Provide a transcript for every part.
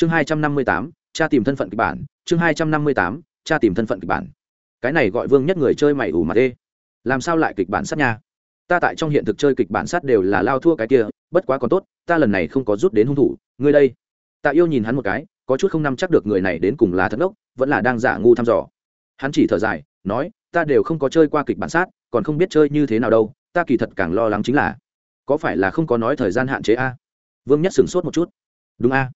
chương hai trăm năm mươi tám, cha tìm thân phận kịch bản. Chương hai trăm năm mươi tám, cha tìm thân phận kịch bản. Cái này gọi vương nhất người chơi mày ủ mà đê. làm sao lại kịch bản sát nha? Ta tại trong hiện thực chơi kịch bản sát đều là lao thua cái kia, bất quá còn tốt, ta lần này không có rút đến hung thủ. Ngươi đây. Tạ yêu nhìn hắn một cái, có chút không nắm chắc được người này đến cùng là thất ốc vẫn là đang giả ngu thăm dò. Hắn chỉ thở dài, nói, ta đều không có chơi qua kịch bản sát, còn không biết chơi như thế nào đâu, ta kỳ thật càng lo lắng chính là, có phải là không có nói thời gian hạn chế a? Vương nhất sửng sốt một chút. Đúng a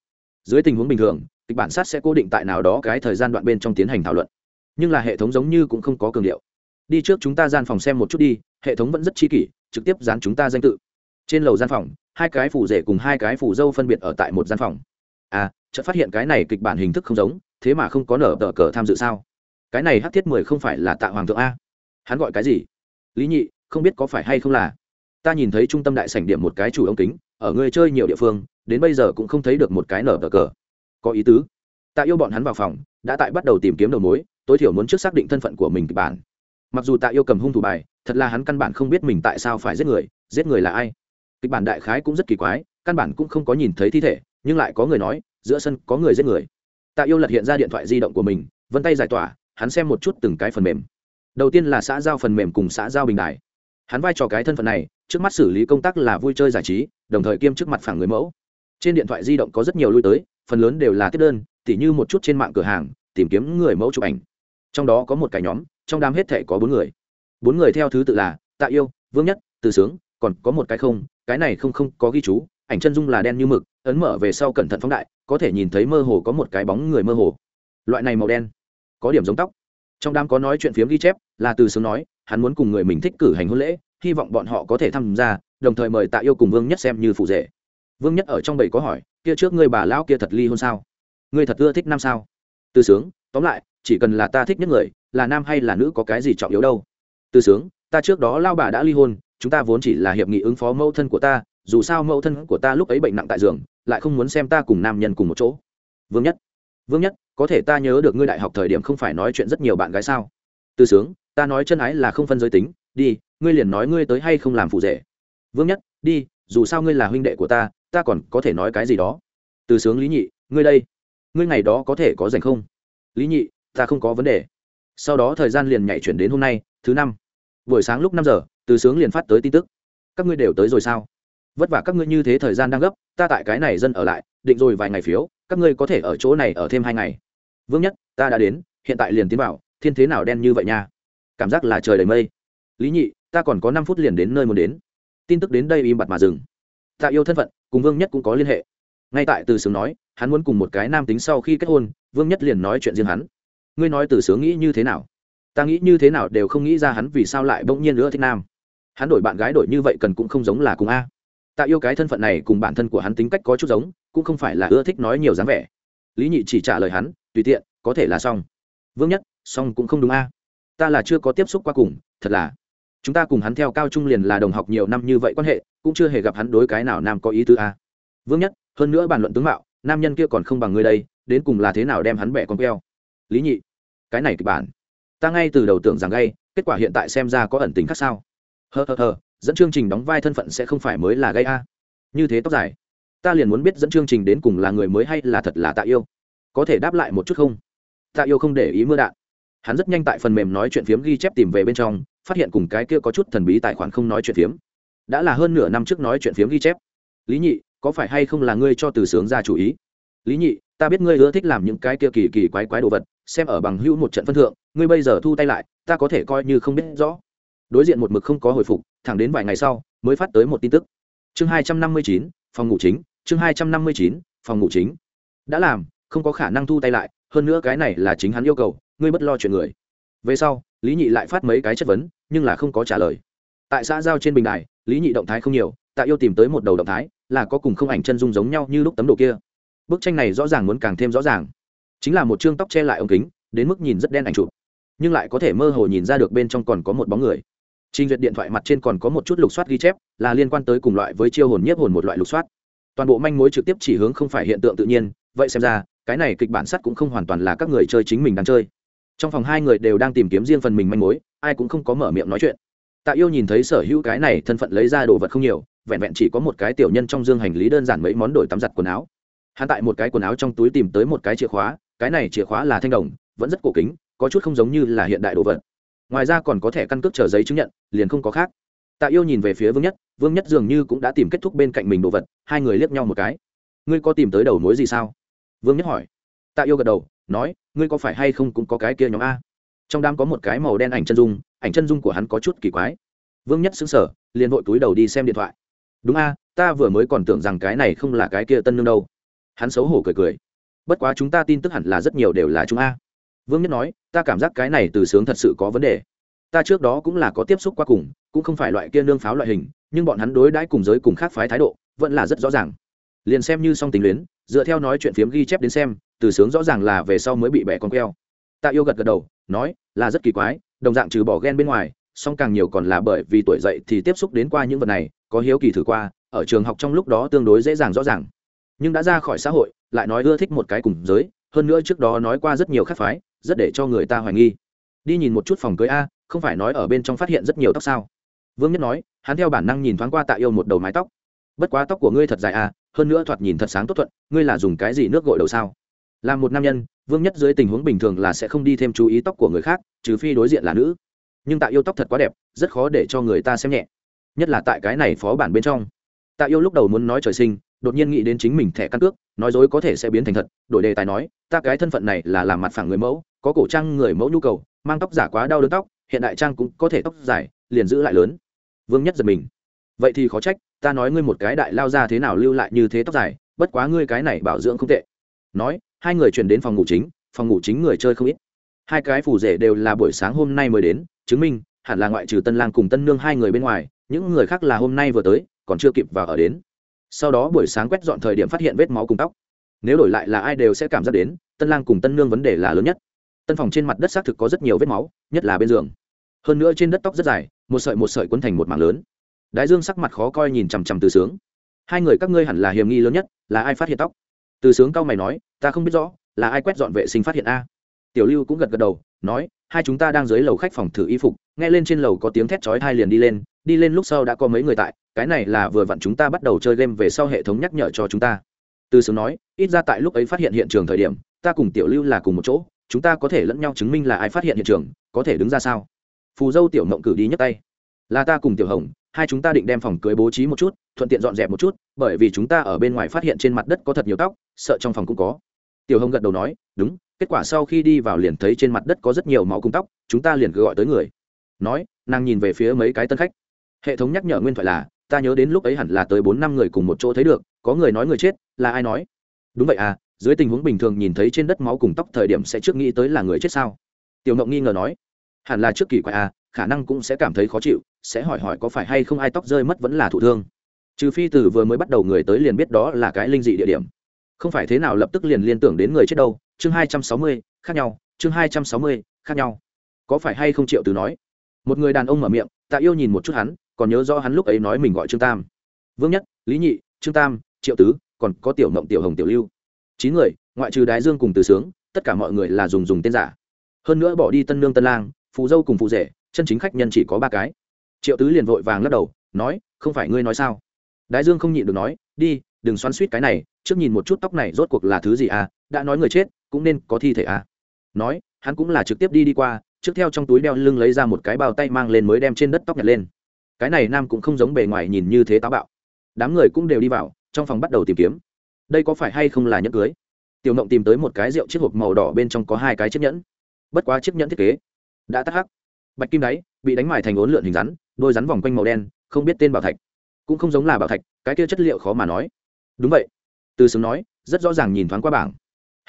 dưới tình huống bình thường, kịch bản sát sẽ cố định tại nào đó cái thời gian đoạn bên trong tiến hành thảo luận. Nhưng là hệ thống giống như cũng không có cường điệu. Đi trước chúng ta gian phòng xem một chút đi, hệ thống vẫn rất chi kỷ, trực tiếp dán chúng ta danh tự. Trên lầu gian phòng, hai cái phủ rể cùng hai cái phủ dâu phân biệt ở tại một gian phòng. À chợt phát hiện cái này kịch bản hình thức không giống, thế mà không có nở tờ cờ tham dự sao? Cái này hát thiết mười không phải là tạ hoàng thượng a. Hắn gọi cái gì? Lý nhị, không biết có phải hay không là? Ta nhìn thấy trung tâm đại sảnh điểm một cái chủ ống kính, ở người chơi nhiều địa phương đến bây giờ cũng không thấy được một cái nở cờ. Có ý tứ. Tạ yêu bọn hắn vào phòng, đã tại bắt đầu tìm kiếm đầu mối, tối thiểu muốn trước xác định thân phận của mình kịch bản. Mặc dù tạ yêu cầm hung thủ bài, thật là hắn căn bản không biết mình tại sao phải giết người giết người là ai. Kịch bản đại khái cũng rất kỳ quái, căn bản cũng không có nhìn thấy thi thể, nhưng lại có người nói, giữa sân có người giết người. Tạ yêu lật hiện ra điện thoại di động của mình, vân tay giải tỏa, hắn xem một chút từng cái phần mềm. Đầu tiên là xã giao phần mềm cùng xã giao bình đài. Hắn vai trò cái thân phận này, trước mắt xử lý công tác là vui chơi giải trí, đồng thời kiêm trước mặt phản người mẫu trên điện thoại di động có rất nhiều lui tới, phần lớn đều là tiếp đơn, tỉ như một chút trên mạng cửa hàng, tìm kiếm người mẫu chụp ảnh. Trong đó có một cái nhóm, trong đám hết thể có bốn người. Bốn người theo thứ tự là tạ yêu, vương nhất, từ sướng, còn có một cái không, cái này không không có ghi chú, ảnh chân dung là đen như mực, ấn mở về sau cẩn thận phóng đại, có thể nhìn thấy mơ hồ có một cái bóng người mơ hồ. Loại này màu đen, có điểm giống tóc. Trong đám có nói chuyện phiếm ghi chép, là từ sướng nói, hắn muốn cùng người mình thích cử hành hôn lễ, hy vọng bọn họ có thể tham gia, đồng thời mời tạ yêu cùng vương nhất xem như phụ rể vương nhất ở trong bầy có hỏi, kia trước ngươi bà lão kia thật ly hôn sao? Ngươi thật ưa thích nam sao? Từ sướng, tóm lại, chỉ cần là ta thích nhất người, là nam hay là nữ có cái gì trọng yếu đâu. Từ sướng, ta trước đó lao bà đã ly hôn, chúng ta vốn chỉ là hiệp nghị ứng phó mẫu thân của ta, dù sao mẫu thân của ta lúc ấy bệnh nặng tại giường, lại không muốn xem ta cùng nam nhân cùng một chỗ. Vương nhất vương nhất, có thể ta nhớ được ngươi đại học thời điểm không phải nói chuyện rất nhiều bạn gái sao? Từ sướng, ta nói chân ái là không phân giới tính, đi, ngươi liền nói ngươi tới hay không làm phụ rể. Vương nhất, đi, dù sao ngươi là huynh đệ của ta ta còn có thể nói cái gì đó? Từ sướng lý nhị, ngươi đây, ngươi ngày đó có thể có dành không? Lý nhị, ta không có vấn đề. Sau đó thời gian liền nhảy chuyển đến hôm nay, thứ năm. Buổi sáng lúc năm giờ, từ sướng liền phát tới tin tức. Các ngươi đều tới rồi sao? Vất vả các ngươi như thế thời gian đang gấp, ta tại cái này dân ở lại, định rồi vài ngày phiếu, các ngươi có thể ở chỗ này ở thêm hai ngày. Vương nhất, ta đã đến, hiện tại liền tiến vào, thiên thế nào đen như vậy nha? Cảm giác là trời đầy mây. Lý nhị, ta còn có năm phút liền đến nơi muốn đến. Tin tức đến đây im bặt mà dừng tạ yêu thân phận, cùng vương nhất cũng có liên hệ. Ngay tại từ sướng nói, hắn muốn cùng một cái nam tính sau khi kết hôn, vương nhất liền nói chuyện riêng hắn. Ngươi nói từ sướng nghĩ như thế nào? Ta nghĩ như thế nào đều không nghĩ ra hắn vì sao lại bỗng nhiên nữa thích nam. Hắn đổi bạn gái đổi như vậy cần cũng không giống là cùng a. Tạ yêu cái thân phận này cùng bản thân của hắn tính cách có chút giống, cũng không phải là ưa thích nói nhiều dáng vẻ. Lý nhị chỉ trả lời hắn, tùy tiện, có thể là xong. Vương nhất, xong cũng không đúng a. Ta là chưa có tiếp xúc qua cùng, thật là chúng ta cùng hắn theo cao trung liền là đồng học nhiều năm như vậy quan hệ, cũng chưa hề gặp hắn đối cái nào nam có ý tứ a. Vương nhất, hơn nữa bàn luận tướng mạo, nam nhân kia còn không bằng ngươi đây, đến cùng là thế nào đem hắn bẻ con queo? Lý nhị, cái này kịch bản, ta ngay từ đầu tưởng rằng gay, kết quả hiện tại xem ra có ẩn tính khác sao? Hờ hờ hờ dẫn chương trình đóng vai thân phận sẽ không phải mới là gay a. Như thế tóc dài, ta liền muốn biết dẫn chương trình đến cùng là người mới hay là thật là tạ yêu? Có thể đáp lại một chút không? Tạ yêu không để ý mưa đạn hắn rất nhanh tại phần mềm nói chuyện phiếm ghi chép tìm về bên trong, phát hiện cùng cái kia có chút thần bí tài khoản không nói chuyện phiếm. Đã là hơn nửa năm trước nói chuyện phiếm ghi chép. Lý nhị, có phải hay không là ngươi cho từ sướng ra chủ ý? Lý nhị, ta biết ngươi ưa thích làm những cái kia kỳ kỳ quái quái đồ vật, xem ở bằng hữu một trận phân thượng, ngươi bây giờ thu tay lại, ta có thể coi như không biết rõ. Đối diện một mực không có hồi phục, thẳng đến vài ngày sau, mới phát tới một tin tức. Chương hai trăm năm mươi chín, phòng ngủ chính, chương hai trăm năm mươi chín, phòng ngủ chính. Đã làm, không có khả năng thu tay lại, hơn nữa cái này là chính hắn yêu cầu ngươi bất lo chuyện người. Về sau, lý nhị lại phát mấy cái chất vấn, nhưng là không có trả lời. Tại xã giao trên bình đài, lý nhị động thái không nhiều tạ yêu tìm tới một đầu động thái, là có cùng không ảnh chân dung giống nhau như lúc tấm đồ kia. Bức tranh này rõ ràng muốn càng thêm rõ ràng. Chính là một chương tóc che lại ống kính, đến mức nhìn rất đen ảnh chụp. Nhưng lại có thể mơ hồ nhìn ra được bên trong còn có một bóng người. Trình duyệt điện thoại mặt trên còn có một chút lục soát ghi chép, là liên quan tới cùng loại với chiêu hồn nhiếp hồn một loại lục soát. Toàn bộ manh mối trực tiếp chỉ hướng không phải hiện tượng tự nhiên, vậy xem ra, cái này kịch bản sắt cũng không hoàn toàn là các người chơi chính mình đang chơi trong phòng hai người đều đang tìm kiếm riêng phần mình manh mối, ai cũng không có mở miệng nói chuyện. Tạ yêu nhìn thấy sở hữu cái này thân phận lấy ra đồ vật không nhiều, vẹn vẹn chỉ có một cái tiểu nhân trong dương hành lý đơn giản mấy món đổi tắm giặt quần áo. Hắn tại một cái quần áo trong túi tìm tới một cái chìa khóa, cái này chìa khóa là thanh đồng, vẫn rất cổ kính, có chút không giống như là hiện đại đồ vật. Ngoài ra còn có thẻ căn cước chờ giấy chứng nhận, liền không có khác. Tạ yêu nhìn về phía vương nhất vương nhất dường như cũng đã tìm kết thúc bên cạnh mình đồ vật, hai người liếc nhau một cái. Ngươi có tìm tới đầu mối gì sao? Vương nhất hỏi tạ yêu gật đầu, nói, ngươi có phải hay không cũng có cái kia nhóm a? Trong đám có một cái màu đen ảnh chân dung, ảnh chân dung của hắn có chút kỳ quái. Vương nhất xứng sở liền vội túi đầu đi xem điện thoại. Đúng a, ta vừa mới còn tưởng rằng cái này không là cái kia tân nương đâu. Hắn xấu hổ cười cười. Bất quá chúng ta tin tức hẳn là rất nhiều đều là chúng a. Vương nhất nói, ta cảm giác cái này từ sướng thật sự có vấn đề. Ta trước đó cũng là có tiếp xúc qua cùng, cũng không phải loại kia nương pháo loại hình, nhưng bọn hắn đối đãi cùng giới cùng khác phái thái độ vẫn là rất rõ ràng. Liền xem như song tình luyến, dựa theo nói chuyện phiếm ghi chép đến xem từ sướng rõ ràng là về sau mới bị bẻ con queo. Tạ yêu gật gật đầu, nói, là rất kỳ quái, đồng dạng trừ bỏ ghen bên ngoài, song càng nhiều còn là bởi vì tuổi dậy thì tiếp xúc đến qua những vật này, có hiếu kỳ thử qua, ở trường học trong lúc đó tương đối dễ dàng rõ ràng. Nhưng đã ra khỏi xã hội, lại nói ưa thích một cái cùng giới, hơn nữa trước đó nói qua rất nhiều khác phái, rất để cho người ta hoài nghi. Đi nhìn một chút phòng cưới a, không phải nói ở bên trong phát hiện rất nhiều tóc sao? Vương nhất nói, hắn theo bản năng nhìn thoáng qua tạ yêu một đầu mái tóc. Bất quá tóc của ngươi thật dài à hơn nữa thoạt nhìn thật sáng tốt thuận, ngươi là dùng cái gì nước gội đầu sao? Là một nam nhân, vương nhất dưới tình huống bình thường là sẽ không đi thêm chú ý tóc của người khác, trừ phi đối diện là nữ. Nhưng tạ yêu tóc thật quá đẹp, rất khó để cho người ta xem nhẹ. Nhất là tại cái này phó bản bên trong. Tạ yêu lúc đầu muốn nói trời sinh, đột nhiên nghĩ đến chính mình thẻ căn cước, nói dối có thể sẽ biến thành thật, đổi đề tài nói, ta cái thân phận này là làm mặt phẳng người mẫu, có cổ trang người mẫu nhu cầu, mang tóc giả quá đau đớn tóc, hiện đại trang cũng có thể tóc dài, liền giữ lại lớn. Vương nhất giật mình. Vậy thì khó trách, ta nói ngươi một cái đại lao ra thế nào lưu lại như thế tóc dài, bất quá ngươi cái này bảo dưỡng không tệ. Nói hai người chuyển đến phòng ngủ chính, phòng ngủ chính người chơi không ít. Hai cái phủ rể đều là buổi sáng hôm nay mới đến, chứng minh, hẳn là ngoại trừ tân lang cùng tân nương hai người bên ngoài, những người khác là hôm nay vừa tới, còn chưa kịp vào ở đến. Sau đó buổi sáng quét dọn thời điểm phát hiện vết máu cùng tóc. Nếu đổi lại là ai đều sẽ cảm giác đến, tân lang cùng tân nương vấn đề là lớn nhất. Tân phòng trên mặt đất xác thực có rất nhiều vết máu, nhất là bên giường. Hơn nữa trên đất tóc rất dài, một sợi một sợi quấn thành một mảng lớn. Đại dương sắc mặt khó coi nhìn chằm chằm từ sướng. Hai người các ngươi hẳn là hiểm nghi lớn nhất, là ai phát hiện tóc? Từ sướng cao mày nói, ta không biết rõ, là ai quét dọn vệ sinh phát hiện a? Tiểu lưu cũng gật gật đầu, nói, hai chúng ta đang dưới lầu khách phòng thử y phục, nghe lên trên lầu có tiếng thét chói thai liền đi lên đi lên lúc sau đã có mấy người tại, cái này là vừa vặn chúng ta bắt đầu chơi game về sau hệ thống nhắc nhở cho chúng ta. Từ sướng nói, ít ra tại lúc ấy phát hiện hiện trường thời điểm, ta cùng tiểu lưu là cùng một chỗ, chúng ta có thể lẫn nhau chứng minh là ai phát hiện hiện trường, có thể đứng ra sao? Phù dâu tiểu mộng cử đi nhấc tay, là ta cùng tiểu hồng, hai chúng ta định đem phòng cưới bố trí một chút thuận tiện dọn dẹp một chút, bởi vì chúng ta ở bên ngoài phát hiện trên mặt đất có thật nhiều tóc, sợ trong phòng cũng có. Tiểu hồng gật đầu nói, đúng, kết quả sau khi đi vào liền thấy trên mặt đất có rất nhiều máu cung tóc, chúng ta liền cứ gọi tới người. Nói, nàng nhìn về phía mấy cái tân khách. Hệ thống nhắc nhở nguyên thoại là, ta nhớ đến lúc ấy hẳn là tới bốn năm người cùng một chỗ thấy được, có người nói người chết, là ai nói? Đúng vậy à dưới tình huống bình thường nhìn thấy trên đất máu cùng tóc thời điểm sẽ trước nghĩ tới là người chết sao? Tiểu ngộng nghi ngờ nói. Hẳn là trước kỳ quái à khả năng cũng sẽ cảm thấy khó chịu, sẽ hỏi hỏi có phải hay không ai tóc rơi mất vẫn là thụ thương trừ phi từ vừa mới bắt đầu người tới liền biết đó là cái linh dị địa điểm. Không phải thế nào lập tức liền liên tưởng đến người chết đâu, chương hai trăm sáu mươi, khác nhau, chương hai trăm sáu mươi, khác nhau. Có phải hay không triệu từ nói? Một người đàn ông mở miệng, tạ yêu nhìn một chút hắn, còn nhớ rõ hắn lúc ấy nói mình gọi trương tam. Vương nhất, lý nhị, trương tam, triệu tứ, còn có tiểu mộng tiểu hồng, tiểu lưu. Chín người, ngoại trừ đái dương cùng từ sướng, tất cả mọi người là dùng dùng tên giả. Hơn nữa bỏ đi tân nương tân lang, phù dâu cùng phù rể, chân chính khách nhân chỉ có ba cái. Triệu tứ liền vội vàng lắc đầu, nói, không phải ngươi nói sao? Đái dương không nhịn được nói, đi, đừng xoắn suýt cái này, trước nhìn một chút tóc này rốt cuộc là thứ gì à đã nói người chết, cũng nên có thi thể à. Nói, hắn cũng là trực tiếp đi đi qua, trước theo trong túi đeo lưng lấy ra một cái bao tay mang lên mới đem trên đất tóc nhặt lên. Cái này nam cũng không giống bề ngoài nhìn như thế táo bạo. Đám người cũng đều đi vào, trong phòng bắt đầu tìm kiếm. Đây có phải hay không là nhẫn cưới? Tiểu mộng tìm tới một cái rượu chiếc hộp màu đỏ bên trong có hai cái chiếc nhẫn. Bất quá chiếc nhẫn thiết kế đã tắt hắc. Bạch kim đáy, bị đánh mài thành uốn lượn hình rắn, đôi rắn vòng quanh màu đen, không biết tên bảo thạch cũng không giống là bảo thạch, cái kia chất liệu khó mà nói. Đúng vậy. Từ sướng nói, rất rõ ràng nhìn thoáng qua bảng.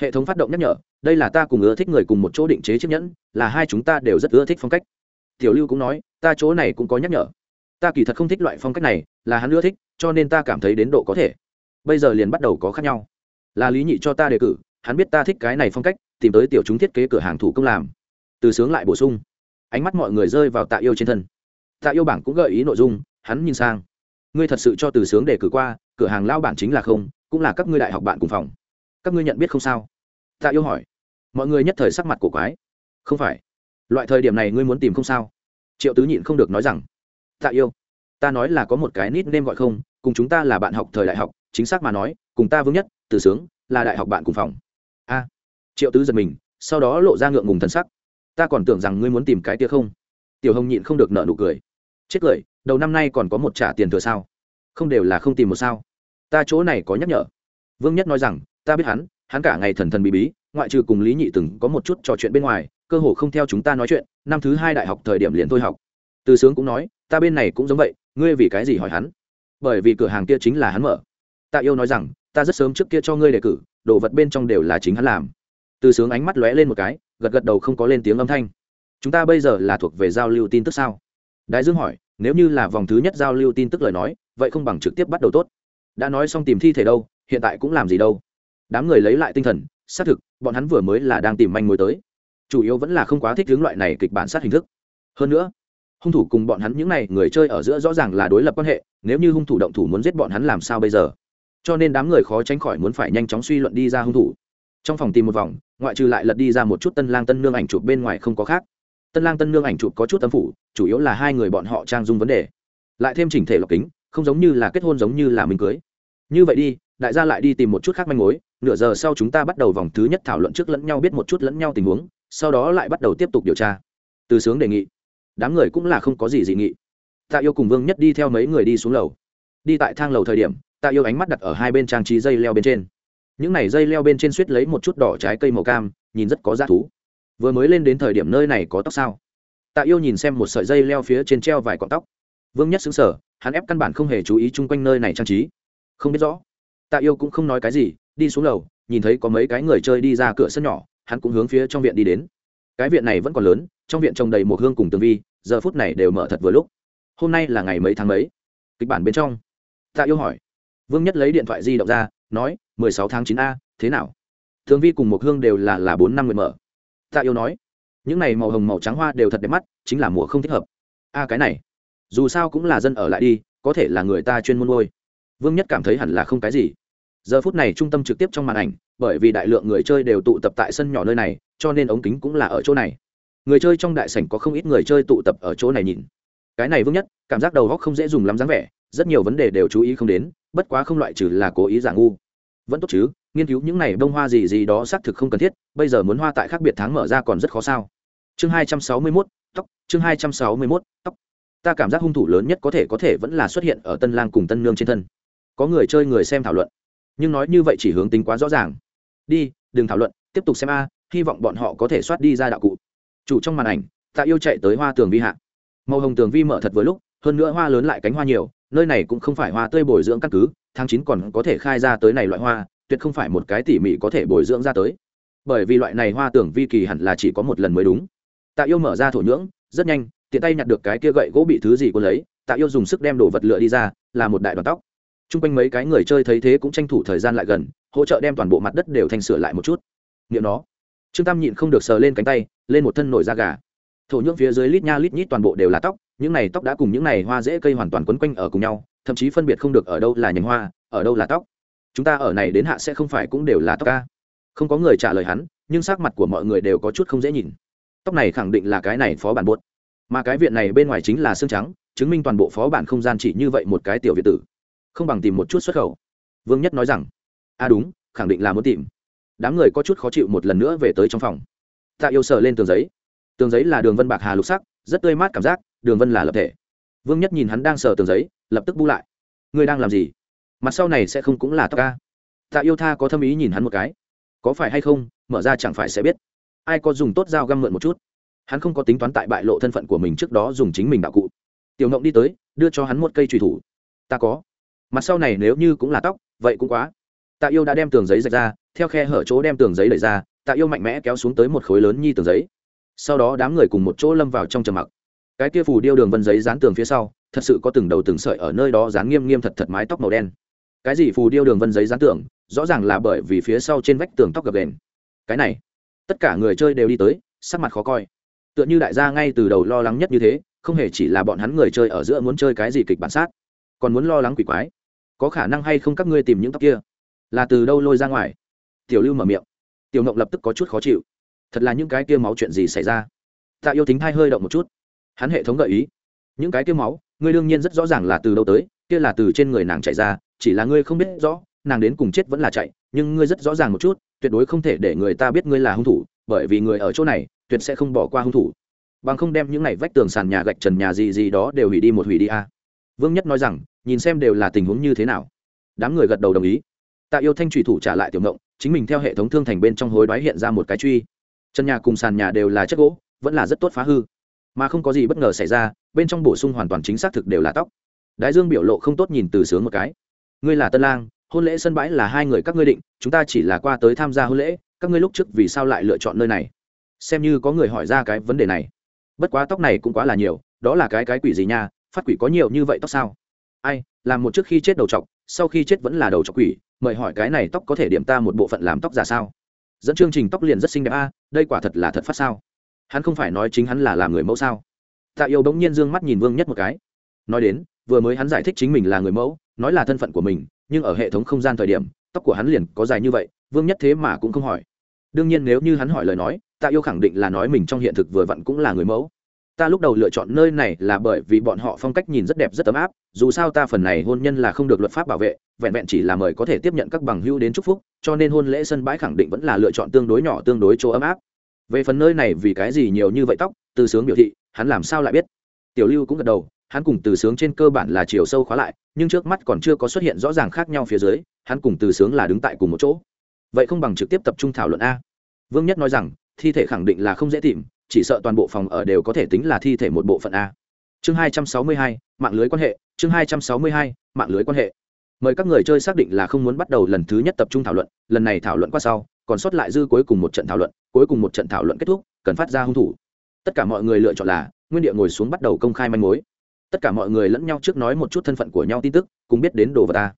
Hệ thống phát động nhắc nhở, đây là ta cùng ưa thích người cùng một chỗ định chế chiếc nhẫn, là hai chúng ta đều rất ưa thích phong cách. Tiểu lưu cũng nói, ta chỗ này cũng có nhắc nhở. Ta kỳ thật không thích loại phong cách này, là hắn ưa thích, cho nên ta cảm thấy đến độ có thể. Bây giờ liền bắt đầu có khác nhau. Là lý nhị cho ta đề cử, hắn biết ta thích cái này phong cách, tìm tới tiểu chúng thiết kế cửa hàng thủ công làm. Từ sướng lại bổ sung. Ánh mắt mọi người rơi vào tạ yêu trên thân. Tạ yêu bảng cũng gợi ý nội dung, hắn nhìn sang ngươi thật sự cho từ sướng để cử qua, cửa hàng lao bản chính là không, cũng là các ngươi đại học bạn cùng phòng. Các ngươi nhận biết không sao? Tạ yêu hỏi. Mọi người nhất thời sắc mặt cổ quái. Không phải. Loại thời điểm này ngươi muốn tìm không sao? Triệu tứ nhịn không được nói rằng. Tạ yêu, ta nói là có một cái nít nêm gọi không, cùng chúng ta là bạn học thời đại học, chính xác mà nói, cùng ta vững nhất, từ sướng, là đại học bạn cùng phòng. A. Triệu tứ giật mình, sau đó lộ ra ngượng ngùng thân sắc. Ta còn tưởng rằng ngươi muốn tìm cái tia không. Tiểu hồng nhịn không được nợ nụ cười chết cười, đầu năm nay còn có một trả tiền thừa sao? Không đều là không tìm một sao. Ta chỗ này có nhắc nhở. Vương nhất nói rằng, ta biết hắn hắn cả ngày thần thần bí bí, ngoại trừ cùng lý nhị từng có một chút trò chuyện bên ngoài, cơ hồ không theo chúng ta nói chuyện, năm thứ hai đại học thời điểm liền thôi học. Từ sướng cũng nói, ta bên này cũng giống vậy, ngươi vì cái gì hỏi hắn? Bởi vì cửa hàng kia chính là hắn mở. Tạ yêu nói rằng, ta rất sớm trước kia cho ngươi đề cử, đồ vật bên trong đều là chính hắn làm. Từ sướng ánh mắt lóe lên một cái, gật gật đầu không có lên tiếng âm thanh. Chúng ta bây giờ là thuộc về giao lưu tin tức sao? Đại dương hỏi nếu như là vòng thứ nhất giao lưu tin tức lời nói, vậy không bằng trực tiếp bắt đầu tốt. Đã nói xong tìm thi thể đâu, hiện tại cũng làm gì đâu. Đám người lấy lại tinh thần, xác thực, bọn hắn vừa mới là đang tìm manh mối tới. Chủ yếu vẫn là không quá thích hướng loại này kịch bản sát hình thức. Hơn nữa, hung thủ cùng bọn hắn những n à y người chơi ở giữa rõ ràng là đối lập quan hệ, nếu như hung thủ động thủ muốn giết bọn hắn làm sao bây giờ? Cho nên đám người khó tránh khỏi muốn phải nhanh chóng suy luận đi ra hung thủ. Trong phòng tìm một vòng, ngoại trừ lại lật đi ra một chút tân lang tân nương ảnh chụp bên ngoài không có khác tân lang tân nương ảnh chụp có chút tâm phủ, chủ yếu là hai người bọn họ trang dung vấn đề. Lại thêm chỉnh thể lọc kính, không giống như là kết hôn giống như là mình cưới. Như vậy đi, đại gia lại đi tìm một chút khác manh mối, nửa giờ sau chúng ta bắt đầu vòng thứ nhất thảo luận trước lẫn nhau biết một chút lẫn nhau tình huống, sau đó lại bắt đầu tiếp tục điều tra. Từ sướng đề nghị, đám người cũng là không có gì dị nghị. Tạ yêu cùng vương nhất đi theo mấy người đi xuống lầu. Đi tại thang lầu thời điểm, tạ yêu ánh mắt đặt ở hai bên trang trí dây leo bên trên. Những này dây leo bên trên suýt lấy một chút đỏ trái cây màu cam, nhìn rất có giá thú vừa mới lên đến thời điểm nơi này có tóc sao? Tạ yêu nhìn xem một sợi dây leo phía trên treo vài cọng tóc. Vương nhất xứng sở hắn ép căn bản không hề chú ý chung quanh nơi này trang trí. Không biết rõ. Tạ yêu cũng không nói cái gì, đi xuống lầu, nhìn thấy có mấy cái người chơi đi ra cửa sân nhỏ, hắn cũng hướng phía trong viện đi đến. Cái viện này vẫn còn lớn, trong viện trồng đầy một hương cùng tường vi, giờ phút này đều mở thật vừa lúc. Hôm nay là ngày mấy tháng mấy? Kịch bản bên trong. Tạ yêu hỏi. Vương nhất lấy điện thoại di động ra, nói, mười sáu tháng chín a, thế nào? Thường vi cùng một hương đều là là bốn năm người mở tạ yêu nói. Những này màu hồng màu trắng hoa đều thật đẹp mắt, chính là mùa không thích hợp. A, cái này, dù sao cũng là dân ở lại đi, có thể là người ta chuyên môn ngôi vương nhất cảm thấy hẳn là không cái gì. Giờ phút này trung tâm trực tiếp trong màn ảnh, bởi vì đại lượng người chơi đều tụ tập tại sân nhỏ nơi này, cho nên ống kính cũng là ở chỗ này. Người chơi trong đại sảnh có không ít người chơi tụ tập ở chỗ này nhìn. Cái này vương nhất, cảm giác đầu góc không dễ dùng lắm dáng vẻ, rất nhiều vấn đề đều chú ý không đến, bất quá không loại trừ là cố ý giả ngu. Vẫn tốt chứ? Nghiên cứu những này bông hoa gì gì đó xác thực không cần thiết, bây giờ muốn hoa tại khác biệt tháng mở ra còn rất khó sao. Chương hai trăm sáu mươi mốt, tóc, chương hai trăm sáu mươi mốt, tóc. Ta cảm giác hung thủ lớn nhất có thể có thể vẫn là xuất hiện ở tân lang cùng tân nương trên thân. Có người chơi người xem thảo luận. Nhưng nói như vậy chỉ hướng tính quá rõ ràng. Đi, đừng thảo luận, tiếp tục xem a, hy vọng bọn họ có thể soát đi ra đạo cụ. Chủ trong màn ảnh, tạ yêu chạy tới hoa tường vi hạ. Màu hồng tường vi mở thật vừa lúc, hơn nữa hoa lớn lại cánh hoa nhiều, nơi này cũng không phải hoa tươi bồi dưỡng căn cứ, tháng chín còn có thể khai ra tới này loại hoa tuyệt không phải một cái tỉ mỉ có thể bồi dưỡng ra tới. Bởi vì loại này hoa tưởng vi kỳ hẳn là chỉ có một lần mới đúng. Tạ yêu mở ra thổ nhưỡng, rất nhanh, tiện tay nhặt được cái kia gậy gỗ bị thứ gì cô lấy, tạ yêu dùng sức đem đồ vật lựa đi ra, là một đại đoàn tóc. T r u n g quanh mấy cái người chơi thấy thế cũng tranh thủ thời gian lại gần, hỗ trợ đem toàn bộ mặt đất đều thành sửa lại một chút. Nghiệm nó. Trương tam nhịn không được sờ lên cánh tay, lên một thân nổi da gà. Thổ nhưỡng phía dưới lít nha lít nhít toàn bộ đều là tóc, những này tóc đã cùng những này hoa dễ cây hoàn toàn quấn quanh ở cùng nhau, thậm chí phân biệt không được ở đâu là nhành hoa, ở đâu là tóc chúng ta ở này đến hạ sẽ không phải cũng đều là tóc ca. Không có người trả lời hắn, nhưng sắc mặt của mọi người đều có chút không dễ nhìn. Tóc này khẳng định là cái này phó bản buốt. Mà cái viện này bên ngoài chính là xương trắng, chứng minh toàn bộ phó bản không gian chỉ như vậy một cái tiểu viện tử. Không bằng tìm một chút xuất khẩu. Vương nhất nói rằng a à đúng, khẳng định là muốn tìm. Đám người có chút khó chịu một lần nữa về tới trong phòng. Tạ yêu sờ lên tường giấy. Tường giấy là đường vân bạc hà lục sắc, rất tươi mát cảm giác, đường vân là lập thể. Vương nhất nhìn hắn đang sờ tường giấy, lập tức bu lại. Ngươi đang làm gì? Mặt sau này sẽ không cũng là tóc ca. Tạ yêu tha có thâm ý nhìn hắn một cái. Có phải hay không, mở ra chẳng phải sẽ biết. Ai có dùng tốt dao găm mượn một chút? Hắn không có tính toán tại bại lộ thân phận của mình trước đó dùng chính mình đạo cụ. Tiểu ngộng đi tới, đưa cho hắn một cây trùy thủ. Ta có. Mặt sau này nếu như cũng là tóc, vậy cũng quá. Tạ yêu đã đem tường giấy rạch ra, theo khe hở chỗ đem tường giấy đẩy ra, tạ yêu mạnh mẽ kéo xuống tới một khối lớn nhi tường giấy. Sau đó đám người cùng một chỗ lâm vào trong trầm mặc. Cái kia phù điêu đường vân giấy dán tường phía sau, thật sự có từng đầu từng sợi ở nơi đó dán nghiêm nghiêm thật thật mái tóc màu đen cái gì phù điêu đường vân giấy dán tường, rõ ràng là bởi vì phía sau trên vách tường tóc gập đền cái này, tất cả người chơi đều đi tới, sắc mặt khó coi. Tựa như đại gia ngay từ đầu lo lắng nhất như thế, không hề chỉ là bọn hắn người chơi ở giữa muốn chơi cái gì kịch bản sát, còn muốn lo lắng quỷ quái. Có khả năng hay không các ngươi tìm những tóc kia? Là từ đâu lôi ra ngoài? Tiểu lưu mở miệng. Tiểu ngộng lập tức có chút khó chịu. Thật là những cái kia máu chuyện gì xảy ra? Tạ yêu thính thai hơi động một chút. Hắn hệ thống gợi ý. Những cái kia máu, ngươi đương nhiên rất rõ ràng là từ đâu tới, kia là từ trên người nàng chạy ra chỉ là ngươi không biết rõ, nàng đến cùng chết vẫn là chạy, nhưng ngươi rất rõ ràng một chút, tuyệt đối không thể để người ta biết ngươi là hung thủ, bởi vì người ở chỗ này, tuyệt sẽ không bỏ qua hung thủ. Bằng không đem những này vách tường sàn nhà gạch trần nhà gì gì đó đều hủy đi một hủy đi a. Vương nhất nói rằng, nhìn xem đều là tình huống như thế nào. Đám người gật đầu đồng ý. Tạ yêu thanh trùy thủ trả lại tiểu ngộng, chính mình theo hệ thống thương thành bên trong hối đoái hiện ra một cái truy. Trần nhà cùng sàn nhà đều là chất gỗ, vẫn là rất tốt phá hư. Mà không có gì bất ngờ xảy ra, bên trong bổ sung hoàn toàn chính xác thực đều là tóc. Đái dương biểu lộ không tốt nhìn từ sướng một cái ngươi là tân lang, hôn lễ sân bãi là hai người các ngươi định, chúng ta chỉ là qua tới tham gia hôn lễ, các ngươi lúc trước vì sao lại lựa chọn nơi này? Xem như có người hỏi ra cái vấn đề này. Bất quá tóc này cũng quá là nhiều, đó là cái cái quỷ gì nha, phát quỷ có nhiều như vậy tóc sao? Ai, làm một trước khi chết đầu t sau khi chết vẫn là đầu t quỷ, mời hỏi cái này tóc có thể điểm ta một bộ phận làm tóc giả sao? Dẫn chương trình tóc liền rất xinh đẹp a, đây quả thật là thật phát sao? Hắn không phải nói chính hắn là làm người mẫu sao? Tạ yêu bỗng nhiên d ư ơ n g mắt nhìn vương nhất một cái. Nói đến, vừa mới hắn giải thích chính mình là người mẫu nói là thân phận của mình, nhưng ở hệ thống không gian thời điểm, tóc của hắn liền có dài như vậy, vương nhất thế mà cũng không hỏi. Đương nhiên nếu như hắn hỏi lời nói tạ yêu khẳng định là nói mình trong hiện thực vừa vặn cũng là người mẫu. Ta lúc đầu lựa chọn nơi này là bởi vì bọn họ phong cách nhìn rất đẹp, rất ấm áp, dù sao ta phần này hôn nhân là không được luật pháp bảo vệ, vẹn vẹn chỉ là mời có thể tiếp nhận các bằng hữu đến chúc phúc, cho nên hôn lễ sân bãi khẳng định vẫn là lựa chọn tương đối nhỏ, tương đối chỗ ấm áp. Về phần nơi này vì cái gì nhiều như vậy tóc, từ sướng biểu thị, hắn làm sao lại biết? Tiểu lưu cũng gật đầu hắn cùng từ sướng trên cơ bản là chiều sâu khóa lại, nhưng trước mắt còn chưa có xuất hiện rõ ràng khác nhau phía dưới, hắn cùng từ sướng là đứng tại cùng một chỗ. Vậy không bằng trực tiếp tập trung thảo luận a. Vương nhất nói rằng, thi thể khẳng định là không dễ tìm, chỉ sợ toàn bộ phòng ở đều có thể tính là thi thể một bộ phận a. Chương hai trăm sáu mươi hai, mạng lưới quan hệ, chương hai trăm sáu mươi hai, mạng lưới quan hệ. Mời các người chơi xác định là không muốn bắt đầu lần thứ nhất tập trung thảo luận, lần này thảo luận qua sau, còn sót lại dư cuối cùng một trận thảo luận, cuối cùng một trận thảo luận kết thúc, cần phát ra hung thủ. Tất cả mọi người lựa chọn là, nguyên địa ngồi xuống bắt đầu công khai manh mối tất cả mọi người lẫn nhau trước nói một chút thân phận của nhau tin tức, cùng biết đến đồ vật ta.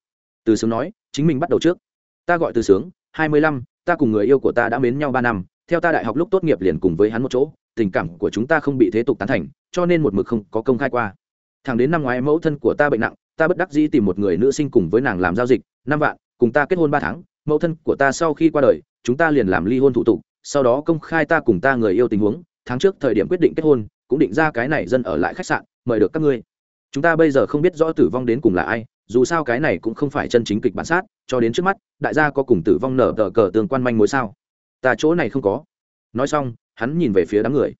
Từ sướng nói, chính mình bắt đầu trước. Ta gọi từ sướng, hai mươi lăm, ta cùng người yêu của ta đã mến nhau ba năm, theo ta đại học lúc tốt nghiệp liền cùng với hắn một chỗ, tình cảm của chúng ta không bị thế tục tán thành, cho nên một mực không có công khai qua. Thẳng đến năm ngoái mẫu thân của ta bệnh nặng, ta bất đắc dĩ tìm một người nữ sinh cùng với nàng làm giao dịch, năm vạn, cùng ta kết hôn ba tháng, mẫu thân của ta sau khi qua đời, chúng ta liền làm ly hôn thủ tục, sau đó công khai ta cùng ta người yêu tình huống, tháng trước thời điểm quyết định kết hôn, cũng định ra cái này dân ở lại khách sạn mời được các ngươi. Chúng ta bây giờ không biết rõ tử vong đến cùng là ai dù sao cái này cũng không phải chân chính kịch bản sát cho đến trước mắt đại gia có cùng tử vong nở tờ cờ tương quan manh mối sao? Ta chỗ này không có. Nói xong hắn nhìn về phía đám người.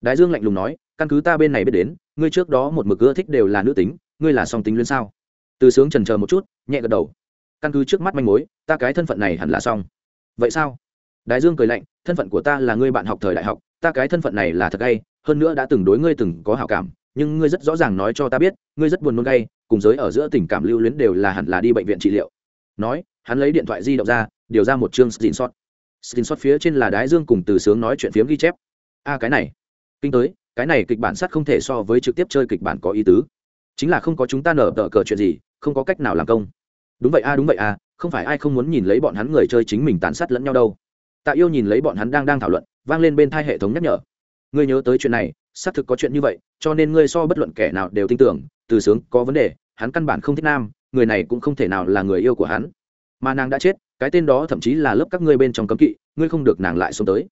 Đại dương lạnh lùng nói căn cứ ta bên này biết đến ngươi trước đó một mực ưa thích đều là nữ tính ngươi là song tính luyến sao? Từ sướng trần chờ một chút nhẹ gật đầu. Căn cứ trước mắt manh mối ta cái thân phận này hẳn là xong. Vậy sao? Đại dương cười lạnh thân phận của ta là ngươi bạn học thời đại học ta cái thân phận này là thật hay, hơn nữa đã từng đối ngươi từng có hảo cảm nhưng ngươi rất rõ ràng nói cho ta biết, ngươi rất buồn nôn gay, cùng giới ở giữa tình cảm lưu luyến đều là hẳn là đi bệnh viện trị liệu. Nói, hắn lấy điện thoại di động ra, điều ra một chương xin sót xin sót phía trên là đái dương cùng từ sướng nói chuyện phiếm ghi chép. A cái này. Kinh tới, cái này kịch bản sắt không thể so với trực tiếp chơi kịch bản có ý tứ. Chính là không có chúng ta nở tờ cờ chuyện gì, không có cách nào làm công. Đúng vậy a đúng vậy a không phải ai không muốn nhìn lấy bọn hắn người chơi chính mình tàn sát lẫn nhau đâu. Tạ yêu nhìn lấy bọn hắn đang đang thảo luận, vang lên bên thai hệ thống nhắc nhở. Ngươi nhớ tới chuyện này xác thực có chuyện như vậy, cho nên ngươi so bất luận kẻ nào đều tin tưởng, từ sướng có vấn đề, hắn căn bản không thích nam, người này cũng không thể nào là người yêu của hắn. Mà nàng đã chết, cái tên đó thậm chí là lớp các ngươi bên trong cấm kỵ, ngươi không được nàng lại xuống tới.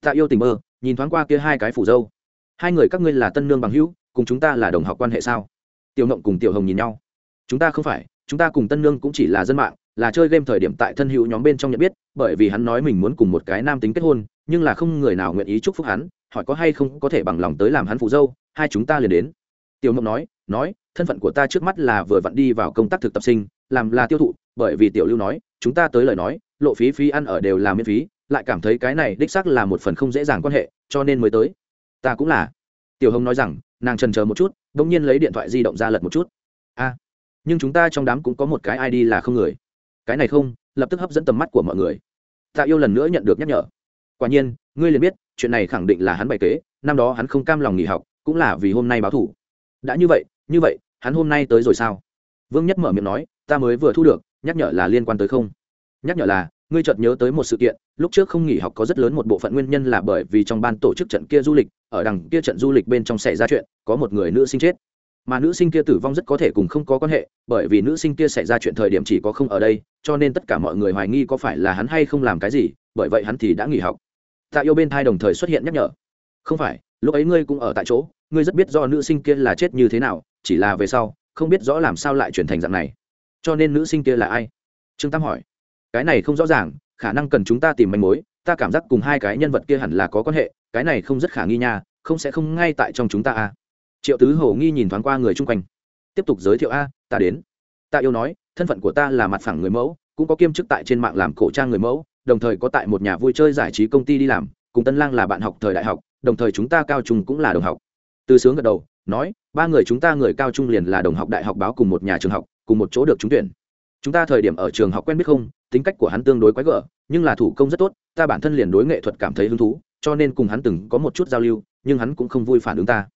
Tạ yêu tình mơ, nhìn thoáng qua kia hai cái phủ dâu. Hai người các ngươi là tân nương bằng hữu, cùng chúng ta là đồng học quan hệ sao? Tiểu ngộng cùng tiểu hồng nhìn nhau. Chúng ta không phải, chúng ta cùng tân nương cũng chỉ là dân mạng, là chơi game thời điểm tại thân hữu nhóm bên trong nhận biết, bởi vì hắn nói mình muốn cùng một cái nam tính kết hôn, nhưng là không người nào nguyện ý chúc phúc hắn hỏi có hay không có thể bằng lòng tới làm hắn phụ dâu, hai chúng ta liền đến. Tiểu mộng nói nói, thân phận của ta trước mắt là vừa vặn đi vào công tác thực tập sinh, làm là tiêu thụ, bởi vì tiểu lưu nói, chúng ta tới lời nói, lộ phí phí ăn ở đều là miễn phí, lại cảm thấy cái này đích xác là một phần không dễ dàng quan hệ, cho nên mới tới. Ta cũng là. Tiểu hồng nói rằng, nàng trần chờ một chút đ ỗ n g nhiên lấy điện thoại di động ra lật một chút. A, nhưng chúng ta trong đám cũng có một cái id là không người. Cái này không, lập tức hấp dẫn tầm mắt của mọi người. Tạ yêu lần nữa nhận được nhắc nhở. Quả nhiên, ngươi liền biết chuyện này khẳng định là hắn bày kế, năm đó hắn không cam lòng nghỉ học, cũng là vì hôm nay báo thủ. Đã như vậy như vậy, hắn hôm nay tới rồi sao? Vương nhất mở miệng nói, ta mới vừa thu được, nhắc nhở là liên quan tới không. Nhắc nhở là, ngươi chợt nhớ tới một sự kiện, lúc trước không nghỉ học có rất lớn một bộ phận nguyên nhân là bởi vì trong ban tổ chức trận kia du lịch, ở đằng kia trận du lịch bên trong xảy ra chuyện, có một người nữ sinh chết. Mà nữ sinh kia tử vong rất có thể cùng không có quan hệ, bởi vì nữ sinh kia xảy ra chuyện thời điểm chỉ có không ở đây, cho nên tất cả mọi người hoài nghi có phải là hắn hay không làm cái gì, bởi vậy hắn thì đã nghỉ học tạ yêu bên thai đồng thời xuất hiện nhắc nhở. Không phải, lúc ấy ngươi cũng ở tại chỗ, ngươi rất biết do nữ sinh kia là chết như thế nào, chỉ là về sau, không biết rõ làm sao lại chuyển thành dạng này. Cho nên nữ sinh kia là ai? Trương tam hỏi. Cái này không rõ ràng, khả năng cần chúng ta tìm manh mối, ta cảm giác cùng hai cái nhân vật kia hẳn là có quan hệ, cái này không rất khả nghi nha, không sẽ không ngay tại trong chúng ta a triệu tứ Hồ nghi nhìn thoáng qua người chung quanh. Tiếp tục giới thiệu a, ta đến. Tạ yêu nói, thân phận của ta là mặt phẳng người mẫu, cũng có kiêm chức tại trên mạng làm cổ trang người mẫu đồng thời có tại một nhà vui chơi giải trí công ty đi làm, cùng tân lang là bạn học thời đại học, đồng thời chúng ta cao trung cũng là đồng học. Từ sướng gật đầu, nói, ba người chúng ta người cao trung liền là đồng học đại học báo cùng một nhà trường học, cùng một chỗ được trúng tuyển. Chúng ta thời điểm ở trường học quen biết không, tính cách của hắn tương đối quái gở, nhưng là thủ công rất tốt, ta bản thân liền đối nghệ thuật cảm thấy hứng thú, cho nên cùng hắn từng có một chút giao lưu, nhưng hắn cũng không vui phản ứng ta.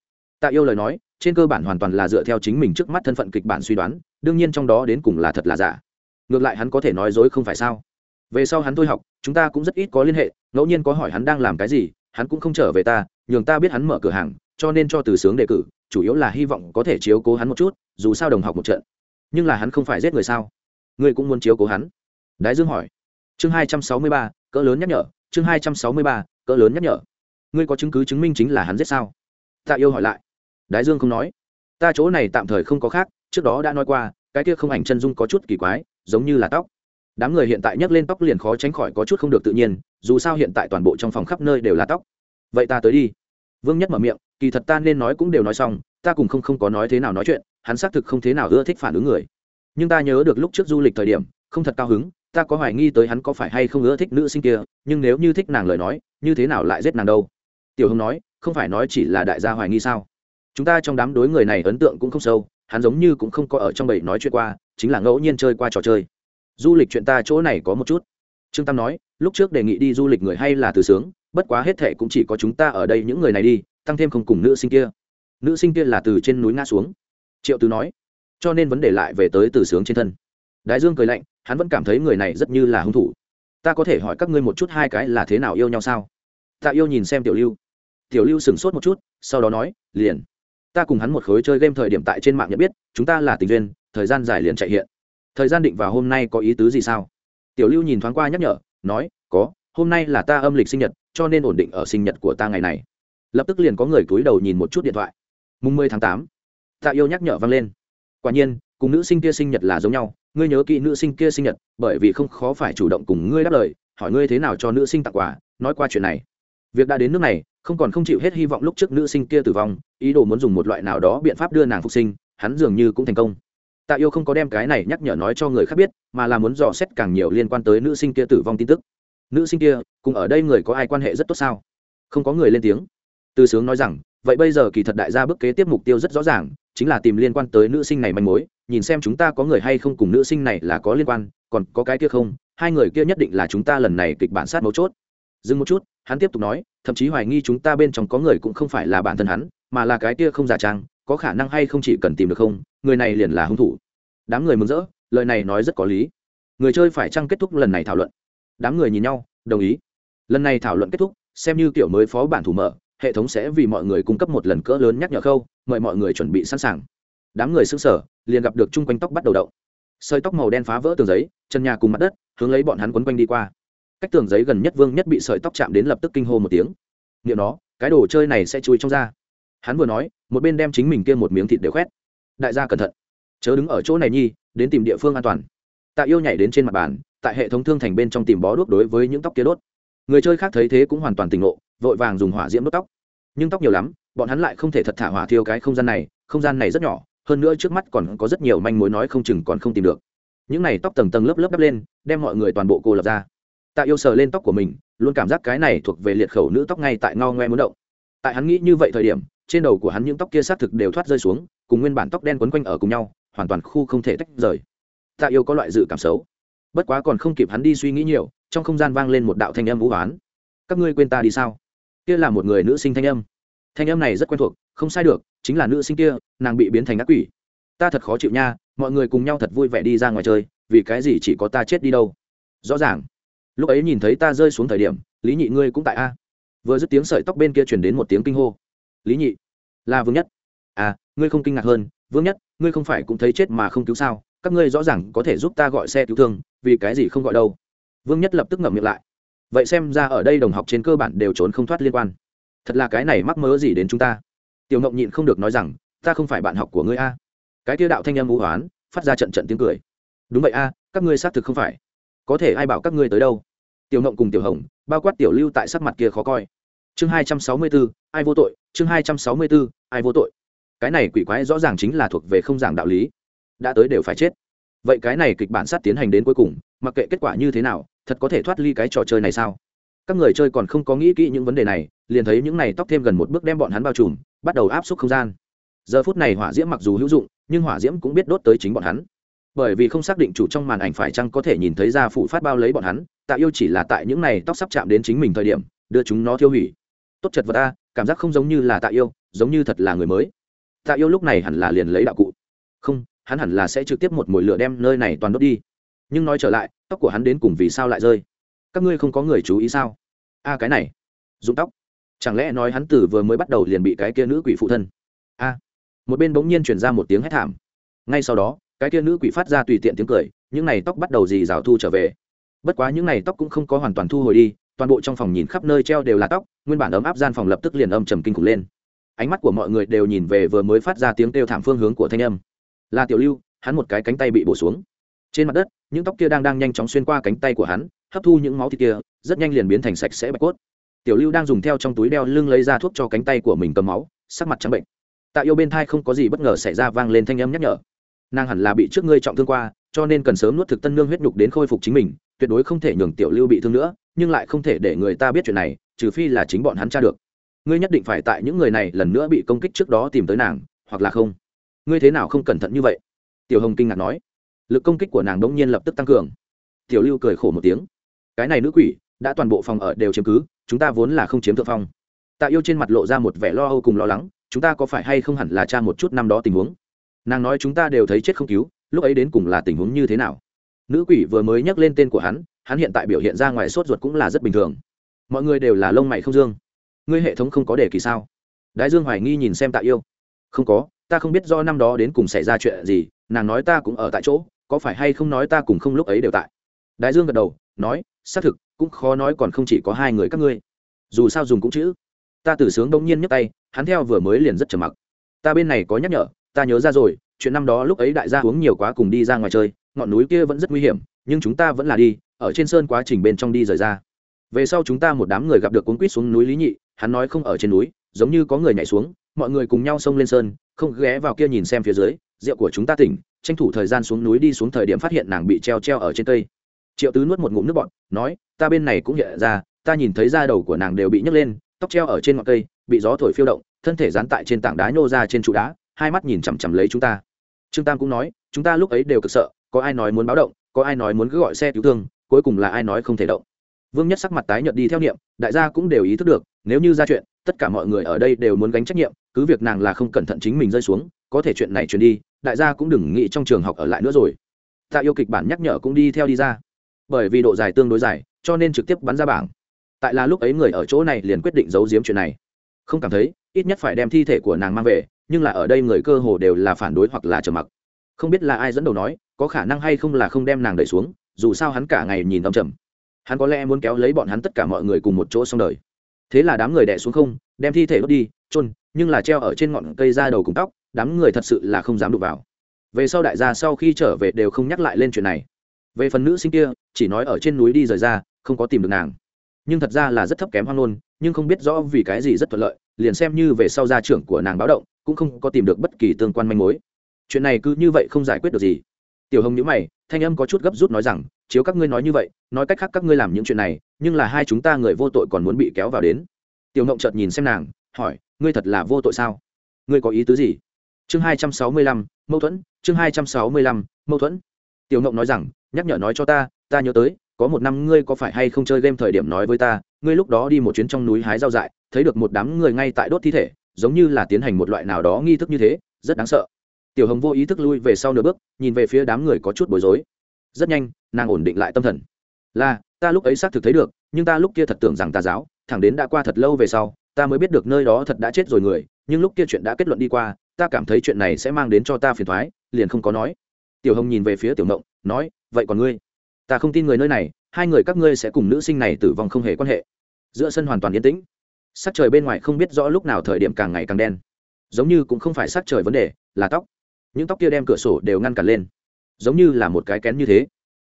Tạ yêu lời nói, trên cơ bản hoàn toàn là dựa theo chính mình trước mắt thân phận kịch bản suy đoán, đương nhiên trong đó đến cùng là thật là giả. Ngược lại hắn có thể nói dối không phải sao? Về sau hắn thôi học, chúng ta cũng rất ít có liên hệ, ngẫu nhiên có hỏi hắn đang làm cái gì, hắn cũng không trở về ta, nhường ta biết hắn mở cửa hàng, cho nên cho từ sướng đề cử, chủ yếu là hy vọng có thể chiếu cố hắn một chút, dù sao đồng học một trận. Nhưng là hắn không phải giết người sao? Ngươi cũng muốn chiếu cố hắn. Đái dương hỏi. Chương hai trăm sáu mươi ba, cỡ lớn nhắc nhở, chương hai trăm sáu mươi ba, cỡ lớn nhắc nhở. Ngươi có chứng cứ chứng minh chính là hắn giết sao? Tạ yêu hỏi lại. Đái dương không nói. Ta chỗ này tạm thời không có khác, trước đó đã nói qua, cái kia không ảnh chân dung có chút kỳ quái, giống như là tóc đám người hiện tại nhấc lên tóc liền khó tránh khỏi có chút không được tự nhiên, dù sao hiện tại toàn bộ trong phòng khắp nơi đều là tóc. Vậy ta tới đi. Vương nhất mở miệng, kỳ thật ta nên nói cũng đều nói xong, ta cùng không không có nói thế nào nói chuyện, hắn xác thực không thế nào ưa thích phản ứng người. Nhưng ta nhớ được lúc trước du lịch thời điểm, không thật cao hứng, ta có hoài nghi tới hắn có phải hay không ưa thích nữ sinh kia, nhưng nếu như thích nàng lời nói, như thế nào lại giết nàng đâu? Tiểu hưng nói, không phải nói chỉ là đại gia hoài nghi sao? Chúng ta trong đám đối người này ấn tượng cũng không sâu, hắn giống như cũng không có ở trong bầy nói chuyện qua, chính là ngẫu nhiên chơi qua trò chơi du lịch chuyện ta chỗ này có một chút. Trương tam nói, lúc trước đề nghị đi du lịch người hay là từ sướng, bất quá hết thệ cũng chỉ có chúng ta ở đây những người này đi, tăng thêm không cùng nữ sinh kia. Nữ sinh kia là từ trên núi ngã xuống. Triệu tứ nói, cho nên vấn đề lại về tới từ sướng trên thân. Đại dương cười lạnh, hắn vẫn cảm thấy người này rất như là hung thủ. Ta có thể hỏi các ngươi một chút hai cái là thế nào yêu nhau sao? Ta yêu nhìn xem tiểu lưu. Tiểu lưu sửng sốt một chút, sau đó nói, liền. Ta cùng hắn một khối chơi game thời điểm tại trên mạng nhận biết, chúng ta là tình duyên, thời gian dài liền chạy hiện thời gian định vào hôm nay có ý tứ gì sao? Tiểu lưu nhìn thoáng qua nhắc nhở, nói, có, hôm nay là ta âm lịch sinh nhật, cho nên ổn định ở sinh nhật của ta ngày này. Lập tức liền có người cúi đầu nhìn một chút điện thoại. Mùng mười tháng tám, tạ yêu nhắc nhở vang lên. Quả nhiên, cùng nữ sinh kia sinh nhật là giống nhau, ngươi nhớ kỹ nữ sinh kia sinh nhật, bởi vì không khó phải chủ động cùng ngươi đáp lời, hỏi ngươi thế nào cho nữ sinh tặng quà, nói qua chuyện này. Việc đã đến nước này, không còn không chịu hết hy vọng lúc trước nữ sinh kia tử vong, ý đồ muốn dùng một loại nào đó biện pháp đưa nàng phục sinh, hắn dường như cũng thành công tạ yêu không có đem cái này nhắc nhở nói cho người khác biết, mà là muốn dò xét càng nhiều liên quan tới nữ sinh kia tử vong tin tức. Nữ sinh kia, cùng ở đây người có ai quan hệ rất tốt sao? Không có người lên tiếng. Từ sướng nói rằng, vậy bây giờ kỳ thật đại gia bước kế tiếp mục tiêu rất rõ ràng, chính là tìm liên quan tới nữ sinh này manh mối, nhìn xem chúng ta có người hay không cùng nữ sinh này là có liên quan, còn có cái kia không, hai người kia nhất định là chúng ta lần này kịch bản sát mấu chốt. Dừng một chút, hắn tiếp tục nói, thậm chí hoài nghi chúng ta bên trong có người cũng không phải là bản thân hắn, mà là cái kia không giả trang có khả năng hay không chỉ cần tìm được không, người này liền là hung thủ. Đám người mừng rỡ, lời này nói rất có lý. Người chơi phải chăng kết thúc lần này thảo luận? Đám người nhìn nhau, đồng ý. Lần này thảo luận kết thúc, xem như kiểu mới phó bản thủ mở, hệ thống sẽ vì mọi người cung cấp một lần cỡ lớn nhắc nhở khâu, mời mọi người chuẩn bị sẵn sàng. Đám người xứng sở liền gặp được chung quanh tóc bắt đầu đậu sợi tóc màu đen phá vỡ tường giấy, chân nhà cùng mặt đất, hướng lấy bọn hắn quấn quanh đi qua. Cách tường giấy gần nhất vương nhất bị sợi tóc chạm đến lập tức kinh hô một tiếng. Niệm nó, cái đồ chơi này sẽ chui trong da hắn vừa nói, một bên đem chính mình kia một miếng thịt đều khoét. Đại gia cẩn thận. Chớ đứng ở chỗ này nhi, đến tìm địa phương an toàn. Tạ yêu nhảy đến trên mặt bàn, tại hệ thống thương thành bên trong tìm bó đuốc đối với những tóc kia đốt. Người chơi khác thấy thế cũng hoàn toàn tỉnh ngộ, vội vàng dùng hỏa diễm đốt tóc. Nhưng tóc nhiều lắm, bọn hắn lại không thể thật thả hỏa thiêu cái không gian này, không gian này rất nhỏ, hơn nữa trước mắt còn có rất nhiều manh mối nói không chừng còn không tìm được. Những này tóc tầng tầng lớp lớp đắp lên, đem mọi người toàn bộ cô lập ra. Tạ yêu sờ lên tóc của mình, luôn cảm giác cái này thuộc về liệt khẩu nữ tóc ngay tại ngao ngoe muốn động. Tại hắn nghĩ như vậy thời điểm trên đầu của hắn những tóc kia xác thực đều thoát rơi xuống, cùng nguyên bản tóc đen quấn quanh ở cùng nhau, hoàn toàn khu không thể tách rời. Tạ yêu có loại dự cảm xấu. Bất quá còn không kịp hắn đi suy nghĩ nhiều, trong không gian vang lên một đạo thanh âm vũ hoán. Các ngươi quên ta đi sao? Kia là một người nữ sinh thanh âm. Thanh âm này rất quen thuộc, không sai được, chính là nữ sinh kia, nàng bị biến thành ác quỷ. Ta thật khó chịu nha, mọi người cùng nhau thật vui vẻ đi ra ngoài chơi, vì cái gì chỉ có ta chết đi đâu? Rõ ràng. Lúc ấy nhìn thấy ta rơi xuống thời điểm, lý nhị ngươi cũng tại a. Vừa dứt tiếng sợi tóc bên kia chuyển đến một tiếng kinh hô lý nhị là vương nhất à ngươi không kinh ngạc hơn vương nhất ngươi không phải cũng thấy chết mà không cứu sao các ngươi rõ ràng có thể giúp ta gọi xe cứu thương vì cái gì không gọi đâu vương nhất lập tức ngậm miệng lại vậy xem ra ở đây đồng học trên cơ bản đều trốn không thoát liên quan thật là cái này mắc mớ gì đến chúng ta tiểu ngộng nhịn không được nói rằng ta không phải bạn học của ngươi a cái tiêu đạo thanh âm vũ hoán phát ra trận trận tiếng cười đúng vậy a các ngươi xác thực không phải có thể ai bảo các ngươi tới đâu tiểu ngộng cùng tiểu hồng bao quát tiểu lưu tại sắc mặt kia khó coi chương hai trăm sáu mươi bốn ai vô tội? Chương hai trăm sáu mươi bốn ai vô tội? Cái này quỷ quái rõ ràng chính là thuộc về không giảng đạo lý. Đã tới đều phải chết. Vậy cái này kịch bản sát tiến hành đến cuối cùng, mặc kệ kết quả như thế nào, thật có thể thoát ly cái trò chơi này sao? Các người chơi còn không có nghĩ kỹ những vấn đề này, liền thấy những này tóc thêm gần một bước đem bọn hắn bao trùm, bắt đầu áp suất không gian. Giờ phút này hỏa diễm mặc dù hữu dụng, nhưng hỏa diễm cũng biết đốt tới chính bọn hắn. Bởi vì không xác định chủ trong màn ảnh phải chăng có thể nhìn thấy ra phụ phát bao lấy bọn hắn, tạ yêu chỉ là tại những này tóc sắp chạm đến chính mình thời điểm, đưa chúng nó thiêu hủy tốt chật vật ta, cảm giác không giống như là tạ yêu, giống như thật là người mới. Tạ yêu lúc này hẳn là liền lấy đạo cụ. Không, hắn hẳn là sẽ trực tiếp một mồi lửa đem nơi này toàn đốt đi. Nhưng nói trở lại, tóc của hắn đến cùng vì sao lại rơi? Các ngươi không có người chú ý sao? A, cái này. Dụng tóc. Chẳng lẽ nói hắn từ vừa mới bắt đầu liền bị cái kia nữ quỷ phụ thân? A. Một bên bỗng nhiên truyền ra một tiếng hét thảm. Ngay sau đó, cái kia nữ quỷ phát ra tùy tiện tiếng cười, những này tóc bắt đầu dì rào thu trở về. Bất quá những này tóc cũng không có hoàn toàn thu hồi đi toàn bộ trong phòng nhìn khắp nơi treo đều là tóc, nguyên bản ấm áp gian phòng lập tức liền âm trầm kinh khủng lên. Ánh mắt của mọi người đều nhìn về vừa mới phát ra tiếng kêu thảm phương hướng của thanh âm. Là tiểu lưu, hắn một cái cánh tay bị bổ xuống. Trên mặt đất, những tóc kia đang đang nhanh chóng xuyên qua cánh tay của hắn, hấp thu những máu thịt kia, rất nhanh liền biến thành sạch sẽ bạch cốt. Tiểu lưu đang dùng theo trong túi đeo lưng lấy ra thuốc cho cánh tay của mình cầm máu, sắc mặt trắng bệnh. Tạ yêu bên thai không có gì bất ngờ xảy ra vang lên thanh âm nhắc nhở. Nàng hẳn là bị trước ngươi trọng thương qua, cho nên cần sớm nuốt thực tân nương huyết nhục đến khôi phục chính mình, tuyệt đối không thể nhường tiểu lưu bị thương nữa nhưng lại không thể để người ta biết chuyện này, trừ phi là chính bọn hắn tra được. Ngươi nhất định phải tại những người này lần nữa bị công kích trước đó tìm tới nàng, hoặc là không? Ngươi thế nào không cẩn thận như vậy? Tiểu hồng kinh ngạc nói. Lực công kích của nàng đống nhiên lập tức tăng cường. Tiểu lưu cười khổ một tiếng. Cái này nữ quỷ, đã toàn bộ phòng ở đều chiếm cứ, chúng ta vốn là không chiếm thượng phong. Tạ yêu trên mặt lộ ra một vẻ lo âu cùng lo lắng, chúng ta có phải hay không hẳn là cha một chút năm đó tình huống? Nàng nói, chúng ta đều thấy chết không cứu, lúc ấy đến cùng là tình huống như thế nào? Nữ quỷ vừa mới nhắc lên tên của hắn hắn hiện tại biểu hiện ra ngoài sốt ruột cũng là rất bình thường. Mọi người đều là lông mày không dương. Ngươi hệ thống không có đề kỳ sao? Đại dương hoài nghi nhìn xem tạ yêu. Không có, ta không biết do năm đó đến cùng xảy ra chuyện gì, nàng nói ta cũng ở tại chỗ, có phải hay không nói ta cùng không lúc ấy đều tại? Đại dương gật đầu, nói, xác thực, cũng khó nói còn không chỉ có hai người các ngươi. Dù sao dùng cũng chữ. Ta tử sướng đông nhiên nhấc tay, hắn theo vừa mới liền rất trầm mặc. Ta bên này có nhắc nhở, ta nhớ ra rồi, chuyện năm đó lúc ấy đại gia uống nhiều quá cùng đi ra ngoài chơi, ngọn núi kia vẫn rất nguy hiểm, nhưng chúng ta vẫn là đi ở trên sơn quá trình bên trong đi rời ra. Về sau chúng ta một đám người gặp được cuốn quýt xuống núi lý nhị, hắn nói không ở trên núi, giống như có người nhảy xuống, mọi người cùng nhau xông lên sơn, không ghé vào kia nhìn xem phía dưới, rượu của chúng ta tỉnh, tranh thủ thời gian xuống núi đi xuống thời điểm phát hiện nàng bị treo treo ở trên cây. Triệu tứ nuốt một ngụm nước bọt, nói, ta bên này cũng hiện ra, ta nhìn thấy da đầu của nàng đều bị nhấc lên, tóc treo ở trên ngọn cây, bị gió thổi phiêu động, thân thể dán tại trên tảng đá nhô ra trên trụ đá, hai mắt nhìn chằm chằm lấy chúng ta. Trương tam cũng nói, chúng ta lúc ấy đều cực sợ, có ai nói muốn báo động, có ai nói muốn cứ gọi xe cứu thương cuối cùng là ai nói không thể động. Vương nhất sắc mặt tái nhợt đi theo niệm, đại gia cũng đều ý thức được, nếu như ra chuyện, tất cả mọi người ở đây đều muốn gánh trách nhiệm, cứ việc nàng là không cẩn thận chính mình rơi xuống, có thể chuyện này truyền đi, đại gia cũng đừng nghĩ trong trường học ở lại nữa rồi. Tạ yêu kịch bản nhắc nhở cũng đi theo đi ra. Bởi vì độ dài tương đối dài, cho nên trực tiếp bắn ra bảng. Tại là lúc ấy người ở chỗ này liền quyết định giấu giếm chuyện này. Không cảm thấy, ít nhất phải đem thi thể của nàng mang về, nhưng là ở đây người cơ hồ đều là phản đối hoặc là trầm mặc. Không biết là ai dẫn đầu nói, có khả năng hay không là không đem nàng đẩy xuống dù sao hắn cả ngày nhìn âm trầm. Hắn có lẽ muốn kéo lấy bọn hắn tất cả mọi người cùng một chỗ xong đời. Thế là đám người đẻ xuống không, đem thi thể đốt đi trôn nhưng là treo ở trên ngọn cây ra đầu cùng tóc, đám người thật sự là không dám đụng vào. Về sau đại gia sau khi trở về đều không nhắc lại lên chuyện này. Về phần nữ sinh kia, chỉ nói ở trên núi đi rời ra, không có tìm được nàng. Nhưng thật ra là rất thấp kém hoang nôn nhưng không biết rõ vì cái gì rất thuận lợi, liền xem như về sau gia trưởng của nàng báo động, cũng không có tìm được bất kỳ tương quan manh mối. Chuyện này cứ như vậy không giải quyết được gì tiểu hồng nhữ mày, thanh âm có chút gấp rút nói rằng, chiếu các ngươi nói như vậy, nói cách khác các ngươi làm những chuyện này, nhưng là hai chúng ta người vô tội còn muốn bị kéo vào đến. Tiểu ngộng chợt nhìn xem nàng, hỏi, ngươi thật là vô tội sao? Ngươi có ý tứ gì? Chương hai trăm sáu mươi lăm, mâu thuẫn, chương hai trăm sáu mươi lăm, mâu thuẫn. Tiểu ngộng nói rằng, nhắc nhở nói cho ta ta nhớ tới, có một năm ngươi có phải hay không chơi game thời điểm nói với ta, ngươi lúc đó đi một chuyến trong núi hái rau dại, thấy được một đám người ngay tại đốt thi thể, giống như là tiến hành một loại nào đó nghi thức như thế, rất đáng sợ tiểu hồng vô ý thức lui về sau nửa bước, nhìn về phía đám người có chút bối rối. Rất nhanh, nàng ổn định lại tâm thần. Là, ta lúc ấy xác thực thấy được, nhưng ta lúc kia thật tưởng rằng tà giáo, thẳng đến đã qua thật lâu về sau, ta mới biết được nơi đó thật đã chết rồi người, nhưng lúc kia chuyện đã kết luận đi qua, ta cảm thấy chuyện này sẽ mang đến cho ta phiền thoái liền không có nói. Tiểu hồng nhìn về phía tiểu mộng nói, vậy còn ngươi? Ta không tin người nơi này, hai người các ngươi sẽ cùng nữ sinh này tử vong không hề quan hệ. Giữa sân hoàn toàn yên tĩnh. Sắc trời bên ngoài không biết rõ lúc nào thời điểm càng ngày càng đen. Giống như cũng không phải sắc trời vấn đề, là tóc những tóc kia đem cửa sổ đều ngăn cản lên. Giống như là một cái kén như thế.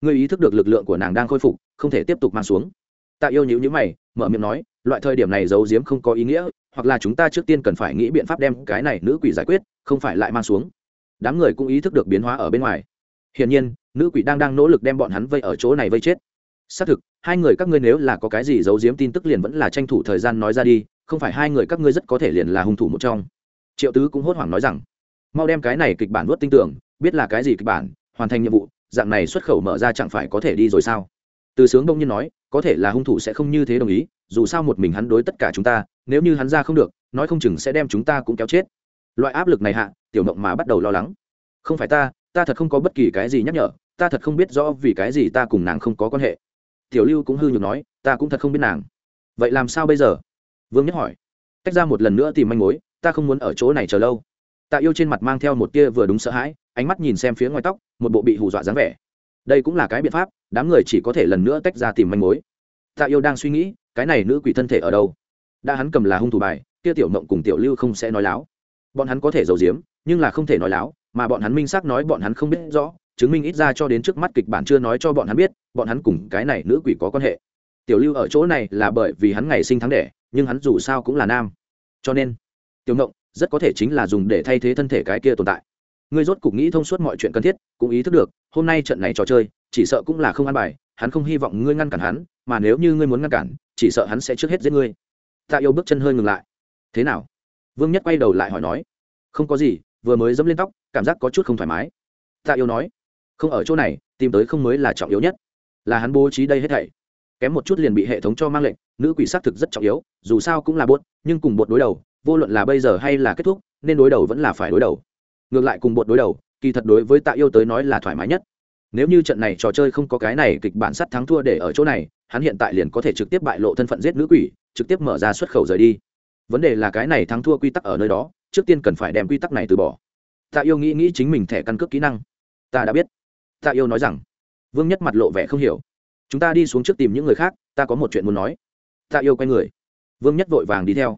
Ngươi ý thức được lực lượng của nàng đang khôi phục, không thể tiếp tục mang xuống. Tạ yêu nhữ nhữ mày, mở miệng nói, loại thời điểm này giấu giếm không có ý nghĩa, hoặc là chúng ta trước tiên cần phải nghĩ biện pháp đem cái này nữ quỷ giải quyết, không phải lại mang xuống. Đám người cũng ý thức được biến hóa ở bên ngoài. Hiển nhiên, nữ quỷ đang đang nỗ lực đem bọn hắn vây ở chỗ này vây chết. Xác thực, hai người các ngươi nếu là có cái gì giấu giếm tin tức liền vẫn là tranh thủ thời gian nói ra đi, không phải hai người các ngươi rất có thể liền là hung thủ một trong. Triệu tứ cũng hốt hoảng nói rằng mau đem cái này kịch bản nuốt tin tưởng biết là cái gì kịch bản, hoàn thành nhiệm vụ, dạng này xuất khẩu mở ra chẳng phải có thể đi rồi sao? Từ sướng đông nhiên nói, có thể là hung thủ sẽ không như thế đồng ý, dù sao một mình hắn đối tất cả chúng ta, nếu như hắn ra không được, nói không chừng sẽ đem chúng ta cũng kéo chết. Loại áp lực này hạ, tiểu mộng mà bắt đầu lo lắng. Không phải ta ta thật không có bất kỳ cái gì nhắc nhở, ta thật không biết rõ vì cái gì ta cùng nàng không có quan hệ. Tiểu lưu cũng hư nhược nói, ta cũng thật không biết nàng. Vậy làm sao bây giờ? Vương nhất hỏi. Tách ra một lần nữa tìm manh mối, ta không muốn ở chỗ này chờ lâu tạ yêu trên mặt mang theo một tia vừa đúng sợ hãi, ánh mắt nhìn xem phía ngoài tóc, một bộ bị hù dọa dáng vẻ. Đây cũng là cái biện pháp, đám người chỉ có thể lần nữa tách ra tìm manh mối. Tạ yêu đang suy nghĩ, cái này nữ quỷ thân thể ở đâu? Đã hắn cầm là hung thủ bài, kia tiểu mộng cùng tiểu lưu không sẽ nói láo. Bọn hắn có thể giấu giếm, nhưng là không thể nói láo, mà bọn hắn minh xác nói bọn hắn không biết rõ, chứng minh ít ra cho đến trước mắt kịch bản chưa nói cho bọn hắn biết, bọn hắn cùng cái này nữ quỷ có quan hệ. Tiểu lưu ở chỗ này là bởi vì hắn ngày sinh tháng đẻ, nhưng hắn dù sao cũng là nam. Cho nên, tiểu mộng rất có thể chính là dùng để thay thế thân thể cái kia tồn tại. Ngươi rốt cục nghĩ thông suốt mọi chuyện cần thiết, cũng ý thức được, hôm nay trận này trò chơi, chỉ sợ cũng là không ăn bài, hắn không hy vọng ngươi ngăn cản hắn, mà nếu như ngươi muốn ngăn cản, chỉ sợ hắn sẽ trước hết giết ngươi. Tạ yêu bước chân hơi ngừng lại. Thế nào? Vương nhất quay đầu lại hỏi nói. Không có gì, vừa mới dẫm lên tóc, cảm giác có chút không thoải mái. Tạ yêu nói. Không ở chỗ này, tìm tới không mới là trọng yếu nhất. Là hắn bố trí đây hết thảy. Kém một chút liền bị hệ thống cho mang lệnh, nữ quỷ xác thực rất trọng yếu, dù sao cũng là bốt nhưng cùng bột đối đầu vô luận là bây giờ hay là kết thúc, nên đối đầu vẫn là phải đối đầu. Ngược lại cùng bột đối đầu, kỳ thật đối với tạ yêu tới nói là thoải mái nhất. Nếu như trận này trò chơi không có cái này kịch bản sắt thắng thua để ở chỗ này, hắn hiện tại liền có thể trực tiếp bại lộ thân phận giết nữ quỷ, trực tiếp mở ra xuất khẩu rời đi. Vấn đề là cái này thắng thua quy tắc ở nơi đó, trước tiên cần phải đem quy tắc này từ bỏ. Tạ yêu nghĩ nghĩ chính mình thẻ căn cước kỹ năng. Ta đã biết. Tạ yêu nói rằng. Vương nhất mặt lộ vẻ không hiểu. Chúng ta đi xuống trước tìm những người khác, ta có một chuyện muốn nói. Tạ yêu quay người. Vương nhất vội vàng đi theo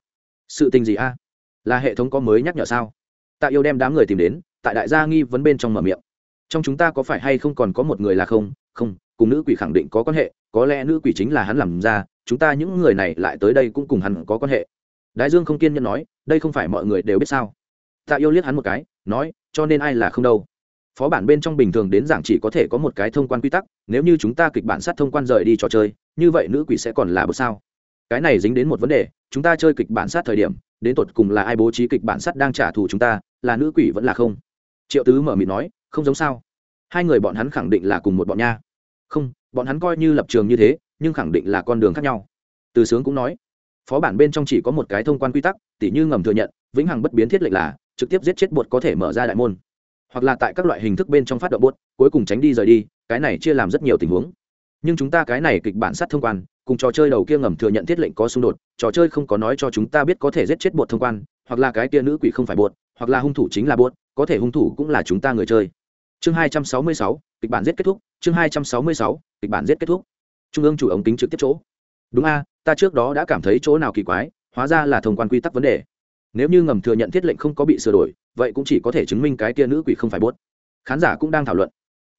sự tình gì a? Là hệ thống có mới nhắc nhở sao? Tạ yêu đem đám người tìm đến, tại đại gia nghi vấn bên trong mở miệng. Trong chúng ta có phải hay không còn có một người là không? Không, cùng nữ quỷ khẳng định có quan hệ, có lẽ nữ quỷ chính là hắn làm ra, chúng ta những người này lại tới đây cũng cùng hắn có quan hệ. Đại dương không kiên nhẫn nói, đây không phải mọi người đều biết sao? Tạ yêu liếc hắn một cái, nói, cho nên ai là không đâu? Phó bản bên trong bình thường đến giảng chỉ có thể có một cái thông quan quy tắc, nếu như chúng ta kịch bản sát thông quan rời đi trò chơi, như vậy nữ quỷ sẽ còn là bậc sao? Cái này dính đến một vấn đề chúng ta chơi kịch bản sát thời điểm đến tột cùng là ai bố trí kịch bản sát đang trả thù chúng ta là nữ quỷ vẫn là không? Triệu tứ mở mịt nói không giống sao? Hai người bọn hắn khẳng định là cùng một bọn nha. Không bọn hắn coi như lập trường như thế nhưng khẳng định là con đường khác nhau. Từ sướng cũng nói phó bản bên trong chỉ có một cái thông quan quy tắc tỉ như ngầm thừa nhận vĩnh hằng bất biến thiết lệnh là trực tiếp giết chết bột có thể mở ra đại môn. Hoặc là tại các loại hình thức bên trong phát động bột, cuối cùng tránh đi rời đi cái này chia làm rất nhiều tình huống. Nhưng chúng ta cái này kịch bản sát thông quan cùng trò chơi đầu kia ngầm thừa nhận thiết lệnh có xung đột, trò chơi không có nói cho chúng ta biết có thể giết chết bột thông quan, hoặc là cái kia nữ quỷ không phải bột, hoặc là hung thủ chính là bột, có thể hung thủ cũng là chúng ta người chơi. Chương hai trăm sáu mươi sáu, kịch bản giết kết thúc, chương hai trăm sáu mươi sáu, kịch bản giết kết thúc. Trung ương chủ ống kính trực tiếp chỗ. Đúng a, ta trước đó đã cảm thấy chỗ nào kỳ quái, hóa ra là thông quan quy tắc vấn đề. Nếu như ngầm thừa nhận thiết lệnh không có bị sửa đổi, vậy cũng chỉ có thể chứng minh cái kia nữ quỷ không phải bốt khán giả cũng đang thảo luận.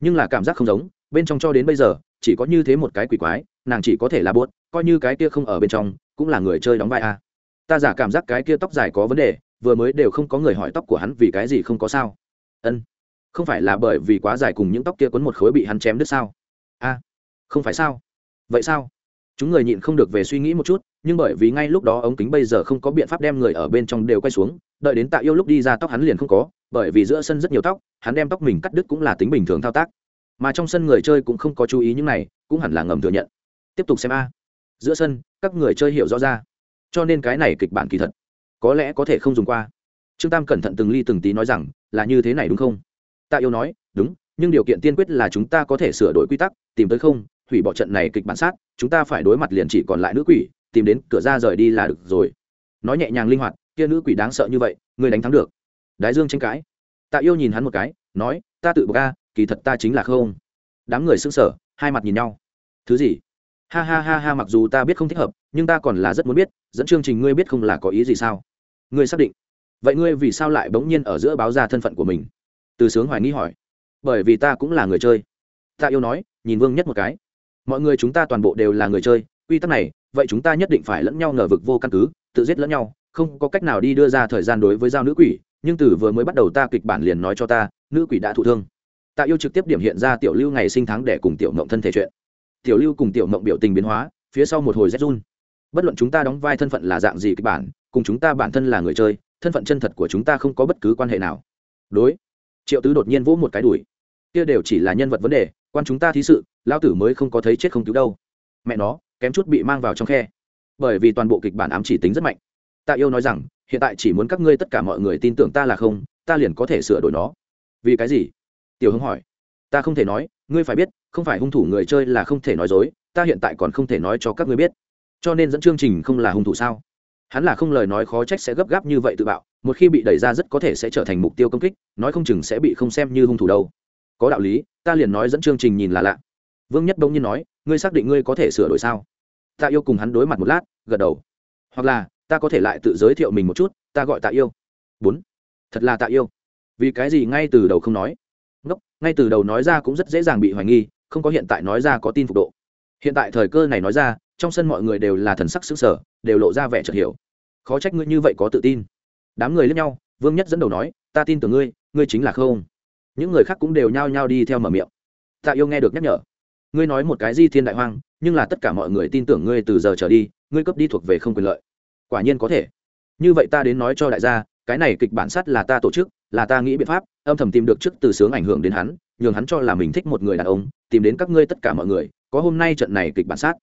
Nhưng là cảm giác không giống, bên trong cho đến bây giờ chỉ có như thế một cái quỷ quái, nàng chỉ có thể là buốt, coi như cái kia không ở bên trong, cũng là người chơi đóng vai a. Ta giả cảm giác cái kia tóc dài có vấn đề, vừa mới đều không có người hỏi tóc của hắn vì cái gì không có sao. Ân, không phải là bởi vì quá dài cùng những tóc kia quấn một khối bị hắn chém đứt sao? A, không phải sao? Vậy sao? Chúng người nhịn không được về suy nghĩ một chút, nhưng bởi vì ngay lúc đó ống kính bây giờ không có biện pháp đem người ở bên trong đều quay xuống, đợi đến tạ yêu lúc đi ra tóc hắn liền không có, bởi vì giữa sân rất nhiều tóc, hắn đem tóc mình cắt đứt cũng là tính bình thường thao tác mà trong sân người chơi cũng không có chú ý những này, cũng hẳn là ngầm thừa nhận. Tiếp tục xem a. Giữa sân, các người chơi hiểu rõ ra. Cho nên cái này kịch bản kỳ thật, có lẽ có thể không dùng qua. Trương tam cẩn thận từng ly từng tí nói rằng, là như thế này đúng không? Tạ yêu nói, đúng, nhưng điều kiện tiên quyết là chúng ta có thể sửa đổi quy tắc, tìm tới không, hủy bỏ trận này kịch bản sát, chúng ta phải đối mặt liền chỉ còn lại nữ quỷ, tìm đến cửa ra rời đi là được rồi. Nói nhẹ nhàng linh hoạt, kia nữ quỷ đáng sợ như vậy, người đánh thắng được. Đái dương tranh cãi. Tạ yêu nhìn hắn một cái, nói, ta tự bờ ca kỳ thật ta chính là không. Đám người xưng sở hai mặt nhìn nhau. Thứ gì? Ha ha ha ha, mặc dù ta biết không thích hợp, nhưng ta còn là rất muốn biết, dẫn chương trình ngươi biết không là có ý gì sao? Ngươi xác định. Vậy ngươi vì sao lại bỗng nhiên ở giữa báo ra thân phận của mình? Từ sướng hoài nghi hỏi. Bởi vì ta cũng là người chơi. Tạ yêu nói, nhìn vương nhất một cái. Mọi người chúng ta toàn bộ đều là người chơi, quy tắc này, vậy chúng ta nhất định phải lẫn nhau ngờ vực vô căn cứ, tự giết lẫn nhau. Không có cách nào đi đưa ra thời gian đối với giao nữ quỷ, nhưng từ vừa mới bắt đầu ta kịch bản liền nói cho ta, nữ quỷ đã thụ thương tạ yêu trực tiếp điểm hiện ra tiểu lưu ngày sinh tháng để cùng tiểu mộng thân thể chuyện. Tiểu lưu cùng tiểu mộng biểu tình biến hóa, phía sau một hồi rét run. Bất luận chúng ta đóng vai thân phận là dạng gì kịch bản, cùng chúng ta bản thân là người chơi, thân phận chân thật của chúng ta không có bất cứ quan hệ nào. Đối. Triệu tứ đột nhiên vỗ một cái đùi. Kia đều chỉ là nhân vật vấn đề, quan chúng ta thí sự lao tử mới không có thấy chết không cứu đâu. Mẹ nó, kém chút bị mang vào trong khe. Bởi vì toàn bộ kịch bản ám chỉ tính rất mạnh. Tạ yêu nói rằng, hiện tại chỉ muốn các ngươi tất cả mọi người tin tưởng ta là không, ta liền có thể sửa đổi nó. Vì cái gì? Tiểu hưng hỏi. Ta không thể nói, ngươi phải biết, không phải hung thủ người chơi là không thể nói dối, ta hiện tại còn không thể nói cho các ngươi biết. Cho nên dẫn chương trình không là hung thủ sao? Hắn là không lời nói khó trách sẽ gấp gáp như vậy tự bạo, một khi bị đẩy ra rất có thể sẽ trở thành mục tiêu công kích, nói không chừng sẽ bị không xem như hung thủ đâu. Có đạo lý, ta liền nói dẫn chương trình nhìn là lạ. Vương nhất đông nhiên nói, ngươi xác định ngươi có thể sửa đổi sao? Ta yêu cùng hắn đối mặt một lát, gật đầu. Hoặc là, ta có thể lại tự giới thiệu mình một chút, ta gọi tạ yêu. Bốn. Thật là tạ yêu. Vì cái gì ngay từ đầu không nói? Ngay từ đầu nói ra cũng rất dễ dàng bị hoài nghi, không có hiện tại nói ra có tin phục độ. Hiện tại thời cơ này nói ra, trong sân mọi người đều là thần sắc xứng sở đều lộ ra vẻ chợt hiểu. Khó trách ngươi như vậy có tự tin. Đám người lẫn nhau, vương nhất dẫn đầu nói, ta tin tưởng ngươi ngươi chính là không. Những người khác cũng đều nhao nhao đi theo mở miệng. Tạ yêu nghe được nhắc nhở. Ngươi nói một cái di thiên đại hoang, nhưng là tất cả mọi người tin tưởng ngươi từ giờ trở đi, ngươi cấp đi thuộc về không quyền lợi. Quả nhiên có thể. Như vậy ta đến nói cho đại gia, cái này kịch bản sắt là ta tổ chức là ta nghĩ biện pháp, âm thầm tìm được trước từ sướng ảnh hưởng đến hắn, nhường hắn cho là mình thích một người đàn ông, tìm đến các ngươi tất cả mọi người, có hôm nay trận này kịch bản sát.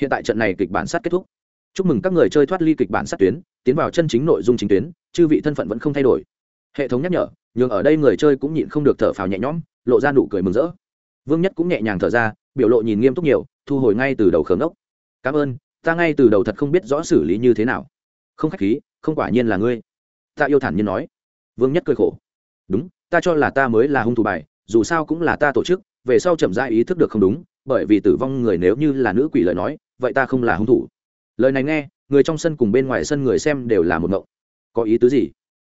Hiện tại trận này kịch bản sát kết thúc. Chúc mừng các người chơi thoát ly kịch bản sát tuyến, tiến vào chân chính nội dung chính tuyến, chư vị thân phận vẫn không thay đổi. Hệ thống nhắc nhở, nhường ở đây người chơi cũng nhịn không được thở phào nhẹ nhõm, lộ ra nụ cười mừng rỡ. Vương nhất cũng nhẹ nhàng thở ra, biểu lộ nhìn nghiêm túc nhiều, thu hồi ngay từ đầu khớm ốc cảm ơn, ta ngay từ đầu thật không biết rõ xử lý như thế nào. Không khách khí, không quả nhiên là ngươi. Ta yêu thản nhiên nói vương nhất cười khổ. Đúng ta cho là ta mới là hung thủ bài dù sao cũng là ta tổ chức về sau chậm ra ý thức được không đúng bởi vì tử vong người nếu như là nữ quỷ lời nói vậy ta không là hung thủ. Lời này nghe người trong sân cùng bên ngoài sân người xem đều là một ngộng. Có ý tứ gì?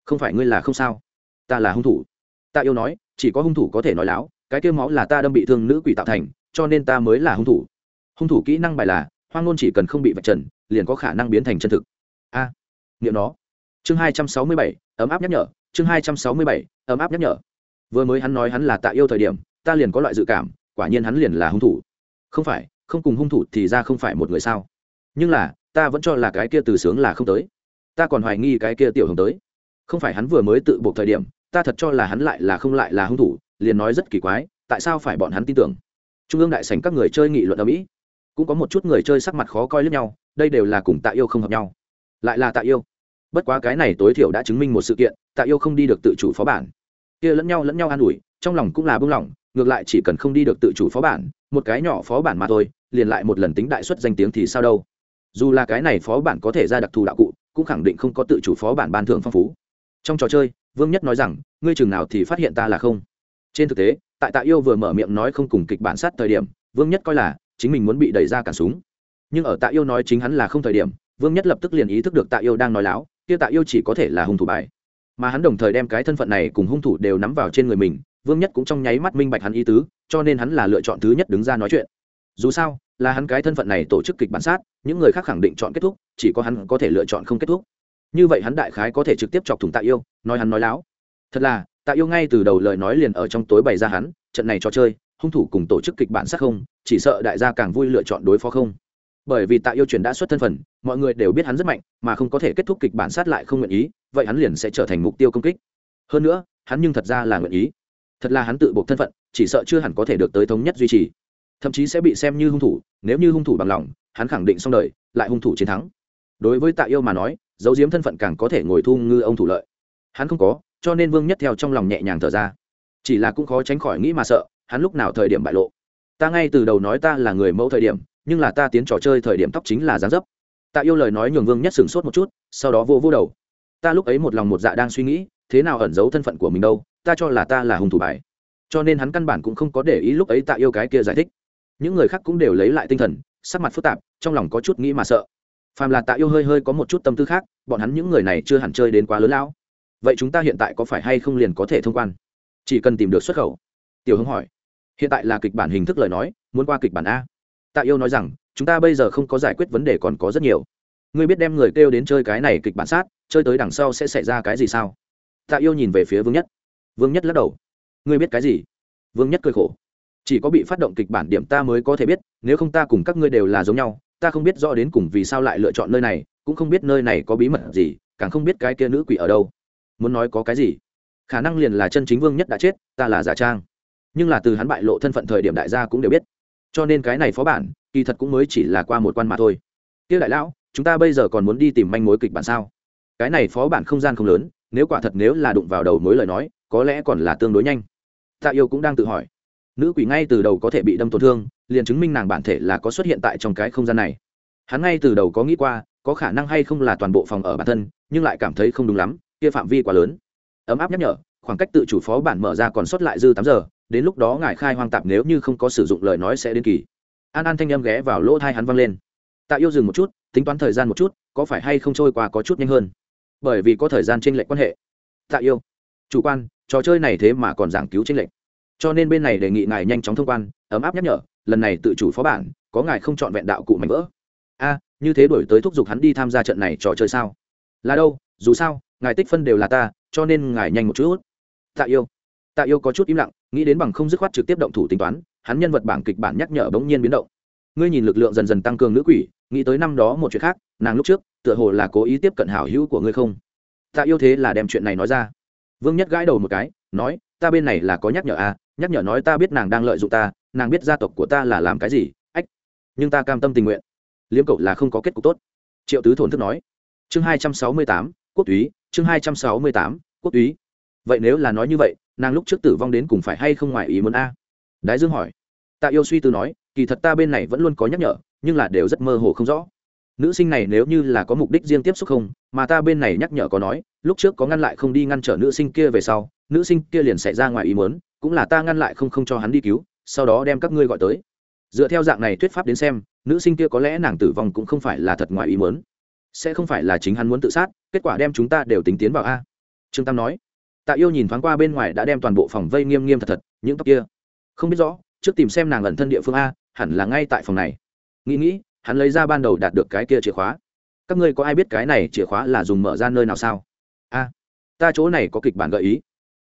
Không phải ngươi là không sao? Ta là hung thủ. Ta yêu nói chỉ có hung thủ có thể nói láo cái kêu máu là ta đâm bị thương nữ quỷ tạo thành cho nên ta mới là hung thủ. Hung thủ kỹ năng bài là hoang ngôn chỉ cần không bị vạch trần liền có khả năng biến thành chân thực. A à, nghiệm nó. Chương hai trăm sáu mươi bảy ấm áp nhắc nhở chương hai trăm sáu mươi bảy, ấm áp nhắc nhở. Vừa mới hắn nói hắn là tạ yêu thời điểm, ta liền có loại dự cảm, quả nhiên hắn liền là hung thủ. Không phải, không cùng hung thủ thì ra không phải một người sao? Nhưng là, ta vẫn cho là cái kia từ sướng là không tới. Ta còn hoài nghi cái kia tiểu hồng tới. Không phải hắn vừa mới tự buộc thời điểm, ta thật cho là hắn lại là không lại là hung thủ, liền nói rất kỳ quái, tại sao phải bọn hắn tin tưởng? Trung ương đại sành các người chơi nghị luận ở mỹ cũng có một chút người chơi sắc mặt khó coi lẫn nhau, đây đều là cùng tạ yêu không hợp nhau. Lại là tạ yêu bất quá cái này tối thiểu đã chứng minh một sự kiện, tạ yêu không đi được tự chủ phó bản. Kia lẫn nhau lẫn nhau an ủi, trong lòng cũng là bưng lỏng ngược lại chỉ cần không đi được tự chủ phó bản, một cái nhỏ phó bản mà thôi, liền lại một lần tính đại xuất danh tiếng thì sao đâu. Dù là cái này phó bản có thể ra đặc thù đạo cụ, cũng khẳng định không có tự chủ phó bản ban thưởng phong phú. Trong trò chơi, vương nhất nói rằng, ngươi chừng nào thì phát hiện ta là không? Trên thực tế, tại tạ yêu vừa mở miệng nói không cùng kịch bản sát thời điểm, vương nhất coi là chính mình muốn bị đẩy ra cản súng. Nhưng ở tạ yêu nói chính hắn là không thời điểm, vương nhất lập tức liền ý thức được tạ yêu đang nói láo kia tạ yêu chỉ có thể là hung thủ bài. Mà hắn đồng thời đem cái thân phận này cùng hung thủ đều nắm vào trên người mình, vương nhất cũng trong nháy mắt minh bạch hắn ý tứ, cho nên hắn là lựa chọn thứ nhất đứng ra nói chuyện. Dù sao, là hắn cái thân phận này tổ chức kịch bản sát, những người khác khẳng định chọn kết thúc, chỉ có hắn có thể lựa chọn không kết thúc. Như vậy hắn đại khái có thể trực tiếp chọc thủng tạ yêu, nói hắn nói láo. Thật là, tạ yêu ngay từ đầu lời nói liền ở trong tối bày ra hắn, trận này cho chơi, hung thủ cùng tổ chức kịch bản sát không, chỉ sợ đại gia càng vui lựa chọn đối phó không bởi vì tạ yêu Truyền đã xuất thân phận mọi người đều biết hắn rất mạnh, mà không có thể kết thúc kịch bản sát lại không nguyện ý, vậy hắn liền sẽ trở thành mục tiêu công kích. Hơn nữa, hắn nhưng thật ra là nguyện ý. Thật là hắn tự buộc thân phận, chỉ sợ chưa hẳn có thể được tới thống nhất duy trì. Thậm chí sẽ bị xem như hung thủ, nếu như hung thủ bằng lòng, hắn khẳng định xong đời, lại hung thủ chiến thắng. Đối với tạ yêu mà nói dấu diếm thân phận càng có thể ngồi thu ngư ông thủ lợi. Hắn không có, cho nên vương nhất theo trong lòng nhẹ nhàng thở ra. Chỉ là cũng khó tránh khỏi nghĩ mà sợ, hắn lúc nào thời điểm bại lộ. Ta ngay từ đầu nói ta là người mẫu thời điểm nhưng là ta tiến trò chơi thời điểm tóc chính là dáng dấp. Tạ yêu lời nói nhường vương nhất sửng sốt một chút, sau đó vô vô đầu. Ta lúc ấy một lòng một dạ đang suy nghĩ, thế nào ẩn giấu thân phận của mình đâu, ta cho là ta là hung thủ bài. Cho nên hắn căn bản cũng không có để ý lúc ấy tạ yêu cái kia giải thích. Những người khác cũng đều lấy lại tinh thần, sắc mặt phức tạp, trong lòng có chút nghĩ mà sợ. Phàm là tạ yêu hơi hơi có một chút tâm tư khác, bọn hắn những người này chưa hẳn chơi đến quá lớn lao vậy chúng ta hiện tại có phải hay không liền có thể thông quan? Chỉ cần tìm được xuất khẩu. Tiểu hưng hỏi. Hiện tại là kịch bản hình thức lời nói, muốn qua kịch bản a tạ yêu nói rằng, chúng ta bây giờ không có giải quyết vấn đề còn có rất nhiều. Ngươi biết đem người kêu đến chơi cái này kịch bản sát, chơi tới đằng sau sẽ xảy ra cái gì sao? Tạ yêu nhìn về phía vương nhất. Vương nhất lắc đầu. Ngươi biết cái gì? Vương nhất cười khổ. Chỉ có bị phát động kịch bản điểm ta mới có thể biết, nếu không ta cùng các ngươi đều là giống nhau, ta không biết rõ đến cùng vì sao lại lựa chọn nơi này, cũng không biết nơi này có bí mật gì, càng không biết cái kia nữ quỷ ở đâu. Muốn nói có cái gì, khả năng liền là chân chính vương nhất đã chết, ta là giả trang. Nhưng là từ hắn bại lộ thân phận thời điểm đại gia cũng đều biết cho nên cái này phó bản, kỳ thật cũng mới chỉ là qua một quan mà thôi. Tiêu đại lão, chúng ta bây giờ còn muốn đi tìm manh mối kịch bản sao? Cái này phó bản không gian không lớn, nếu quả thật nếu là đụng vào đầu mối lời nói, có lẽ còn là tương đối nhanh. Tạ yêu cũng đang tự hỏi. Nữ quỷ ngay từ đầu có thể bị đâm tổn thương, liền chứng minh nàng bản thể là có xuất hiện tại trong cái không gian này. Hắn ngay từ đầu có nghĩ qua, có khả năng hay không là toàn bộ phòng ở bản thân, nhưng lại cảm thấy không đúng lắm, kia phạm vi quá lớn. Ấm áp nhắc nhở, khoảng cách tự chủ phó bản mở ra còn sót lại dư tám giờ đến lúc đó ngài khai hoang tạp nếu như không có sử dụng lời nói sẽ đến kỳ. An an thanh â m ghé vào lỗ thai hắn văng lên. Tạ yêu dừng một chút, tính toán thời gian một chút, có phải hay không trôi qua có chút nhanh hơn? Bởi vì có thời gian tranh lệch quan hệ. Tạ yêu. Chủ quan, trò chơi này thế mà còn giảng cứu tranh lệch. Cho nên bên này đề nghị ngài nhanh chóng thông quan, ấm áp nhắc nhở, lần này tự chủ phó bản, có ngài không chọn vẹn đạo cụ mạnh vỡ. A, như thế đổi tới thúc giục hắn đi tham gia trận này trò chơi sao? Là đâu, dù sao, ngài tích phân đều là ta, cho nên ngài nhanh một chút. Tạ yêu. Tạ yêu có chút im lặng nghĩ đến bằng không dứt khoát trực tiếp động thủ tính toán, hắn nhân vật bảng kịch bản nhắc nhở bỗng nhiên biến động. Ngươi nhìn lực lượng dần dần tăng cường nữ quỷ, nghĩ tới năm đó một chuyện khác, nàng lúc trước, tựa hồ là cố ý tiếp cận hảo hữu của ngươi không? Ta yêu thế là đem chuyện này nói ra. Vương nhất gãi đầu một cái, nói, ta bên này là có nhắc nhở à nhắc nhở nói ta biết nàng đang lợi dụng ta, nàng biết gia tộc của ta là làm cái gì, ách, nhưng ta cam tâm tình nguyện. Liếm cậu là không có kết cục tốt. Triệu tứ thổn thức nói. Chương hai trăm sáu mươi tám, quốc túy, chương hai trăm sáu mươi tám, quốc túy vậy nếu là nói như vậy, nàng lúc trước tử vong đến cùng phải hay không ngoài ý muốn a? Đái dương hỏi. Tạ yêu suy tư nói, kỳ thật ta bên này vẫn luôn có nhắc nhở, nhưng là đều rất mơ hồ không rõ. Nữ sinh này nếu như là có mục đích riêng tiếp xúc không, mà ta bên này nhắc nhở có nói, lúc trước có ngăn lại không đi ngăn trở nữ sinh kia về sau, nữ sinh kia liền xảy ra ngoài ý muốn, cũng là ta ngăn lại không không cho hắn đi cứu, sau đó đem các ngươi gọi tới. Dựa theo dạng này thuyết pháp đến xem, nữ sinh kia có lẽ nàng tử vong cũng không phải là thật ngoài ý muốn. Sẽ không phải là chính hắn muốn tự sát, kết quả đem chúng ta đều tính tiến vào a. Trương tam nói tạ yêu nhìn thoáng qua bên ngoài đã đem toàn bộ phòng vây nghiêm nghiêm thật thật, những tóc kia. Không biết rõ, trước tìm xem nàng ẩn thân địa phương a, hẳn là ngay tại phòng này. Nghĩ nghĩ, hắn lấy ra ban đầu đạt được cái kia chìa khóa. Các ngươi có ai biết cái này chìa khóa là dùng mở ra nơi nào sao? A, ta chỗ này có kịch bản gợi ý.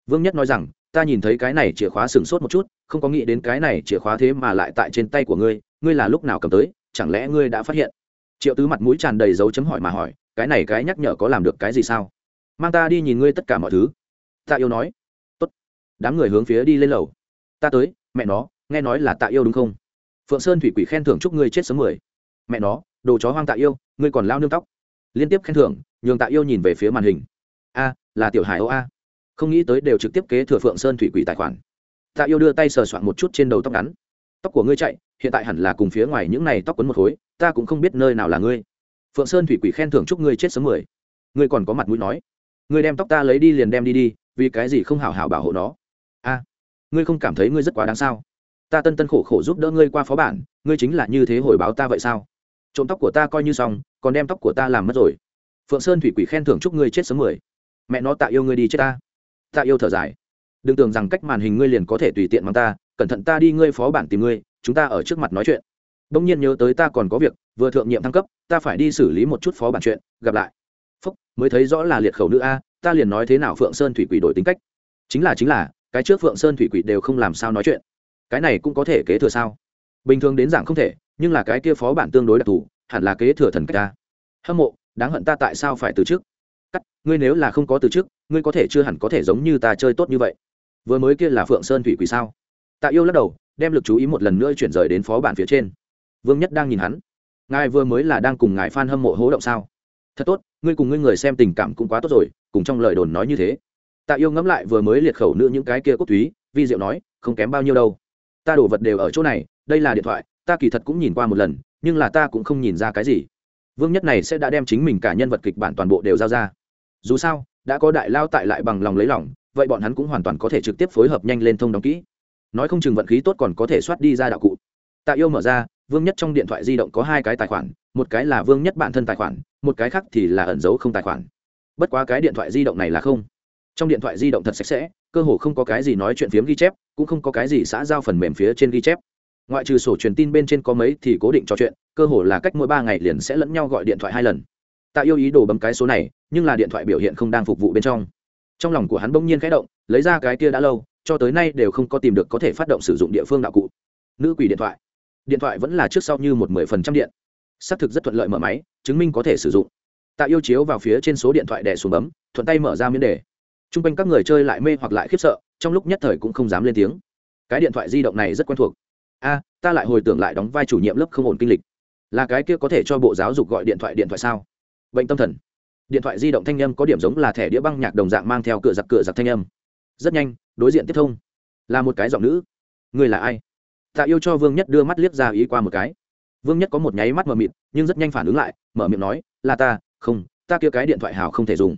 Vương nhất nói rằng, ta nhìn thấy cái này chìa khóa sửng sốt một chút, không có nghĩ đến cái này chìa khóa thế mà lại tại trên tay của ngươi ngươi là lúc nào cầm tới, chẳng lẽ ngươi đã phát hiện? Triệu tứ mặt mũi tràn đầy dấu chấm hỏi mà hỏi, cái này cái nhắc nhở có làm được cái gì sao? Mang ta đi nhìn ngươi tất cả mọi thứ tạ yêu nói. Tốt, đám người hướng phía đi lên lầu. Ta tới, mẹ nó, nghe nói là tạ yêu đúng không? Phượng sơn thủy quỷ khen thưởng chúc ngươi chết sớm mười. Mẹ nó, đồ chó hoang tạ yêu, ngươi còn lao nương tóc. Liên tiếp khen thưởng, nhường tạ yêu nhìn về phía màn hình. A, là tiểu hải âu a. Không nghĩ tới đều trực tiếp kế thừa phượng sơn thủy quỷ tài khoản. Tạ yêu đưa tay sờ soạn một chút trên đầu tóc ngắn. Tóc của ngươi chạy, hiện tại hẳn là cùng phía ngoài những này tóc quấn một khối, ta cũng không biết nơi nào là ngươi. Phượng sơn thủy quỷ khen thưởng chúc ngươi chết sớm mười. Ngươi còn có mặt mũi nói. Ngươi đem tóc ta lấy đi liền đem đi đi vì cái gì không hảo hảo bảo hộ nó? A, ngươi không cảm thấy ngươi rất quá đáng sao? Ta tân tân khổ khổ giúp đỡ ngươi qua phó bản, ngươi chính là như thế hồi báo ta vậy sao? Trộm tóc của ta coi như xong, còn đem tóc của ta làm mất rồi. Phượng sơn thủy quỷ khen thưởng chúc ngươi chết sớm mười. Mẹ nó tạ yêu ngươi đi chết ta. Tạ yêu thở dài. Đừng tưởng rằng cách màn hình ngươi liền có thể tùy tiện mang ta, cẩn thận ta đi ngươi phó bản tìm ngươi, chúng ta ở trước mặt nói chuyện. Bỗng nhiên nhớ tới ta còn có việc, vừa thượng nhiệm thăng cấp, ta phải đi xử lý một chút phó bản chuyện, gặp lại. Phúc, mới thấy rõ là liệt khẩu nữ a ta liền nói thế nào phượng sơn thủy quỷ đổi tính cách. Chính là chính là, cái trước phượng sơn thủy quỷ đều không làm sao nói chuyện. Cái này cũng có thể kế thừa sao? Bình thường đến dạng không thể, nhưng là cái kia phó bản tương đối đặc thù, hẳn là kế thừa thần cách ta. Hâm mộ, đáng hận ta tại sao phải từ chức? Cắt, ngươi nếu là không có từ chức, ngươi có thể chưa hẳn có thể giống như ta chơi tốt như vậy. Vừa mới kia là phượng sơn thủy quỷ sao? Tạ yêu lắc đầu, đem lực chú ý một lần nữa chuyển rời đến phó bản phía trên. Vương nhất đang nhìn hắn. Ngài vừa mới là đang cùng ngài f a n hâm mộ hố động sao? Thật tốt, ngươi cùng ngươi người xem tình cảm cũng quá tốt rồi cùng trong lời đồn nói như thế. Tạ yêu ngẫm lại vừa mới liệt khẩu nữ những cái kia cốt túy, vi diệu nói, không kém bao nhiêu đâu. Ta đổ vật đều ở chỗ này, đây là điện thoại, ta kỳ thật cũng nhìn qua một lần, nhưng là ta cũng không nhìn ra cái gì. Vương nhất này sẽ đã đem chính mình cả nhân vật kịch bản toàn bộ đều giao ra. Dù sao, đã có đại lao tại lại bằng lòng lấy lòng, vậy bọn hắn cũng hoàn toàn có thể trực tiếp phối hợp nhanh lên thông đóng kỹ. Nói không chừng vận khí tốt còn có thể soát đi ra đạo cụ. Tạ yêu mở ra, vương nhất trong điện thoại di động có hai cái tài khoản, một cái là vương nhất bản thân tài khoản, một cái khác thì là ẩn giấu không tài khoản bất quá cái điện thoại di động này là không. Trong điện thoại di động thật sạch sẽ, cơ hồ không có cái gì nói chuyện phiếm ghi chép, cũng không có cái gì xã giao phần mềm phía trên ghi chép. Ngoại trừ sổ truyền tin bên trên có mấy thì cố định trò chuyện, cơ hồ là cách mỗi ba ngày liền sẽ lẫn nhau gọi điện thoại hai lần. Tạ yêu ý đồ bấm cái số này, nhưng là điện thoại biểu hiện không đang phục vụ bên trong. Trong lòng của hắn bỗng nhiên khẽ động, lấy ra cái kia đã lâu, cho tới nay đều không có tìm được có thể phát động sử dụng địa phương đạo cụ. Nữ quỷ điện thoại. Điện thoại vẫn là trước sau như một mười phần trăm điện. Xác thực rất thuận lợi mở máy, chứng minh có thể sử dụng tạ yêu chiếu vào phía trên số điện thoại đẻ xuống bấm thuận tay mở ra miếng đề. T r u n g quanh các người chơi lại mê hoặc lại khiếp sợ, trong lúc nhất thời cũng không dám lên tiếng. Cái điện thoại di động này rất quen thuộc. A, ta lại hồi tưởng lại đóng vai chủ nhiệm lớp không ổn kinh lịch. Là cái kia có thể cho bộ giáo dục gọi điện thoại điện thoại sao? Bệnh tâm thần. Điện thoại di động thanh âm có điểm giống là thẻ đĩa băng nhạc đồng dạng mang theo cửa giặc cửa giặc thanh âm. Rất nhanh, đối diện tiếp thông. Là một cái giọng nữ. Người là ai? Tạ yêu cho vương nhất đưa mắt liếc ra ý qua một cái. Vương nhất có một nháy mắt mờ mịt, nhưng rất nhanh phản ứng lại, mở miệng nói, là ta không, ta kia cái điện thoại hào không thể dùng.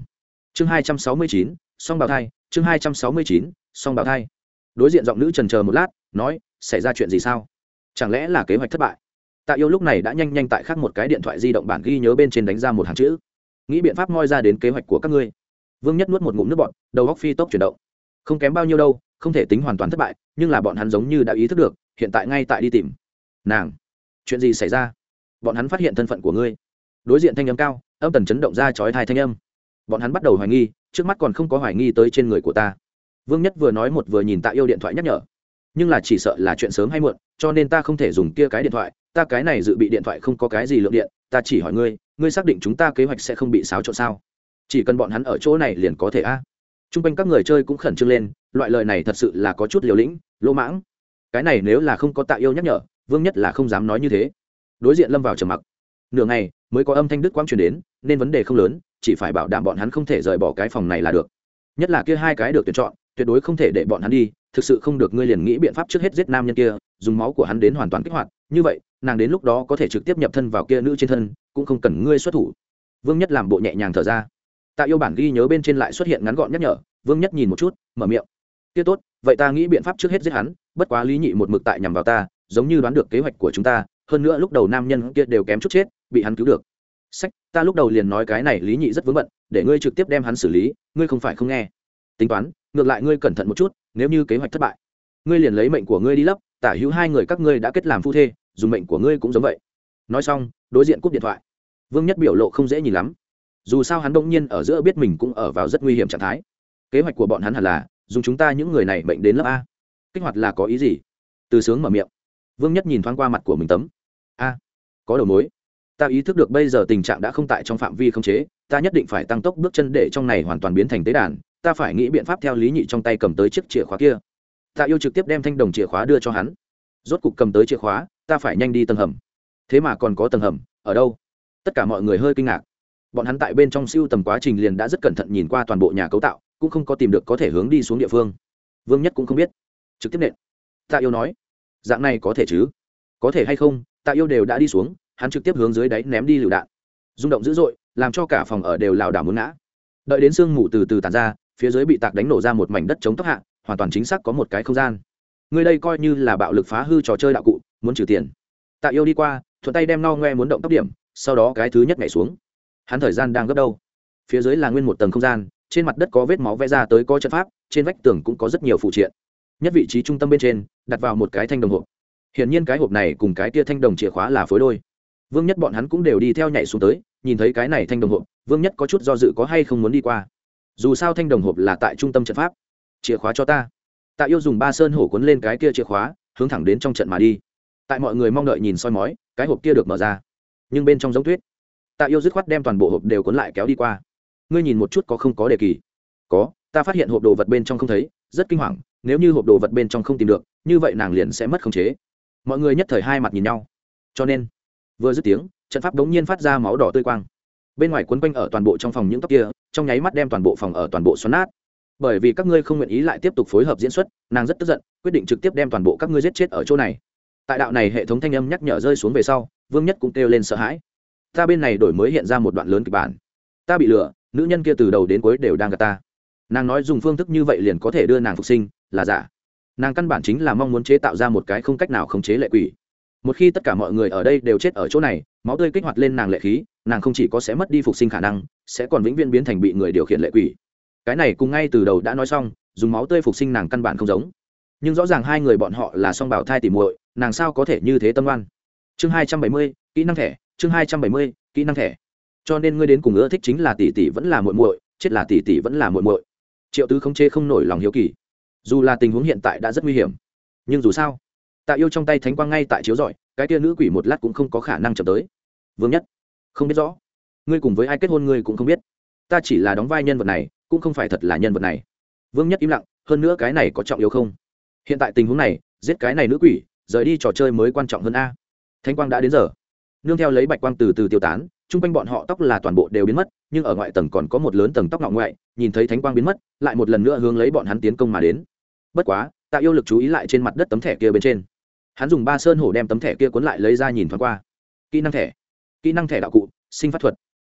Chương hai trăm sáu mươi chín, song bào thai, chương hai trăm sáu mươi chín, song bào thai. Đối diện giọng nữ trần chờ một lát, nói, xảy ra chuyện gì sao? Chẳng lẽ là kế hoạch thất bại? Tạ yêu lúc này đã nhanh nhanh tại khắc một cái điện thoại di động bản ghi nhớ bên trên đánh ra một hàng chữ. Nghĩ biện pháp moi ra đến kế hoạch của các ngươi. Vương nhất nuốt một ngụm nước bọn đầu góc phi tốc chuyển động. Không kém bao nhiêu đâu, không thể tính hoàn toàn thất bại, nhưng là bọn hắn giống như đã ý thức được, hiện tại ngay tại đi tìm. Nàng, chuyện gì xảy ra? Bọn hắn phát hiện thân phận của ngươi. Đối diện thanh âm cao âm tần chấn động ra chói thai thanh âm. Bọn hắn bắt đầu hoài nghi, trước mắt còn không có hoài nghi tới trên người của ta. Vương nhất vừa nói một vừa nhìn tạ yêu điện thoại nhắc nhở. Nhưng là chỉ sợ là chuyện sớm hay muộn, cho nên ta không thể dùng kia cái điện thoại, ta cái này dự bị điện thoại không có cái gì lượng điện, ta chỉ hỏi ngươi ngươi xác định chúng ta kế hoạch sẽ không bị xáo trộn sao? Chỉ cần bọn hắn ở chỗ này liền có thể a. T r u n g quanh các người chơi cũng khẩn trương lên, loại lời này thật sự là có chút liều lĩnh, lỗ mãng. Cái này nếu là không có tạ yêu nhắc nhở, vương nhất là không dám nói như thế. Đối diện lâm vào trầm mặc nửa ngày mới có âm thanh đức quang truyền đến, nên vấn đề không lớn, chỉ phải bảo đảm bọn hắn không thể rời bỏ cái phòng này là được. Nhất là kia hai cái được tuyển chọn, tuyệt đối không thể để bọn hắn đi, thực sự không được ngươi liền nghĩ biện pháp trước hết giết nam nhân kia, dùng máu của hắn đến hoàn toàn kích hoạt. Như vậy, nàng đến lúc đó có thể trực tiếp nhập thân vào kia nữ trên thân, cũng không cần ngươi xuất thủ. Vương nhất làm bộ nhẹ nhàng thở ra. Tạo yêu bản ghi nhớ bên trên lại xuất hiện ngắn gọn nhắc nhở, vương nhất nhìn một chút, mở miệng. Kia tốt, vậy ta nghĩ biện pháp trước hết giết hắn, bất quá lý nhị một mực tại nhằm vào ta, giống như đoán được kế hoạch của chúng ta, hơn nữa lúc đầu nam nhân kia đều kém chút chết bị hắn cứu được. Sách, ta lúc đầu liền nói cái này lý nhị rất vướng bận, để ngươi trực tiếp đem hắn xử lý, ngươi không phải không nghe. Tính toán, ngược lại ngươi cẩn thận một chút, nếu như kế hoạch thất bại, ngươi liền lấy mệnh của ngươi đi lấp, tả hữu hai người các ngươi đã kết làm phu thê, dùng mệnh của ngươi cũng giống vậy. Nói xong, đối diện cúp điện thoại. Vương nhất biểu lộ không dễ nhìn lắm. Dù sao hắn đông nhiên ở giữa biết mình cũng ở vào rất nguy hiểm trạng thái. Kế hoạch của bọn hắn hẳn là, dùng chúng ta những người này bệnh đến lớp a. Kích hoạt là có ý gì? Từ sướng mở miệng. Vương nhất nhìn thoáng qua mặt của mình tấm. A, có đầu mối ta ý thức được bây giờ tình trạng đã không tại trong phạm vi khống chế, ta nhất định phải tăng tốc bước chân để trong này hoàn toàn biến thành tế đàn, ta phải nghĩ biện pháp theo lý nhị trong tay cầm tới chiếc chìa khóa kia. Ta yêu trực tiếp đem thanh đồng chìa khóa đưa cho hắn. Rốt cục cầm tới chìa khóa, ta phải nhanh đi tầng hầm. Thế mà còn có tầng hầm, ở đâu? Tất cả mọi người hơi kinh ngạc. Bọn hắn tại bên trong siêu tầm quá trình liền đã rất cẩn thận nhìn qua toàn bộ nhà cấu tạo, cũng không có tìm được có thể hướng đi xuống địa phương. Vương nhất cũng không biết. Trực tiếp nện. Tạ yêu nói. Dạng này có thể chứ? Có thể hay không tạ yêu đều đã đi xuống hắn trực tiếp hướng dưới đáy ném đi lựu đạn. Rung động dữ dội, làm cho cả phòng ở đều lảo đảo muốn ngã. Đợi đến sương mù từ từ tàn ra, phía dưới bị tạc đánh nổ ra một mảnh đất chống tóc hạ, hoàn toàn chính xác có một cái không gian. Người đây coi như là bạo lực phá hư trò chơi đạo cụ, muốn trừ tiền. Tạ yêu đi qua, thuận tay đem no ngoe muốn động tóc điểm, sau đó cái thứ nhất nhảy xuống. Hắn thời gian đang gấp đâu? Phía dưới là nguyên một tầng không gian, trên mặt đất có vết máu vẽ ra tới có trận pháp, trên vách tường cũng có rất nhiều phụ triện. Nhất vị trí trung tâm bên trên, đặt vào một cái thanh đồng hộp. Hiển nhiên cái hộp này cùng cái tia thanh đồng chìa khóa là phối đôi vương nhất bọn hắn cũng đều đi theo nhảy xuống tới, nhìn thấy cái này thanh đồng hộp, vương nhất có chút do dự có hay không muốn đi qua. Dù sao thanh đồng hộp là tại trung tâm trận pháp. Chìa khóa cho ta. Tạ yêu dùng ba sơn hổ cuốn lên cái kia chìa khóa, hướng thẳng đến trong trận mà đi. Tại mọi người mong đợi nhìn soi mói, cái hộp kia được mở ra. Nhưng bên trong giống tuyết. Tạ yêu dứt khoát đem toàn bộ hộp đều cuốn lại kéo đi qua. Ngươi nhìn một chút có không có đề kỳ? Có, ta phát hiện hộp đồ vật bên trong không thấy, rất kinh hoàng, nếu như hộp đồ vật bên trong không tìm được, như vậy nàng liền sẽ mất khống chế. Mọi người nhất thời hai mặt nhìn nhau. Cho nên vừa dứt tiếng, trận pháp đống nhiên phát ra máu đỏ tươi quang. Bên ngoài quấn quanh ở toàn bộ trong phòng những tóc kia, trong nháy mắt đem toàn bộ phòng ở toàn bộ xoắn nát. Bởi vì các ngươi không nguyện ý lại tiếp tục phối hợp diễn xuất, nàng rất tức giận, quyết định trực tiếp đem toàn bộ các ngươi giết chết ở chỗ này. Tại đạo này hệ thống thanh âm nhắc nhở rơi xuống về sau, vương nhất cũng kêu lên sợ hãi. Ta bên này đổi mới hiện ra một đoạn lớn kịch bản. Ta bị lừa, nữ nhân kia từ đầu đến cuối đều đang gặp ta. Nàng nói dùng phương thức như vậy liền có thể đưa nàng phục sinh, là giả. Nàng căn bản chính là mong muốn chế tạo ra một cái không cách nào khống chế lệ quỷ một khi tất cả mọi người ở đây đều chết ở chỗ này, máu tươi kích hoạt lên nàng lệ khí, nàng không chỉ có sẽ mất đi phục sinh khả năng, sẽ còn vĩnh viễn biến thành bị người điều khiển lệ quỷ. Cái này cùng ngay từ đầu đã nói xong, dùng máu tươi phục sinh nàng căn bản không giống. Nhưng rõ ràng hai người bọn họ là song bảo thai tỉ muội, nàng sao có thể như thế tâm oan? Chương hai trăm bảy mươi, kỹ năng thẻ, chương hai trăm bảy mươi, kỹ năng thẻ. Cho nên ngươi đến cùng ưa thích chính là tỷ tỷ vẫn là muội muội, chết là tỷ tỷ vẫn là muội muội. Triệu tứ không chê không nổi lòng hiếu kỳ. Dù là tình huống hiện tại đã rất nguy hiểm, nhưng dù sao tạ yêu trong tay thánh quang ngay tại chiếu rọi, cái tia nữ quỷ một lát cũng không có khả năng chậm tới. Vương nhất, không biết rõ. Ngươi cùng với ai kết hôn ngươi cũng không biết. Ta chỉ là đóng vai nhân vật này, cũng không phải thật là nhân vật này. Vương nhất im lặng, hơn nữa cái này có trọng yếu không? Hiện tại tình huống này, giết cái này nữ quỷ, rời đi trò chơi mới quan trọng hơn a. Thanh quang đã đến giờ. Nương theo lấy bạch quang từ từ tiêu tán, chung quanh bọn họ tóc là toàn bộ đều biến mất, nhưng ở ngoại tầng còn có một lớn tầng tóc ngọ ngoại, nhìn thấy thánh quang biến mất, lại một lần nữa hướng lấy bọn hắn tiến công mà đến. Bất quá, tạ yêu lực chú ý lại trên mặt đất tấm thẻ kia bên trên hắn dùng ba sơn hổ đem tấm thẻ kia cuốn lại lấy ra nhìn thoáng qua. Kỹ năng thẻ. Kỹ năng thẻ đạo cụ, sinh phát thuật.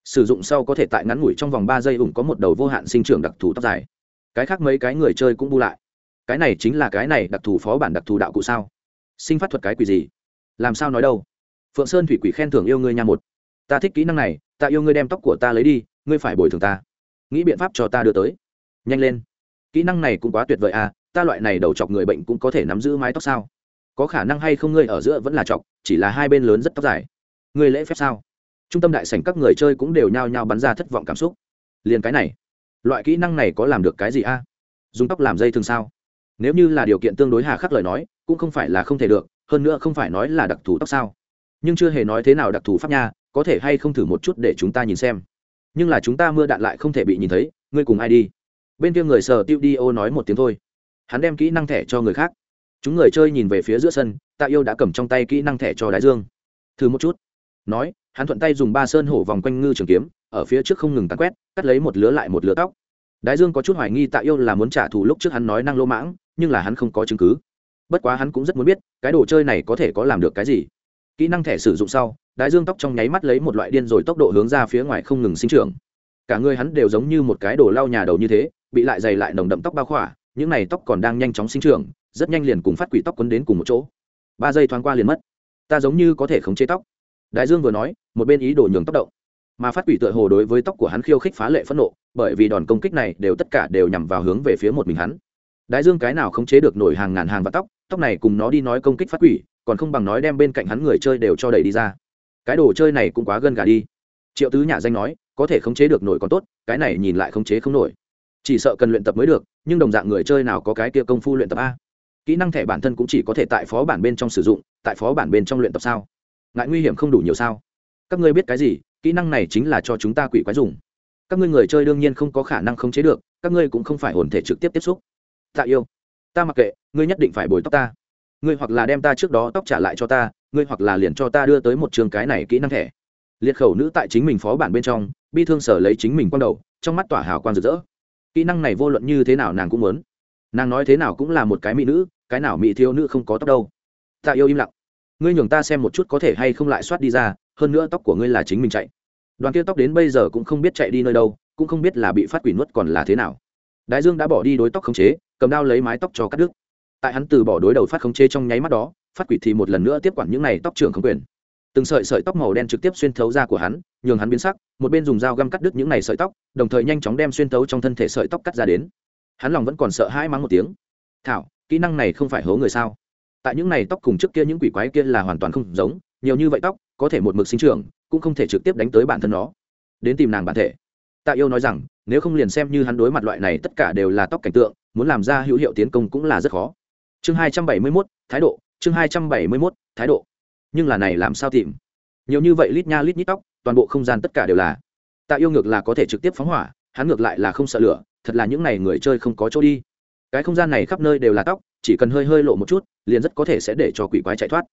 Sử dụng sau có thể tại ngắn ngủi trong vòng ba giây ủng có một đầu vô hạn sinh trưởng đặc thù tóc dài. Cái khác mấy cái người chơi cũng bu lại. Cái này chính là cái này đặc thù phó bản đặc thù đạo cụ sao? Sinh phát thuật cái quỷ gì? Làm sao nói đâu? Phượng sơn thủy quỷ khen thưởng yêu ngươi nha một. Ta thích kỹ năng này, ta yêu ngươi đem tóc của ta lấy đi, ngươi phải bồi thường ta. Nghĩ biện pháp cho ta đưa tới. Nhanh lên. Kỹ năng này cũng quá tuyệt vời à ta loại này đầu chọc người bệnh cũng có thể nắm giữ mái tóc sao? Có khả năng hay không ngươi ở giữa vẫn là chọc, chỉ là hai bên lớn rất tóc dài. Ngươi lễ phép sao? Trung tâm đại sảnh các người chơi cũng đều nhao nhao bắn ra thất vọng cảm xúc. Liền cái này, loại kỹ năng này có làm được cái gì a? Dùng tóc làm dây thường sao? Nếu như là điều kiện tương đối hà khắc lời nói, cũng không phải là không thể được, hơn nữa không phải nói là đặc thù tóc sao? Nhưng chưa hề nói thế nào đặc thù pháp nha, có thể hay không thử một chút để chúng ta nhìn xem. Nhưng là chúng ta mưa đạn lại không thể bị nhìn thấy, ngươi cùng ai đi? Bên kia người sờ tiêu đi ô nói một tiếng thôi. Hắn đem kỹ năng thẻ cho người khác chúng người chơi nhìn về phía giữa sân, tạ yêu đã cầm trong tay kỹ năng thẻ cho đái dương. Thử một chút. Nói, hắn thuận tay dùng ba sơn hổ vòng quanh ngư trường kiếm, ở phía trước không ngừng tàn quét, cắt lấy một lứa lại một lứa tóc. Đái dương có chút hoài nghi tạ yêu là muốn trả thù lúc trước hắn nói năng lô mãng, nhưng là hắn không có chứng cứ. Bất quá hắn cũng rất muốn biết, cái đồ chơi này có thể có làm được cái gì. Kỹ năng thẻ sử dụng sau đái dương tóc trong nháy mắt lấy một loại điên rồi tốc độ hướng ra phía ngoài không ngừng sinh trưởng. Cả người hắn đều giống như một cái đồ lau nhà đầu như thế, bị lại dày lại nồng đậm tóc bao khỏa, những này tóc còn đang nhanh chóng sinh trưởng rất nhanh liền cùng phát quỷ tóc quấn đến cùng một chỗ. Ba giây thoáng qua liền mất. Ta giống như có thể khống chế tóc. Đại dương vừa nói, một bên ý đồ nhường tóc động. Mà phát quỷ tựa hồ đối với tóc của hắn khiêu khích phá lệ phẫn nộ, bởi vì đòn công kích này đều tất cả đều nhằm vào hướng về phía một mình hắn. Đại dương cái nào khống chế được nổi hàng ngàn hàng và tóc tóc này cùng nó đi nói công kích phát quỷ, còn không bằng nói đem bên cạnh hắn người chơi đều cho đẩy đi ra. Cái đồ chơi này cũng quá gân gà đi. Triệu tứ nhà danh nói, có thể khống chế được nổi còn tốt, cái này nhìn lại khống chế không nổi. Chỉ sợ cần luyện tập mới được, nhưng đồng dạng người chơi nào có cái kia công phu luyện tập a? Kỹ năng thẻ bản thân cũng chỉ có thể tại phó bản bên trong sử dụng, tại phó bản bên trong luyện tập sao? Ngại nguy hiểm không đủ nhiều sao? Các ngươi biết cái gì? Kỹ năng này chính là cho chúng ta quỷ quái dùng. Các ngươi người chơi đương nhiên không có khả năng khống chế được, các ngươi cũng không phải hồn thể trực tiếp tiếp xúc. Tạ yêu, ta mặc kệ, ngươi nhất định phải bồi tóc ta. Ngươi hoặc là đem ta trước đó tóc trả lại cho ta, ngươi hoặc là liền cho ta đưa tới một trường cái này kỹ năng thẻ. Liệt khẩu nữ tại chính mình phó bản bên trong, bi thương sở lấy chính mình quang đầu, trong mắt tỏa hào quang rực rỡ. Kỹ năng này vô luận như thế nào nàng cũng muốn nàng nói thế nào cũng là một cái mỹ nữ, cái nào mỹ thiếu nữ không có tóc đâu. Tạ yêu im lặng. Ngươi nhường ta xem một chút có thể hay không lại soát đi ra, hơn nữa tóc của ngươi là chính mình chạy. Đoàn kia tóc đến bây giờ cũng không biết chạy đi nơi đâu, cũng không biết là bị phát quỷ nuốt còn là thế nào. Đại dương đã bỏ đi đối tóc khống chế, cầm đao lấy mái tóc cho cắt đứt. Tại hắn từ bỏ đối đầu phát khống chế trong nháy mắt đó, phát quỷ thì một lần nữa tiếp quản những này tóc trưởng không quyền. Từng sợi sợi tóc màu đen trực tiếp xuyên thấu ra của hắn, nhường hắn biến sắc, một bên dùng dao găm cắt đứt những này sợi tóc, đồng thời nhanh chóng đem xuyên thấu trong thân thể sợi tóc cắt ra đến hắn lòng vẫn còn sợ hãi mắng một tiếng. Thảo, kỹ năng này không phải hố người sao? Tại những này tóc cùng trước kia những quỷ quái kia là hoàn toàn không giống, nhiều như vậy tóc, có thể một mực sinh trưởng, cũng không thể trực tiếp đánh tới bản thân nó. Đến tìm nàng bản thể. Tạ yêu nói rằng, nếu không liền xem như hắn đối mặt loại này, tất cả đều là tóc cảnh tượng, muốn làm ra hữu hiệu tiến công cũng là rất khó. Chương hai trăm bảy mươi mốt, thái độ, chương hai trăm bảy mươi mốt, thái độ. Nhưng là này làm sao tìm? Nhiều như vậy lít nha lít nhít tóc, toàn bộ không gian tất cả đều là. Tạ yêu ngược là có thể trực tiếp phóng hỏa, hắn ngược lại là không sợ lửa thật là những n à y người chơi không có chỗ đi. Cái không gian này khắp nơi đều là tóc, chỉ cần hơi hơi lộ một chút, liền rất có thể sẽ để cho quỷ quái chạy thoát.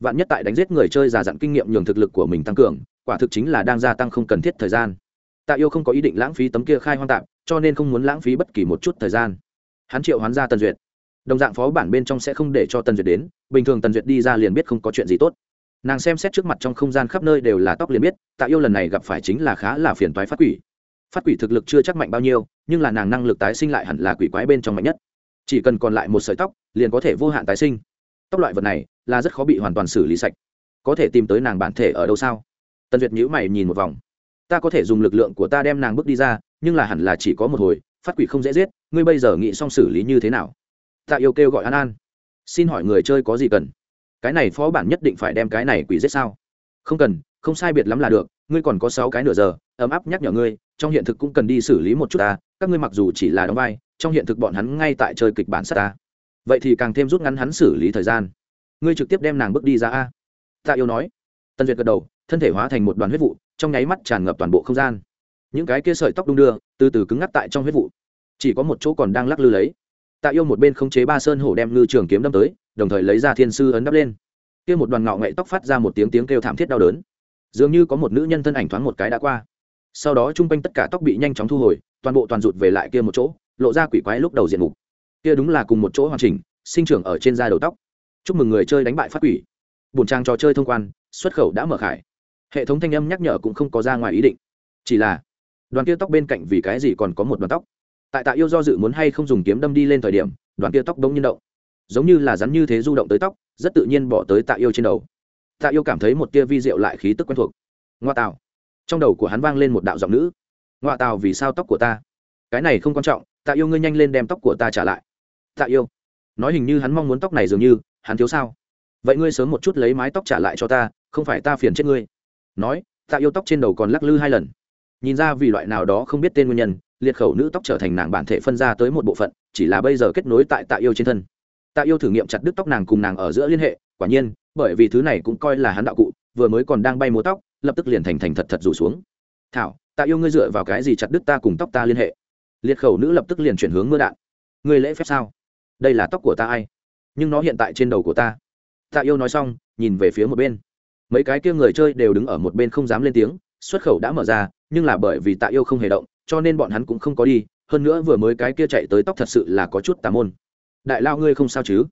Vạn nhất tại đánh giết người chơi già dặn kinh nghiệm nhường thực lực của mình tăng cường, quả thực chính là đang gia tăng không cần thiết thời gian. Tạ yêu không có ý định lãng phí tấm kia khai hoang tạm cho nên không muốn lãng phí bất kỳ một chút thời gian. Hắn triệu hoán ra tần duyệt. Đồng dạng phó bản bên trong sẽ không để cho tần duyệt đến, bình thường tần duyệt đi ra liền biết không có chuyện gì tốt. Nàng xem xét trước mặt trong không gian khắp nơi đều là tóc liền biết, tạ yêu lần này gặp phải chính là khá là phiền toái phát quỷ phát quỷ thực lực chưa chắc mạnh bao nhiêu, nhưng là nàng năng lực tái sinh lại hẳn là quỷ quái bên trong mạnh nhất. Chỉ cần còn lại một sợi tóc, liền có thể vô hạn tái sinh. Tóc loại vật này là rất khó bị hoàn toàn xử lý sạch. Có thể tìm tới nàng bản thể ở đâu sao? Tần duyệt nhữ mày nhìn một vòng. Ta có thể dùng lực lượng của ta đem nàng bước đi ra, nhưng là hẳn là chỉ có một hồi, phát quỷ không dễ giết, ngươi bây giờ nghĩ xong xử lý như thế nào? Tạ yêu kêu gọi an an. Xin hỏi người chơi có gì cần? Cái này phó bản nhất định phải đem cái này quỷ giết sao? Không cần, không sai biệt lắm là được, ngươi còn có sáu cái nửa giờ ấm áp nhắc nhở ngươi, trong hiện thực cũng cần đi xử lý một chút ta, các ngươi mặc dù chỉ là đóng vai, trong hiện thực bọn hắn ngay tại chơi kịch bản sát ta. Vậy thì càng thêm rút ngắn hắn xử lý thời gian. Ngươi trực tiếp đem nàng bước đi ra a. Tạ yêu nói. Tân duyệt gật đầu, thân thể hóa thành một đoàn huyết vụ, trong nháy mắt tràn ngập toàn bộ không gian. Những cái kia sợi tóc đung đưa, từ từ cứng ngắc tại trong huyết vụ. Chỉ có một chỗ còn đang lắc lư lấy. Tạ yêu một bên khống chế ba sơn hổ đem ngư trường kiếm đâm tới, đồng thời lấy ra thiên sư ấn đắp lên. Kia một đoàn ngạo nghệ tóc phát ra một tiếng tiếng kêu thảm thiết đau đớn. Dường như có một nữ nhân thân ảnh thoáng một cái đã qua sau đó chung quanh tất cả tóc bị nhanh chóng thu hồi, toàn bộ toàn rụt về lại kia một chỗ, lộ ra quỷ quái lúc đầu diện mục. Kia đúng là cùng một chỗ hoàn chỉnh, sinh trưởng ở trên da đầu tóc. Chúc mừng người chơi đánh bại phát quỷ. Bùn trang trò chơi thông quan, xuất khẩu đã mở khải. Hệ thống thanh âm nhắc nhở cũng không có ra ngoài ý định. Chỉ là, đoàn kia tóc bên cạnh vì cái gì còn có một đoàn tóc? Tại tạ yêu do dự muốn hay không dùng kiếm đâm đi lên thời điểm, đoàn kia tóc bỗng nhiên động. Giống như là rắn như thế du động tới tóc, rất tự nhiên bỏ tới tạ yêu trên đầu. Tạ yêu cảm thấy một tia vi diệu lại khí tức quen thuộc. Ngoa tạo trong đầu của hắn vang lên một đạo giọng nữ. Ngoạ tào, vì sao tóc của ta? Cái này không quan trọng, tạ yêu ngươi nhanh lên đem tóc của ta trả lại. Tạ yêu. Nói hình như hắn mong muốn tóc này dường như, hắn thiếu sao? Vậy ngươi sớm một chút lấy mái tóc trả lại cho ta, không phải ta phiền chết ngươi. Nói, tạ yêu tóc trên đầu còn lắc lư hai lần. Nhìn ra vì loại nào đó không biết tên nguyên nhân, liệt khẩu nữ tóc trở thành nàng bản thể phân ra tới một bộ phận, chỉ là bây giờ kết nối tại tạ yêu trên thân. Tạ yêu thử nghiệm chặt đứt tóc nàng cùng nàng ở giữa liên hệ, quả nhiên, bởi vì thứ này cũng coi là hắn đạo cụ, vừa mới còn đang bay múa tóc lập tức liền thành thành thật thật rủ xuống. Thảo, ta yêu ngươi dựa vào cái gì chặt đứt ta cùng tóc ta liên hệ? Liệt khẩu nữ lập tức liền chuyển hướng mưa đạn. Ngươi lễ phép sao? Đây là tóc của ta ai? Nhưng nó hiện tại trên đầu của ta. Ta yêu nói xong, nhìn về phía một bên. Mấy cái kia người chơi đều đứng ở một bên không dám lên tiếng, xuất khẩu đã mở ra, nhưng là bởi vì tạ yêu không hề động, cho nên bọn hắn cũng không có đi, hơn nữa vừa mới cái kia chạy tới tóc thật sự là có chút tà môn. Đại lao ngươi không sao chứ?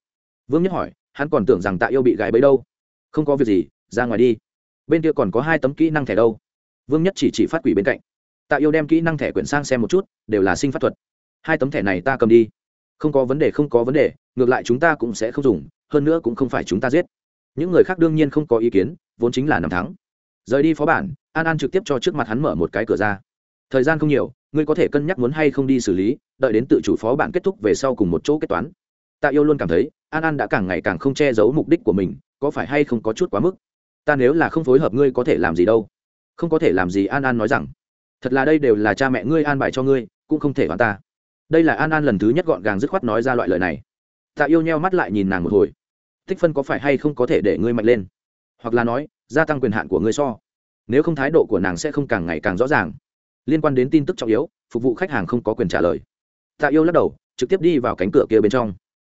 Vương nhất hỏi, hắn còn tưởng rằng tạ yêu bị gài bấy đâu. Không có việc gì, ra ngoài đi bên kia còn có hai tấm kỹ năng thẻ đâu. Vương nhất chỉ chỉ phát quỷ bên cạnh. Tạ yêu đem kỹ năng thẻ quyển sang xem một chút, đều là sinh pháp thuật. Hai tấm thẻ này ta cầm đi. Không có vấn đề, không có vấn đề, ngược lại chúng ta cũng sẽ không dùng, hơn nữa cũng không phải chúng ta giết. Những người khác đương nhiên không có ý kiến, vốn chính là năm tháng rời đi phó bản, an an trực tiếp cho trước mặt hắn mở một cái cửa ra. Thời gian không nhiều, ngươi có thể cân nhắc muốn hay không đi xử lý, đợi đến tự chủ phó bản kết thúc về sau cùng một chỗ kết toán. Tạ yêu luôn cảm thấy, an an đã càng ngày càng không che giấu mục đích của mình, có phải hay không có chút quá mức ta nếu là không phối hợp ngươi có thể làm gì đâu. Không có thể làm gì, an an nói rằng. Thật là đây đều là cha mẹ ngươi an bài cho ngươi, cũng không thể hoàn ta. Đây là an an lần thứ nhất gọn gàng dứt khoát nói ra loại lời này. Tạ yêu nheo mắt lại nhìn nàng một hồi. Tích phân có phải hay không có thể để ngươi mạnh lên? Hoặc là nói, gia tăng quyền hạn của ngươi so. Nếu không thái độ của nàng sẽ không càng ngày càng rõ ràng. Liên quan đến tin tức trọng yếu, phục vụ khách hàng không có quyền trả lời. Tạ yêu lắc đầu, trực tiếp đi vào cánh cửa kia bên trong.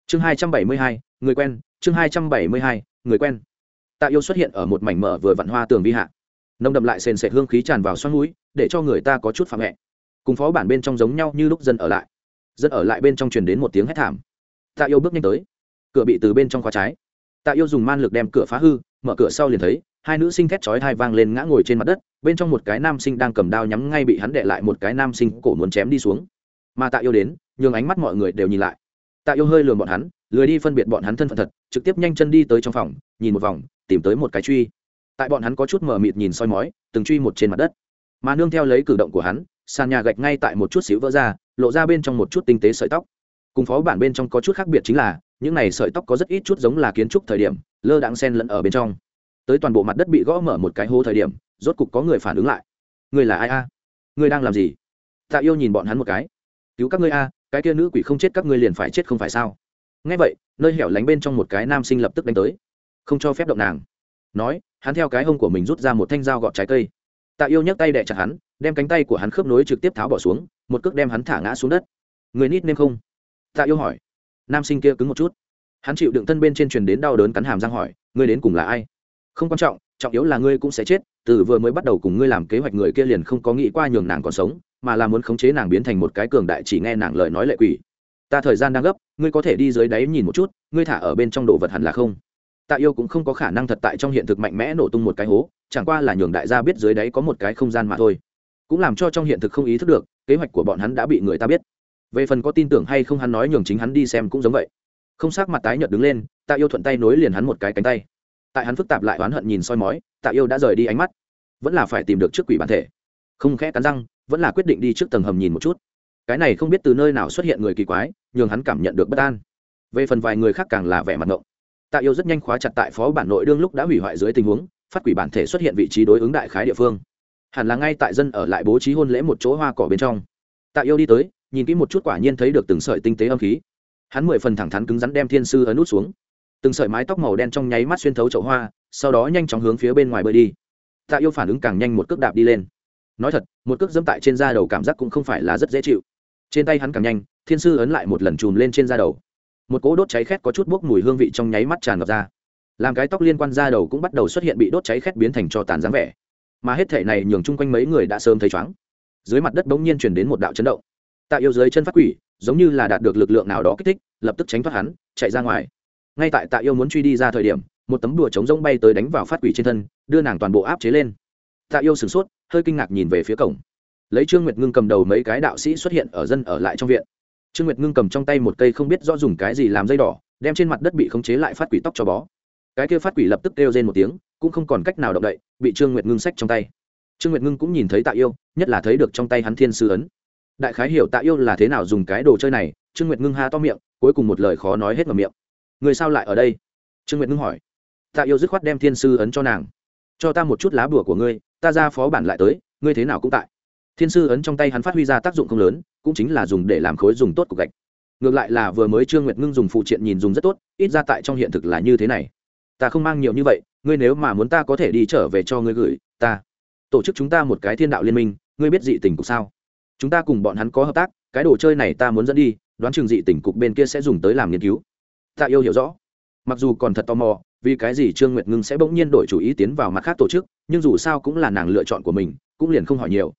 Chương hai trăm bảy mươi hai, người quen, chương hai trăm bảy mươi hai, người quen tạ yêu xuất hiện ở một mảnh mở vừa vặn hoa tường vi hạ. Nồng đậm lại sền sệt hương khí tràn vào xoắn núi, để cho người ta có chút phạm hẹ cùng phó bản bên trong giống nhau như lúc dân ở lại. Dân ở lại bên trong truyền đến một tiếng hét thảm. Tạ yêu bước nhanh tới. Cửa bị từ bên trong khóa trái. Tạ yêu dùng man lực đem cửa phá hư, mở cửa sau liền thấy, hai nữ sinh thét chói hai vang lên ngã ngồi trên mặt đất, bên trong một cái nam sinh đang cầm đao nhắm ngay bị hắn đệ lại một cái nam sinh cổ muốn chém đi xuống. Mà tạ yêu đến, nhường ánh mắt mọi người đều nhìn lại. Tạ yêu hơi lường bọn hắn lười đi phân biệt bọn hắn thân phận thật, trực tiếp nhanh chân đi tới trong phòng, nhìn một vòng, tìm tới một cái truy. Tại bọn hắn có chút mờ mịt nhìn soi mói, từng truy một trên mặt đất. Mà nương theo lấy cử động của hắn, sàn nhà gạch ngay tại một chút xíu vỡ ra, lộ ra bên trong một chút tinh tế sợi tóc. Cùng phó bản bên trong có chút khác biệt chính là, những này sợi tóc có rất ít chút giống là kiến trúc thời điểm, lơ đãng sen lẫn ở bên trong. Tới toàn bộ mặt đất bị gõ mở một cái hố thời điểm, rốt cục có người phản ứng lại. Người là ai a? À? người đang làm gì? Tạ yêu nhìn bọn hắn một cái. Cứu các ngươi a, cái kia nữ quỷ không chết các ngươi liền phải chết không phải sao? Ngay vậy, nơi hẻo lánh bên trong một cái nam sinh lập tức đánh tới. Không cho phép động nàng. Nói, hắn theo cái hông của mình rút ra một thanh dao gọt trái cây. Tạ yêu nhấc tay đẻ chặt hắn, đem cánh tay của hắn khớp nối trực tiếp tháo bỏ xuống, một cước đem hắn thả ngã xuống đất. Người nít nên không? Tạ yêu hỏi. Nam sinh kia cứng một chút. Hắn chịu đựng thân bên trên truyền đến đau đớn cắn hàm răng hỏi, ngươi đến cùng là ai? Không quan trọng trọng yếu là ngươi cũng sẽ chết, từ vừa mới bắt đầu cùng ngươi làm kế hoạch người kia liền không có nghĩ qua nhường nàng còn sống, mà là muốn khống chế nàng biến thành một cái cường đại chỉ nghe nàng lời nói lệ quỷ ta thời gian đang gấp, ngươi có thể đi dưới đáy nhìn một chút, ngươi thả ở bên trong đồ vật hẳn là không? Tạ yêu cũng không có khả năng thật tại trong hiện thực mạnh mẽ nổ tung một cái hố, chẳng qua là nhường đại gia biết dưới đáy có một cái không gian mà thôi. Cũng làm cho trong hiện thực không ý thức được, kế hoạch của bọn hắn đã bị người ta biết. Về phần có tin tưởng hay không hắn nói nhường chính hắn đi xem cũng giống vậy. Không sắc mặt tái nhợt đứng lên, tạ yêu thuận tay nối liền hắn một cái cánh tay. Tại hắn phức tạp lại oán hận nhìn soi mói, tạ yêu đã rời đi ánh mắt. Vẫn là phải tìm được trước quỷ bản thể. Không khẽ cắn răng, vẫn là quyết định đi trước tầng hầm nhìn một chút cái này không biết từ nơi nào xuất hiện người kỳ quái, nhường hắn cảm nhận được bất an. Về phần vài người khác càng là vẻ mặt ngộng. Tạ yêu rất nhanh khóa chặt tại phó bản nội đương lúc đã hủy hoại dưới tình huống, phát quỷ bản thể xuất hiện vị trí đối ứng đại khái địa phương. Hẳn là ngay tại dân ở lại bố trí hôn lễ một chỗ hoa cỏ bên trong. Tạ yêu đi tới, nhìn kỹ một chút quả nhiên thấy được từng sợi tinh tế âm khí. Hắn mười phần thẳng thắn cứng rắn đem thiên sư ấn nút xuống. Từng sợi mái tóc màu đen trong nháy mắt xuyên thấu chậu hoa, sau đó nhanh chóng hướng phía bên ngoài bơi đi. Tạ yêu phản ứng càng nhanh một cước đạp đi lên. Nói thật, một cước dẫm tại trên da đầu cảm giác cũng không phải là rất dễ chịu trên tay hắn càng nhanh, thiên sư ấn lại một lần chùm lên trên da đầu. Một cỗ đốt cháy khét có chút bốc mùi hương vị trong nháy mắt tràn ngập ra. Làm cái tóc liên quan da đầu cũng bắt đầu xuất hiện bị đốt cháy khét biến thành cho tàn dáng vẻ. Mà hết thể này nhường chung quanh mấy người đã sớm thấy chóng. Dưới mặt đất bỗng nhiên chuyển đến một đạo chấn động. Tạ yêu dưới chân phát quỷ, giống như là đạt được lực lượng nào đó kích thích, lập tức tránh thoát hắn, chạy ra ngoài. Ngay tại tạ yêu muốn truy đi ra thời điểm, một tấm đùa trống rông bay tới đánh vào phát quỷ trên thân, đưa nàng toàn bộ áp chế lên. Tạ yêu sửng sốt, hơi kinh ngạc nhìn về phía cổng lấy trương nguyệt ngưng cầm đầu mấy cái đạo sĩ xuất hiện ở dân ở lại trong viện. Trương nguyệt ngưng cầm trong tay một cây không biết rõ dùng cái gì làm dây đỏ, đem trên mặt đất bị khống chế lại phát quỷ tóc cho bó. Cái kia phát quỷ lập tức kêu rên một tiếng, cũng không còn cách nào động đậy, bị trương nguyệt ngưng sách trong tay. Trương nguyệt ngưng cũng nhìn thấy tạ yêu, nhất là thấy được trong tay hắn thiên sư ấn. Đại khái hiểu tạ yêu là thế nào dùng cái đồ chơi này, trương nguyệt ngưng ha to miệng, cuối cùng một lời khó nói hết vào miệng. Người sao lại ở đây? Trương nguyệt ngưng hỏi. Tạ yêu dứt khoát đem thiên sư ấn cho nàng. Cho ta một chút lá bùa của ngươi, ta ra phó bản lại tới, ngươi thế nào cũng tại thiên sư ấn trong tay hắn phát huy ra tác dụng không lớn, cũng chính là dùng để làm khối dùng tốt cục gạch. Ngược lại là vừa mới trương nguyệt ngưng dùng phụ triện nhìn dùng rất tốt, ít ra tại trong hiện thực là như thế này. Ta không mang nhiều như vậy, ngươi nếu mà muốn ta có thể đi trở về cho ngươi gửi, ta tổ chức chúng ta một cái thiên đạo liên minh, ngươi biết dị tình cục sao? Chúng ta cùng bọn hắn có hợp tác, cái đồ chơi này ta muốn dẫn đi, đoán chừng dị tình cục bên kia sẽ dùng tới làm nghiên cứu. Ta yêu hiểu rõ. Mặc dù còn thật tò mò, vì cái gì trương nguyệt ngưng sẽ bỗng nhiên đổi chủ ý tiến vào mặt khác tổ chức, nhưng dù sao cũng là nàng lựa chọn của mình, cũng liền không hỏi nhiều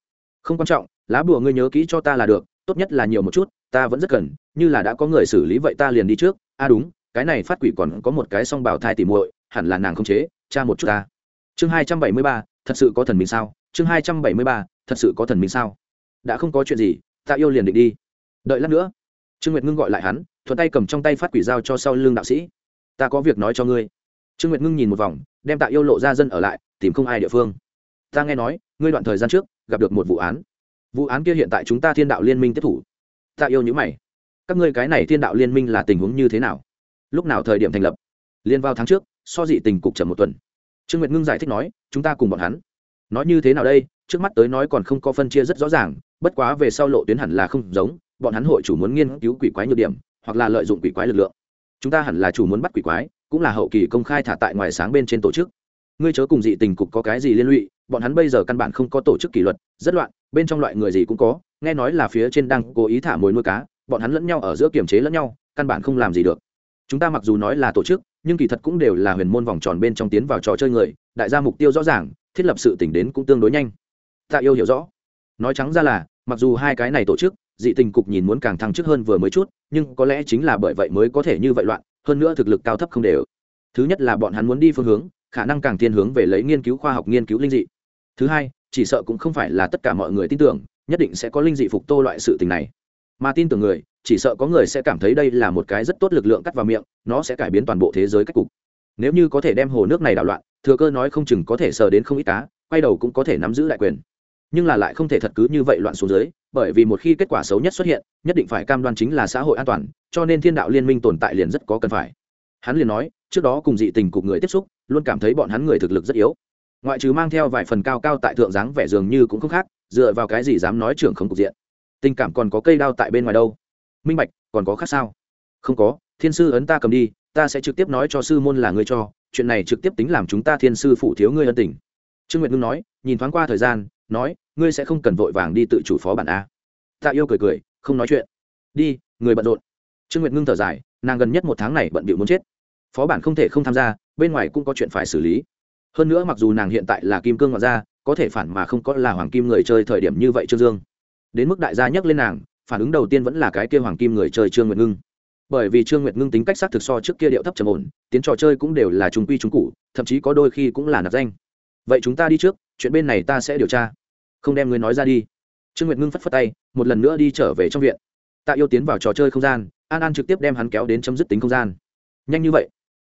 không quan trọng, lá bùa ngươi nhớ kỹ cho ta là được, tốt nhất là nhiều một chút, ta vẫn rất cần, như là đã có người xử lý vậy ta liền đi trước. A à đúng, cái này phát quỷ còn có một cái song bảo thai tỉ muội, hẳn là nàng không chế, cha một chút ta. Chương hai trăm bảy mươi ba, thật sự có thần minh sao? Chương hai trăm bảy mươi ba, thật sự có thần minh sao? Đã không có chuyện gì, ta yêu liền định đi. Đợi lát nữa. Trương nguyệt ngưng gọi lại hắn, thuận tay cầm trong tay phát quỷ dao cho sau lưng đạo sĩ. Ta có việc nói cho ngươi. Trương nguyệt ngưng nhìn một vòng, đem tạ yêu lộ ra dân ở lại, tìm không ai địa phương ta nghe nói, ngươi đoạn thời gian trước, gặp được một vụ án. Vụ án kia hiện tại chúng ta thiên đạo liên minh tiếp thủ. Tạ yêu nhữ mày. Các ngươi cái này thiên đạo liên minh là tình huống như thế nào? Lúc nào thời điểm thành lập? Liên vào tháng trước, so dị tình cục chậm một tuần. Trương nguyệt ngưng giải thích nói, chúng ta cùng bọn hắn. Nói như thế nào đây? Trước mắt tới nói còn không có phân chia rất rõ ràng, bất quá về sau lộ tuyến hẳn là không giống, bọn hắn hội chủ muốn nghiên cứu quỷ quái nhược điểm, hoặc là lợi dụng quỷ quái lực lượng. Chúng ta hẳn là chủ muốn bắt quỷ quái, cũng là hậu kỳ công khai thả tại ngoài sáng bên trên tổ chức. Ngươi chớ cùng dị tình cục có cái gì liên lụy bọn hắn bây giờ căn bản không có tổ chức kỷ luật, rất loạn, bên trong loại người gì cũng có, nghe nói là phía trên đang cố ý thả mồi nuôi cá, bọn hắn lẫn nhau ở giữa kiềm chế lẫn nhau, căn bản không làm gì được. Chúng ta mặc dù nói là tổ chức, nhưng kỳ thật cũng đều là huyền môn vòng tròn bên trong tiến vào trò chơi người, đại gia mục tiêu rõ ràng, thiết lập sự tỉnh đến cũng tương đối nhanh. Tạ yêu hiểu rõ. Nói trắng ra là, mặc dù hai cái này tổ chức, dị tình cục nhìn muốn càng thăng chức hơn vừa mới chút, nhưng có lẽ chính là bởi vậy mới có thể như vậy loạn, hơn nữa thực lực cao thấp không đều. Thứ nhất là bọn hắn muốn đi phương hướng, khả năng càng thiên hướng về lấy nghiên cứu khoa học nghiên cứu linh dị thứ hai, chỉ sợ cũng không phải là tất cả mọi người tin tưởng, nhất định sẽ có linh dị phục tô loại sự tình này. Mà tin tưởng người, chỉ sợ có người sẽ cảm thấy đây là một cái rất tốt lực lượng cắt vào miệng, nó sẽ cải biến toàn bộ thế giới cách cục. Nếu như có thể đem hồ nước này đảo loạn, thừa cơ nói không chừng có thể sờ đến không ít cá, quay đầu cũng có thể nắm giữ lại quyền. Nhưng là lại không thể thật cứ như vậy loạn xuống dưới, bởi vì một khi kết quả xấu nhất xuất hiện, nhất định phải cam đoan chính là xã hội an toàn, cho nên thiên đạo liên minh tồn tại liền rất có cần phải. Hắn liền nói, trước đó cùng dị tình cục người tiếp xúc, luôn cảm thấy bọn hắn người thực lực rất yếu ngoại trừ mang theo vài phần cao cao tại thượng dáng vẻ dường như cũng không khác, dựa vào cái gì dám nói trưởng không cục diện. Tình cảm còn có cây đao tại bên ngoài đâu. Minh bạch, còn có khác sao? Không có, thiên sư ấn ta cầm đi, ta sẽ trực tiếp nói cho sư môn là ngươi cho, chuyện này trực tiếp tính làm chúng ta thiên sư phụ thiếu ngươi ân tình. Trương nguyệt ngưng nói, nhìn thoáng qua thời gian, nói, ngươi sẽ không cần vội vàng đi tự chủ phó bản a. Tạ yêu cười cười, không nói chuyện. Đi, người bận rộn. Trương nguyệt ngưng thở dài, nàng gần nhất một tháng này bận bịu muốn chết. Phó bản không thể không tham gia, bên ngoài cũng có chuyện phải xử lý hơn nữa mặc dù nàng hiện tại là kim cương ngoại gia, có thể phản mà không có là hoàng kim người chơi thời điểm như vậy trương dương. Đến mức đại gia nhắc lên nàng, phản ứng đầu tiên vẫn là cái kia hoàng kim người chơi trương nguyệt ngưng. Bởi vì trương nguyệt ngưng tính cách xác thực so trước kia điệu thấp trầm ổn, tiến trò chơi cũng đều là trung quy trung cụ thậm chí có đôi khi cũng là nạp danh. Vậy chúng ta đi trước, chuyện bên này ta sẽ điều tra. Không đem ngươi nói ra đi. Trương nguyệt ngưng phất phất tay, một lần nữa đi trở về trong viện. Tạ yêu tiến vào trò chơi không gian, an an trực tiếp đem hắn kéo đến chấm dứt tính không gian. Nhanh như vậy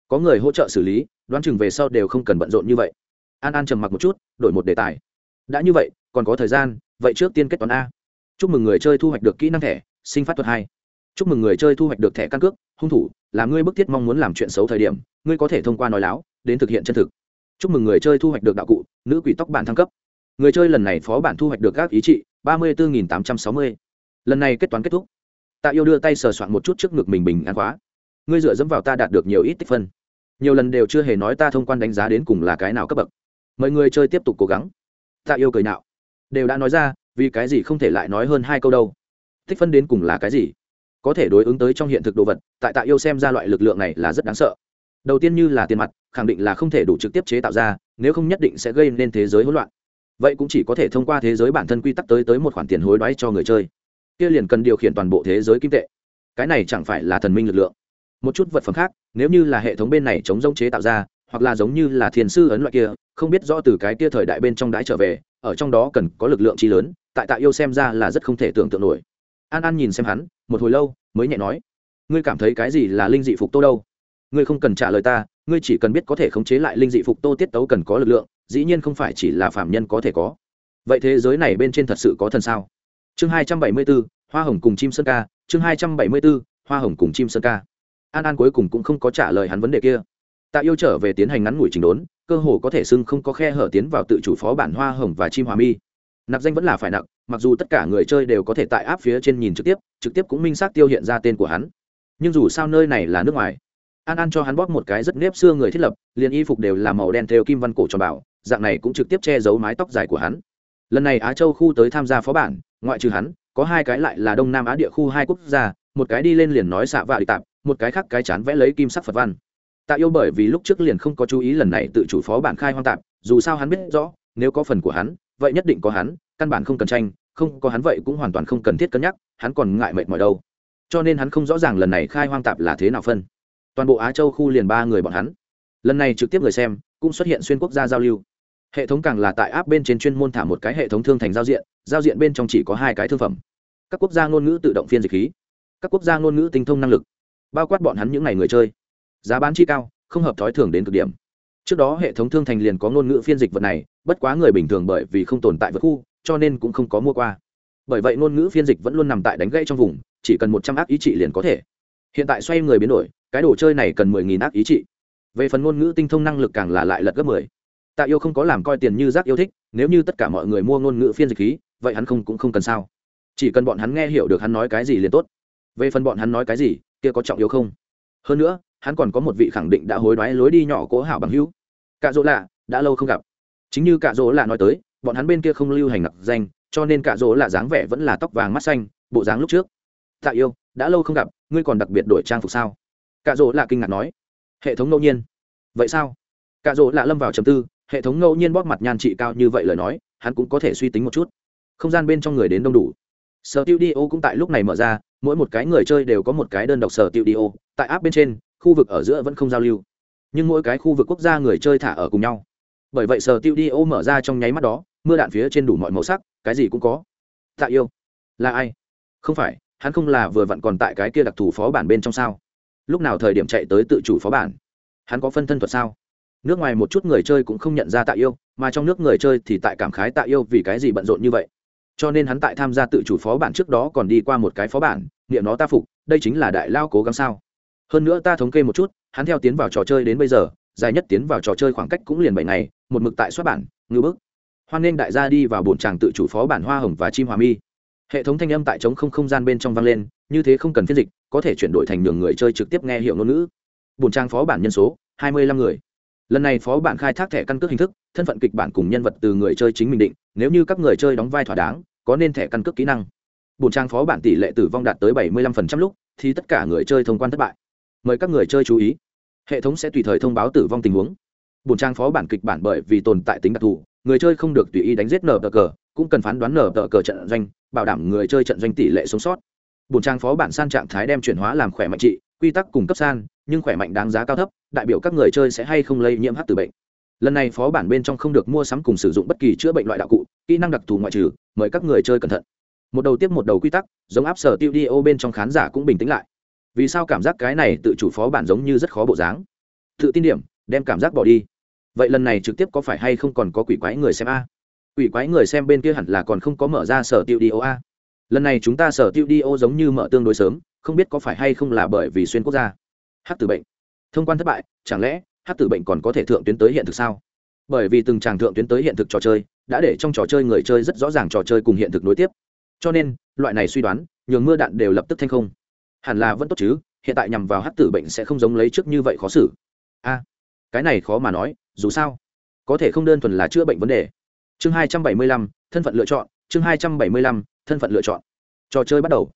có người hỗ trợ xử lý, đoán chừng về sau đều không cần bận rộn như vậy. An an trầm mặc một chút, đổi một đề tài. Đã như vậy, còn có thời gian, vậy trước tiên kết toán a. Chúc mừng người chơi thu hoạch được kỹ năng thẻ, sinh phát thuật hai. Chúc mừng người chơi thu hoạch được thẻ căn cước, hung thủ, là ngươi bức thiết mong muốn làm chuyện xấu thời điểm, ngươi có thể thông qua nói láo, đến thực hiện chân thực. Chúc mừng người chơi thu hoạch được đạo cụ, nữ quỷ tóc bản thăng cấp. Người chơi lần này phó bản thu hoạch được các ý trị, ba mươi bốn tám trăm sáu mươi. Lần này kết toán kết thúc. Tạ yêu đưa tay sờ soạn một chút trước ngực mình bình an khóa. Ngươi dựa dẫm vào ta đạt được nhiều ít tích phân nhiều lần đều chưa hề nói ta thông quan đánh giá đến cùng là cái nào cấp bậc. Mời người chơi tiếp tục cố gắng. Tạ yêu cười nạo. Đều đã nói ra, vì cái gì không thể lại nói hơn hai câu đâu? Tích phân đến cùng là cái gì? Có thể đối ứng tới trong hiện thực đồ vật, tại tạ yêu xem ra loại lực lượng này là rất đáng sợ. Đầu tiên như là tiền mặt, khẳng định là không thể đủ trực tiếp chế tạo ra, nếu không nhất định sẽ gây nên thế giới hỗn loạn. Vậy cũng chỉ có thể thông qua thế giới bản thân quy tắc tới tới một khoản tiền hối đoái cho người chơi. Kia liền cần điều khiển toàn bộ thế giới kim tệ. Cái này chẳng phải là thần minh lực lượng một chút vật phẩm khác, nếu như là hệ thống bên này chống giống chế tạo ra, hoặc là giống như là thiền sư ấn loại kia, không biết rõ từ cái kia thời đại bên trong đãi trở về, ở trong đó cần có lực lượng chi lớn, tại tạ yêu xem ra là rất không thể tưởng tượng nổi. An an nhìn xem hắn, một hồi lâu, mới nhẹ nói, ngươi cảm thấy cái gì là linh dị phục tô đâu? Ngươi không cần trả lời ta, ngươi chỉ cần biết có thể khống chế lại linh dị phục tô tiết tấu cần có lực lượng, dĩ nhiên không phải chỉ là phạm nhân có thể có. Vậy thế giới này bên trên thật sự có thần sao? Chương hai trăm bảy mươi b ố hoa hồng cùng chim sơn ca, chương hai trăm bảy mươi b ố hoa hồng cùng chim sơn ca an an cuối cùng cũng không có trả lời hắn vấn đề kia. Tạ yêu trở về tiến hành ngắn ngủi trình đốn, cơ hồ có thể xưng không có khe hở tiến vào tự chủ phó bản hoa hồng và chim hòa mi. Nạp danh vẫn là phải nặng, mặc dù tất cả người chơi đều có thể tại áp phía trên nhìn trực tiếp trực tiếp cũng minh xác tiêu hiện ra tên của hắn. Nhưng dù sao nơi này là nước ngoài. An an cho hắn bóp một cái rất nếp xưa người thiết lập, liền y phục đều là màu đen theo kim văn cổ cho bảo, dạng này cũng trực tiếp che giấu mái tóc dài của hắn. Lần này á châu khu tới tham gia phó bản, ngoại trừ hắn, có hai cái lại là đông nam á địa khu hai quốc gia, một cái đi lên liền nói xạ vạ đi tạp một cái khác cái chán vẽ lấy kim sắc phật văn. Tạ yêu bởi vì lúc trước liền không có chú ý lần này tự chủ phó bản khai hoang tạp, dù sao hắn biết rõ, nếu có phần của hắn, vậy nhất định có hắn, căn bản không cần tranh, không có hắn vậy cũng hoàn toàn không cần thiết cân nhắc, hắn còn ngại mệt mỏi đâu. Cho nên hắn không rõ ràng lần này khai hoang tạp là thế nào phân. Toàn bộ á châu khu liền ba người bọn hắn. Lần này trực tiếp người xem, cũng xuất hiện xuyên quốc gia giao lưu. Hệ thống càng là tại áp bên trên chuyên môn thả một cái hệ thống thương thành giao diện giao diện bên trong chỉ có hai cái thương phẩm. Các quốc gia ngôn ngữ tự động phiên dịch khí. Các quốc gia ngôn ngữ tinh thông năng lực bao quát bọn hắn những ngày người chơi. Giá bán chi cao, không hợp thói thường đến cực điểm. Trước đó hệ thống thương thành liền có ngôn ngữ phiên dịch vật này, bất quá người bình thường bởi vì không tồn tại vật khu, cho nên cũng không có mua qua. Bởi vậy ngôn ngữ phiên dịch vẫn luôn nằm tại đánh gãy trong vùng, chỉ cần một trăm ác ý trị liền có thể. Hiện tại xoay người biến đổi, cái đồ chơi này cần mười nghìn ác ý trị. Về phần ngôn ngữ tinh thông năng lực càng là lại lật gấp mười. Tạ yêu không có làm coi tiền như giác yêu thích, nếu như tất cả mọi người mua ngôn ngữ phiên dịch khí, vậy hắn không cũng không cần sao. Chỉ cần bọn hắn nghe hiểu được hắn nói cái gì liền tốt. Về phần bọn hắn nói cái gì kia có trọng yếu không? Hơn nữa, hắn còn có một vị khẳng định đã hối đoái lối đi nhỏ cố hảo bằng hữu. Cạ dỗ lạ đã lâu không gặp. Chính như cạ dỗ lạ nói tới, bọn hắn bên kia không lưu hành nặc danh, cho nên cạ dỗ lạ dáng vẻ vẫn là tóc vàng mắt xanh, bộ dáng lúc trước. Tạ yêu, đã lâu không gặp, ngươi còn đặc biệt đổi trang phục sao? Cạ dỗ lạ kinh ngạc nói. Hệ thống ngẫu nhiên. Vậy sao? Cạ dỗ lạ lâm vào trầm tư, hệ thống ngẫu nhiên bóp mặt nhan trị cao như vậy lời nói, hắn cũng có thể suy tính một chút. Không gian bên trong người đến đông đủ sở tiêu đi ô cũng tại lúc này mở ra, mỗi một cái người chơi đều có một cái đơn độc sở tiêu đi ô, tại áp bên trên, khu vực ở giữa vẫn không giao lưu. Nhưng mỗi cái khu vực quốc gia người chơi thả ở cùng nhau. Bởi vậy sở tiêu đi ô mở ra trong nháy mắt đó, mưa đạn phía trên đủ mọi màu sắc, cái gì cũng có. Tạ yêu, là ai? Không phải, hắn không là vừa vặn còn tại cái kia đặc thù phó bản bên trong sao? Lúc nào thời điểm chạy tới tự chủ phó bản? Hắn có phân thân thuật sao? Nước ngoài một chút người chơi cũng không nhận ra tạ yêu, mà trong nước người chơi thì tại cảm khái tạ yêu vì cái gì bận rộn như vậy cho nên hắn tại tham gia tự chủ phó bản trước đó còn đi qua một cái phó bản, niệm nó ta phục, đây chính là đại lao cố gắng sao. Hơn nữa ta thống kê một chút, hắn theo tiến vào trò chơi đến bây giờ, dài nhất tiến vào trò chơi khoảng cách cũng liền bảy ngày, một mực tại xuất bản, ngư bức. Hoan nghênh đại gia đi vào bồn tràng tự chủ phó bản hoa hồng và chim hòa mi. Hệ thống thanh âm tại trống không không gian bên trong vang lên, như thế không cần phiên dịch, có thể chuyển đổi thành đường người chơi trực tiếp nghe hiệu ngôn ngữ. Bồn trang phó bản nhân số, hai mươi lăm người. Lần này phó bản khai thác thẻ căn cước hình thức, thân phận kịch bản cùng nhân vật từ người chơi chính mình định, nếu như các người chơi đóng vai thỏa đáng có nên thẻ căn cước kỹ năng. Bùn trang phó bản tỷ lệ tử vong đạt tới bảy mươi lăm phần trăm lúc, thì tất cả người chơi thông quan thất bại. Mời các người chơi chú ý. Hệ thống sẽ tùy thời thông báo tử vong tình huống. Bùn trang phó bản kịch bản bởi vì tồn tại tính đặc thù, người chơi không được tùy ý đánh giết nở tờ cờ, cũng cần phán đoán nở tờ cờ trận doanh, bảo đảm người chơi trận doanh tỷ lệ sống sót. Bùn trang phó bản san trạng thái đem chuyển hóa làm khỏe mạnh trị, quy tắc cùng cấp san, nhưng khỏe mạnh đáng giá cao thấp, đại biểu các người chơi sẽ hay không lây nhiễm h từ bệnh. Lần này phó bản bên trong không được mua sắm cùng sử dụng bất kỳ chữa bệnh loại đạo cụ kỹ năng đặc thù ngoại trừ, mời các người chơi cẩn thận. Một đầu tiếp một đầu quy tắc, giống áp sở tiêu đi ô bên trong khán giả cũng bình tĩnh lại. Vì sao cảm giác cái này tự chủ phó bản giống như rất khó bộ dáng? Tự tin điểm, đem cảm giác bỏ đi. Vậy lần này trực tiếp có phải hay không còn có quỷ quái người xem a? Quỷ quái người xem bên kia hẳn là còn không có mở ra sở tiêu đi ô a. Lần này chúng ta sở tiêu đi ô giống như mở tương đối sớm, không biết có phải hay không là bởi vì xuyên quốc gia. Hát tử bệnh. Thông quan thất bại, chẳng lẽ hát tử bệnh còn có thể thượng tuyến tới hiện thực sao? Bởi vì từng tràng thượng tuyến tới hiện thực trò chơi đã để trong trò chơi người chơi rất rõ ràng trò chơi cùng hiện thực nối tiếp. Cho nên, loại này suy đoán, nhường mưa đạn đều lập tức thanh không. Hẳn là vẫn tốt chứ, hiện tại nhằm vào hát tử bệnh sẽ không giống lấy trước như vậy khó xử. A, cái này khó mà nói, dù sao, có thể không đơn thuần là chữa bệnh vấn đề. Chương hai trăm bảy mươi lăm, thân phận lựa chọn, chương hai trăm bảy mươi lăm, thân phận lựa chọn. Trò chơi bắt đầu.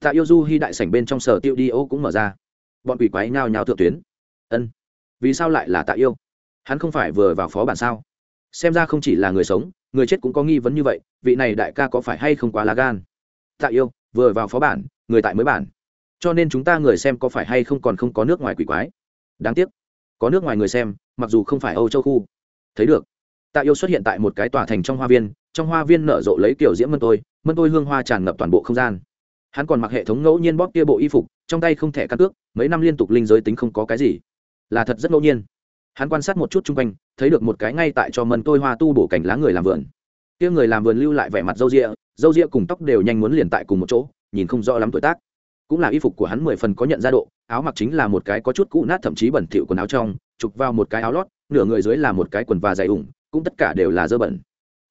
Tạ yêu du hy đại sảnh bên trong sở tiêu đi ô cũng mở ra. Bọn quỷ quái nhao nhao thượng tuyến. Ân, vì sao lại là tạ yêu? Hắn không phải vừa vào phó bản sao? Xem ra không chỉ là người sống, người chết cũng có nghi vấn như vậy, vị này đại ca có phải hay không quá lá gan? Tạ yêu, vừa vào phó bản, người tại mới bản. Cho nên chúng ta người xem có phải hay không còn không có nước ngoài quỷ quái. Đáng tiếc, có nước ngoài người xem, mặc dù không phải âu châu khu. Thấy được, tạ yêu xuất hiện tại một cái tòa thành trong hoa viên, trong hoa viên nở rộ lấy kiểu diễm mân tôi mân tôi hương hoa tràn ngập toàn bộ không gian. Hắn còn mặc hệ thống ngẫu nhiên bóp kia bộ y phục, trong tay không thẻ căn cước, mấy năm liên tục linh giới tính không có cái gì. Là thật rất ngẫu nhiên hắn quan sát một chút chung quanh, thấy được một cái ngay tại cho mần tôi hoa tu bổ cảnh lá người làm vườn. Kia người làm vườn lưu lại vẻ mặt râu rịa râu rịa cùng tóc đều nhanh muốn liền tại cùng một chỗ, nhìn không rõ lắm tuổi tác. Cũng là y phục của hắn mười phần có nhận ra độ, áo mặc chính là một cái có chút cũ nát thậm chí bẩn thỉu quần áo trong, chụp vào một cái áo lót, nửa người dưới là một cái quần và dày ủng, cũng tất cả đều là dơ bẩn.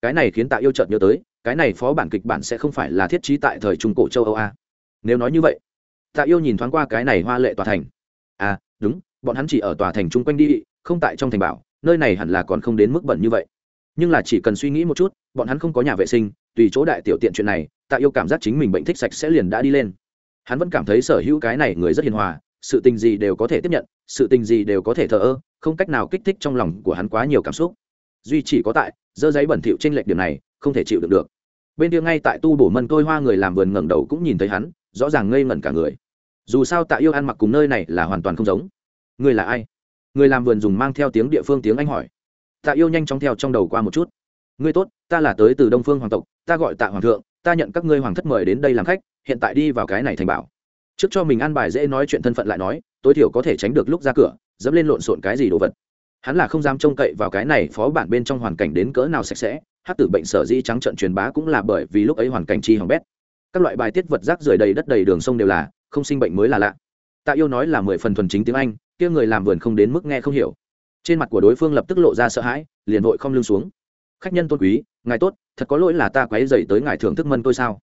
Cái này khiến tạ yêu chợt nhớ tới, cái này phó bản kịch bản sẽ không phải là thiết trí tại thời trung cổ châu âu a. Nếu nói như vậy, tạ yêu nhìn thoáng qua cái này hoa lệ tòa thành. À đúng, bọn hắn chỉ ở tòa thành chung quanh đi không tại trong thành bảo, nơi này hẳn là còn không đến mức bẩn như vậy. Nhưng là chỉ cần suy nghĩ một chút, bọn hắn không có nhà vệ sinh, tùy chỗ đại tiểu tiện chuyện này, tạ yêu cảm giác chính mình bệnh thích sạch sẽ liền đã đi lên. Hắn vẫn cảm thấy sở hữu cái này người rất hiền hòa, sự tình gì đều có thể tiếp nhận, sự tình gì đều có thể thờ ơ, không cách nào kích thích trong lòng của hắn quá nhiều cảm xúc. Duy chỉ có tại, dơ giấy bẩn thỉu trên lệch điểm này, không thể chịu được được. Bên kia ngay tại tu bổ mân tôi hoa người làm vườn ngẩng đầu cũng nhìn thấy hắn, rõ ràng ngây ngẩn cả người. Dù sao tạ yêu ăn mặc cùng nơi này là hoàn toàn không giống. Người là ai? Người làm vườn dùng mang theo tiếng địa phương tiếng anh hỏi. Tạ yêu nhanh chóng theo trong đầu qua một chút. Ngươi tốt, ta là tới từ đông phương hoàng tộc, ta gọi tạ hoàng thượng, ta nhận các ngươi hoàng thất mời đến đây làm khách, hiện tại đi vào cái này thành bảo. Trước cho mình ăn bài dễ nói chuyện thân phận lại nói, tối thiểu có thể tránh được lúc ra cửa, dẫm lên lộn xộn cái gì đồ vật. Hắn là không dám trông cậy vào cái này phó bản bên trong hoàn cảnh đến cỡ nào sạch sẽ hát tử bệnh sở dĩ trắng trận truyền bá cũng là bởi vì lúc ấy hoàn cảnh chi hỏng bét. Các loại bài tiết vật rác rưởi đầy đất đầy đường sông đều là, không sinh bệnh mới là lạ tạ yêu nói là mười phần thuần chính tiếng anh, kia người làm vườn không đến mức nghe không hiểu. Trên mặt của đối phương lập tức lộ ra sợ hãi, liền vội không lưng xuống. Khách nhân tôn quý, ngài tốt, thật có lỗi là ta quấy dậy tới ngài thưởng thức mân tôi sao?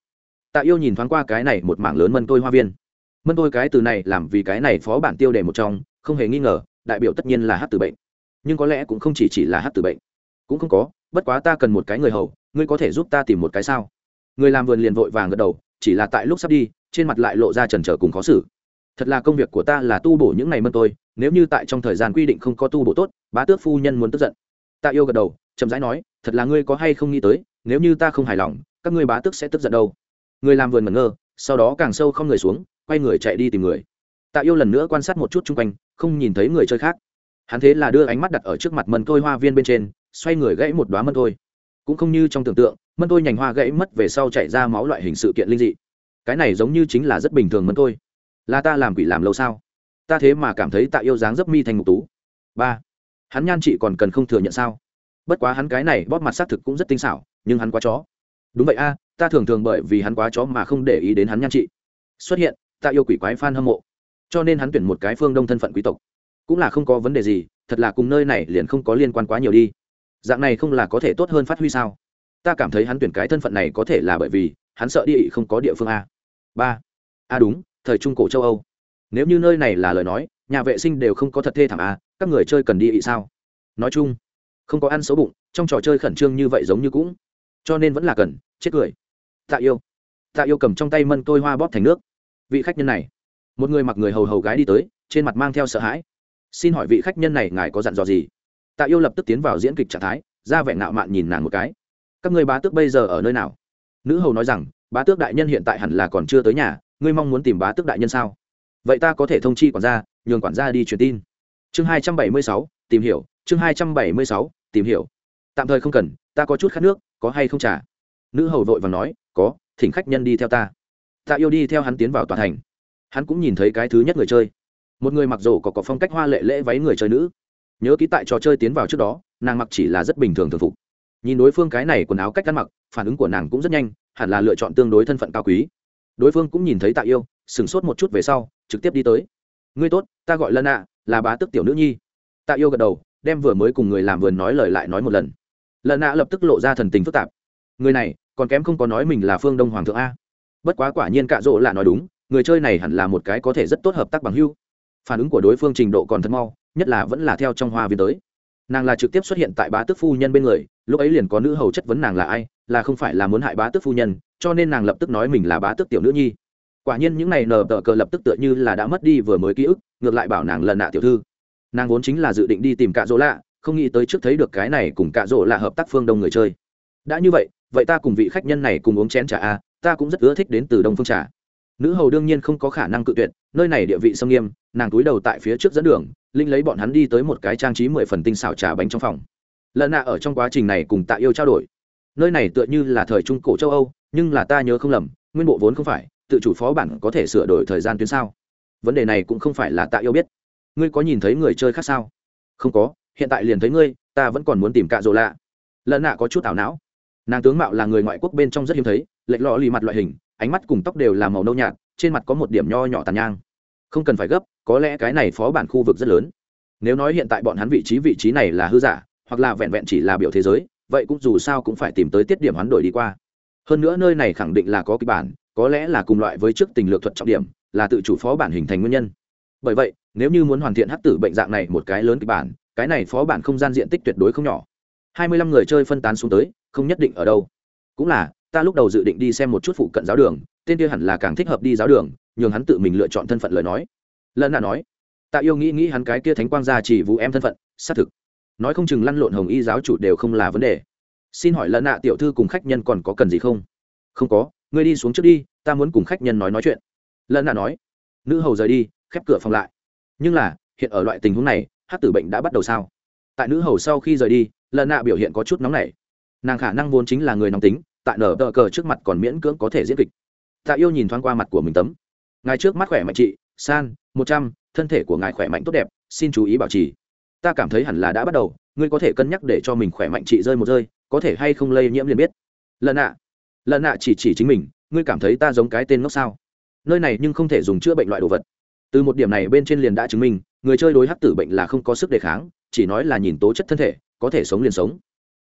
Tạ yêu nhìn thoáng qua cái này một mảng lớn mân tôi hoa viên. Mân tôi cái từ này làm vì cái này phó bản tiêu đề một trong, không hề nghi ngờ, đại biểu tất nhiên là hát từ bệnh. Nhưng có lẽ cũng không chỉ chỉ là hát từ bệnh. Cũng không có, bất quá ta cần một cái người hầu, ngươi có thể giúp ta tìm một cái sao? Người làm vườn liền vội vàng gật đầu, chỉ là tại lúc sắp đi, trên mặt lại lộ ra trần trở cùng khó xử thật là công việc của ta là tu bổ những ngày mân tôi, nếu như tại trong thời gian quy định không có tu bổ tốt, bá tước phu nhân muốn tức giận. Tạ yêu gật đầu, chậm rãi nói, thật là ngươi có hay không nghĩ tới, nếu như ta không hài lòng, các ngươi bá tước sẽ tức giận đâu. Người làm vườn mẩn ngơ, sau đó càng sâu không người xuống, quay người chạy đi tìm người. Tạ yêu lần nữa quan sát một chút chung quanh, không nhìn thấy người chơi khác. Hắn thế là đưa ánh mắt đặt ở trước mặt mân tôi hoa viên bên trên, xoay người gãy một đoá mân tôi. Cũng không như trong tưởng tượng, mân tôi nhành hoa gãy mất về sau chạy ra máu loại hình sự kiện linh dị. Cái này giống như chính là rất bình thường mân tôi là ta làm quỷ làm lâu sao? Ta thế mà cảm thấy tạ yêu dáng dấp mi thành ngục tú. Ba, hắn nhan chị còn cần không thừa nhận sao? Bất quá hắn cái này bóp mặt xác thực cũng rất tinh xảo, nhưng hắn quá chó. Đúng vậy a, ta thường thường bởi vì hắn quá chó mà không để ý đến hắn nhan chị xuất hiện, tạ yêu quỷ quái f a n hâm mộ. Cho nên hắn tuyển một cái phương đông thân phận quý tộc. Cũng là không có vấn đề gì, thật là cùng nơi này liền không có liên quan quá nhiều đi. Dạng này không là có thể tốt hơn phát huy sao? Ta cảm thấy hắn tuyển cái thân phận này có thể là bởi vì, hắn sợ địa không có địa phương a. Ba, a đúng thời trung cổ châu âu. Nếu như nơi này là lời nói, nhà vệ sinh đều không có thật thê thảm à các người chơi cần đi ị sao? Nói chung, không có ăn xấu bụng, trong trò chơi khẩn trương như vậy giống như cũng. Cho nên vẫn là cần, chết cười. Tạ yêu. Tạ yêu cầm trong tay mân tôi hoa bóp thành nước. Vị khách nhân này. Một người mặc người hầu hầu gái đi tới, trên mặt mang theo sợ hãi. Xin hỏi vị khách nhân này ngài có dặn dò gì? Tạ yêu lập tức tiến vào diễn kịch trạng thái, ra vẻ ngạo mạn nhìn nàng một cái. Các người bá tước bây giờ ở nơi nào? Nữ hầu nói rằng, bá tước đại nhân hiện tại hẳn là còn chưa tới nhà ngươi mong muốn tìm bá tước đại nhân sao? Vậy ta có thể thông chi quản gia, nhường quản gia đi truyền tin. Chương hai trăm bảy mươi sáu, tìm hiểu, chương hai trăm bảy mươi sáu, tìm hiểu. Tạm thời không cần, ta có chút khát nước, có hay không trả nữ hầu vội và nói, có, thỉnh khách nhân đi theo ta. Tạ yêu đi theo hắn tiến vào tòa thành. Hắn cũng nhìn thấy cái thứ nhất người chơi. Một người mặc dù có có phong cách hoa lệ lễ váy người chơi nữ. Nhớ ký tại trò chơi tiến vào trước đó, nàng mặc chỉ là rất bình thường thường phục. Nhìn đối phương cái này quần áo cách ăn mặc, phản ứng của nàng cũng rất nhanh, hẳn là lựa chọn tương đối thân phận cao quý đối phương cũng nhìn thấy tạ yêu, sửng sốt một chút về sau, trực tiếp đi tới. Ngươi tốt, ta gọi lân ạ là bá tước tiểu nữ nhi. Tạ yêu gật đầu, đem vừa mới cùng người làm vườn nói lời lại nói một lần. Lần nạ lập tức lộ ra thần tình phức tạp. Người này, còn kém không có nói mình là phương đông hoàng thượng a. Bất quá quả nhiên cạ rỗ là nói đúng, người chơi này hẳn là một cái có thể rất tốt hợp tác bằng hưu phản ứng của đối phương trình độ còn thật mau, nhất là vẫn là theo trong hoa viên tới. Nàng là trực tiếp xuất hiện tại bá tước phu nhân bên người lúc ấy liền có nữ hầu chất vấn nàng là ai, là không phải là muốn hại bá tước phu nhân, cho nên nàng lập tức nói mình là bá tước tiểu nữ nhi. Quả nhiên những này nờ tờ cờ lập tức tựa như là đã mất đi vừa mới ký ức, ngược lại bảo nàng lần nạ tiểu thư. Nàng vốn chính là dự định đi tìm cạ dỗ lạ, không nghĩ tới trước thấy được cái này cùng cạ dỗ lạ hợp tác phương đông người chơi. Đã như vậy vậy ta cùng vị khách nhân này cùng uống chén trà a ta cũng rất ưa thích đến từ đông phương trà. Nữ hầu đương nhiên không có khả năng cự tuyệt, nơi này địa vị sâm nghiêm, nàng túi đầu tại phía trước dẫn đường linh lấy bọn hắn đi tới một cái trang trí mười phần tinh xảo trà bánh trong phòng lần nạ ở trong quá trình này cùng tạ yêu trao đổi. Nơi này tựa như là thời trung cổ châu âu, nhưng là ta nhớ không lầm, nguyên bộ vốn không phải, tự chủ phó bản có thể sửa đổi thời gian tuyến sao? Vấn đề này cũng không phải là tạ yêu biết. Ngươi có nhìn thấy người chơi khác sao? Không có, hiện tại liền thấy ngươi, ta vẫn còn muốn tìm cạ rồ lạ. Lần nạ có chút ảo não. Nàng tướng mạo là người ngoại quốc bên trong rất hiếm thấy, lệch lò lì mặt loại hình, ánh mắt cùng tóc đều là màu nâu nhạt, trên mặt có một điểm nho nhỏ tàn nhang. Không cần phải gấp, có lẽ cái này phó bản khu vực rất lớn. Nếu nói hiện tại bọn hắn vị trí vị trí này là hư giả hoặc là vẹn vẹn chỉ là biểu thế giới, vậy cũng dù sao cũng phải tìm tới tiết điểm hoán đổi đi qua. Hơn nữa nơi này khẳng định là có kịch bản, có lẽ là cùng loại với trước tình lược thuật trọng điểm, là tự chủ phó bản hình thành nguyên nhân. Bởi vậy, nếu như muốn hoàn thiện hắc tử bệnh dạng này một cái lớn kịch bản, cái này phó bản không gian diện tích tuyệt đối không nhỏ. Hai mươi lăm người chơi phân tán xuống tới, không nhất định ở đâu. Cũng là, ta lúc đầu dự định đi xem một chút phụ cận giáo đường, tên kia hẳn là càng thích hợp đi giáo đường, nhường hắn tự mình lựa chọn thân phận lời nói. Lân là nói, tạ yêu nghĩ nghĩ hắn cái kia thánh quang gia chỉ vũ em thân phận, xác thực nói không chừng lăn lộn hồng y giáo chủ đều không là vấn đề. Xin hỏi lần nạ tiểu thư cùng khách nhân còn có cần gì không? Không có, ngươi đi xuống trước đi, ta muốn cùng khách nhân nói nói chuyện. Lần nạ nói, nữ hầu rời đi, khép cửa phòng lại. Nhưng là, hiện ở loại tình huống này hát tử bệnh đã bắt đầu sao? Tại nữ hầu sau khi rời đi lần nạ biểu hiện có chút nóng nảy. Nàng khả năng vốn chính là người nóng tính, tại nở tờ cờ trước mặt còn miễn cưỡng có thể diễn kịch. Tạ yêu nhìn thoáng qua mặt của mình tấm. Ngài trước mắt khỏe mạnh chị, san, một trăm, thân thể của ngài khỏe mạnh tốt đẹp, xin chú ý bảo trì ta cảm thấy hẳn là đã bắt đầu, ngươi có thể cân nhắc để cho mình khỏe mạnh chị rơi một rơi, có thể hay không lây nhiễm liền biết. Lần ạ lần ạ chỉ chỉ chính mình, ngươi cảm thấy ta giống cái tên ngốc sao? Nơi này nhưng không thể dùng chữa bệnh loại đồ vật. Từ một điểm này bên trên liền đã chứng minh, người chơi đối hắc tử bệnh là không có sức đề kháng, chỉ nói là nhìn tố chất thân thể, có thể sống liền sống.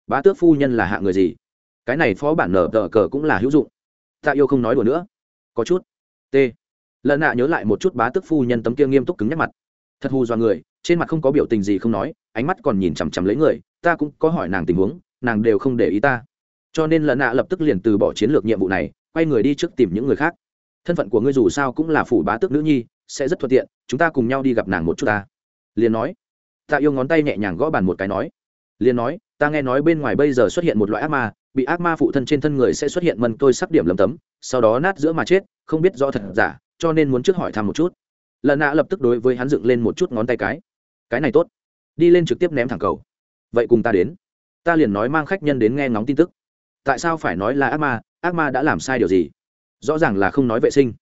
Bá tước phu nhân là hạ người gì? Cái này phó bản nở tờ cờ cũng là hữu dụng. Tạ yêu không nói đùa nữa. Có chút. T. Lần nạ nhớ lại một chút bá tước phu nhân tấm kia nghiêm túc cứng nhắc mặt. Thật hù do người trên mặt không có biểu tình gì không nói, ánh mắt còn nhìn chằm chằm lấy người, ta cũng có hỏi nàng tình huống, nàng đều không để ý ta. Cho nên lần nạ lập tức liền từ bỏ chiến lược nhiệm vụ này, quay người đi trước tìm những người khác. Thân phận của ngươi dù sao cũng là phủ bá tước nữ nhi, sẽ rất thuận tiện, chúng ta cùng nhau đi gặp nàng một chút ta. Liền nói. Ta yêu ngón tay nhẹ nhàng gõ bàn một cái nói. Liền nói, ta nghe nói bên ngoài bây giờ xuất hiện một loại ác ma, bị ác ma phụ thân trên thân người sẽ xuất hiện mân tôi sắc điểm lấm tấm, sau đó nát giữa mà chết, không biết rõ thật giả, cho nên muốn trước hỏi thăm một chút. Lần nạ lập tức đối với hắn dựng lên một chút ngón tay cái cái này tốt. Đi lên trực tiếp ném thẳng cầu. Vậy cùng ta đến. Ta liền nói mang khách nhân đến nghe ngóng tin tức. Tại sao phải nói là ác ma? Ác ma đã làm sai điều gì? Rõ ràng là không nói vệ sinh.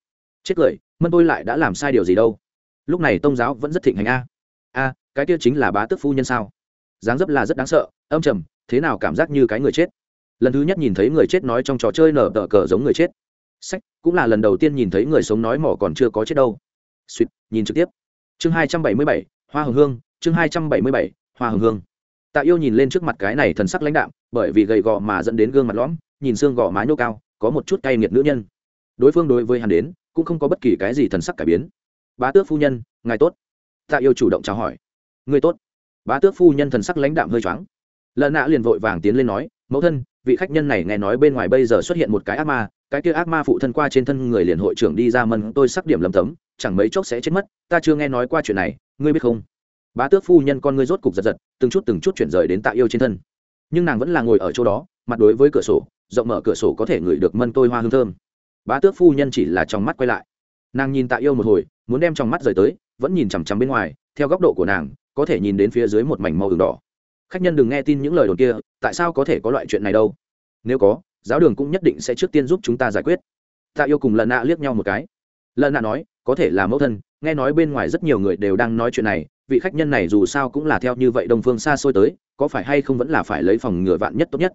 Chết cười, mân tôi lại đã làm sai điều gì đâu? Lúc này tông giáo vẫn rất thịnh hành a. A, cái kia chính là bá tước phu nhân sao? Dáng dấp là rất đáng sợ, âm trầm, thế nào cảm giác như cái người chết? Lần thứ nhất nhìn thấy người chết nói trong trò chơi nở tờ cờ giống người chết. Sách, cũng là lần đầu tiên nhìn thấy người sống nói mỏ còn chưa có chết đâu. Suýt, nhìn trực tiếp. Chương hai trăm bảy mươi bảy hoa hồng hương, chương hai trăm bảy mươi bảy, hoa hồng hương. Tạ yêu nhìn lên trước mặt cái này thần sắc lãnh đạm, bởi vì gầy gò mà dẫn đến gương mặt lõm, nhìn xương gò má nhô cao, có một chút cay nghiệt nữ nhân. Đối phương đối với hắn đến, cũng không có bất kỳ cái gì thần sắc cải biến. Bá tước phu nhân, ngài tốt. Tạ yêu chủ động chào hỏi. Người tốt. Bá tước phu nhân thần sắc lãnh đạm hơi choáng. Lợn nạ liền vội vàng tiến lên nói mẫu thân, vị khách nhân này nghe nói bên ngoài bây giờ xuất hiện một cái ác ma, cái kia ác ma phụ thân qua trên thân người liền hội trưởng đi ra mân, tôi sắc điểm lầm tấm, chẳng mấy chốc sẽ chết mất, ta chưa nghe nói qua chuyện này, ngươi biết không? Bá tước phu nhân con ngươi rốt cục giật giật, từng chút từng chút chuyển rời đến tạ yêu trên thân. Nhưng nàng vẫn là ngồi ở chỗ đó, mặt đối với cửa sổ, rộng mở cửa sổ có thể ngửi được mân tôi hoa hương thơm. Bá tước phu nhân chỉ là trong mắt quay lại. Nàng nhìn tạ yêu một hồi, muốn đem trong mắt rời tới, vẫn nhìn chằm chằm bên ngoài, theo góc độ của nàng, có thể nhìn đến phía dưới một mảnh màu đường đỏ khách nhân đừng nghe tin những lời đồn kia, tại sao có thể có loại chuyện này đâu? Nếu có, giáo đường cũng nhất định sẽ trước tiên giúp chúng ta giải quyết. Tạ yêu cùng lần nạ liếc nhau một cái. Lần nạ nói, có thể là mẫu thân, nghe nói bên ngoài rất nhiều người đều đang nói chuyện này, vị khách nhân này dù sao cũng là theo như vậy đồng phương xa xôi tới, có phải hay không vẫn là phải lấy phòng ngừa vạn nhất tốt nhất?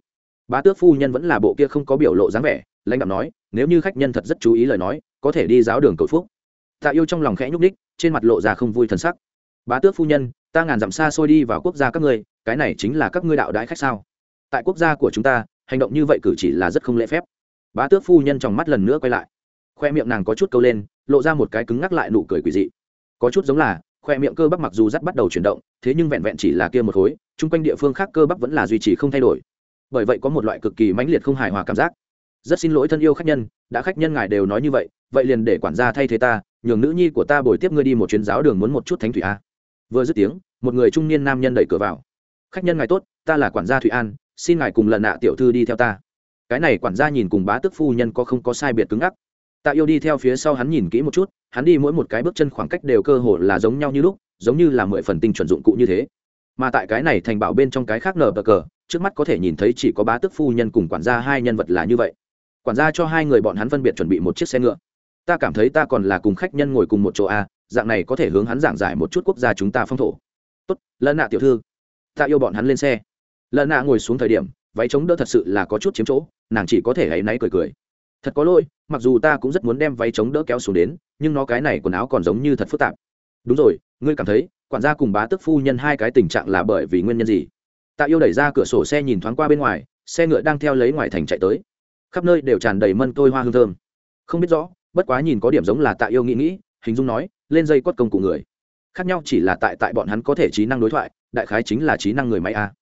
Bá tước phu nhân vẫn là bộ kia không có biểu lộ dáng vẻ, lãnh đạo nói, nếu như khách nhân thật rất chú ý lời nói, có thể đi giáo đường cầu phúc. Tạ yêu trong lòng khẽ nhúc ních trên mặt lộ ra không vui t sắc. Bá tước phu nhân, ta ngàn dặm xa xôi đi vào quốc gia các ngươi cái này chính là các ngươi đạo đãi khách sao? Tại quốc gia của chúng ta, hành động như vậy cử chỉ là rất không lễ phép. Bá tước phu nhân trong mắt lần nữa quay lại. Khoe miệng nàng có chút câu lên, lộ ra một cái cứng ngắc lại nụ cười quỷ dị. Có chút giống là, khoe miệng cơ bắp mặc dù rắt bắt đầu chuyển động, thế nhưng vẹn vẹn chỉ là kia một khối, chung quanh địa phương khác cơ bắp vẫn là duy trì không thay đổi. Bởi vậy có một loại cực kỳ mãnh liệt không hài hòa cảm giác. Rất xin lỗi thân yêu khách nhân, đã khách nhân ngài đều nói như vậy vậy liền để quản gia thay thế ta, nhường nữ nhi của ta bồi tiếp ngươi đi một chuyến giáo đường muốn một chút thánh thủy a. Vừa dứt tiếng, một người trung niên nam nhân đẩy cửa vào khách nhân ngài tốt, ta là quản gia thụy an, xin ngài cùng lần nạ tiểu thư đi theo ta. Cái này quản gia nhìn cùng bá tức phu nhân có không có sai biệt cứng ngắc. Tạ yêu đi theo phía sau hắn nhìn kỹ một chút, hắn đi mỗi một cái bước chân khoảng cách đều cơ hồ là giống nhau như lúc, giống như là mười phần tinh chuẩn dụng cụ như thế. Mà tại cái này thành bảo bên trong cái khác nở bờ cờ, trước mắt có thể nhìn thấy chỉ có bá tức phu nhân cùng quản gia hai nhân vật là như vậy. Quản gia cho hai người bọn hắn phân biệt chuẩn bị một chiếc xe ngựa. Ta cảm thấy ta còn là cùng khách nhân ngồi cùng một chỗ a dạng này có thể hướng hắn giảng giải một chút quốc gia chúng ta phong thổ. Tốt lân nạ tiểu thư ta yêu bọn hắn lên xe. Lợn nạ ngồi xuống thời điểm, váy chống đỡ thật sự là có chút chiếm chỗ, nàng chỉ có thể hãy náy cười cười. Thật có lỗi, mặc dù ta cũng rất muốn đem váy chống đỡ kéo xuống đến, nhưng nó cái này quần áo còn giống như thật phức tạp. Đúng rồi, ngươi cảm thấy, quản gia cùng bá tức phu nhân hai cái tình trạng là bởi vì nguyên nhân gì? Tạ yêu đẩy ra cửa sổ xe nhìn thoáng qua bên ngoài, xe ngựa đang theo lấy ngoài thành chạy tới. Khắp nơi đều tràn đầy mân tôi hoa hương thơm. Không biết rõ, bất quá nhìn có điểm giống là tạ yêu nghĩ nghĩ, hình dung nói, lên dây quất công cụ người. Khác nhau chỉ là tại tại bọn hắn có thể trí năng đối thoại đại khái chính là trí năng người máy a.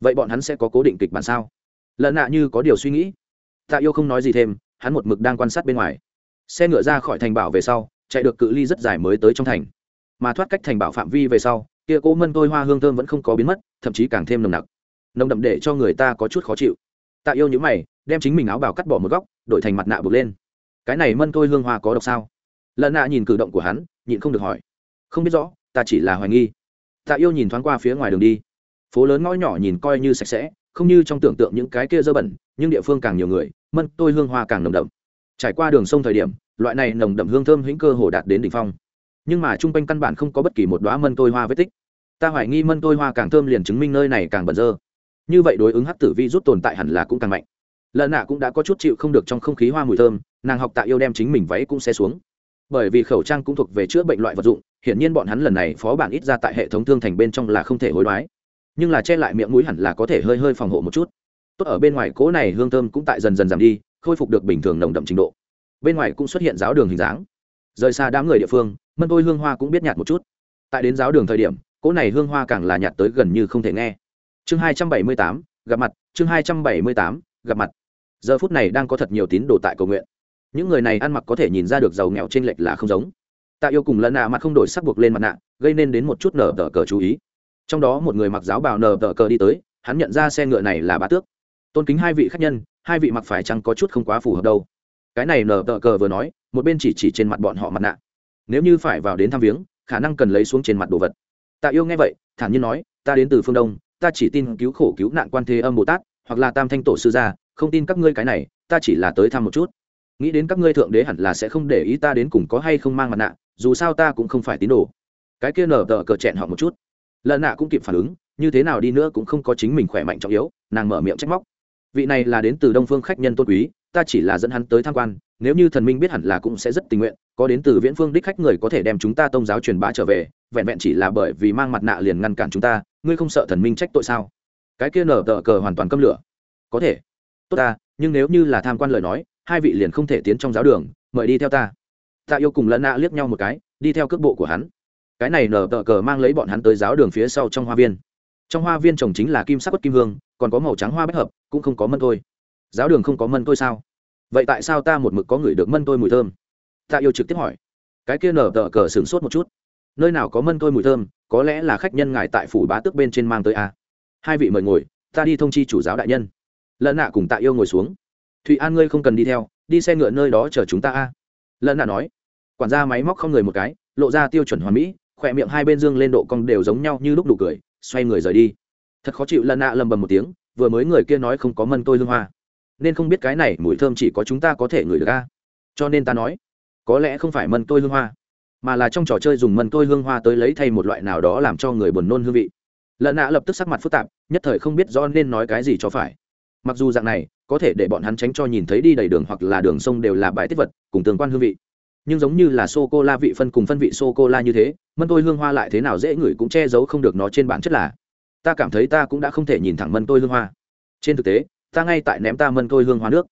Vậy bọn hắn sẽ có cố định kịch bản sao? Lần nạ như có điều suy nghĩ. Tạ yêu không nói gì thêm, hắn một mực đang quan sát bên ngoài. Xe ngựa ra khỏi thành bảo về sau, chạy được cự ly rất dài mới tới trong thành. Mà thoát cách thành bảo phạm vi về sau, kia cố mân tôi hoa hương thơm vẫn không có biến mất, thậm chí càng thêm nồng nặc. Nồng đậm để cho người ta có chút khó chịu. Tạ yêu những mày, đem chính mình áo bào cắt bỏ một góc, đổi thành mặt nạ bực lên. Cái này mân tôi hương hoa có độc sao? Lần nạ nhìn cử động của hắn, nhịn không được hỏi. Không biết rõ, ta chỉ là hoài nghi tạ yêu nhìn thoáng qua phía ngoài đường đi. Phố lớn ngõ nhỏ nhìn coi như sạch sẽ, không như trong tưởng tượng những cái kia dơ bẩn, nhưng địa phương càng nhiều người, mân tôi hương hoa càng nồng đậm. Trải qua đường sông thời điểm, loại này nồng đậm hương thơm hĩnh cơ hồ đạt đến đỉnh phong. Nhưng mà chung quanh căn bản không có bất kỳ một đoá mân tôi hoa vết tích. Ta hoài nghi mân tôi hoa càng thơm liền chứng minh nơi này càng bẩn dơ. Như vậy đối ứng hát tử vi rút tồn tại hẳn là cũng càng mạnh. Lợn nạ cũng đã có chút chịu không được trong không khí hoa mùi thơm, nàng học tạ yêu đem chính mình váy cũng xe xuống bởi vì khẩu trang cũng thuộc về chữa bệnh loại vật dụng, hiển nhiên bọn hắn lần này phó bản ít ra tại hệ thống thương thành bên trong là không thể hối đoái. Nhưng là che lại miệng mũi hẳn là có thể hơi hơi phòng hộ một chút. Tốt ở bên ngoài cỗ này hương thơm cũng tại dần dần giảm đi, khôi phục được bình thường nồng đậm trình độ. Bên ngoài cũng xuất hiện giáo đường hình dáng. Rời xa đám người địa phương, mân tôi hương hoa cũng biết nhạt một chút. Tại đến giáo đường thời điểm cỗ này hương hoa càng là nhạt tới gần như không thể nghe. Chương hai trăm bảy mươi tám, gặp mặt, chương hai trăm bảy mươi tám, gặp mặt. Giờ phút này đang có thật nhiều tín đồ tại cầu nguyện những người này ăn mặc có thể nhìn ra được giàu nghèo t r ê n lệch là không giống. Tạ yêu cùng lần nạ mặt không đổi sắc buộc lên mặt nạ, gây nên đến một chút nở tờ cờ chú ý. Trong đó một người mặc giáo bào nở tờ cờ đi tới, hắn nhận ra xe ngựa này là bá tước. Tôn kính hai vị khách nhân, hai vị mặc phải chăng có chút không quá phù hợp đâu. Cái này nở tờ cờ vừa nói, một bên chỉ chỉ trên mặt bọn họ mặt nạ. Nếu như phải vào đến thăm viếng, khả năng cần lấy xuống trên mặt đồ vật. Tạ yêu nghe vậy, thản nhiên nói, ta đến từ phương đông, ta chỉ tin cứu khổ cứu nạn quan thế âm bồ tát, hoặc là tam thanh tổ sư gia, không tin các ngươi cái này, ta chỉ là tới thăm một chút nghĩ đến các ngươi thượng đế hẳn là sẽ không để ý ta đến cùng có hay không mang mặt nạ, dù sao ta cũng không phải tín đồ. Cái kia nở tờ cờ chẹn họ một chút. Lần nạ cũng kịp phản ứng, như thế nào đi nữa cũng không có chính mình khỏe mạnh trọng yếu, nàng mở miệng trách móc. Vị này là đến từ đông phương khách nhân tôn quý, ta chỉ là dẫn hắn tới tham quan, nếu như thần minh biết hẳn là cũng sẽ rất tình nguyện, có đến từ viễn phương đích khách người có thể đem chúng ta tôn giáo truyền bá trở về, vẹn vẹn chỉ là bởi vì mang mặt nạ liền ngăn cản chúng ta, ngươi không sợ thần minh trách tội sao? Cái kia nở tờ cờ hoàn toàn câm lửa. Có thể. Tốt ta, nhưng nếu như là tham quan lời nói hai vị liền không thể tiến trong giáo đường, mời đi theo ta. Tạ yêu cùng lân nạ liếc nhau một cái, đi theo cước bộ của hắn. Cái này nở tờ cờ mang lấy bọn hắn tới giáo đường phía sau trong hoa viên. Trong hoa viên trồng chính là kim sắc quất kim hương, còn có màu trắng hoa bách hợp, cũng không có mân thôi. Giáo đường không có mân tôi sao? Vậy tại sao ta một mực có người được mân tôi mùi thơm? Tạ yêu trực tiếp hỏi. Cái kia nở tờ cờ sửng sốt một chút. Nơi nào có mân tôi mùi thơm, có lẽ là khách nhân ngài tại phủ bá tước bên trên mang tới a à? hai vị mời ngồi, ta đi thông chi chủ giáo đại nhân. Lợn nạ cùng tạ yêu ngồi xuống thụy an ngươi không cần đi theo, đi xe ngựa nơi đó chờ chúng ta a. À? lợn nạ nói. Quản gia máy móc không người một cái, lộ ra tiêu chuẩn hoàn mỹ, khỏe miệng hai bên dương lên độ cong đều giống nhau như lúc đủ cười, xoay người rời đi. Thật khó chịu lợn nạ lầm bầm một tiếng, vừa mới người kia nói không có mân tôi hương hoa. Nên không biết cái này mùi thơm chỉ có chúng ta có thể ngửi được a. Cho nên ta nói, có lẽ không phải mân tôi hương hoa, mà là trong trò chơi dùng mân tôi hương hoa tới lấy thay một loại nào đó làm cho người buồn nôn hương vị. Lợn nạ lập tức sắc mặt phức tạp, nhất thời không biết do nên nói cái gì cho phải. Mặc dù dạng này có thể để bọn hắn tránh cho nhìn thấy đi đầy đường hoặc là đường sông đều là bài tiết vật, cùng tương quan hương vị. Nhưng giống như là sô cô la vị phân cùng phân vị sô cô la như thế, mân tôi hương hoa lại thế nào dễ ngửi cũng che giấu không được nó trên bản chất là. Ta cảm thấy ta cũng đã không thể nhìn thẳng mân tôi hương hoa. Trên thực tế, ta ngay tại ném ta mân tôi hương hoa nước.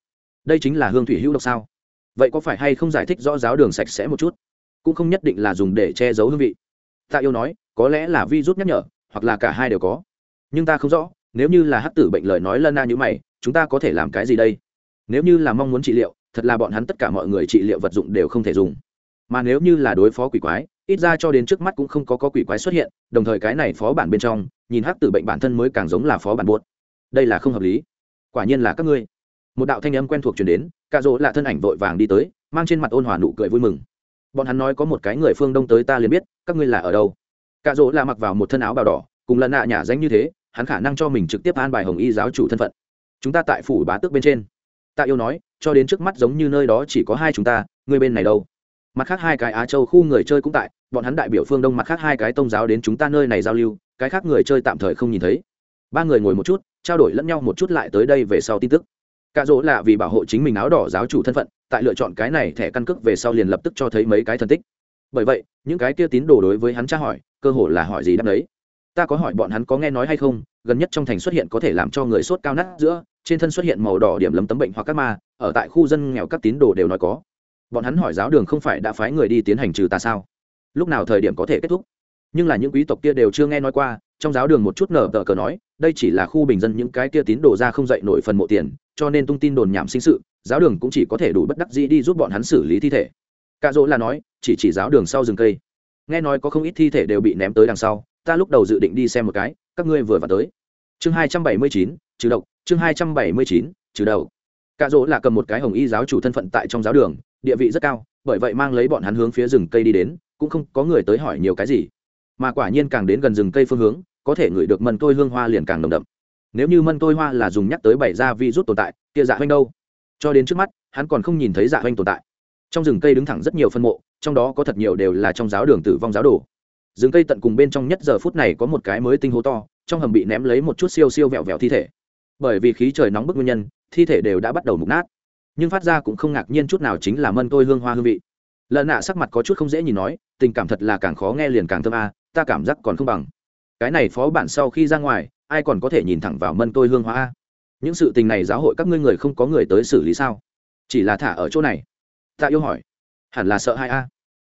Đây chính là hương thủy hữu độc sao? Vậy có phải hay không giải thích rõ giáo đường sạch sẽ một chút? Cũng không nhất định là dùng để che giấu hương vị. Ta yêu nói, có lẽ là vi rút nhắc nhở, hoặc là cả hai đều có. Nhưng ta không rõ, nếu như là hắc tử bệnh lời nói lân na như mày chúng ta có thể làm cái gì đây? Nếu như là mong muốn trị liệu thật là bọn hắn tất cả mọi người trị liệu vật dụng đều không thể dùng. Mà nếu như là đối phó quỷ quái ít ra cho đến trước mắt cũng không có, có quỷ quái xuất hiện đồng thời cái này phó bản bên trong nhìn hắc tử bệnh bản thân mới càng giống là phó bản buốt. Đây là không hợp lý. Quả nhiên là các ngươi. Một đạo thanh âm quen thuộc chuyển đến cạ rỗ là thân ảnh vội vàng đi tới mang trên mặt ôn hòa nụ cười vui mừng. Bọn hắn nói có một cái người phương đông tới ta liền biết các ngươi là ở đâu? Cạ rỗ là mặc vào một thân áo bào đỏ cùng lần nạ nhả danh như thế hắn khả năng cho mình trực tiếp an bài hồng y giáo chủ thân phận chúng ta tại phủ bá tước bên trên. Tạ yêu nói, cho đến trước mắt giống như nơi đó chỉ có hai chúng ta, người bên này đâu? Mặt khác hai cái á châu khu người chơi cũng tại, bọn hắn đại biểu phương đông mặt khác hai cái tôn giáo đến chúng ta nơi này giao lưu, cái khác người chơi tạm thời không nhìn thấy. Ba người ngồi một chút, trao đổi lẫn nhau một chút lại tới đây về sau tin tức. Cạ dỗ là vì bảo hộ chính mình áo đỏ giáo chủ thân phận, tại lựa chọn cái này thẻ căn cước về sau liền lập tức cho thấy mấy cái thân tích. Bởi vậy, những cái kia tín đồ đối với hắn tra hỏi, cơ hồ là hỏi gì đáp đấy ta có hỏi bọn hắn có nghe nói hay không, gần nhất trong thành xuất hiện có thể làm cho người sốt cao nát giữa, trên thân xuất hiện màu đỏ điểm lấm tấm bệnh hoặc các ma, ở tại khu dân nghèo các tín đồ đều nói có. Bọn hắn hỏi giáo đường không phải đã phái người đi tiến hành trừ ta sao? Lúc nào thời điểm có thể kết thúc? Nhưng là những quý tộc kia đều chưa nghe nói qua, trong giáo đường một chút nở tờ cờ nói, đây chỉ là khu bình dân những cái kia tín đồ ra không dậy nổi phần mộ tiền, cho nên tung tin đồn nhảm sinh sự, giáo đường cũng chỉ có thể đủ bất đắc dĩ đi giúp bọn hắn xử lý thi thể. Cạ dỗ là nói, chỉ chỉ giáo đường sau rừng cây. Nghe nói có không ít thi thể đều bị ném tới đằng sau ta lúc đầu dự định đi xem một cái, các ngươi vừa vào tới. Chương hai trăm bảy mươi chín, trừ độc, chương hai trăm bảy mươi chín, trừ đầu cạ dỗ là cầm một cái hồng y giáo chủ thân phận tại trong giáo đường, địa vị rất cao, bởi vậy mang lấy bọn hắn hướng phía rừng cây đi đến, cũng không có người tới hỏi nhiều cái gì. Mà quả nhiên càng đến gần rừng cây phương hướng, có thể ngửi được mần tôi hương hoa liền càng nồng đậm. Nếu như mân tôi hoa là dùng nhắc tới bảy da vi rút tồn tại, kia dạ hoanh đâu? Cho đến trước mắt, hắn còn không nhìn thấy dạ hoanh tồn tại. Trong rừng cây đứng thẳng rất nhiều phân mộ, trong đó có thật nhiều đều là trong giáo đường tử vong giáo đồ rừng cây tận cùng bên trong nhất giờ phút này có một cái mới tinh hố to, trong hầm bị ném lấy một chút siêu siêu vẹo vẹo thi thể. Bởi vì khí trời nóng bức nguyên nhân, thi thể đều đã bắt đầu mục nát. Nhưng phát ra cũng không ngạc nhiên chút nào chính là mân tôi hương hoa hương vị. Lợn nạ sắc mặt có chút không dễ nhìn nói, tình cảm thật là càng khó nghe liền càng thơm a, ta cảm giác còn không bằng. Cái này phó bản sau khi ra ngoài, ai còn có thể nhìn thẳng vào mân tôi hương hoa a? Những sự tình này giáo hội các ngươi người không có người tới xử lý sao? Chỉ là thả ở chỗ này. Ta yêu hỏi. Hẳn là sợ hai a.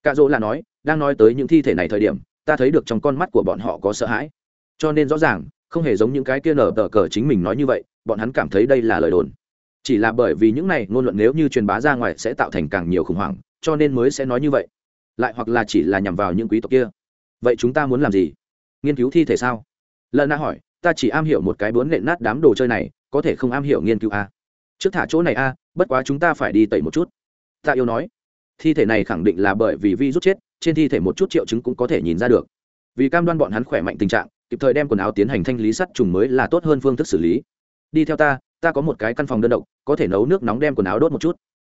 Cạ dỗ là nói, đang nói tới những thi thể này thời điểm ta thấy được trong con mắt của bọn họ có sợ hãi. Cho nên rõ ràng, không hề giống những cái kia nở tờ cờ chính mình nói như vậy, bọn hắn cảm thấy đây là lời đồn. Chỉ là bởi vì những này, ngôn luận nếu như truyền bá ra ngoài sẽ tạo thành càng nhiều khủng hoảng, cho nên mới sẽ nói như vậy. Lại hoặc là chỉ là nhằm vào những quý tộc kia. Vậy chúng ta muốn làm gì? Nghiên cứu thi thể sao? Lần na hỏi, ta chỉ am hiểu một cái bướn nện nát đám đồ chơi này, có thể không am hiểu nghiên cứu a trước thả chỗ này a bất quá chúng ta phải đi tẩy một chút. Ta yêu nói, thi thể này khẳng định là bởi vì vi rút chết trên thi thể một chút triệu chứng cũng có thể nhìn ra được. Vì cam đoan bọn hắn khỏe mạnh tình trạng, kịp thời đem quần áo tiến hành thanh lý sắt trùng mới là tốt hơn phương thức xử lý. Đi theo ta ta có một cái căn phòng đơn độc, có thể nấu nước nóng đem quần áo đốt một chút.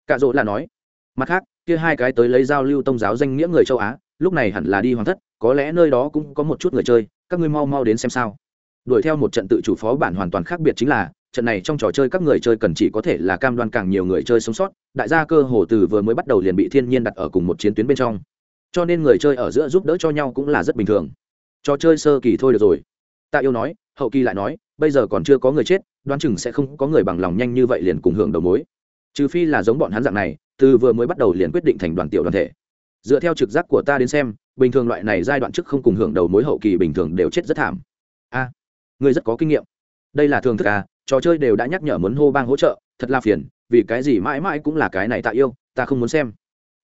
Cạ rỗ là nói. Mặt khác, kia hai cái tới lấy giao lưu tông giáo danh nghĩa người châu á, lúc này hẳn là đi hoàng thất, có lẽ nơi đó cũng có một chút người chơi, các ngươi mau mau đến xem sao. Đuổi theo một trận tự chủ phó bản hoàn toàn khác biệt chính là, trận này trong trò chơi các người chơi cần chỉ có thể là cam đoan càng nhiều người chơi sống sót, đại gia cơ hồ từ vừa mới bắt đầu liền bị thiên nhiên đặt ở cùng một chiến tuyến bên trong cho nên người chơi ở giữa giúp đỡ cho nhau cũng là rất bình thường. Trò chơi sơ kỳ thôi được rồi. Tạ yêu nói hậu kỳ lại nói bây giờ còn chưa có người chết đoán chừng sẽ không có người bằng lòng nhanh như vậy liền cùng hưởng đầu mối. Trừ phi là giống bọn hắn dạng này từ vừa mới bắt đầu liền quyết định thành đoàn tiểu đoàn thể. Dựa theo trực giác của ta đến xem bình thường loại này giai đoạn trước không cùng hưởng đầu mối hậu kỳ bình thường đều chết rất thảm. A à, người rất có kinh nghiệm. Đây là thường thức à trò chơi đều đã nhắc nhở muốn hô bang hỗ trợ thật là phiền vì cái gì mãi mãi cũng là cái này tạ yêu ta không muốn xem.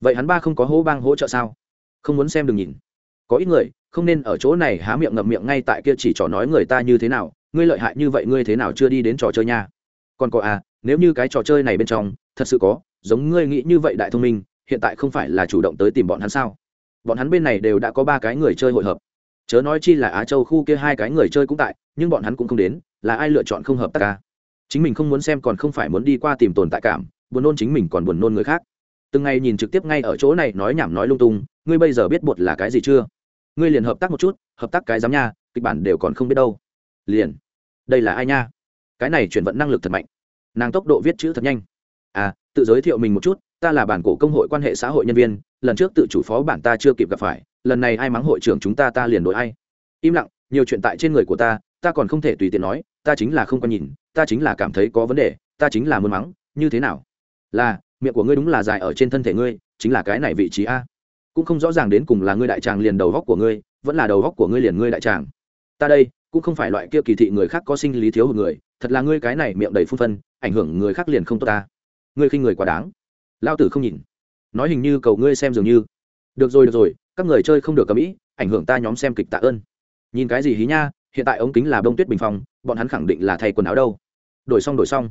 Vậy hắn ba không có hô bang hỗ trợ sao? Không muốn xem đừng nhìn. Có ít người, không nên ở chỗ này há miệng ngậm miệng ngay tại kia chỉ trò nói người ta như thế nào, ngươi lợi hại như vậy ngươi thế nào chưa đi đến trò chơi nha. Còn có à nếu như cái trò chơi này bên trong, thật sự có, giống ngươi nghĩ như vậy đại thông minh, hiện tại không phải là chủ động tới tìm bọn hắn sao? Bọn hắn bên này đều đã có ba cái người chơi hội hợp. Chớ nói chi là á châu khu kia hai cái người chơi cũng tại, nhưng bọn hắn cũng không đến, là ai lựa chọn không hợp tác ca chính mình không muốn xem còn không phải muốn đi qua tìm tồn tại cảm, buồn nôn chính mình còn buồn nôn người khác. Từng ngày nhìn trực tiếp ngay ở chỗ này nói nhảm nói lung tung ngươi bây giờ biết bột là cái gì chưa? Ngươi liền hợp tác một chút, hợp tác cái giám nha, kịch bản đều còn không biết đâu. Liền. Đây là ai nha? Cái này chuyển vận năng lực thật mạnh. Nàng tốc độ viết chữ thật nhanh. À tự giới thiệu mình một chút, ta là bản cổ công hội quan hệ xã hội nhân viên, lần trước tự chủ phó bản ta chưa kịp gặp phải, lần này ai mắng hội trưởng chúng ta ta liền đổi ai. Im lặng, nhiều chuyện tại trên người của ta ta còn không thể tùy tiện nói, ta chính là không có nhìn, ta chính là cảm thấy có vấn đề, ta chính là muốn mắng, như thế nào? Là, miệng của ngươi đúng là dài ở trên thân thể ngươi, chính là cái này vị trí a cũng không rõ ràng đến cùng là ngươi đại tràng liền đầu góc của ngươi, vẫn là đầu góc của ngươi liền ngươi đại tràng. Ta đây, cũng không phải loại kia kỳ thị người khác có sinh lý thiếu hụt người, thật là ngươi cái này miệng đầy phun phân, ảnh hưởng người khác liền không tốt ta. Ngươi khi người quá đáng. Lao tử không nhìn. Nói hình như cầu ngươi xem dường như. Được rồi được rồi, các người chơi không được cầm ĩ ảnh hưởng ta nhóm xem kịch tạ ơn. Nhìn cái gì hí nha, hiện tại ống kính là bông tuyết bình phong, bọn hắn khẳng định là thay quần áo đâu. Đổi xong đổi xong.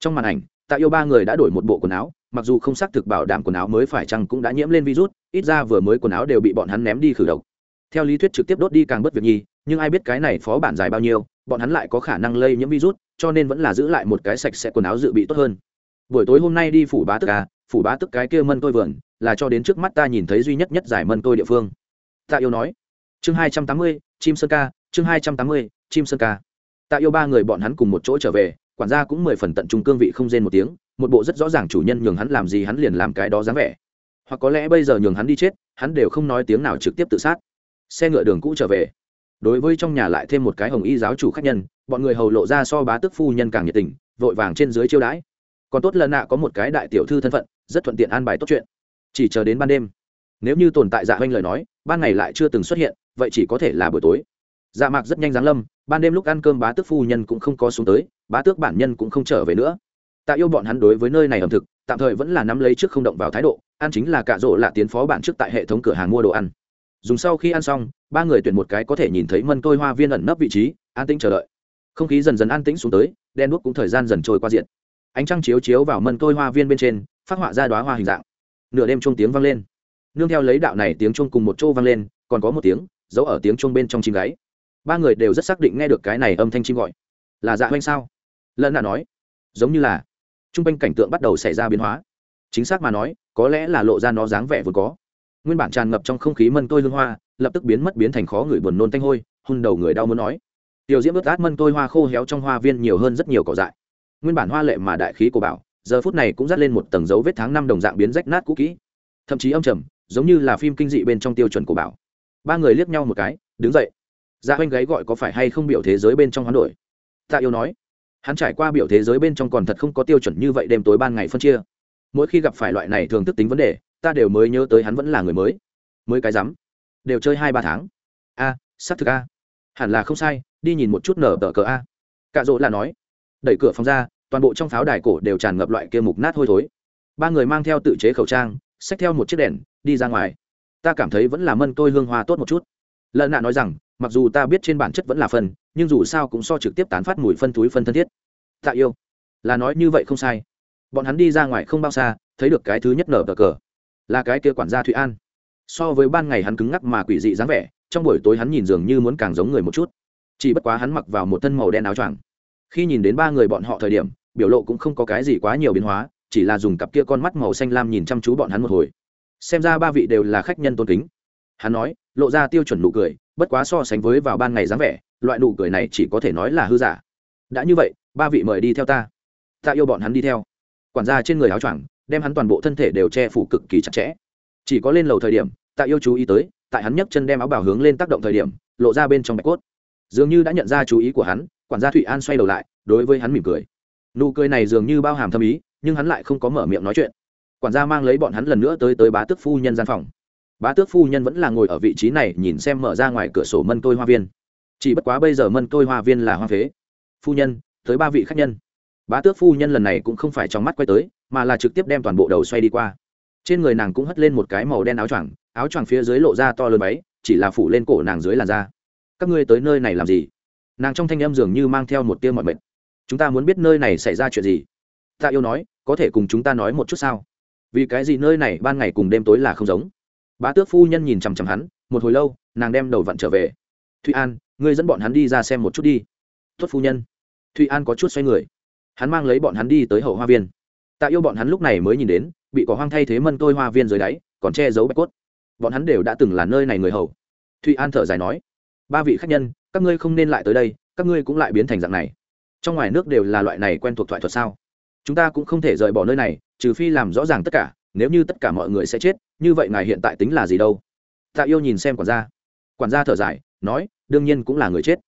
Trong màn ảnh, tạ yêu ba người đã đổi một bộ quần áo mặc dù không xác thực bảo đảm quần áo mới phải chăng cũng đã nhiễm lên virus, ít ra vừa mới quần áo đều bị bọn hắn ném đi khử độc. Theo lý thuyết trực tiếp đốt đi càng bất việc nhi nhưng ai biết cái này phó bản dài bao nhiêu, bọn hắn lại có khả năng lây nhiễm virus, cho nên vẫn là giữ lại một cái sạch sẽ quần áo dự bị tốt hơn. Buổi tối hôm nay đi phủ bá tức à phủ bá tức cái kia mân tôi vườn, là cho đến trước mắt ta nhìn thấy duy nhất nhất giải mân tôi địa phương. Tạ yêu nói. Chương hai trăm tám mươi, chim sơn ca, chương hai trăm tám mươi, chim sơn ca. Tạ yêu ba người bọn hắn cùng một chỗ trở về, quản gia cũng mười phần tận trung cương vị không rên một tiếng một bộ rất rõ ràng chủ nhân nhường hắn làm gì hắn liền làm cái đó dáng vẻ. Hoặc có lẽ bây giờ nhường hắn đi chết, hắn đều không nói tiếng nào trực tiếp tự sát. Xe ngựa đường cũ trở về. Đối với trong nhà lại thêm một cái hồng y giáo chủ khách nhân, bọn người hầu lộ ra so bá tức phu nhân càng nhiệt tình, vội vàng trên dưới chiêu đãi. Còn tốt lần nạ có một cái đại tiểu thư thân phận, rất thuận tiện an bài tốt chuyện. Chỉ chờ đến ban đêm. Nếu như tồn tại dạ oanh lời nói, ban ngày lại chưa từng xuất hiện, vậy chỉ có thể là buổi tối. Dạ mạc rất nhanh giáng lâm, ban đêm lúc ăn cơm bá tước phu nhân cũng không có xuống tới, bá tước bản nhân cũng không trở về nữa tạ yêu bọn hắn đối với nơi này ẩm thực, tạm thời vẫn là nắm lấy trước không động vào thái độ, ăn chính là cạ rỗ lạ tiến phó bản trước tại hệ thống cửa hàng mua đồ ăn. Dùng sau khi ăn xong, ba người tuyển một cái có thể nhìn thấy mân tôi hoa viên ẩn nấp vị trí, an tĩnh chờ đợi. Không khí dần dần an tĩnh xuống tới, đen đuốc cũng thời gian dần trôi qua diện. Ánh trăng chiếu chiếu vào mân tôi hoa viên bên trên, phát họa ra đoá hoa hình dạng. Nửa đêm chung tiếng vang lên. Nương theo lấy đạo này tiếng chuông cùng một chỗ vang lên, còn có một tiếng, giấu ở tiếng chuông bên trong chim gáy. Ba người đều rất xác định nghe được cái này âm thanh chim gọi. Là dạ hoanh sao? Lân đã nói. Giống như là t r u n g quanh cảnh tượng bắt đầu xảy ra biến hóa. Chính xác mà nói, có lẽ là lộ ra nó dáng vẻ vốn có. Nguyên bản tràn ngập trong không khí mân tôi hương hoa, lập tức biến mất biến thành khó người buồn nôn tanh hôi hôn đầu người đau muốn nói. Tiểu diễm ướt át mân tôi hoa khô héo trong hoa viên nhiều hơn rất nhiều cỏ dại. Nguyên bản hoa lệ mà đại khí của bảo, giờ phút này cũng dắt lên một tầng dấu vết tháng năm đồng dạng biến rách nát cũ kỹ. Thậm chí âm trầm, giống như là phim kinh dị bên trong tiêu chuẩn của bảo. Ba người liếc nhau một cái, đứng dậy. Dạ ra oanh gáy gọi có phải hay không biểu thế giới bên trong hoán đổi? Tạ yêu nói hắn trải qua biểu thế giới bên trong còn thật không có tiêu chuẩn như vậy đêm tối ban ngày phân chia. Mỗi khi gặp phải loại này thường thức tính vấn đề ta đều mới nhớ tới hắn vẫn là người mới. Mới cái rắm. Đều chơi hai ba tháng. A à, s thực a. Hẳn là không sai đi nhìn một chút nở tờ cờ a. Cạ rỗ là nói. Đẩy cửa phòng ra toàn bộ trong pháo đài cổ đều tràn ngập loại kia mục nát hôi thối. Ba người mang theo tự chế khẩu trang xách theo một chiếc đèn đi ra ngoài. Ta cảm thấy vẫn là mân tôi hương hoa tốt một chút. Lợn nạ nói rằng mặc dù ta biết trên bản chất vẫn là phần nhưng dù sao cũng so trực tiếp tán phát mùi phân túi phân thân thiết. Tạ yêu. Là nói như vậy không sai. Bọn hắn đi ra ngoài không bao xa, thấy được cái thứ nhất nở cờ cờ. Là cái kia quản gia thụy an. So với ban ngày hắn cứng ngắc mà quỷ dị dáng vẻ, trong buổi tối hắn nhìn dường như muốn càng giống người một chút. Chỉ bất quá hắn mặc vào một thân màu đen áo choàng. Khi nhìn đến ba người bọn họ thời điểm, biểu lộ cũng không có cái gì quá nhiều biến hóa, chỉ là dùng cặp kia con mắt màu xanh lam nhìn chăm chú bọn hắn một hồi. Xem ra ba vị đều là khách nhân tôn kính. Hắn nói, lộ ra tiêu chuẩn nụ cười bất quá so sánh với vào ban ngày dáng vẻ, loại nụ cười này chỉ có thể nói là hư giả. Đã như vậy, ba vị mời đi theo ta. Ta yêu bọn hắn đi theo. Quản gia trên người áo choàng, đem hắn toàn bộ thân thể đều che phủ cực kỳ chặt chẽ. Chỉ có lên lầu thời điểm tạ yêu chú ý tới, tại hắn nhấc chân đem áo bảo hướng lên tác động thời điểm, lộ ra bên trong bạch cốt. Dường như đã nhận ra chú ý của hắn, quản gia thụy an xoay đầu lại, đối với hắn mỉm cười. Nụ cười này dường như bao hàm thâm ý, nhưng hắn lại không có mở miệng nói chuyện. Quản gia mang lấy bọn hắn lần nữa tới tới bá tước phu nhân gian phòng bá tước phu nhân vẫn là ngồi ở vị trí này nhìn xem mở ra ngoài cửa sổ mân tôi hoa viên. Chỉ bất quá bây giờ mân tôi hoa viên là hoa phế. Phu nhân, tới ba vị khách nhân. Bá tước phu nhân lần này cũng không phải trong mắt quay tới, mà là trực tiếp đem toàn bộ đầu xoay đi qua. Trên người nàng cũng hất lên một cái màu đen áo choàng áo choàng phía dưới lộ ra to lớn váy, chỉ là phủ lên cổ nàng dưới làn da. Các ngươi tới nơi này làm gì? Nàng trong thanh âm dường như mang theo một tiêu mọi mệt. Chúng ta muốn biết nơi này xảy ra chuyện gì? Tạ yêu nói, có thể cùng chúng ta nói một chút sao? Vì cái gì nơi này ban ngày cùng đêm tối là không giống? Bá tước phu nhân nhìn chằm chằm hắn, một hồi lâu, nàng đem đầu vặn trở về. Thụy an, ngươi dẫn bọn hắn đi ra xem một chút đi. Tuất phu nhân. Thụy an có chút xoay người. Hắn mang lấy bọn hắn đi tới hậu hoa viên. Tạ yêu bọn hắn lúc này mới nhìn đến, bị cỏ hoang thay thế mân tôi hoa viên dưới đáy, còn che giấu bạch cốt. Bọn hắn đều đã từng là nơi này người hầu. Thụy an thở dài nói, ba vị khách nhân, các ngươi không nên lại tới đây, các ngươi cũng lại biến thành dạng này. Trong ngoài nước đều là loại này quen thuộc thoại thuật sao? Chúng ta cũng không thể rời bỏ nơi này, trừ phi làm rõ ràng tất cả nếu như tất cả mọi người sẽ chết, như vậy ngài hiện tại tính là gì đâu? Tạ yêu nhìn xem quản gia. Quản gia thở dài, nói, đương nhiên cũng là người chết.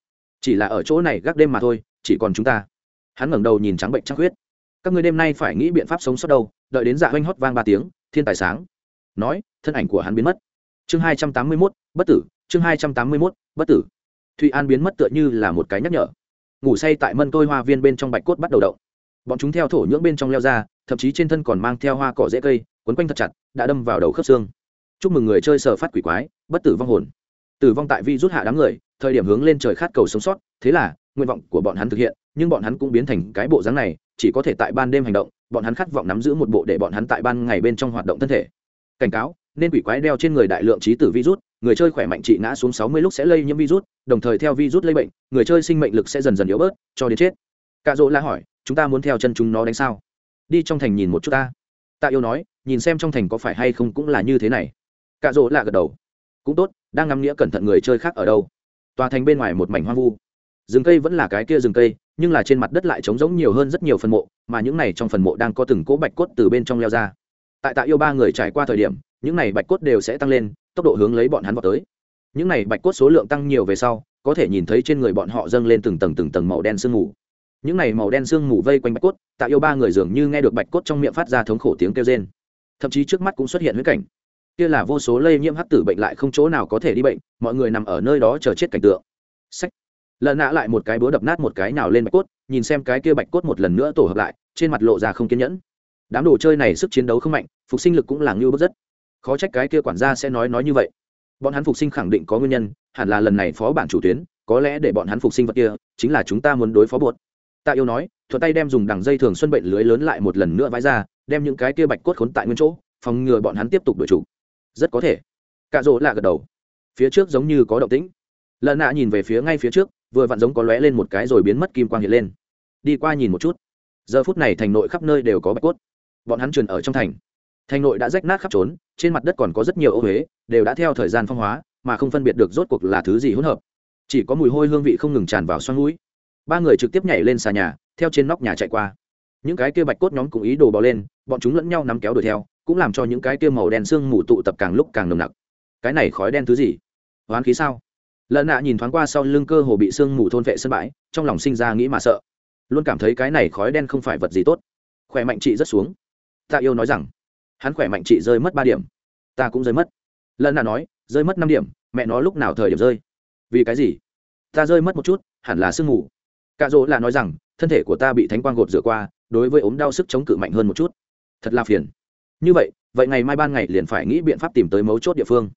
Chỉ là ở chỗ này gác đêm mà thôi, chỉ còn chúng ta. Hắn ngẩng đầu nhìn trắng bệnh trắng huyết các người đêm nay phải nghĩ biện pháp sống sót đâu, đợi đến dạ oanh hót vang ba tiếng, thiên tài sáng. Nói, thân ảnh của hắn biến mất. Chương hai trăm tám mươi mốt, bất tử, chương hai trăm tám mươi mốt, bất tử. Thụy an biến mất tựa như là một cái nhắc nhở. Ngủ say tại mân tôi hoa viên bên trong bạch cốt bắt đầu động. Bọn chúng theo thổ nhưỡng bên trong leo ra thậm chí trên thân còn mang theo hoa cỏ dễ cây, quấn quanh thật chặt, đã đâm vào đầu khớp xương. Chúc mừng người chơi sở phát quỷ quái, bất tử vong hồn. Tử vong tại vi rút hạ đám người, thời điểm hướng lên trời khát cầu sống sót, thế là, nguyện vọng của bọn hắn thực hiện, nhưng bọn hắn cũng biến thành cái bộ dáng này, chỉ có thể tại ban đêm hành động, bọn hắn khát vọng nắm giữ một bộ để bọn hắn tại ban ngày bên trong hoạt động thân thể. Cảnh cáo, nên quỷ quái đeo trên người đại lượng trí tử virus người chơi khỏe mạnh trị ngã xuống sáu mươi lúc sẽ lây nhiễm virus đồng thời theo virus lây bệnh, người chơi sinh mệnh lực sẽ dần dần yếu bớt, cho đến chết. Cạ dỗ la hỏi, chúng ta muốn theo chân chúng nó đánh sao? Đi trong thành nhìn một chút ta. Tạ yêu nói, nhìn xem trong thành có phải hay không cũng là như thế này. Cạ rỗ lạ gật đầu. Cũng tốt, đang ngắm nghĩa cẩn thận người chơi khác ở đâu. Tòa thành bên ngoài một mảnh hoang vu. Rừng cây vẫn là cái kia rừng cây, nhưng là trên mặt đất lại trống rỗng nhiều hơn rất nhiều phần mộ, mà những này trong phần mộ đang có từng cỗ bạch cốt từ bên trong leo ra. Tại tạ yêu ba người trải qua thời điểm, những này bạch cốt đều sẽ tăng lên, tốc độ hướng lấy bọn hắn vào tới. Những này bạch cốt số lượng tăng nhiều về sau, có thể nhìn thấy trên người bọn họ dâng lên từng tầng từng tầng màu đen sương mù những này màu đen sương mù vây quanh bạch cốt, tạ yêu ba người dường như nghe được bạch cốt trong miệng phát ra thống khổ tiếng kêu rên. Thậm chí trước mắt cũng xuất hiện huyết cảnh. Kia là vô số lây nhiễm hắc tử bệnh lại không chỗ nào có thể đi bệnh, mọi người nằm ở nơi đó chờ chết cảnh tượng. Sách lần nã lại một cái búa đập nát một cái nào lên bạch cốt, nhìn xem cái kia bạch cốt một lần nữa tổ hợp lại, trên mặt lộ ra không kiên nhẫn. Đám đồ chơi này sức chiến đấu không mạnh, phục sinh lực cũng là ngưu bất rất. Khó trách cái kia quản gia sẽ nói nói như vậy. Bọn hắn phục sinh khẳng định có nguyên nhân, hẳn là lần này phó bản chủ tuyến, có lẽ để bọn hắn phục sinh vật kia, chính là chúng ta muốn đối phó bột tạ yêu nói, thuận tay đem dùng đằng dây thường xuân bệnh lưới lớn lại một lần nữa vãi ra, đem những cái kia bạch cốt khốn tại nguyên chỗ, phòng ngừa bọn hắn tiếp tục đổi chủ rất có thể. Cạ rỗ lạ gật đầu. Phía trước giống như có động tĩnh. Lợn nạ nhìn về phía ngay phía trước, vừa vặn giống có lóe lên một cái rồi biến mất kim quang hiện lên. Đi qua nhìn một chút. Giờ phút này thành nội khắp nơi đều có bạch cốt. Bọn hắn truyền ở trong thành. Thành nội đã rách nát khắp trốn, trên mặt đất còn có rất nhiều ô huế đều đã theo thời gian phong hóa, mà không phân biệt được rốt cuộc là thứ gì hỗn hợp. Chỉ có mùi hôi hương vị không ngừng tràn vào xoang mũi ba người trực tiếp nhảy lên xà nhà, theo trên nóc nhà chạy qua. Những cái kia bạch cốt nhóm cùng ý đồ bò lên, bọn chúng lẫn nhau nắm kéo đuổi theo, cũng làm cho những cái kia màu đen sương mù tụ tập càng lúc càng nồng nặc. Cái này khói đen thứ gì? Hoán khí sao? Lợn nạ nhìn thoáng qua sau lưng cơ hồ bị sương mù thôn vệ sân bãi, trong lòng sinh ra nghĩ mà sợ. Luôn cảm thấy cái này khói đen không phải vật gì tốt. Khỏe mạnh chị rất xuống. Tạ yêu nói rằng, hắn khỏe mạnh chị rơi mất ba điểm. Ta cũng rơi mất. Lợn nạ nói, rơi mất năm điểm, mẹ nó lúc nào thời điểm rơi? Vì cái gì? Ta rơi mất một chút, hẳn là sương mù cạ dỗ là nói rằng, thân thể của ta bị thánh quang gột rửa qua, đối với ốm đau sức chống cự mạnh hơn một chút. Thật là phiền. Như vậy vậy ngày mai ban ngày liền phải nghĩ biện pháp tìm tới mấu chốt địa phương.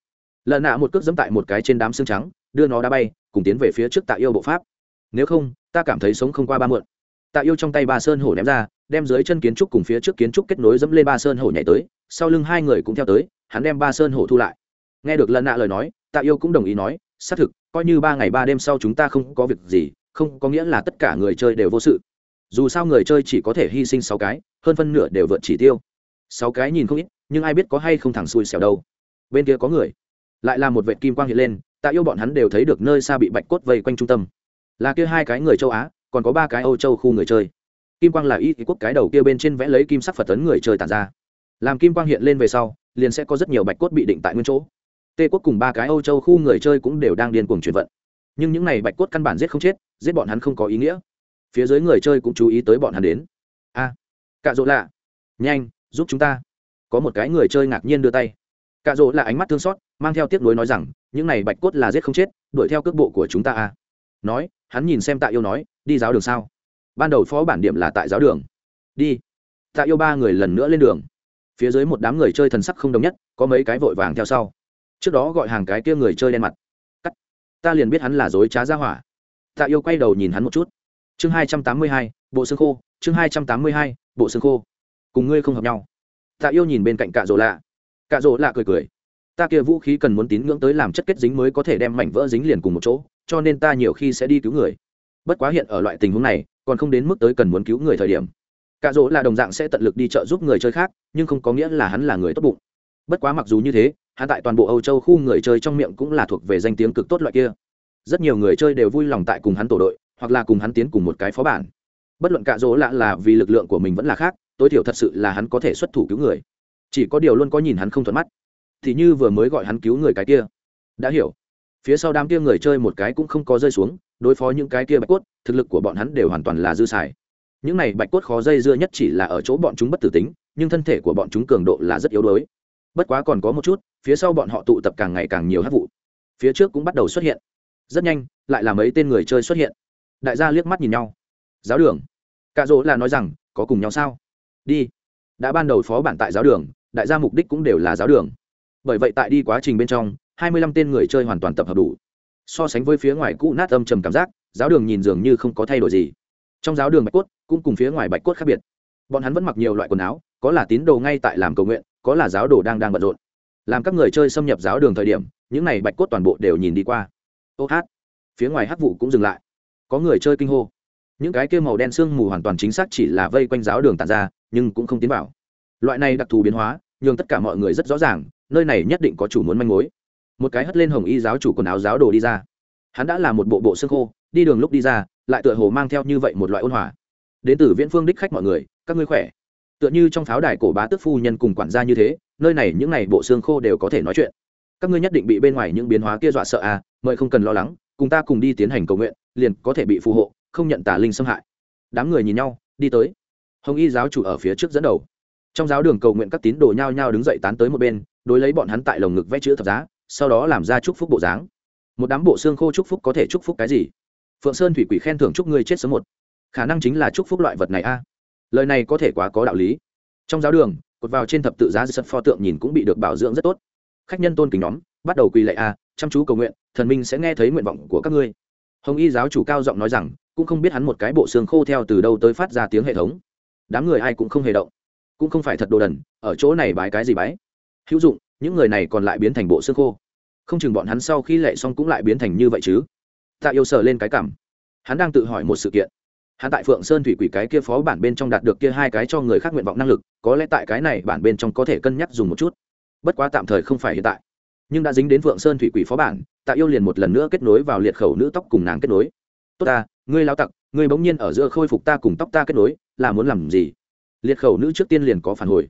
Lần nạ một cước dẫm tại một cái trên đám xương trắng, đưa nó đá bay, cùng tiến về phía trước tạ yêu bộ pháp. Nếu không, ta cảm thấy sống không qua ba mượn tạ yêu trong tay ba sơn hổ ném ra, đem dưới chân kiến trúc cùng phía trước kiến trúc kết nối dẫm lên ba sơn hổ nhảy tới, sau lưng hai người cũng theo tới, hắn đem ba sơn hổ thu lại. Nghe được lần nạ lời nói, tạ yêu cũng đồng ý nói, xác thực, coi như ba ngày ba đêm sau chúng ta không có việc gì không có nghĩa là tất cả người chơi đều vô sự. Dù sao người chơi chỉ có thể hy sinh sáu cái, hơn phân nửa đều vượt chỉ tiêu. Sáu cái nhìn không ít, nhưng ai biết có hay không thẳng xui xẻo đâu. Bên kia có người. Lại là một vệ kim quang hiện lên, tạ yêu bọn hắn đều thấy được nơi xa bị bạch cốt vây quanh trung tâm. Là kia hai cái người châu á, còn có ba cái âu châu khu người chơi. Kim quang là y quốc cái đầu kia bên trên vẽ lấy kim sắc phật tấn người chơi tàn ra. Làm kim quang hiện lên về sau, liền sẽ có rất nhiều bạch cốt bị định tại nguyên chỗ. Tê quốc cùng ba cái âu châu khu người chơi cũng đều đang điên cuồng chuyển vận nhưng những này bạch cốt căn bản giết không chết giết bọn hắn không có ý nghĩa. Phía dưới người chơi cũng chú ý tới bọn hắn đến. A à, cạ rỗ lạ nhanh giúp chúng ta. Có một cái người chơi ngạc nhiên đưa tay. Cạ rỗ là ánh mắt thương xót mang theo tiếc nuối nói rằng những này bạch cốt là giết không chết đuổi theo cước bộ của chúng ta a. Nói hắn nhìn xem tạ yêu nói đi giáo đường sao? Ban đầu phó bản điểm là tại giáo đường. Đi. Tạ yêu ba người lần nữa lên đường. Phía dưới một đám người chơi thần sắc không đồng nhất có mấy cái vội vàng theo sau. Trước đó gọi hàng cái kia người chơi đen mặt ta liền biết hắn là dối trá ra hỏa. Tạ yêu quay đầu nhìn hắn một chút. Chương hai trăm tám mươi hai, bộ xương khô, chương hai trăm tám mươi hai, bộ xương khô. Cùng ngươi không hợp nhau. Tạ yêu nhìn bên cạnh cạ rỗ lạ. Cạ rỗ lạ cười cười. Ta kia vũ khí cần muốn tín ngưỡng tới làm chất kết dính mới có thể đem mảnh vỡ dính liền cùng một chỗ, cho nên ta nhiều khi sẽ đi cứu người. Bất quá hiện ở loại tình huống này, còn không đến mức tới cần muốn cứu người thời điểm. Cạ rỗ là đồng dạng sẽ tận lực đi trợ giúp người chơi khác, nhưng không có nghĩa là hắn là người tốt bụng. Bất quá mặc dù như thế hắn tại toàn bộ âu châu khu người chơi trong miệng cũng là thuộc về danh tiếng cực tốt loại kia. Rất nhiều người chơi đều vui lòng tại cùng hắn tổ đội, hoặc là cùng hắn tiến cùng một cái phó bản. Bất luận cạ dỗ lạ là vì lực lượng của mình vẫn là khác, tối thiểu thật sự là hắn có thể xuất thủ cứu người. Chỉ có điều luôn có nhìn hắn không thuận mắt. Thì như vừa mới gọi hắn cứu người cái kia. Đã hiểu. Phía sau đám kia người chơi một cái cũng không có rơi xuống, đối phó những cái kia bạch cốt, thực lực của bọn hắn đều hoàn toàn là dư xài. Những này bạch cốt khó dây dưa nhất chỉ là ở chỗ bọn chúng bất tử tính, nhưng thân thể của bọn chúng cường độ là rất yếu đuối bất quá còn có một chút, phía sau bọn họ tụ tập càng ngày càng nhiều hát vụ. Phía trước cũng bắt đầu xuất hiện. Rất nhanh, lại là mấy tên người chơi xuất hiện. Đại gia liếc mắt nhìn nhau. Giáo đường. Cạ dỗ là nói rằng, có cùng nhau sao? Đi. Đã ban đầu phó bản tại giáo đường, đại gia mục đích cũng đều là giáo đường. Bởi vậy tại đi quá trình bên trong, hai mươi lăm tên người chơi hoàn toàn tập hợp đủ. So sánh với phía ngoài cũ nát âm trầm cảm giác, giáo đường nhìn dường như không có thay đổi gì. Trong giáo đường bạch cốt cũng cùng phía ngoài bạch cốt khác biệt. Bọn hắn vẫn mặc nhiều loại quần áo, có là tín đồ ngay tại làm cầu nguyện có là giáo đồ đang đang bận rộn. Làm các người chơi xâm nhập giáo đường thời điểm, những này bạch cốt toàn bộ đều nhìn đi qua. Ô hát. Phía ngoài hát vụ cũng dừng lại. Có người chơi kinh hô. Những cái kia màu đen sương mù hoàn toàn chính xác chỉ là vây quanh giáo đường tàn ra, nhưng cũng không tiến vào. Loại này đặc thù biến hóa nhưng tất cả mọi người rất rõ ràng, nơi này nhất định có chủ muốn manh mối. Một cái hất lên hồng y giáo chủ quần áo giáo đồ đi ra. Hắn đã là một bộ bộ xương khô, đi đường lúc đi ra, lại tựa hồ mang theo như vậy một loại ôn hòa. Đến từ viễn phương đích khách mọi người, các ngươi khỏe? Tựa như trong pháo đài cổ bá tước phu nhân cùng quản gia như thế, nơi này những n à y bộ xương khô đều có thể nói chuyện. Các ngươi nhất định bị bên ngoài những biến hóa kia dọa sợ à mời không cần lo lắng, cùng ta cùng đi tiến hành cầu nguyện, liền có thể bị phù hộ, không nhận tà linh xâm hại. Đám người nhìn nhau, đi tới. Hồng y giáo chủ ở phía trước dẫn đầu. Trong giáo đường cầu nguyện các tín đồ nhao nhao đứng dậy tán tới một bên, đối lấy bọn hắn tại lồng ngực vẽ chữ thập giá, sau đó làm ra chúc phúc bộ dáng. Một đám bộ xương khô chúc phúc có thể chúc phúc cái gì? Phượng sơn thủy quỷ khen thưởng chúc ngươi chết sớm một. Khả năng chính là chúc phúc loại vật này a lời này có thể quá có đạo lý. Trong giáo đường, cột vào trên thập tự giá sật pho tượng nhìn cũng bị được bảo dưỡng rất tốt. Khách nhân tôn kính nhóm, bắt đầu quỳ lệ a, chăm chú cầu nguyện, thần minh sẽ nghe thấy nguyện vọng của các ngươi. Hồng y giáo chủ cao giọng nói rằng, cũng không biết hắn một cái bộ xương khô theo từ đâu tới phát ra tiếng hệ thống. Đám người ai cũng không hề động. Cũng không phải thật đồ đần, ở chỗ này bái cái gì bái? Hữu dụng, những người này còn lại biến thành bộ xương khô. Không chừng bọn hắn sau khi lệ xong cũng lại biến thành như vậy chứ. Tạ yêu sờ lên cái cảm. Hắn đang tự hỏi một sự kiện hắn tại phượng sơn thủy quỷ cái kia phó bản bên trong đạt được kia hai cái cho người khác nguyện vọng năng lực, có lẽ tại cái này bản bên trong có thể cân nhắc dùng một chút. Bất quá tạm thời không phải hiện tại. Nhưng đã dính đến phượng sơn thủy quỷ phó bản, tạ yêu liền một lần nữa kết nối vào liệt khẩu nữ tóc cùng nàng kết nối. Tốt ta, ngươi lao tặc, ngươi bỗng nhiên ở giữa khôi phục ta cùng tóc ta kết nối, là muốn làm gì? Liệt khẩu nữ trước tiên liền có phản hồi.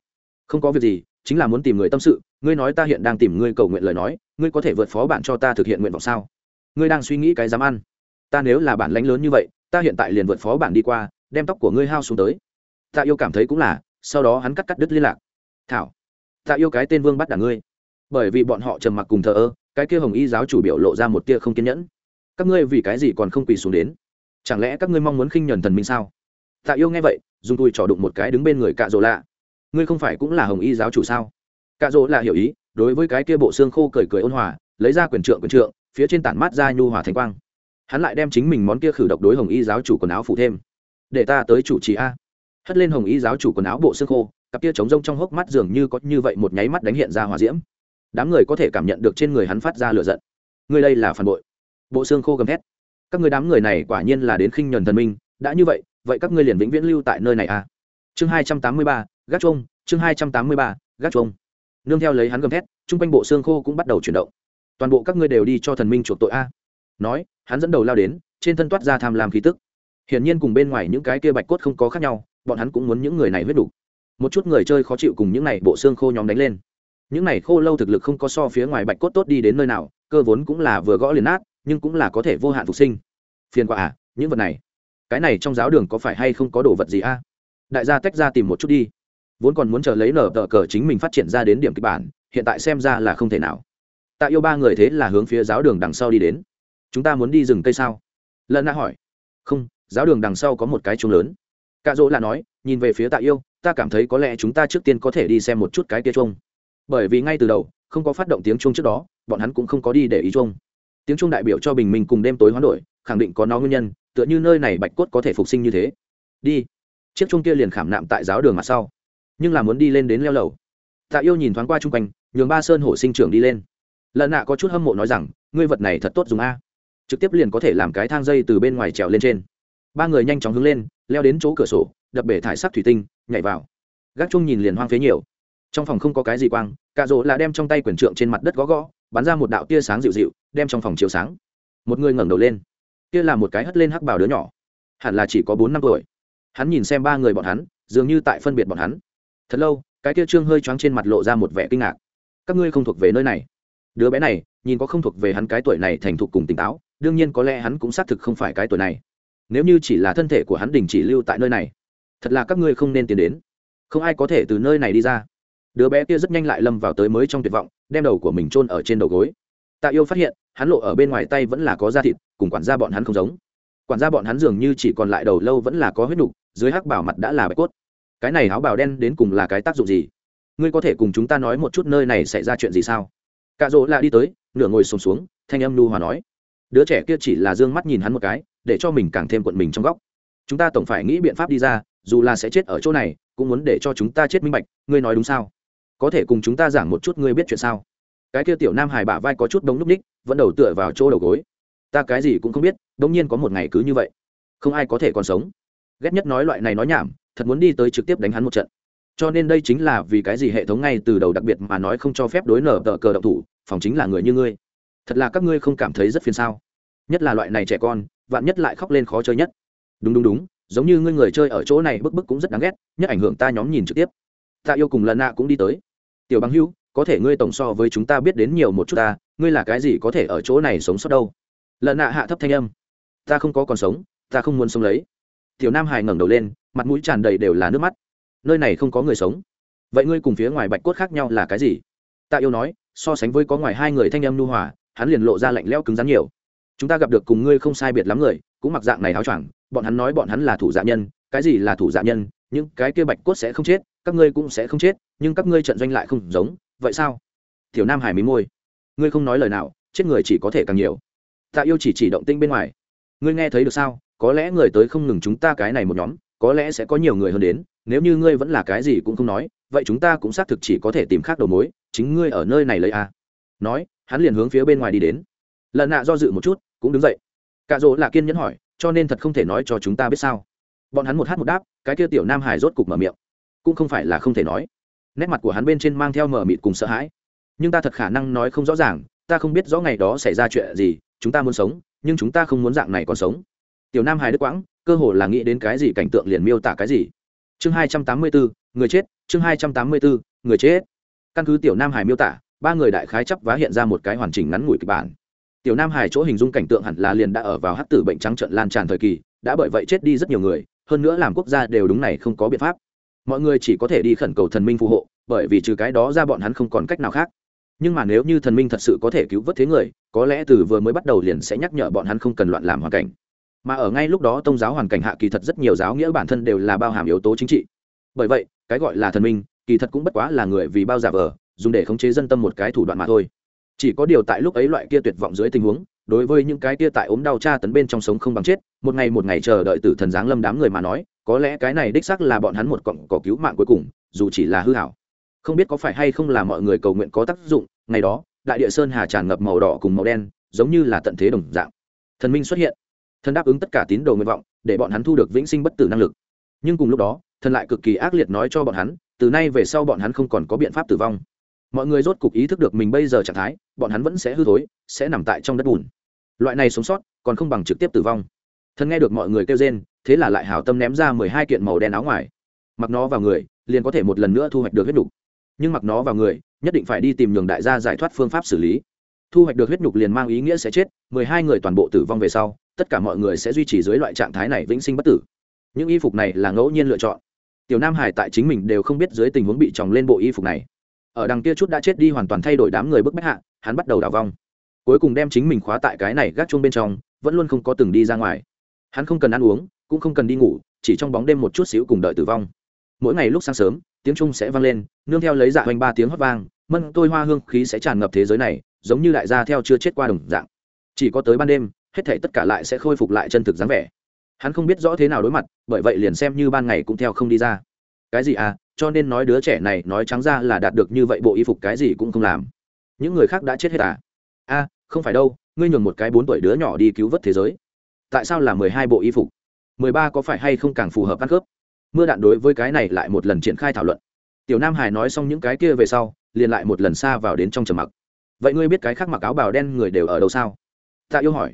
Không có việc gì, chính là muốn tìm người tâm sự, ngươi nói ta hiện đang tìm ngươi cầu nguyện lời nói, ngươi có thể vượt phó bạn cho ta thực hiện nguyện vọng sao? Ngươi đang suy nghĩ cái dám ăn. Ta nếu là bản lãnh lớn như vậy ta hiện tại liền vượt phó bản đi qua, đem tóc của ngươi hao xuống tới. Tạ yêu cảm thấy cũng là, sau đó hắn cắt cắt đứt liên lạc. Thảo Tạ yêu cái tên vương bắt đả ngươi. Bởi vì bọn họ trầm mặc cùng thờ ơ, cái kia hồng y giáo chủ biểu lộ ra một tia không kiên nhẫn. Các ngươi vì cái gì còn không quỳ xuống đến? Chẳng lẽ các ngươi mong muốn khinh nhuần thần minh sao? Tạ yêu nghe vậy, dùng tui trò đụng một cái đứng bên người cạ rỗ lạ. Ngươi không phải cũng là hồng y giáo chủ sao? Cạ rỗ lạ hiểu ý, đối với cái kia bộ xương khô cười cười ôn hòa, lấy ra quyền trượng quyền trượng, phía trên tản mát ra nhu hòa thánh quang hắn lại đem chính mình món kia khử độc đối hồng y giáo chủ quần áo phủ thêm. Để ta tới chủ trì a. Hất lên hồng y giáo chủ quần áo bộ xương khô, cặp kia trống rông trong hốc mắt dường như có như vậy một nháy mắt đánh hiện ra hòa diễm. Đám người có thể cảm nhận được trên người hắn phát ra lửa giận. Người đây là phản bội. Bộ xương khô gầm thét. Các người đám người này quả nhiên là đến khinh nhuần thần minh. Đã như vậy vậy các ngươi liền vĩnh viễn lưu tại nơi này à chương hai trăm tám mươi ba, gác chuông, chương hai trăm tám mươi ba, gác chuông. Nương theo lấy hắn gầm thét, chung quanh bộ xương khô cũng bắt đầu chuyển động. Toàn bộ các ngươi đều đi cho thần minh chuộc tội a nói, hắn dẫn đầu lao đến, trên thân toát ra tham lam khí tức. Hiển nhiên cùng bên ngoài những cái kia bạch cốt không có khác nhau, bọn hắn cũng muốn những người này huyết đủ. Một chút người chơi khó chịu cùng những này bộ xương khô nhóm đánh lên. Những này khô lâu thực lực không có so phía ngoài bạch cốt tốt đi đến nơi nào, cơ vốn cũng là vừa gõ liền nát, nhưng cũng là có thể vô hạn phục sinh. Phiền quả à những vật này. Cái này trong giáo đường có phải hay không có đồ vật gì a? Đại gia tách ra tìm một chút đi. Vốn còn muốn chờ lấy nở tờ cờ chính mình phát triển ra đến điểm kịch bản, hiện tại xem ra là không thể nào. Tạ yêu ba người thế là hướng phía giáo đường đằng sau đi đến chúng ta muốn đi rừng cây sao? Lần nã hỏi. Không, giáo đường đằng sau có một cái chuông lớn. Cạ dỗ là nói, nhìn về phía tạ yêu, ta cảm thấy có lẽ chúng ta trước tiên có thể đi xem một chút cái kia chuông. Bởi vì ngay từ đầu, không có phát động tiếng chuông trước đó, bọn hắn cũng không có đi để ý chuông. Tiếng chuông đại biểu cho bình minh cùng đêm tối hoán đổi, khẳng định có nó nguyên nhân, tựa như nơi này bạch cốt có thể phục sinh như thế. Đi. Chiếc chuông kia liền khảm nạm tại giáo đường mặt sau. Nhưng là muốn đi lên đến leo lầu. Tạ yêu nhìn thoáng qua chung quanh, nhường ba sơn hổ sinh trưởng đi lên. Lần nạ có chút hâm mộ nói rằng, ngươi vật này thật tốt dùng a trực tiếp liền có thể làm cái thang dây từ bên ngoài trèo lên trên. Ba người nhanh chóng hướng lên, leo đến chỗ cửa sổ, đập bể thải sắc thủy tinh, nhảy vào. Gác chung nhìn liền hoang phế nhiều. Trong phòng không có cái gì quang, cạ rỗ là đem trong tay quyển trượng trên mặt đất gõ gõ, bắn ra một đạo tia sáng dịu dịu, đem trong phòng chiếu sáng. Một người ngẩng đầu lên. Kia là một cái hất lên hắc bảo đứa nhỏ. Hẳn là chỉ có bốn năm tuổi. Hắn nhìn xem ba người bọn hắn, dường như tại phân biệt bọn hắn. Thật lâu, cái kia trương hơi choáng trên mặt lộ ra một vẻ kinh ngạc. Các ngươi không thuộc về nơi này. Đứa bé này, nhìn có không thuộc về hắn cái tuổi này thành thục cùng tỉnh táo đương nhiên có lẽ hắn cũng xác thực không phải cái tuổi này. Nếu như chỉ là thân thể của hắn đình chỉ lưu tại nơi này thật là các ngươi không nên tiến đến. Không ai có thể từ nơi này đi ra. Đứa bé kia rất nhanh lại lâm vào tới mới trong tuyệt vọng đem đầu của mình chôn ở trên đầu gối. Tạ yêu phát hiện hắn lộ ở bên ngoài tay vẫn là có da thịt cùng quản gia bọn hắn không giống. Quản gia bọn hắn dường như chỉ còn lại đầu lâu vẫn là có huyết nục dưới hắc bảo mặt đã là bạch cốt. Cái này áo bào đen đến cùng là cái tác dụng gì? Ngươi có thể cùng chúng ta nói một chút nơi này xảy ra chuyện gì sao? Cạ rỗ lạ đi tới nửa ngồi sùng xuống, xuống thanh âm nu hòa nói đứa trẻ kia chỉ là d ư ơ n g mắt nhìn hắn một cái, để cho mình càng thêm quận mình trong góc. Chúng ta tổng phải nghĩ biện pháp đi ra, dù là sẽ chết ở chỗ này, cũng muốn để cho chúng ta chết minh bạch, ngươi nói đúng sao? Có thể cùng chúng ta giảng một chút ngươi biết chuyện sao? Cái kia tiểu nam hải bả vai có chút đống núp ních, vẫn đầu tựa vào chỗ đầu gối. Ta cái gì cũng không biết đ nhiên có một ngày cứ như vậy. Không ai có thể còn sống. Ghét nhất nói loại này nói nhảm, thật muốn đi tới trực tiếp đánh hắn một trận. Cho nên đây chính là vì cái gì hệ thống ngay từ đầu đặc biệt mà nói không cho phép đối nở tờ cờ động thủ, phòng chính là người như ngươi thật là các ngươi không cảm thấy rất phiền sao? Nhất là loại này trẻ con, vạn nhất lại khóc lên khó chơi nhất. Đúng đúng đúng, giống như ngươi người chơi ở chỗ này bức bức cũng rất đáng ghét, nhất ảnh hưởng ta nhóm nhìn trực tiếp. Ta yêu cùng lần nạ cũng đi tới. Tiểu bằng hưu, có thể ngươi tổng so với chúng ta biết đến nhiều một chút ta, ngươi là cái gì có thể ở chỗ này sống sót đâu? Lần nạ hạ thấp thanh âm. Ta không có còn sống, ta không muốn sống lấy. Tiểu nam hải ngẩng đầu lên, mặt mũi tràn đầy đều là nước mắt. Nơi này không có người sống. Vậy ngươi cùng phía ngoài bạch cốt khác nhau là cái gì? Tạ yêu nói, so sánh với có ngoài hai người thanh em nu hòa hắn liền lộ ra lạnh lẽo cứng rắn nhiều. Chúng ta gặp được cùng ngươi không sai biệt lắm người, cũng mặc dạng này áo choàng, bọn hắn nói bọn hắn là thủ dạ nhân, cái gì là thủ dạ nhân, những cái kia bạch cốt sẽ không chết, các ngươi cũng sẽ không chết, nhưng các ngươi trận doanh lại không giống, vậy sao? Tiểu nam hải mí môi. Ngươi không nói lời nào, chết người chỉ có thể càng nhiều. Tạ yêu chỉ chỉ động tinh bên ngoài. Ngươi nghe thấy được sao? Có lẽ người tới không ngừng chúng ta cái này một nhóm, có lẽ sẽ có nhiều người hơn đến, nếu như ngươi vẫn là cái gì cũng không nói, vậy chúng ta cũng xác thực chỉ có thể tìm khác đầu mối, chính ngươi ở nơi này lấy a à. nói hắn liền hướng phía bên ngoài đi đến. Lần nạ do dự một chút, cũng đứng dậy. Cạ rỗ là kiên nhẫn hỏi, cho nên thật không thể nói cho chúng ta biết sao? Bọn hắn một hát một đáp, cái kia tiểu nam hải rốt cục mở miệng. Cũng không phải là không thể nói. Nét mặt của hắn bên trên mang theo mờ mịt cùng sợ hãi. Nhưng ta thật khả năng nói không rõ ràng, ta không biết rõ ngày đó xảy ra chuyện gì, chúng ta muốn sống, nhưng chúng ta không muốn dạng này còn sống. Tiểu nam hải đức quãng, cơ hồ là nghĩ đến cái gì cảnh tượng liền miêu tả cái gì. Chương hai trăm tám mươi bốn người chết, chương hai trăm tám mươi bốn người chết. Căn cứ tiểu nam hải miêu tả ba người đại khái chấp vá hiện ra một cái hoàn chỉnh ngắn ngủi kịch bản. Tiểu nam hải chỗ hình dung cảnh tượng hẳn là liền đã ở vào hát tử bệnh trắng trận lan tràn thời kỳ, đã bởi vậy chết đi rất nhiều người, hơn nữa làm quốc gia đều đúng này không có biện pháp. Mọi người chỉ có thể đi khẩn cầu thần minh phù hộ, bởi vì trừ cái đó ra bọn hắn không còn cách nào khác. Nhưng mà nếu như thần minh thật sự có thể cứu vớt thế người, có lẽ từ vừa mới bắt đầu liền sẽ nhắc nhở bọn hắn không cần loạn làm hoàn cảnh. Mà ở ngay lúc đó tôn giáo hoàn cảnh hạ kỳ thật rất nhiều giáo nghĩa bản thân đều là bao hàm yếu tố chính trị. Bởi vậy, cái gọi là thần minh, kỳ thật cũng bất quá là người vì bao giả vờ dùng để khống chế dân tâm một cái thủ đoạn mà thôi. Chỉ có điều tại lúc ấy loại kia tuyệt vọng dưới tình huống, đối với những cái kia tại ốm đau tra tấn bên trong sống không bằng chết, một ngày một ngày chờ đợi tử thần giáng lâm đám người mà nói, có lẽ cái này đích xác là bọn hắn một cọng cỏ cứu mạng cuối cùng, dù chỉ là hư hảo. Không biết có phải hay không là mọi người cầu nguyện có tác dụng, ngày đó, đại địa sơn hà tràn ngập màu đỏ cùng màu đen, giống như là tận thế đồng dạng. Thần minh xuất hiện. Thần đáp ứng tất cả tín đồ nguyện vọng, để bọn hắn thu được vĩnh sinh bất tử năng lực. Nhưng cùng lúc đó, thần lại cực kỳ ác liệt nói cho bọn hắn, từ nay về sau bọn hắn không còn có biện pháp tử vong mọi người rốt cục ý thức được mình bây giờ trạng thái, bọn hắn vẫn sẽ hư thối, sẽ nằm tại trong đất bùn. Loại này sống sót, còn không bằng trực tiếp tử vong. Thân nghe được mọi người kêu rên, thế là lại hảo tâm ném ra mười hai kiện màu đen áo ngoài. Mặc nó vào người, liền có thể một lần nữa thu hoạch được huyết nhục. Nhưng mặc nó vào người, nhất định phải đi tìm nhường đại gia giải thoát phương pháp xử lý. Thu hoạch được huyết nhục liền mang ý nghĩa sẽ chết, mười hai người toàn bộ tử vong về sau, tất cả mọi người sẽ duy trì dưới loại trạng thái này vĩnh sinh bất tử. Những y phục này là ngẫu nhiên lựa chọn. Tiểu nam hải tại chính mình đều không biết dưới tình huống bị tròng lên bộ y phục này ở đằng kia chút đã chết đi hoàn toàn thay đổi đám người bức bách hạ, hắn bắt đầu đào vong. Cuối cùng đem chính mình khóa tại cái này gác chuông bên trong, vẫn luôn không có từng đi ra ngoài. Hắn không cần ăn uống, cũng không cần đi ngủ, chỉ trong bóng đêm một chút xíu cùng đợi tử vong. Mỗi ngày lúc sáng sớm, tiếng trung sẽ vang lên, nương theo lấy dạ hoành ba tiếng hót vang, mân tôi hoa hương khí sẽ tràn ngập thế giới này, giống như đại gia theo chưa chết qua đồng dạng. Chỉ có tới ban đêm, hết thảy tất cả lại sẽ khôi phục lại chân thực dáng vẻ. Hắn không biết rõ thế nào đối mặt, bởi vậy liền xem như ban ngày cũng theo không đi ra. Cái gì à? Cho nên nói đứa trẻ này nói trắng ra là đạt được như vậy bộ y phục cái gì cũng không làm. Những người khác đã chết hết à? A không phải đâu, ngươi nhường một cái bốn tuổi đứa nhỏ đi cứu vớt thế giới. Tại sao là mười hai bộ y phục? Mười ba có phải hay không càng phù hợp ăn khớp? Mưa đạn đối với cái này lại một lần triển khai thảo luận. Tiểu nam hải nói xong những cái kia về sau, liền lại một lần xa vào đến trong trầm mặc. Vậy ngươi biết cái khác mặc áo bào đen người đều ở đâu sao? Tạ yêu hỏi.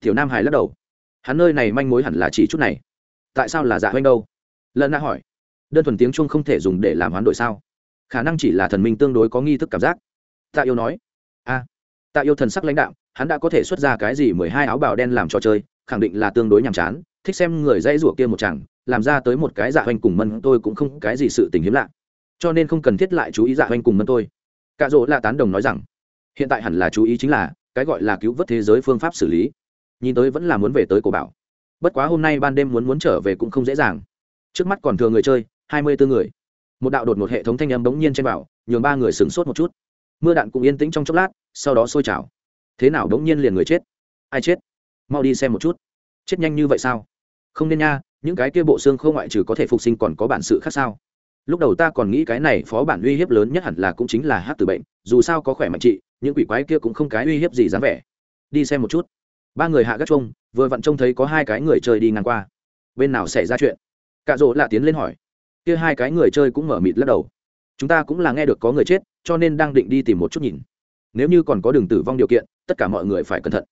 Tiểu nam hải lắc đầu. Hắn nơi này manh mối hẳn là chỉ chút này. Tại sao là dạ hoanh đâu? Lần đã hỏi đơn thuần tiếng chuông không thể dùng để làm hoán đổi sao? Khả năng chỉ là thần minh tương đối có nghi thức cảm giác. Tạ yêu nói. A. Tạ yêu thần sắc lãnh đạo hắn đã có thể xuất ra cái gì mười hai áo bào đen làm trò chơi, khẳng định là tương đối nhàm chán, thích xem người dãy rủa kia một chẳng làm ra tới một cái dạ hoành cùng mân tôi cũng không cái gì sự tình hiếm lạ. Cho nên không cần thiết lại chú ý dạ hoành cùng mân tôi. Cạ rỗ là tán đồng nói rằng, hiện tại hẳn là chú ý chính là, cái gọi là cứu vớt thế giới phương pháp xử lý. Nhìn tới vẫn là muốn về tới cổ bảo. Bất quá hôm nay ban đêm muốn muốn trở về cũng không dễ dàng. Trước mắt còn thừa người chơi hai mươi bốn người. Một đạo đột một hệ thống thanh âm bỗng nhiên trên bảo nhường ba người sửng sốt một chút. Mưa đạn cũng yên tĩnh trong chốc lát, sau đó sôi trào. Thế nào bỗng nhiên liền người chết? Ai chết? Mau đi xem một chút. Chết nhanh như vậy sao? Không nên nha, những cái kia bộ xương không ngoại trừ có thể phục sinh còn có bản sự khác sao? Lúc đầu ta còn nghĩ cái này phó bản uy hiếp lớn nhất hẳn là cũng chính là hát tử bệnh, dù sao có khỏe mạnh trị những quỷ quái kia cũng không cái uy hiếp gì dáng vẻ. Đi xem một chút. Ba người hạ gác trông vừa vặn trông thấy có hai cái người chơi đi ngang qua. Bên nào xảy ra chuyện? Cạ rỗ lạ tiến lên hỏi kia hai cái người chơi cũng mở mịt lắc đầu. Chúng ta cũng là nghe được có người chết, cho nên đang định đi tìm một chút nhìn. Nếu như còn có đường tử vong điều kiện, tất cả mọi người phải cẩn thận.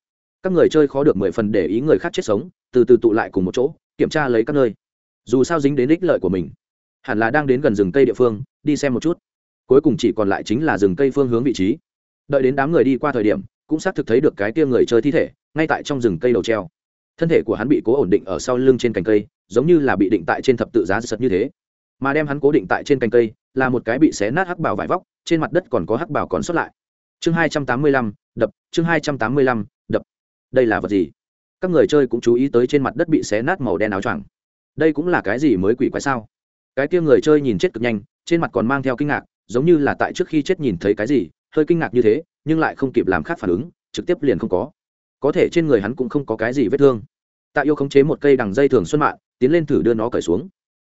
Các người chơi khó được mười phần để ý người khác chết sống, từ từ tụ lại cùng một chỗ, kiểm tra lấy các nơi. Dù sao dính đến ích lợi của mình. Hẳn là đang đến gần rừng cây địa phương, đi xem một chút. Cuối cùng chỉ còn lại chính là rừng cây phương hướng vị trí. Đợi đến đám người đi qua thời điểm, cũng xác thực thấy được cái tia người chơi thi thể, ngay tại trong rừng cây đầu treo. Thân thể của hắn bị cố ổn định ở sau lưng trên cành cây, giống như là bị định tại trên thập tự giá sật như thế mà đem hắn cố định tại trên cành cây, là một cái bị xé nát hắc bào vải vóc, trên mặt đất còn có hắc bào còn sót lại. Chương hai trăm tám mươi lăm, đập, chương hai trăm tám mươi lăm, đập. Đây là vật gì? Các người chơi cũng chú ý tới trên mặt đất bị xé nát màu đen áo choàng. Đây cũng là cái gì mới quỷ quái sao? Cái kia người chơi nhìn chết cực nhanh, trên mặt còn mang theo kinh ngạc, giống như là tại trước khi chết nhìn thấy cái gì, hơi kinh ngạc như thế, nhưng lại không kịp làm khác phản ứng, trực tiếp liền không có. Có thể trên người hắn cũng không có cái gì vết thương. Tạ yêu khống chế một cây đằng dây thường xuân mạng tiến lên thử đưa nó cởi xuống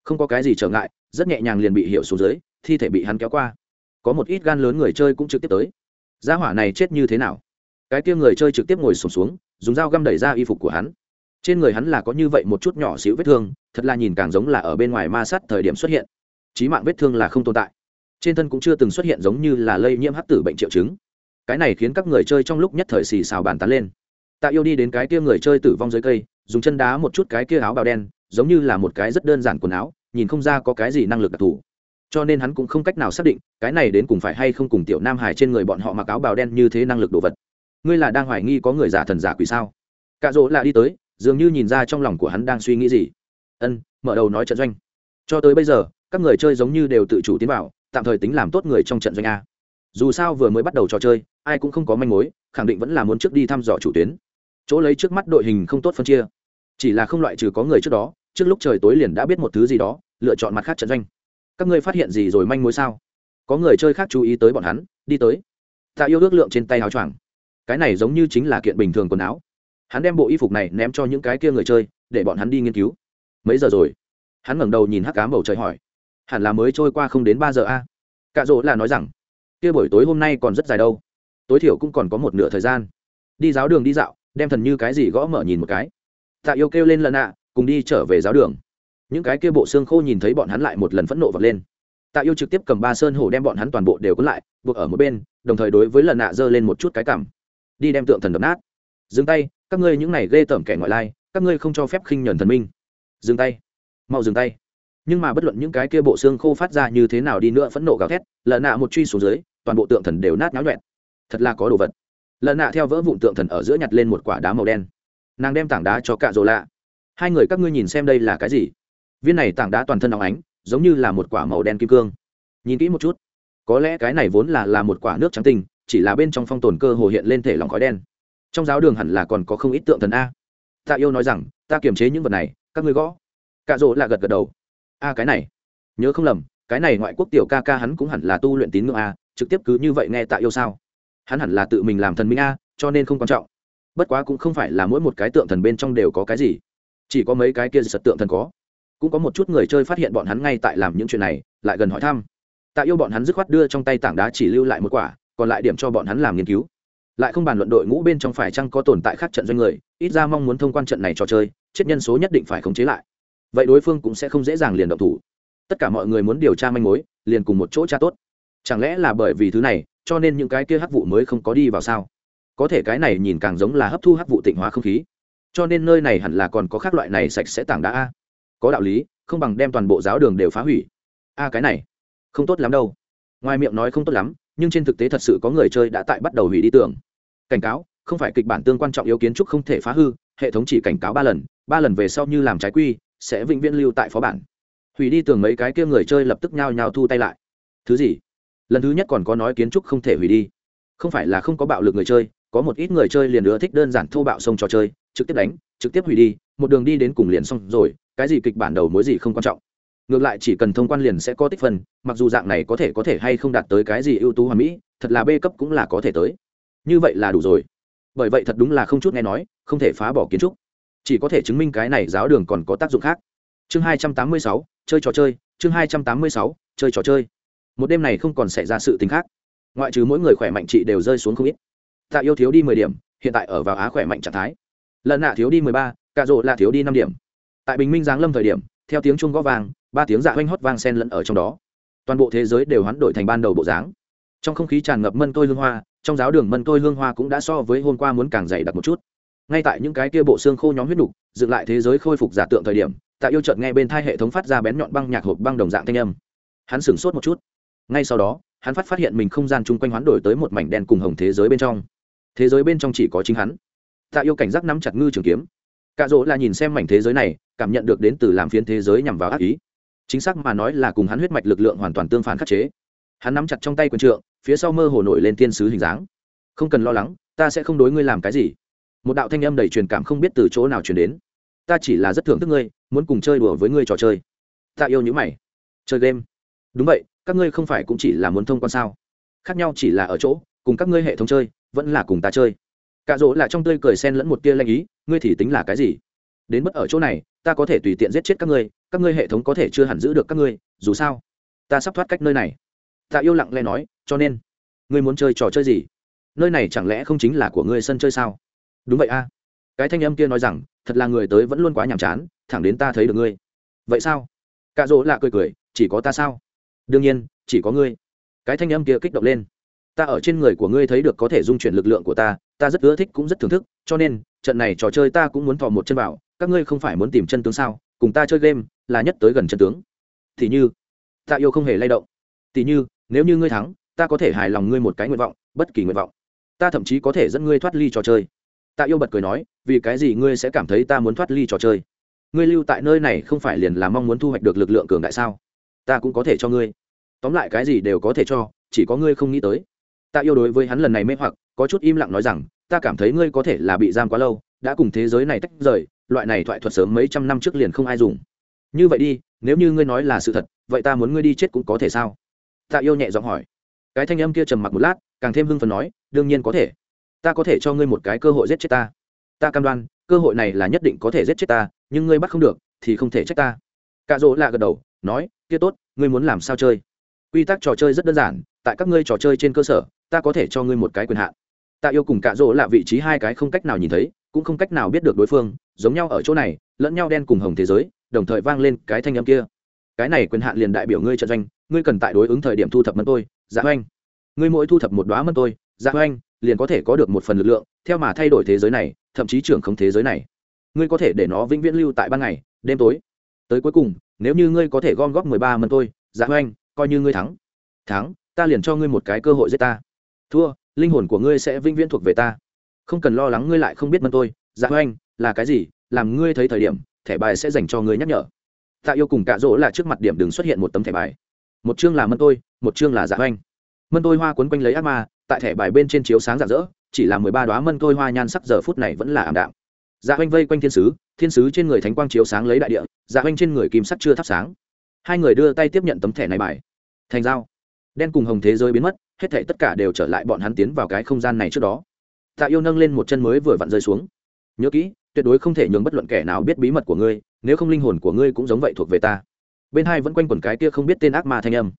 không có cái gì trở ngại rất nhẹ nhàng liền bị hiệu xuống dưới thi thể bị hắn kéo qua. Có một ít gan lớn người chơi cũng trực tiếp tới. Gia hỏa này chết như thế nào? Cái kia người chơi trực tiếp ngồi sùng xuống, xuống dùng dao găm đẩy ra y phục của hắn. Trên người hắn là có như vậy một chút nhỏ xíu vết thương thật là nhìn càng giống là ở bên ngoài ma sát thời điểm xuất hiện. Trí mạng vết thương là không tồn tại. Trên thân cũng chưa từng xuất hiện giống như là lây nhiễm hắc tử bệnh triệu chứng. Cái này khiến các người chơi trong lúc nhất thời xì xào bàn tán lên. Tạ yêu đi đến cái kia người chơi tử vong dưới cây dùng chân đá một chút cái kia áo bào đen giống như là một cái rất đơn giản quần áo, nhìn không ra có cái gì năng lực đặc thù. Cho nên hắn cũng không cách nào xác định, cái này đến cùng phải hay không cùng tiểu nam hải trên người bọn họ mặc áo bào đen như thế năng lực đồ vật. Ngươi là đang hoài nghi có người giả thần giả quỷ sao? Cạ rỗ là đi tới, dường như nhìn ra trong lòng của hắn đang suy nghĩ gì. Ân, mở đầu nói trận doanh. Cho tới bây giờ, các người chơi giống như đều tự chủ tiến vào, tạm thời tính làm tốt người trong trận doanh a. Dù sao vừa mới bắt đầu trò chơi, ai cũng không có manh mối, khẳng định vẫn là muốn trước đi thăm dò chủ tuyến. Chỗ lấy trước mắt đội hình không tốt phân chia. Chỉ là không loại trừ có người trước đó trước lúc trời tối liền đã biết một thứ gì đó, lựa chọn mặt khác trận doanh. Các ngươi phát hiện gì rồi manh mối sao? Có người chơi khác chú ý tới bọn hắn, đi tới. Tạ yêu ước lượng trên tay áo choàng. Cái này giống như chính là kiện bình thường quần áo. Hắn đem bộ y phục này ném cho những cái kia người chơi, để bọn hắn đi nghiên cứu. Mấy giờ rồi? Hắn ngẩng đầu nhìn hắc cám bầu trời hỏi. Hẳn là mới trôi qua không đến ba giờ a. À? cạ rỗ là nói rằng, kia buổi tối hôm nay còn rất dài đâu. Tối thiểu cũng còn có một nửa thời gian. Đi giáo đường đi dạo, đem thần như cái gì gõ mở nhìn một cái. Tạ yêu kêu lên lần ạ cùng đi trở về giáo đường. Những cái kia bộ xương khô nhìn thấy bọn hắn lại một lần phẫn nộ vật lên. Tạ yêu trực tiếp cầm ba sơn hổ đem bọn hắn toàn bộ đều cuốn lại, buộc ở một bên, đồng thời đối với lần nạ giơ lên một chút cái cảm đi đem tượng thần đập nát. Dừng tay, các ngươi những này ghê tởm kẻ ngoại lai, các ngươi không cho phép khinh nhuần thần minh. Dừng tay. Mau dừng tay. Nhưng mà bất luận những cái kia bộ xương khô phát ra như thế nào đi nữa phẫn nộ gào thét, lần nạ một truy xuống dưới, toàn bộ tượng thần đều nát nháo nhuẹn. Thật là có đồ vật. Lần nạ theo vỡ vụn tượng thần ở giữa nhặt lên một quả đá màu đen. Nàng đem tảng đá cho cạ rỗ lạ hai người các ngươi nhìn xem đây là cái gì? Viên này tảng đá toàn thân óng ánh, giống như là một quả màu đen kim cương. Nhìn kỹ một chút. Có lẽ cái này vốn là là một quả nước trắng tinh, chỉ là bên trong phong tồn cơ hồ hiện lên thể lòng khói đen. Trong giáo đường hẳn là còn có không ít tượng thần a. Tạ yêu nói rằng, ta kiềm chế những vật này, các ngươi gõ. Cạ rỗ là gật gật đầu. A, cái này. Nhớ không lầm, cái này ngoại quốc tiểu ca ca hắn cũng hẳn là tu luyện tín ngưỡng a, trực tiếp cứ như vậy nghe tạ yêu sao? Hắn hẳn là tự mình làm thần minh a, cho nên không quan trọng. Bất quá cũng không phải là mỗi một cái tượng thần bên trong đều có cái gì chỉ có mấy cái kia sật tượng thần có. Cũng có một chút người chơi phát hiện bọn hắn ngay tại làm những chuyện này, lại gần hỏi thăm. Tạ yêu bọn hắn dứt khoát đưa trong tay tảng đá chỉ lưu lại một quả, còn lại điểm cho bọn hắn làm nghiên cứu. Lại không bàn luận đội ngũ bên trong phải chăng có tồn tại khác trận doanh người, ít ra mong muốn thông quan trận này trò chơi, chết nhân số nhất định phải khống chế lại. Vậy đối phương cũng sẽ không dễ dàng liền động thủ. Tất cả mọi người muốn điều tra manh mối, liền cùng một chỗ tra tốt. Chẳng lẽ là bởi vì thứ này, cho nên những cái kia hắc vụ mới không có đi vào sao? Có thể cái này nhìn càng giống là hấp thu hắc vụ tịnh hóa không khí cho nên nơi này hẳn là còn có khác loại này sạch sẽ tảng đá a. Có đạo lý, không bằng đem toàn bộ giáo đường đều phá hủy. A, cái này, không tốt lắm đâu. Ngoài miệng nói không tốt lắm, nhưng trên thực tế thật sự có người chơi đã tại bắt đầu hủy đi tường. Cảnh cáo, không phải kịch bản tương quan trọng yếu kiến trúc không thể phá hư, hệ thống chỉ cảnh cáo ba lần ba lần về sau như làm trái quy, sẽ vĩnh viễn lưu tại phó bản. Hủy đi tường mấy cái kia người chơi lập tức nhao nhao thu tay lại. Thứ gì? Lần thứ nhất còn có nói kiến trúc không thể hủy đi. Không phải là không có bạo lực người chơi, có một ít người chơi liền ưa thích đơn giản thô bạo sông trò chơi trực tiếp đánh, trực tiếp hủy đi, một đường đi đến cùng liền xong rồi, cái gì kịch bản đầu mối gì không quan trọng. Ngược lại chỉ cần thông quan liền sẽ có tích phân, mặc dù dạng này có thể có thể hay không đạt tới cái gì ưu tú hoàn mỹ, thật là b cấp cũng là có thể tới. Như vậy là đủ rồi. Bởi vậy thật đúng là không chút nghe nói, không thể phá bỏ kiến trúc. Chỉ có thể chứng minh cái này giáo đường còn có tác dụng khác. Chương hai trăm tám mươi sáu, chơi trò chơi, chương hai trăm tám mươi sáu, chơi trò chơi. Một đêm này không còn xảy ra sự t ì n h khác. Ngoại trừ mỗi người khỏe mạnh chị đều rơi xuống không ít. Tạ yêu thiếu đi mười điểm, hiện tại ở vào á khỏe mạnh trạng thái lần nạ thiếu đi mười ba cạ rộ là thiếu đi năm điểm. Tại bình minh giáng lâm thời điểm, theo tiếng chuông gõ vàng, ba tiếng dạ oanh hót vang sen lẫn ở trong đó. Toàn bộ thế giới đều hoán đổi thành ban đầu bộ dáng. Trong không khí tràn ngập mân tôi hương hoa, trong giáo đường mân tôi hương hoa cũng đã so với hôm qua muốn càng dày đặc một chút. Ngay tại những cái kia bộ xương khô nhóm huyết đục dựng lại thế giới khôi phục giả tượng thời điểm, tạ yêu chợt nghe bên thai hệ thống phát ra bén nhọn băng nhạc hộp băng đồng dạng thanh âm. Hắn sửng sốt một chút. Ngay sau đó, hắn phát phát hiện mình không gian chung quanh hoán đổi tới một mảnh đen cùng hồng thế giới bên trong. Thế giới bên trong chỉ có chính hắn tạ yêu cảnh giác nắm chặt ngư trường kiếm. Cạ rỗ là nhìn xem mảnh thế giới này, cảm nhận được đến từ làm phiến thế giới nhằm vào ác ý. Chính xác mà nói là cùng hắn huyết mạch lực lượng hoàn toàn tương phản khắc chế. Hắn nắm chặt trong tay quần trượng, phía sau mơ hồ nổi lên thiên sứ hình dáng. Không cần lo lắng, ta sẽ không đối ngươi làm cái gì. Một đạo thanh âm đầy truyền cảm không biết từ chỗ nào truyền đến. Ta chỉ là rất thưởng thức ngươi, muốn cùng chơi đùa với ngươi trò chơi. Ta yêu những mày. Chơi game? Đúng vậy, các ngươi không phải cũng chỉ là muốn thông quan sao? Khác nhau chỉ là ở chỗ, cùng các ngươi hệ thống chơi, vẫn là cùng ta chơi cạ rỗ là trong tươi cười sen lẫn một tia lanh ý, ngươi thì tính là cái gì? Đến mất ở chỗ này, ta có thể tùy tiện giết chết các ngươi các ngươi hệ thống có thể chưa hẳn giữ được các ngươi, dù sao, ta sắp thoát cách nơi này. Ta yêu lặng lẽ nói, cho nên, ngươi muốn chơi trò chơi gì? Nơi này chẳng lẽ không chính là của ngươi sân chơi sao? Đúng vậy a. Cái thanh âm kia nói rằng, thật là người tới vẫn luôn quá nhàm chán, thẳng đến ta thấy được ngươi. Vậy sao? Cạ rỗ lạ cười cười, chỉ có ta sao? Đương nhiên, chỉ có ngươi. Cái thanh âm kia kích động lên. Ta ở trên người của ngươi thấy được có thể dung chuyển lực lượng của ta ta rất ưa thích cũng rất thưởng thức, cho nên, trận này trò chơi ta cũng muốn thò một chân vào, các ngươi không phải muốn tìm chân tướng sao? Cùng ta chơi game là nhất tới gần chân tướng. Thì như, ta yêu không hề lay động. Thì như, nếu như ngươi thắng, ta có thể hài lòng ngươi một cái nguyện vọng, bất kỳ nguyện vọng. Ta thậm chí có thể dẫn ngươi thoát ly trò chơi. Ta yêu bật cười nói, vì cái gì ngươi sẽ cảm thấy ta muốn thoát ly trò chơi? Ngươi lưu tại nơi này không phải liền là mong muốn thu hoạch được lực lượng cường đại sao? Ta cũng có thể cho ngươi. Tóm lại cái gì đều có thể cho, chỉ có ngươi không nghĩ tới. Ta yêu đối với hắn lần này mê hoặc, có chút im lặng nói rằng ta cảm thấy ngươi có thể là bị giam quá lâu, đã cùng thế giới này tách rời, loại này thoại thuật sớm mấy trăm năm trước liền không ai dùng. Như vậy đi, nếu như ngươi nói là sự thật, vậy ta muốn ngươi đi chết cũng có thể sao? Ta yêu nhẹ giọng hỏi. Cái thanh âm kia trầm mặc một lát, càng thêm hưng phần nói, đương nhiên có thể. Ta có thể cho ngươi một cái cơ hội giết chết ta. Ta cam đoan, cơ hội này là nhất định có thể giết chết ta, nhưng ngươi bắt không được, thì không thể trách ta. Cạ rỗ lạ gật đầu, nói, kia tốt, ngươi muốn làm sao chơi? Quy tắc trò chơi rất đơn giản, tại các ngươi trò chơi trên cơ sở, ta có thể cho ngươi một cái quyền hạn tạ yêu cùng cạ rỗ là vị trí hai cái không cách nào nhìn thấy, cũng không cách nào biết được đối phương, giống nhau ở chỗ này, lẫn nhau đen cùng hồng thế giới, đồng thời vang lên cái thanh âm kia. Cái này quyền hạn liền đại biểu ngươi trận doanh, ngươi cần tại đối ứng thời điểm thu thập mân tôi dạ oanh ngươi mỗi thu thập một đoá mân tôi dạ oanh liền có thể có được một phần lực lượng, theo mà thay đổi thế giới này, thậm chí trưởng không thế giới này. Ngươi có thể để nó vĩnh viễn lưu tại ban ngày, đêm tối. Tới cuối cùng, nếu như ngươi có thể gom góp mười ba mân tôi dạ oanh coi như ngươi thắng. Thắng, ta liền cho ngươi một cái cơ hội giết ta. Thua linh hồn của ngươi sẽ vĩnh viễn thuộc về ta. Không cần lo lắng ngươi lại không biết mân tôi dạ anh là cái gì, làm ngươi thấy thời điểm, thẻ bài sẽ dành cho ngươi nhắc nhở. Tạ yêu cùng cạ rỗ là trước mặt điểm đừng xuất hiện một tấm thẻ bài. Một chương là mân tôi, một chương là dạ anh mân tôi hoa quấn quanh lấy ác ma, tại thẻ bài bên trên chiếu sáng rạng rỡ, chỉ là mười ba đoá mân tôi hoa nhan sắc giờ phút này vẫn là ảm đạm. Dạ Hoanh vây quanh thiên sứ thiên sứ trên người thánh quang chiếu sáng lấy đại địa dạ Hoanh trên người kim sắc chưa thắp sáng. Hai người đưa tay tiếp nhận tấm thẻ này bài. Thành dao đen cùng hồng thế giới biến mất hết thảy tất cả đều trở lại bọn hắn tiến vào cái không gian này trước đó. Tạ yêu nâng lên một chân mới vừa vặn rơi xuống. Nhớ kỹ, tuyệt đối không thể nhường bất luận kẻ nào biết bí mật của ngươi, nếu không linh hồn của ngươi cũng giống vậy thuộc về ta. Bên hai vẫn quanh quẩn cái kia không biết tên ác ma thanh âm.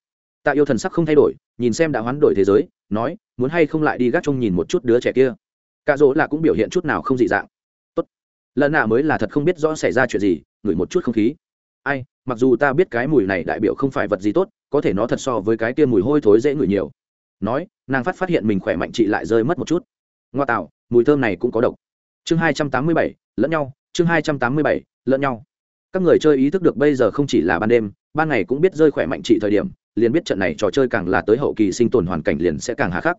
Tạ yêu thần sắc không thay đổi, nhìn xem đã hoán đổi thế giới, nói, muốn hay không lại đi gác trông nhìn một chút đứa trẻ kia? Cạ dỗ là cũng biểu hiện chút nào không dị dạng. Tốt. Lần nào mới là thật không biết rõ xảy ra chuyện gì, ngửi một chút không khí. Ai, mặc dù ta biết cái mùi này đại biểu không phải vật gì tốt, có thể nó thật so với cái kia mùi hôi thối dễ ngửi nhiều nói, nàng phát phát hiện mình khỏe mạnh chị lại rơi mất một chút. Ngoa tạo, mùi thơm này cũng có độc. Chương hai trăm tám mươi bảy, lẫn nhau, chương hai trăm tám mươi bảy, lẫn nhau. Các người chơi ý thức được bây giờ không chỉ là ban đêm, ban ngày cũng biết rơi khỏe mạnh trị thời điểm, liền biết trận này trò chơi càng là tới hậu kỳ sinh tồn hoàn cảnh liền sẽ càng hà khắc.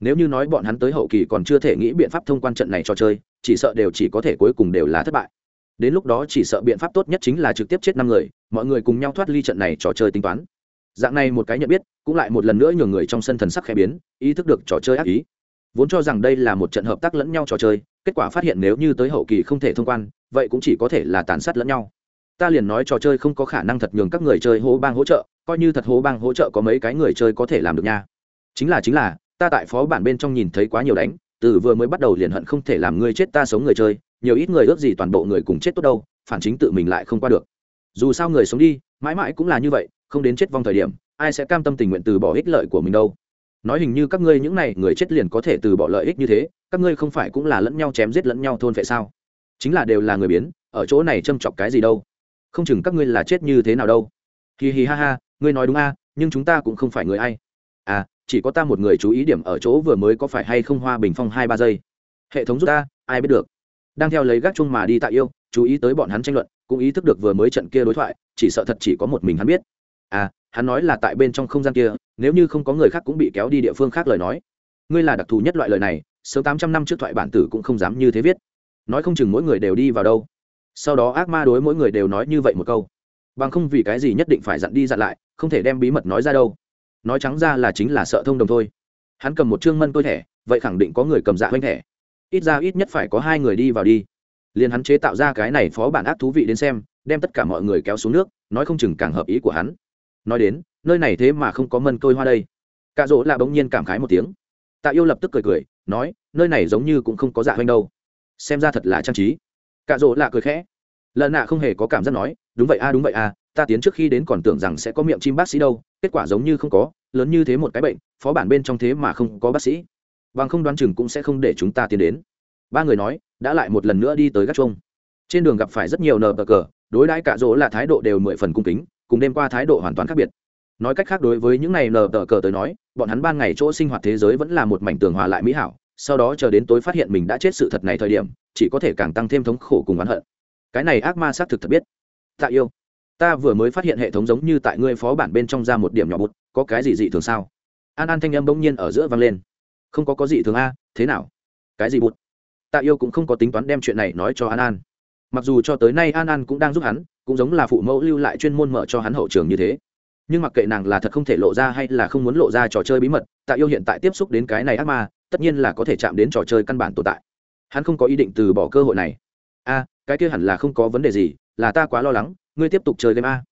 Nếu như nói bọn hắn tới hậu kỳ còn chưa thể nghĩ biện pháp thông quan trận này trò chơi, chỉ sợ đều chỉ có thể cuối cùng đều là thất bại. Đến lúc đó chỉ sợ biện pháp tốt nhất chính là trực tiếp chết năm người, mọi người cùng nhau thoát ly trận này trò chơi tính toán dạng này một cái nhận biết, cũng lại một lần nữa nhường người trong sân thần sắc khẽ biến, ý thức được trò chơi ác ý. Vốn cho rằng đây là một trận hợp tác lẫn nhau trò chơi, kết quả phát hiện nếu như tới hậu kỳ không thể thông quan, vậy cũng chỉ có thể là tàn sát lẫn nhau. Ta liền nói trò chơi không có khả năng thật nhường các người chơi hố bang hỗ trợ, coi như thật hố bang hỗ trợ có mấy cái người chơi có thể làm được nha. Chính là chính là, ta tại phó bản bên trong nhìn thấy quá nhiều đánh, từ vừa mới bắt đầu liền hận không thể làm người chết ta sống người chơi, nhiều ít người ước gì toàn bộ người cùng chết tốt đâu, phản chính tự mình lại không qua được. Dù sao người sống đi, mãi mãi cũng là như vậy không đến chết vong thời điểm, ai sẽ cam tâm tình nguyện từ bỏ ích lợi của mình đâu? Nói hình như các ngươi những này người chết liền có thể từ bỏ lợi ích như thế, các ngươi không phải cũng là lẫn nhau chém giết lẫn nhau thôn vệ sao? Chính là đều là người biến, ở chỗ này châm chọc cái gì đâu? Không chừng các ngươi là chết như thế nào đâu? Hì hì ha ha, ngươi nói đúng a, nhưng chúng ta cũng không phải người ai. À chỉ có ta một người chú ý điểm ở chỗ vừa mới có phải hay không hoa bình phong hai ba giây. Hệ thống giúp ta, ai biết được. Đang theo lấy gác chung mà đi tại yêu, chú ý tới bọn hắn tranh luận, cũng ý thức được vừa mới trận kia đối thoại, chỉ sợ thật chỉ có một mình hắn biết à hắn nói là tại bên trong không gian kia, nếu như không có người khác cũng bị kéo đi địa phương khác lời nói. Ngươi là đặc thù nhất loại lời này, sớm tám trăm năm trước thoại bản tử cũng không dám như thế viết. Nói không chừng mỗi người đều đi vào đâu. Sau đó ác ma đối mỗi người đều nói như vậy một câu. Bằng không vì cái gì nhất định phải dặn đi dặn lại, không thể đem bí mật nói ra đâu. Nói trắng ra là chính là sợ thông đồng thôi. Hắn cầm một chương mân tôi thẻ, vậy khẳng định có người cầm dạ hoanh thẻ. Ít ra ít nhất phải có hai người đi vào đi. Liền hắn chế tạo ra cái này phó bản ác thú vị đến xem, đem tất cả mọi người kéo xuống nước, nói không chừng càng hợp ý của hắn nói đến, nơi này thế mà không có mân côi hoa đây. Cạ rỗ là bỗng nhiên cảm khái một tiếng. Tạ yêu lập tức cười cười, nói, nơi này giống như cũng không có dạ hoanh đâu. Xem ra thật là trang trí. Cạ rỗ là cười khẽ. Lần nạ không hề có cảm giác nói, đúng vậy a, đúng vậy a, ta tiến trước khi đến còn tưởng rằng sẽ có miệng chim bác sĩ đâu, kết quả giống như không có, lớn như thế một cái bệnh, phó bản bên trong thế mà không có bác sĩ. Bằng không đoán chừng cũng sẽ không để chúng ta tiến đến. Ba người nói, đã lại một lần nữa đi tới gác chuông. Trên đường gặp phải rất nhiều nờ bờ cờ, đối đãi cạ rỗ là thái độ đều mười phần cung kính cùng đêm qua thái độ hoàn toàn khác biệt. Nói cách khác đối với những này nờ tờ cờ tới nói, bọn hắn ban ngày chỗ sinh hoạt thế giới vẫn là một mảnh tường hòa lại mỹ hảo, sau đó chờ đến tối phát hiện mình đã chết sự thật này thời điểm, chỉ có thể càng tăng thêm thống khổ cùng oán hận. Cái này ác ma xác thực thật biết. Tạ yêu, ta vừa mới phát hiện hệ thống giống như tại ngươi phó bản bên trong ra một điểm nhỏ bút, có cái gì dị thường sao? An an thanh âm bỗng nhiên ở giữa vang lên. Không có có gì thường a, thế nào? Cái gì bút? Tạ yêu cũng không có tính toán đem chuyện này nói cho an an. Mặc dù cho tới nay an an cũng đang giúp hắn cũng giống là phụ mẫu lưu lại chuyên môn mở cho hắn hậu trường như thế. Nhưng mặc kệ nàng là thật không thể lộ ra hay là không muốn lộ ra trò chơi bí mật, tạ yêu hiện tại tiếp xúc đến cái này ác ma, tất nhiên là có thể chạm đến trò chơi căn bản tồn tại. Hắn không có ý định từ bỏ cơ hội này. A, cái kia hẳn là không có vấn đề gì, là ta quá lo lắng, ngươi tiếp tục chơi game a.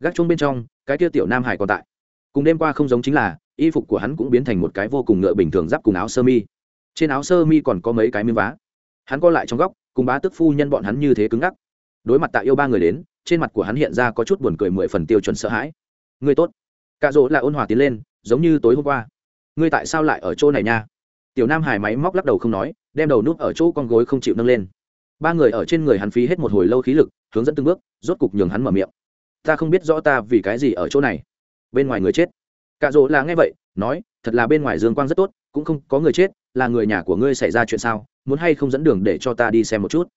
Gác chung bên trong, cái kia tiểu nam hải còn tại. Cùng đêm qua không giống chính là, y phục của hắn cũng biến thành một cái vô cùng ngựa bình thường giáp cùng áo sơ mi. Trên áo sơ mi còn có mấy cái miếng vá. Hắn co lại trong góc, cùng bá tức phu nhân bọn hắn như thế cứng ngắc. Đối mặt tạ yêu ba người đến trên mặt của hắn hiện ra có chút buồn cười mười phần tiêu chuẩn sợ hãi. Ngươi tốt. Cạ rỗ là ôn hòa tiến lên, giống như tối hôm qua. Ngươi tại sao lại ở chỗ này nha? Tiểu nam hải máy móc lắc đầu không nói, đem đầu núp ở chỗ con gối không chịu nâng lên. Ba người ở trên người hắn phí hết một hồi lâu khí lực, hướng dẫn từng bước, rốt cục nhường hắn mở miệng. Ta không biết rõ ta vì cái gì ở chỗ này. Bên ngoài người chết. Cạ rỗ là nghe vậy, nói, thật là bên ngoài dương quang rất tốt, cũng không có người chết, là người nhà của ngươi xảy ra chuyện sao, muốn hay không dẫn đường để cho ta đi xem một chút?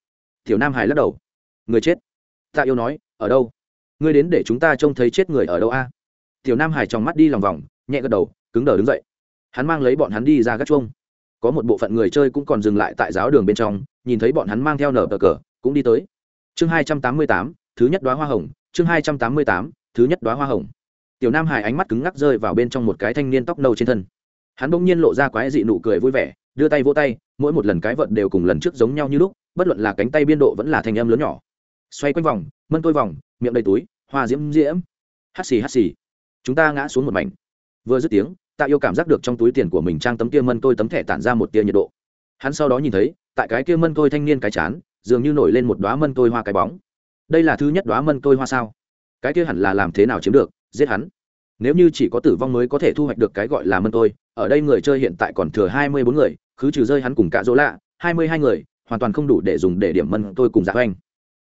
Tiểu nam hải lắc đầu. Người chết ta yêu nói, ở đâu? Ngươi đến để chúng ta trông thấy chết người ở đâu a? Tiểu nam hải trong mắt đi lòng vòng, nhẹ gật đầu, cứng đờ đứng dậy. Hắn mang lấy bọn hắn đi ra gác chuông. Có một bộ phận người chơi cũng còn dừng lại tại giáo đường bên trong, nhìn thấy bọn hắn mang theo nở bờ cờ, cũng đi tới. Chương hai trăm tám mươi tám, thứ nhất đoá hoa hồng, chương hai trăm tám mươi tám, thứ nhất đoá hoa hồng. Tiểu nam hải ánh mắt cứng ngắc rơi vào bên trong một cái thanh niên tóc nâu trên thân. Hắn bỗng nhiên lộ ra quái dị nụ cười vui vẻ, đưa tay vỗ tay, mỗi một lần cái vận đều cùng lần trước giống nhau như lúc, bất luận là cánh tay biên độ vẫn là thanh âm lớn nhỏ xoay quanh vòng, mân tôi vòng, miệng đầy túi, hoa diễm diễm. Hắt xì hắt xì. Chúng ta ngã xuống một mảnh. Vừa dứt tiếng, tạ yêu cảm giác được trong túi tiền của mình trang tấm kia mân tôi tấm thẻ tản ra một tia nhiệt độ. Hắn sau đó nhìn thấy, tại cái kia mân tôi thanh niên cái chán, dường như nổi lên một đoá mân tôi hoa cái bóng. Đây là thứ nhất đoá mân tôi hoa sao? Cái kia hẳn là làm thế nào chiếm được? Giết hắn. Nếu như chỉ có tử vong mới có thể thu hoạch được cái gọi là mân tôi ở đây người chơi hiện tại còn thừa hai mươi bốn người cứ trừ rơi hắn cùng cả dỗ lạ, hai mươi hai người, hoàn toàn không đủ để dùng để điểm mân tôi cùng dạ giả oanh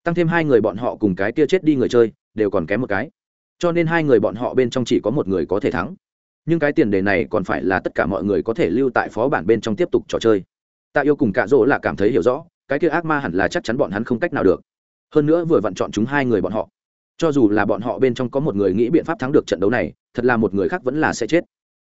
tăng thêm hai người bọn họ cùng cái kia chết đi người chơi, đều còn kém một cái. Cho nên hai người bọn họ bên trong chỉ có một người có thể thắng. Nhưng cái tiền đề này còn phải là tất cả mọi người có thể lưu tại phó bản bên trong tiếp tục trò chơi. Tạ yêu cùng cạ rỗ là cảm thấy hiểu rõ, cái kia ác ma hẳn là chắc chắn bọn hắn không cách nào được. Hơn nữa vừa vặn chọn chúng hai người bọn họ. Cho dù là bọn họ bên trong có một người nghĩ biện pháp thắng được trận đấu này, thật là một người khác vẫn là sẽ chết.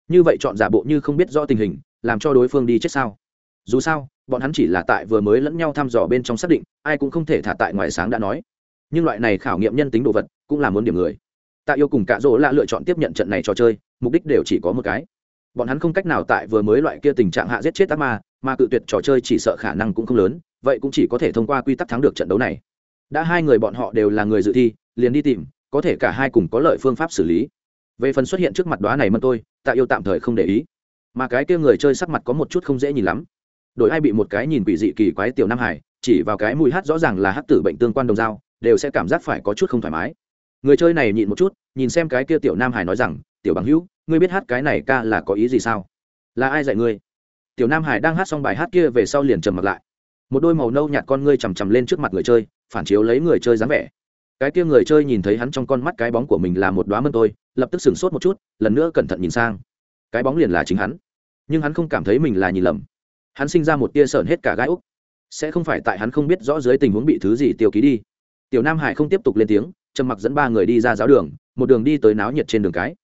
Như vậy chọn giả bộ như không biết rõ tình hình, làm cho đối phương đi chết sao? Dù sao bọn hắn chỉ là tại vừa mới lẫn nhau thăm dò bên trong xác định, ai cũng không thể thả tại ngoài sáng đã nói. Nhưng loại này khảo nghiệm nhân tính đồ vật, cũng là muốn điểm người. Tạ yêu cùng cạ rỗ lạ lựa chọn tiếp nhận trận này trò chơi, mục đích đều chỉ có một cái. Bọn hắn không cách nào tại vừa mới loại kia tình trạng hạ giết chết ác ma, mà cự tuyệt trò chơi chỉ sợ khả năng cũng không lớn, vậy cũng chỉ có thể thông qua quy tắc thắng được trận đấu này. Đã hai người bọn họ đều là người dự thi, liền đi tìm, có thể cả hai cùng có lợi phương pháp xử lý. Về phần xuất hiện trước mặt đoá này mân tôi, tạ yêu tạm thời không để ý. Mà cái kia người chơi sắc mặt có một chút không dễ nhìn lắm đổi ai bị một cái nhìn quỷ dị kỳ quái tiểu nam hải, chỉ vào cái mùi hát rõ ràng là hát tử bệnh tương quan đồng dao, đều sẽ cảm giác phải có chút không thoải mái. Người chơi này nhịn một chút, nhìn xem cái kia tiểu nam hải nói rằng, tiểu bằng hữu, ngươi biết hát cái này ca là có ý gì sao? Là ai dạy ngươi? Tiểu nam hải đang hát xong bài hát kia về sau liền trầm mặt lại. Một đôi màu nâu nhạt con ngươi chằm chằm lên trước mặt người chơi, phản chiếu lấy người chơi dáng vẻ. Cái kia người chơi nhìn thấy hắn trong con mắt cái bóng của mình là một đoá mân tôi lập tức sửng sốt một chút, lần nữa cẩn thận nhìn sang. Cái bóng liền là chính hắn. Nhưng hắn không cảm thấy mình là nhìn lầm hắn sinh ra một tia sởn hết cả gai úc. Sẽ không phải tại hắn không biết rõ dưới tình huống bị thứ gì tiêu ký đi. Tiểu nam hải không tiếp tục lên tiếng, trầm mặc dẫn ba người đi ra giáo đường, một đường đi tới náo nhiệt trên đường cái.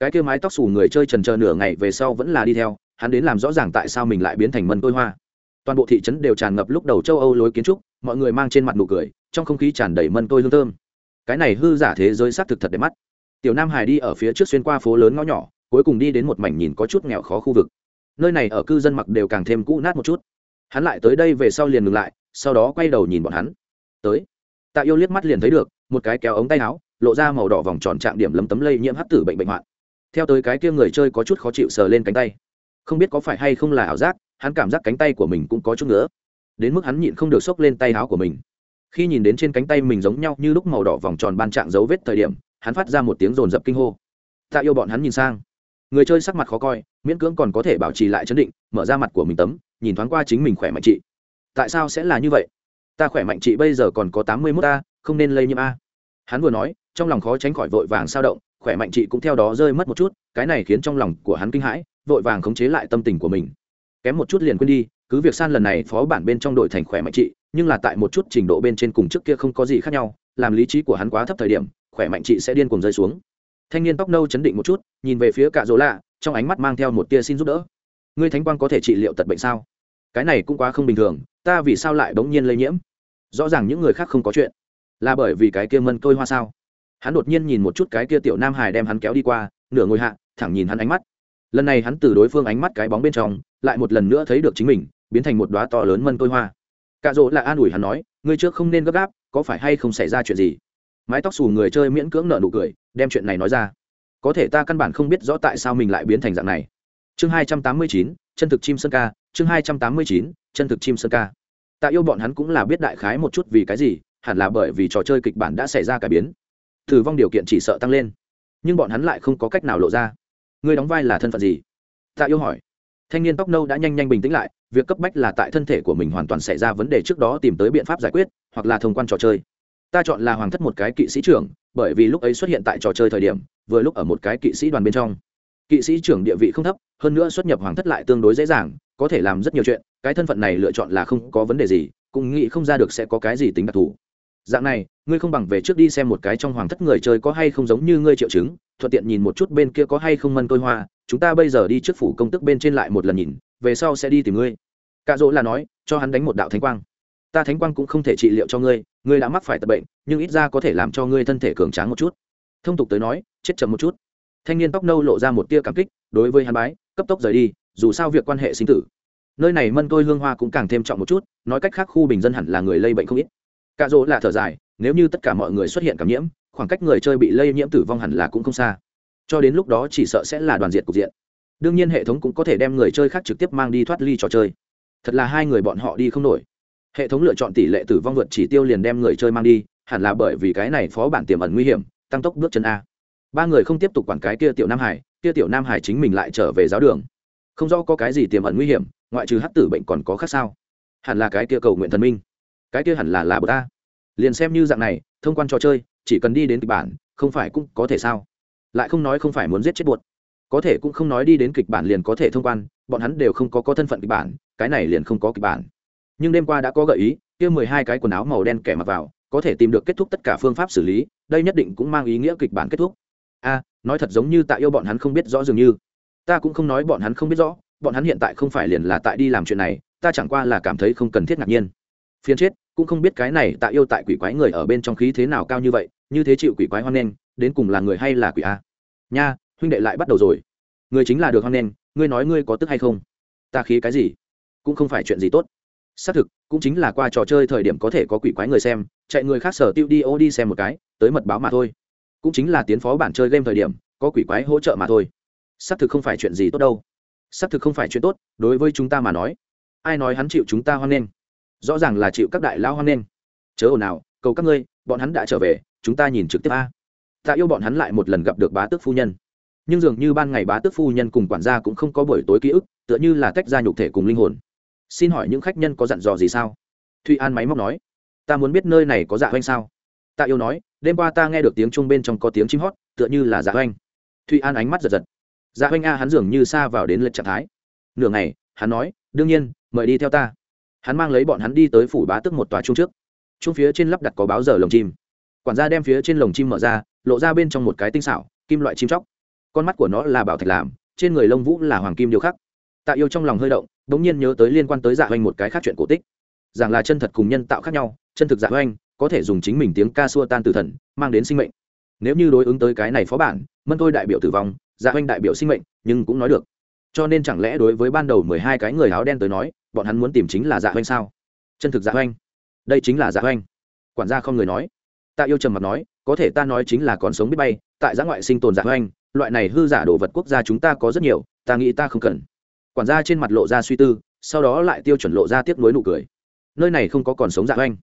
Cái kia mái tóc xù người chơi trần chờ nửa ngày về sau vẫn là đi theo, hắn đến làm rõ ràng tại sao mình lại biến thành mân tôi hoa. Toàn bộ thị trấn đều tràn ngập lúc đầu châu âu lối kiến trúc, mọi người mang trên mặt nụ cười, trong không khí tràn đầy mân tôi hương thơm. Cái này hư giả thế giới xác thực thật đẹp mắt. Tiểu nam hải đi ở phía trước xuyên qua phố lớn ngõ nhỏ, cuối cùng đi đến một mảnh nhìn có chút nghèo khó khu vực nơi này ở cư dân mặc đều càng thêm cũ nát một chút. Hắn lại tới đây về sau liền ngừng lại, sau đó quay đầu nhìn bọn hắn. Tới. Tạ yêu liếc mắt liền thấy được, một cái kéo ống tay áo, lộ ra màu đỏ vòng tròn trạng điểm lấm tấm lây nhiễm hấp tử bệnh bệnh hoạn. Theo tới cái kia người chơi có chút khó chịu sờ lên cánh tay. Không biết có phải hay không là ảo giác, hắn cảm giác cánh tay của mình cũng có chút nữa đến mức hắn nhịn không được xốc lên tay áo của mình. Khi nhìn đến trên cánh tay mình giống nhau như lúc màu đỏ vòng tròn ban trạng dấu vết thời điểm, hắn phát ra một tiếng rồn rập kinh hô. Tạ yêu bọn hắn nhìn sang người chơi sắc mặt khó coi, miễn cưỡng còn có thể bảo trì lại chấn định, mở ra mặt của mình tấm, nhìn thoáng qua chính mình khỏe mạnh chị. Tại sao sẽ là như vậy? Ta khỏe mạnh chị bây giờ còn có tám mươi mốt a, không nên lây nhiễm a. Hắn vừa nói, trong lòng khó tránh khỏi vội vàng sao động, khỏe mạnh chị cũng theo đó rơi mất một chút, cái này khiến trong lòng của hắn kinh hãi, vội vàng khống chế lại tâm tình của mình. Kém một chút liền quên đi, cứ việc san lần này phó bản bên trong đội thành khỏe mạnh chị, nhưng là tại một chút trình độ bên trên cùng trước kia không có gì khác nhau, làm lý trí của hắn quá thấp thời điểm, khỏe mạnh chị sẽ điên cuồng rơi xuống thanh niên tóc nâu chấn định một chút, nhìn về phía cạ Dỗ lạ, trong ánh mắt mang theo một tia xin giúp đỡ. Ngươi thánh quang có thể trị liệu tật bệnh sao? Cái này cũng quá không bình thường, ta vì sao lại bỗng nhiên lây nhiễm? Rõ ràng những người khác không có chuyện. Là bởi vì cái kia mân tôi hoa sao? Hắn đột nhiên nhìn một chút cái kia tiểu nam hải đem hắn kéo đi qua, nửa ngồi hạ, thẳng nhìn hắn ánh mắt. Lần này hắn từ đối phương ánh mắt cái bóng bên trong, lại một lần nữa thấy được chính mình, biến thành một đoá to lớn mân tôi hoa. Cạ Dỗ là an ủi hắn nói, ngươi trước không nên gấp gáp, có phải hay không xảy ra chuyện gì? Mái tóc xù người chơi miễn cưỡng nợ nụ cười, đem chuyện này nói ra. Có thể ta căn bản không biết rõ tại sao mình lại biến thành dạng này. Chương hai trăm tám mươi chín, chân thực chim sơn ca, chương hai trăm tám mươi chín, chân thực chim sơn ca. Tạ yêu bọn hắn cũng là biết đại khái một chút vì cái gì, hẳn là bởi vì trò chơi kịch bản đã xảy ra cải biến. Thử vong điều kiện chỉ sợ tăng lên, nhưng bọn hắn lại không có cách nào lộ ra. Ngươi đóng vai là thân phận gì? Tạ yêu hỏi. Thanh niên tóc nâu đã nhanh nhanh bình tĩnh lại, việc cấp bách là tại thân thể của mình hoàn toàn xảy ra vấn đề trước đó tìm tới biện pháp giải quyết, hoặc là thông quan trò chơi ta chọn là hoàng thất một cái kỵ sĩ trưởng, bởi vì lúc ấy xuất hiện tại trò chơi thời điểm, vừa lúc ở một cái kỵ sĩ đoàn bên trong. Kỵ sĩ trưởng địa vị không thấp, hơn nữa xuất nhập hoàng thất lại tương đối dễ dàng, có thể làm rất nhiều chuyện, cái thân phận này lựa chọn là không có vấn đề gì, cũng nghĩ không ra được sẽ có cái gì tính đặc thù. Dạng này, ngươi không bằng về trước đi xem một cái trong hoàng thất người chơi có hay không giống như ngươi triệu chứng, thuận tiện nhìn một chút bên kia có hay không mân tôi hoa, chúng ta bây giờ đi trước phủ công tức bên trên lại một lần nhìn, về sau sẽ đi tìm ngươi. Cạ dỗ là nói, cho hắn đánh một đạo thánh quang ta thánh quang cũng không thể trị liệu cho ngươi ngươi đã mắc phải tật bệnh, nhưng ít ra có thể làm cho ngươi thân thể cường tráng một chút. Thông tục tới nói, chết chậm một chút. Thanh niên tóc nâu lộ ra một tia cảm kích, đối với hắn bái, cấp tốc rời đi, dù sao việc quan hệ sinh tử. Nơi này mân tôi hương hoa cũng càng thêm trọng một chút, nói cách khác khu bình dân hẳn là người lây bệnh không ít. Cạ rỗ là thở dài, nếu như tất cả mọi người xuất hiện cảm nhiễm, khoảng cách người chơi bị lây nhiễm tử vong hẳn là cũng không xa. Cho đến lúc đó chỉ sợ sẽ là đoàn diện cục diện. Đương nhiên hệ thống cũng có thể đem người chơi khác trực tiếp mang đi thoát ly trò chơi. Thật là hai người bọn họ đi không nổi hệ thống lựa chọn tỷ lệ tử vong vượt chỉ tiêu liền đem người chơi mang đi, hẳn là bởi vì cái này phó bản tiềm ẩn nguy hiểm, tăng tốc bước chân a. Ba người không tiếp tục quản cái kia tiểu nam hải, kia tiểu nam hải chính mình lại trở về giáo đường. Không rõ có cái gì tiềm ẩn nguy hiểm, ngoại trừ hát tử bệnh còn có khác sao? Hẳn là cái kia cầu nguyện thần minh. Cái kia hẳn là là bờ ta. Liền xem như dạng này, thông quan trò chơi, chỉ cần đi đến kịch bản, không phải cũng có thể sao? Lại không nói không phải muốn giết chết buột có thể cũng không nói đi đến kịch bản liền có thể thông quan, bọn hắn đều không có có thân phận kịch bản, cái này liền không có kịch bản nhưng đêm qua đã có gợi ý, kia mười hai cái quần áo màu đen kẻ mặc vào, có thể tìm được kết thúc tất cả phương pháp xử lý, đây nhất định cũng mang ý nghĩa kịch bản kết thúc. A, nói thật giống như tạ yêu bọn hắn không biết rõ dường như. Ta cũng không nói bọn hắn không biết rõ, bọn hắn hiện tại không phải liền là tại đi làm chuyện này, ta chẳng qua là cảm thấy không cần thiết ngạc nhiên. Phiên chết, cũng không biết cái này tạ yêu tại quỷ quái người ở bên trong khí thế nào cao như vậy, như thế chịu quỷ quái hoan nghênh, đến cùng là người hay là quỷ a? Nha, huynh đệ lại bắt đầu rồi. Người chính là được hoan nghênh, ngươi nói ngươi có tức hay không? Ta khí cái gì? Cũng không phải chuyện gì tốt xác thực, cũng chính là qua trò chơi thời điểm có thể có quỷ quái người xem, chạy người khác sở tiêu đi ô đi xem một cái, tới mật báo mà thôi. Cũng chính là tiến phó bản chơi game thời điểm, có quỷ quái hỗ trợ mà thôi. Xác thực không phải chuyện gì tốt đâu. Xác thực không phải chuyện tốt, đối với chúng ta mà nói. Ai nói hắn chịu chúng ta hoan nghênh? Rõ ràng là chịu các đại lao hoan nghênh. Chớ ồn nào cầu các ngươi, bọn hắn đã trở về, chúng ta nhìn trực tiếp a. Ta yêu bọn hắn lại một lần gặp được bá tước phu nhân. Nhưng dường như ban ngày bá tước phu nhân cùng quản gia cũng không có buổi tối ký ức, tựa như là tách ra nhục thể cùng linh hồn xin hỏi những khách nhân có dặn dò gì sao? Thụy an máy móc nói. Ta muốn biết nơi này có dạ oanh sao? Tạ yêu nói, đêm qua ta nghe được tiếng chung bên trong có tiếng chim hót, tựa như là dạ oanh thụy an ánh mắt giật giật. Dạ oanh a hắn dường như xa vào đến lệch trạng thái. Nửa ngày, hắn nói, đương nhiên, mời đi theo ta. Hắn mang lấy bọn hắn đi tới phủ bá tức một tòa chung trước. Chung phía trên lắp đặt có báo giờ lồng chim. Quản gia đem phía trên lồng chim mở ra, lộ ra bên trong một cái tinh xảo, kim loại chim chóc. Con mắt của nó là bảo thạch làm, trên người lông vũ là hoàng kim điêu khắc tạ yêu trong lòng hơi động đ ỗ n g nhiên nhớ tới liên quan tới dạ oanh một cái khác chuyện cổ tích. Rằng là chân thật cùng nhân tạo khác nhau, chân thực dạ oanh có thể dùng chính mình tiếng ca xua tan tử thần, mang đến sinh mệnh. Nếu như đối ứng tới cái này phó bản, mân tôi đại biểu tử vong dạ oanh đại biểu sinh mệnh, nhưng cũng nói được. Cho nên chẳng lẽ đối với ban đầu mười hai cái người áo đen tới nói, bọn hắn muốn tìm chính là dạ oanh sao? Chân thực dạ oanh đây chính là dạ oanh quản gia không người nói. Tạ yêu trầm mặt nói, có thể ta nói chính là còn sống biết bay, tại giã ngoại sinh tồn dạ oanh loại này hư giả đồ vật quốc gia chúng ta có rất nhiều, ta nghĩ ta không cần quản gia trên mặt lộ ra suy tư, sau đó lại tiêu chuẩn lộ ra tiếp nối nụ cười. Nơi này không có còn sống dạ oanh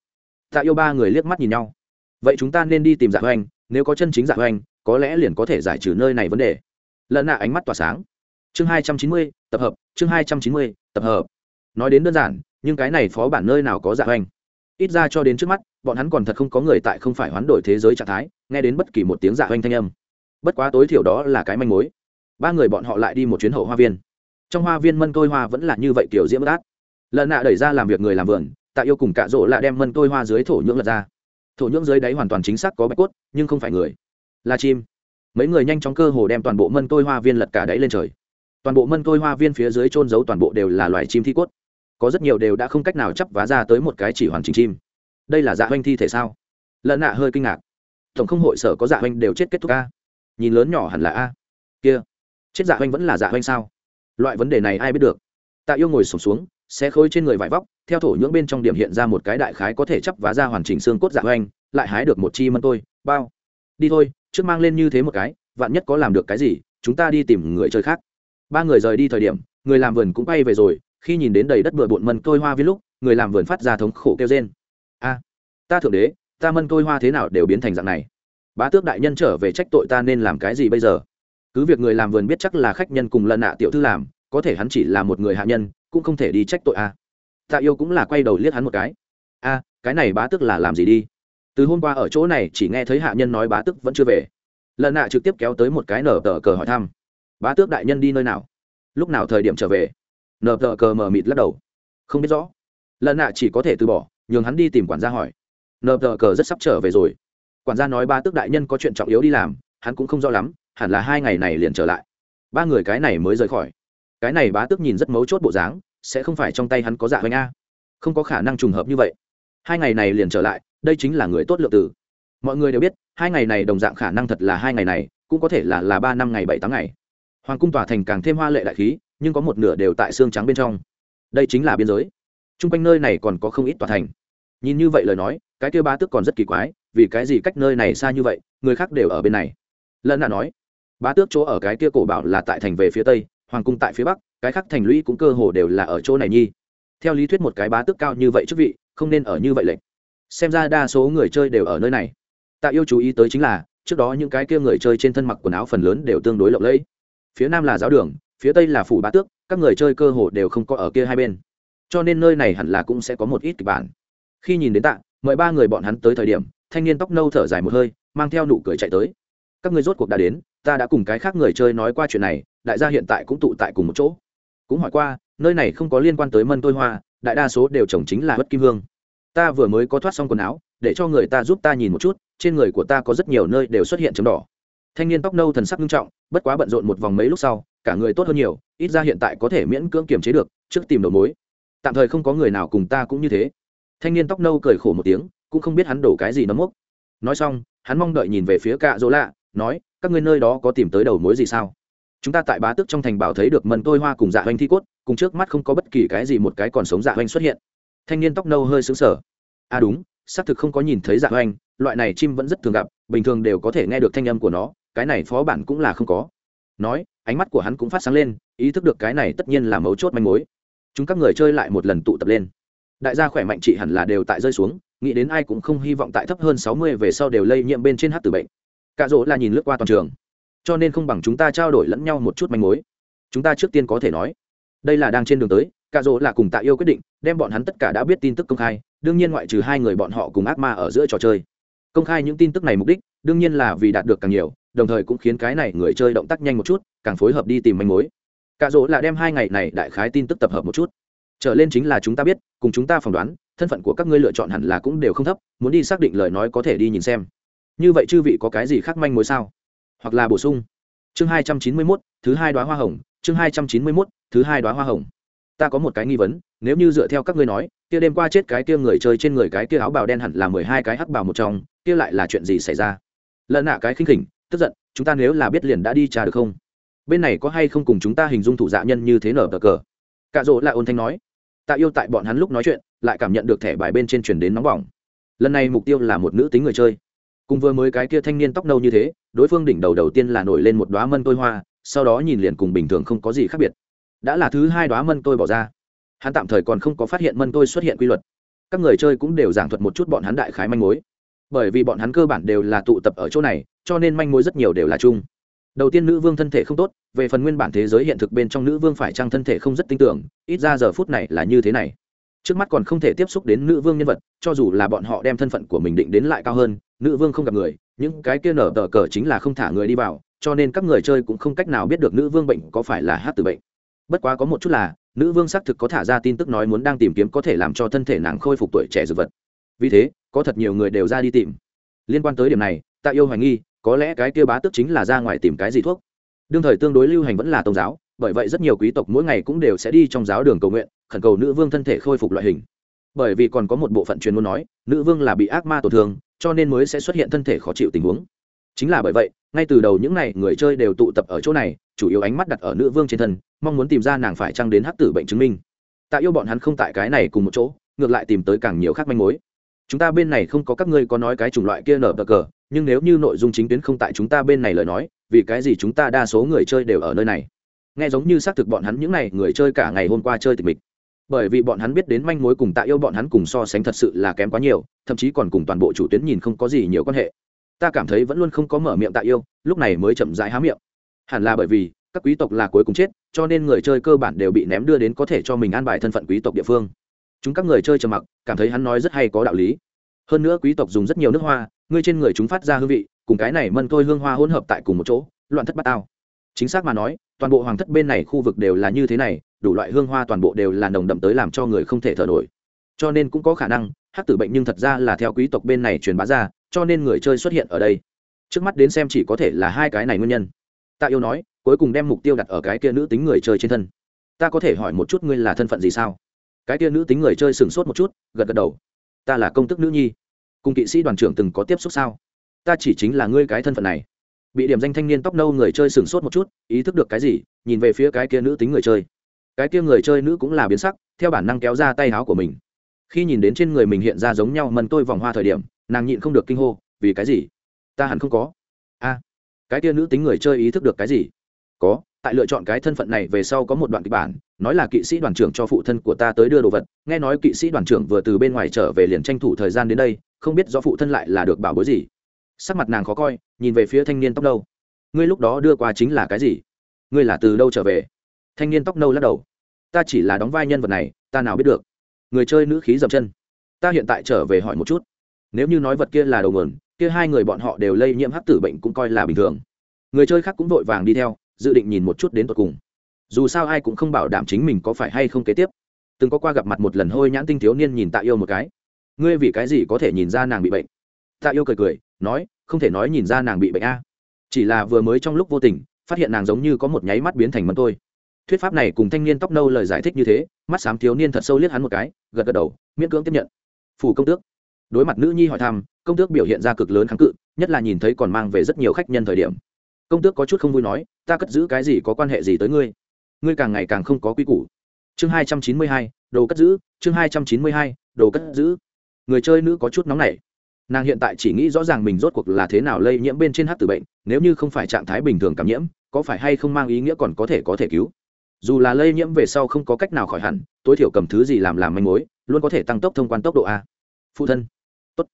tạ yêu ba người liếc mắt nhìn nhau. Vậy chúng ta nên đi tìm dạ oanh nếu có chân chính dạ oanh có lẽ liền có thể giải trừ nơi này vấn đề. Lợn nạ ánh mắt tỏa sáng. Chương hai trăm chín mươi, tập hợp, chương hai trăm chín mươi, tập hợp. Nói đến đơn giản, nhưng cái này phó bản nơi nào có dạ oanh ít ra cho đến trước mắt, bọn hắn còn thật không có người tại không phải hoán đổi thế giới trạng thái, nghe đến bất kỳ một tiếng dạ oanh thanh âm. Bất quá tối thiểu đó là cái manh mối. Ba người bọn họ lại đi một chuyến hậu hoa viên trong hoa viên mân tôi hoa vẫn là như vậy kiểu diễm đát lần nạ đẩy ra làm việc người làm vườn, tạ yêu cùng cạ rỗ là đem mân tôi hoa dưới thổ nhưỡng lật ra. Thổ nhưỡng dưới đáy hoàn toàn chính xác có bạch cốt, nhưng không phải người. Là chim. Mấy người nhanh chóng cơ hồ đem toàn bộ mân tôi hoa viên lật cả đáy lên trời. Toàn bộ mân tôi hoa viên phía dưới trôn giấu toàn bộ đều là loài chim thi cốt. Có rất nhiều đều đã không cách nào chấp vá ra tới một cái chỉ hoàn chỉnh chim. Đây là dạ oanh thi thể sao? Lợn nạ hơi kinh ngạc. Tổng không hội sở có dạ oanh đều chết kết thúc a. Nhìn lớn nhỏ hẳn là a. Kia. Chết dạ oanh vẫn là dạ oanh sao? Loại vấn đề này ai biết được? Tạ yêu ngồi sổm xuống, xe khôi trên người vải vóc theo thổ nhưỡng bên trong điểm hiện ra một cái đại khái có thể chấp vá ra hoàn chỉnh xương cốt dạng oanh lại hái được một chi mân tôi bao. Đi thôi trước mang lên như thế một cái vạn nhất có làm được cái gì chúng ta đi tìm người chơi khác. Ba người rời đi thời điểm người làm vườn cũng bay về rồi khi nhìn đến đầy đất bừa bộn mân tôi hoa viên lúc người làm vườn phát ra thống khổ kêu trên a ta thượng đế ta mân tôi hoa thế nào đều biến thành dạng này? Bá tước đại nhân trở về trách tội ta nên làm cái gì bây giờ? Cứ việc người làm vườn biết chắc là khách nhân cùng lần nạ tiểu thư làm, có thể hắn chỉ là một người hạ nhân, cũng không thể đi trách tội a. Tạ yêu cũng là quay đầu liếc hắn một cái. A, cái này bá tước là làm gì đi? Từ hôm qua ở chỗ này chỉ nghe thấy hạ nhân nói bá tước vẫn chưa về. Lần nạ trực tiếp kéo tới một cái nở tờ cờ hỏi thăm. Bá tước đại nhân đi nơi nào? Lúc nào thời điểm trở về? Nở tờ cờ mờ mịt lắc đầu. Không biết rõ. Lần nạ chỉ có thể từ bỏ, nhường hắn đi tìm quản gia hỏi. Nở tờ cờ rất sắp trở về rồi. Quản gia nói ba tước đại nhân có chuyện trọng yếu đi làm, hắn cũng không rõ lắm hẳn là hai ngày này liền trở lại. Ba người cái này mới rời khỏi. Cái này bá tước nhìn rất mấu chốt bộ dáng, sẽ không phải trong tay hắn có dạ hoành a. Không có khả năng trùng hợp như vậy. Hai ngày này liền trở lại, đây chính là người tốt lượng tử. Mọi người đều biết, hai ngày này đồng dạng khả năng thật là hai ngày này, cũng có thể là là ba năm ngày bảy tháng ngày. Hoàng cung tỏa thành càng thêm hoa lệ đại khí, nhưng có một nửa đều tại xương trắng bên trong. Đây chính là biên giới. T r u n g quanh nơi này còn có không ít tòa thành. Nhìn như vậy lời nói, cái kêu ba tước còn rất kỳ quái, vì cái gì cách nơi này xa như vậy, người khác đều ở bên này. Lân đã nói bá tước chỗ ở cái kia cổ bảo là tại thành về phía tây, hoàng cung tại phía bắc, cái khác thành lũy cũng cơ hồ đều là ở chỗ này nhi. Theo lý thuyết một cái bá tước cao như vậy chức vị, không nên ở như vậy lệnh. Xem ra đa số người chơi đều ở nơi này. Tạ yêu chú ý tới chính là, trước đó những cái kia người chơi trên thân mặc quần áo phần lớn đều tương đối lộng lẫy. Phía nam là giáo đường, phía tây là phủ bá tước, các người chơi cơ hồ đều không có ở kia hai bên. Cho nên nơi này hẳn là cũng sẽ có một ít kịch bản. Khi nhìn đến tạ, mời ba người bọn hắn tới thời điểm, thanh niên tóc nâu thở dài một hơi, mang theo nụ cười chạy tới. Các người rốt cuộc đã đến ta đã cùng cái khác người chơi nói qua chuyện này, đại gia hiện tại cũng tụ tại cùng một chỗ. Cũng hỏi qua, nơi này không có liên quan tới mân tôi hoa, đại đa số đều trồng chính là bất kim hương. Ta vừa mới có thoát xong quần áo, để cho người ta giúp ta nhìn một chút, trên người của ta có rất nhiều nơi đều xuất hiện chấm đỏ. Thanh niên tóc nâu thần sắc nghiêm trọng, bất quá bận rộn một vòng mấy lúc sau, cả người tốt hơn nhiều, ít ra hiện tại có thể miễn cưỡng kiềm chế được, trước tìm đầu mối. Tạm thời không có người nào cùng ta cũng như thế. Thanh niên tóc nâu cười khổ một tiếng, cũng không biết hắn đổ cái gì nấm mốc. Nói xong, hắn mong đợi nhìn về phía cạ dỗ lạ nói, các ngươi nơi đó có tìm tới đầu mối gì sao? Chúng ta tại bá tước trong thành bảo thấy được mần tôi hoa cùng dạ hoanh thi cốt, cùng trước mắt không có bất kỳ cái gì một cái còn sống dạ hoanh xuất hiện. Thanh niên tóc nâu hơi xứng sở à đúng, xác thực không có nhìn thấy dạ hoanh loại này chim vẫn rất thường gặp, bình thường đều có thể nghe được thanh âm của nó, cái này phó bản cũng là không có. Nói, ánh mắt của hắn cũng phát sáng lên, ý thức được cái này tất nhiên là mấu chốt manh mối. Chúng các người chơi lại một lần tụ tập lên. Đại gia khỏe mạnh chị hẳn là đều tại rơi xuống, nghĩ đến ai cũng không hy vọng tại thấp hơn sáu mươi về sau đều lây nhiễm bên trên hát tử bệnh cạ rỗ là nhìn lướt qua toàn trường. Cho nên không bằng chúng ta trao đổi lẫn nhau một chút manh mối. Chúng ta trước tiên có thể nói, đây là đang trên đường tới cạ rỗ là cùng tạ yêu quyết định, đem bọn hắn tất cả đã biết tin tức công khai, đương nhiên ngoại trừ hai người bọn họ cùng ác ma ở giữa trò chơi. Công khai những tin tức này mục đích, đương nhiên là vì đạt được càng nhiều, đồng thời cũng khiến cái này người chơi động tác nhanh một chút, càng phối hợp đi tìm manh mối. Cạ rỗ là đem hai ngày này đại khái tin tức tập hợp một chút. Trở lên chính là chúng ta biết, cùng chúng ta phỏng đoán, thân phận của các ngươi lựa chọn hẳn là cũng đều không thấp, muốn đi xác định lời nói có thể đi nhìn xem như vậy chư vị có cái gì khác manh mối sao? Hoặc là bổ sung. Chương hai trăm chín mươi mốt, thứ hai đoá hoa hồng. Chương hai trăm chín mươi mốt, thứ hai đoá hoa hồng. Ta có một cái nghi vấn, nếu như dựa theo các ngươi nói, kia đêm qua chết cái kia người chơi trên người cái kia áo bào đen hẳn là mười hai cái hắc bào một trong, kia lại là chuyện gì xảy ra? Lợn nạ cái khinh khỉnh, tức giận, chúng ta nếu là biết liền đã đi trà được không? Bên này có hay không cùng chúng ta hình dung thủ dạ nhân như thế nở bờ cờ? Cạ rỗ lại ôn thanh nói. Tạ yêu tại bọn hắn lúc nói chuyện, lại cảm nhận được thẻ bài bên trên chuyển đến nóng bỏng. Lần này mục tiêu là một nữ tính người chơi cùng vừa mới cái kia thanh niên tóc nâu như thế, đối phương đỉnh đầu đầu tiên là nổi lên một đoá mân tôi hoa, sau đó nhìn liền cùng bình thường không có gì khác biệt. Đã là thứ hai đoá mân tôi bỏ ra. Hắn tạm thời còn không có phát hiện mân tôi xuất hiện quy luật. Các người chơi cũng đều giảng thuật một chút bọn hắn đại khái manh mối. Bởi vì bọn hắn cơ bản đều là tụ tập ở chỗ này, cho nên manh mối rất nhiều đều là chung. Đầu tiên nữ vương thân thể không tốt, về phần nguyên bản thế giới hiện thực bên trong nữ vương phải chăng thân thể không rất tin tưởng ít ra giờ phút này là như thế này. Trước mắt còn không thể tiếp xúc đến nữ vương nhân vật, cho dù là bọn họ đem thân phận của mình định đến lại cao hơn nữ vương không gặp người, những cái kia nở tờ cờ chính là không thả người đi vào, cho nên các người chơi cũng không cách nào biết được nữ vương bệnh có phải là hát từ bệnh. Bất quá có một chút là, nữ vương xác thực có thả ra tin tức nói muốn đang tìm kiếm có thể làm cho thân thể nàng khôi phục tuổi trẻ dược vật. Vì thế, có thật nhiều người đều ra đi tìm. Liên quan tới điểm này, tạ yêu hoài nghi, có lẽ cái kia bá tức chính là ra ngoài tìm cái gì thuốc. Đương thời tương đối lưu hành vẫn là tôn giáo, bởi vậy rất nhiều quý tộc mỗi ngày cũng đều sẽ đi trong giáo đường cầu nguyện, khẩn cầu nữ vương thân thể khôi phục loại hình. Bởi vì còn có một bộ phận truyền muốn nói, nữ vương là bị ác ma tổn thương cho nên mới sẽ xuất hiện thân thể khó chịu tình huống. Chính là bởi vậy, ngay từ đầu những n à y người chơi đều tụ tập ở chỗ này, chủ yếu ánh mắt đặt ở nữ vương trên thân, mong muốn tìm ra nàng phải trăng đến hắc tử bệnh chứng minh. Tạ yêu bọn hắn không tại cái này cùng một chỗ, ngược lại tìm tới càng nhiều khác manh mối. Chúng ta bên này không có các ngươi có nói cái chủng loại kia nở bờ cờ, nhưng nếu như nội dung chính tuyến không tại chúng ta bên này lời nói, vì cái gì chúng ta đa số người chơi đều ở nơi này? Nghe giống như xác thực bọn hắn những n à y người chơi cả ngày hôm qua chơi tịch mịch bởi vì bọn hắn biết đến manh mối cùng tạ yêu bọn hắn cùng so sánh thật sự là kém quá nhiều, thậm chí còn cùng toàn bộ chủ tuyến nhìn không có gì nhiều quan hệ. Ta cảm thấy vẫn luôn không có mở miệng tạ yêu, lúc này mới chậm rãi há miệng. Hẳn là bởi vì, các quý tộc là cuối cùng chết, cho nên người chơi cơ bản đều bị ném đưa đến có thể cho mình an bài thân phận quý tộc địa phương. Chúng các người chơi trầm mặc, cảm thấy hắn nói rất hay có đạo lý. Hơn nữa quý tộc dùng rất nhiều nước hoa ngươi trên người chúng phát ra hương vị, cùng cái này mân tôi hương hoa hỗn hợp tại cùng một chỗ, loạn thất bát tao chính xác mà nói, toàn bộ hoàng thất bên này khu vực đều là như thế này, đủ loại hương hoa toàn bộ đều là nồng đậm tới làm cho người không thể thở nổi. Cho nên cũng có khả năng hát tử bệnh nhưng thật ra là theo quý tộc bên này truyền bá ra, cho nên người chơi xuất hiện ở đây. Trước mắt đến xem chỉ có thể là hai cái này nguyên nhân. Tạ yêu nói, cuối cùng đem mục tiêu đặt ở cái kia nữ tính người chơi trên thân. Ta có thể hỏi một chút ngươi là thân phận gì sao? Cái kia nữ tính người chơi sửng sốt một chút, gật gật đầu. Ta là công tức nữ nhi. Cùng kỵ sĩ đoàn trưởng từng có tiếp xúc sao? Ta chỉ chính là ngươi cái thân phận này bị điểm danh thanh niên tóc nâu người chơi sửng sốt một chút, ý thức được cái gì, nhìn về phía cái kia nữ tính người chơi. Cái kia người chơi nữ cũng là biến sắc, theo bản năng kéo ra tay áo của mình. Khi nhìn đến trên người mình hiện ra giống nhau mần tôi vòng hoa thời điểm, nàng nhịn không được kinh hô, vì cái gì? Ta hẳn không có. A, cái kia nữ tính người chơi ý thức được cái gì? Có, tại lựa chọn cái thân phận này về sau có một đoạn kịch bản, nói là kỵ sĩ đoàn trưởng cho phụ thân của ta tới đưa đồ vật. Nghe nói kỵ sĩ đoàn trưởng vừa từ bên ngoài trở về liền tranh thủ thời gian đến đây, không biết do phụ thân lại là được bảo bối gì sắc mặt nàng khó coi, nhìn về phía thanh niên tóc nâu. Ngươi lúc đó đưa qua chính là cái gì? Ngươi là từ đâu trở về? Thanh niên tóc nâu lắc đầu. Ta chỉ là đóng vai nhân vật này, ta nào biết được. Người chơi nữ khí dậm chân. Ta hiện tại trở về hỏi một chút. Nếu như nói vật kia là đầu nguồn, kia hai người bọn họ đều lây nhiễm hắc tử bệnh cũng coi là bình thường. Người chơi khác cũng vội vàng đi theo, dự định nhìn một chút đến tột cùng. Dù sao ai cũng không bảo đảm chính mình có phải hay không kế tiếp. Từng có qua gặp mặt một lần hôi nhãn tinh thiếu niên nhìn tạ yêu một cái. Ngươi vì cái gì có thể nhìn ra nàng bị bệnh? Tạ yêu cười cười, nói, không thể nói nhìn ra nàng bị bệnh a. Chỉ là vừa mới trong lúc vô tình, phát hiện nàng giống như có một nháy mắt biến thành mẫn tôi. Thuyết pháp này cùng thanh niên tóc nâu lời giải thích như thế, mắt xám thiếu niên thật sâu liếc hắn một cái, gật gật đầu, miễn cưỡng tiếp nhận. Phủ công tước. Đối mặt nữ nhi hỏi thăm, công tước biểu hiện ra cực lớn kháng cự, nhất là nhìn thấy còn mang về rất nhiều khách nhân thời điểm. Công tước có chút không vui nói, ta cất giữ cái gì có quan hệ gì tới ngươi? Ngươi càng ngày càng không có quy củ. Chương hai trăm chín mươi hai, đồ cất giữ, chương hai trăm chín mươi hai, đồ cất giữ. Người chơi nữ có chút nóng nảy nàng hiện tại chỉ nghĩ rõ ràng mình rốt cuộc là thế nào lây nhiễm bên trên hát từ bệnh, nếu như không phải trạng thái bình thường cảm nhiễm, có phải hay không mang ý nghĩa còn có thể có thể cứu? Dù là lây nhiễm về sau không có cách nào khỏi hẳn, tối thiểu cầm thứ gì làm làm manh mối, luôn có thể tăng tốc thông quan tốc độ a. Phụ thân. Tốt.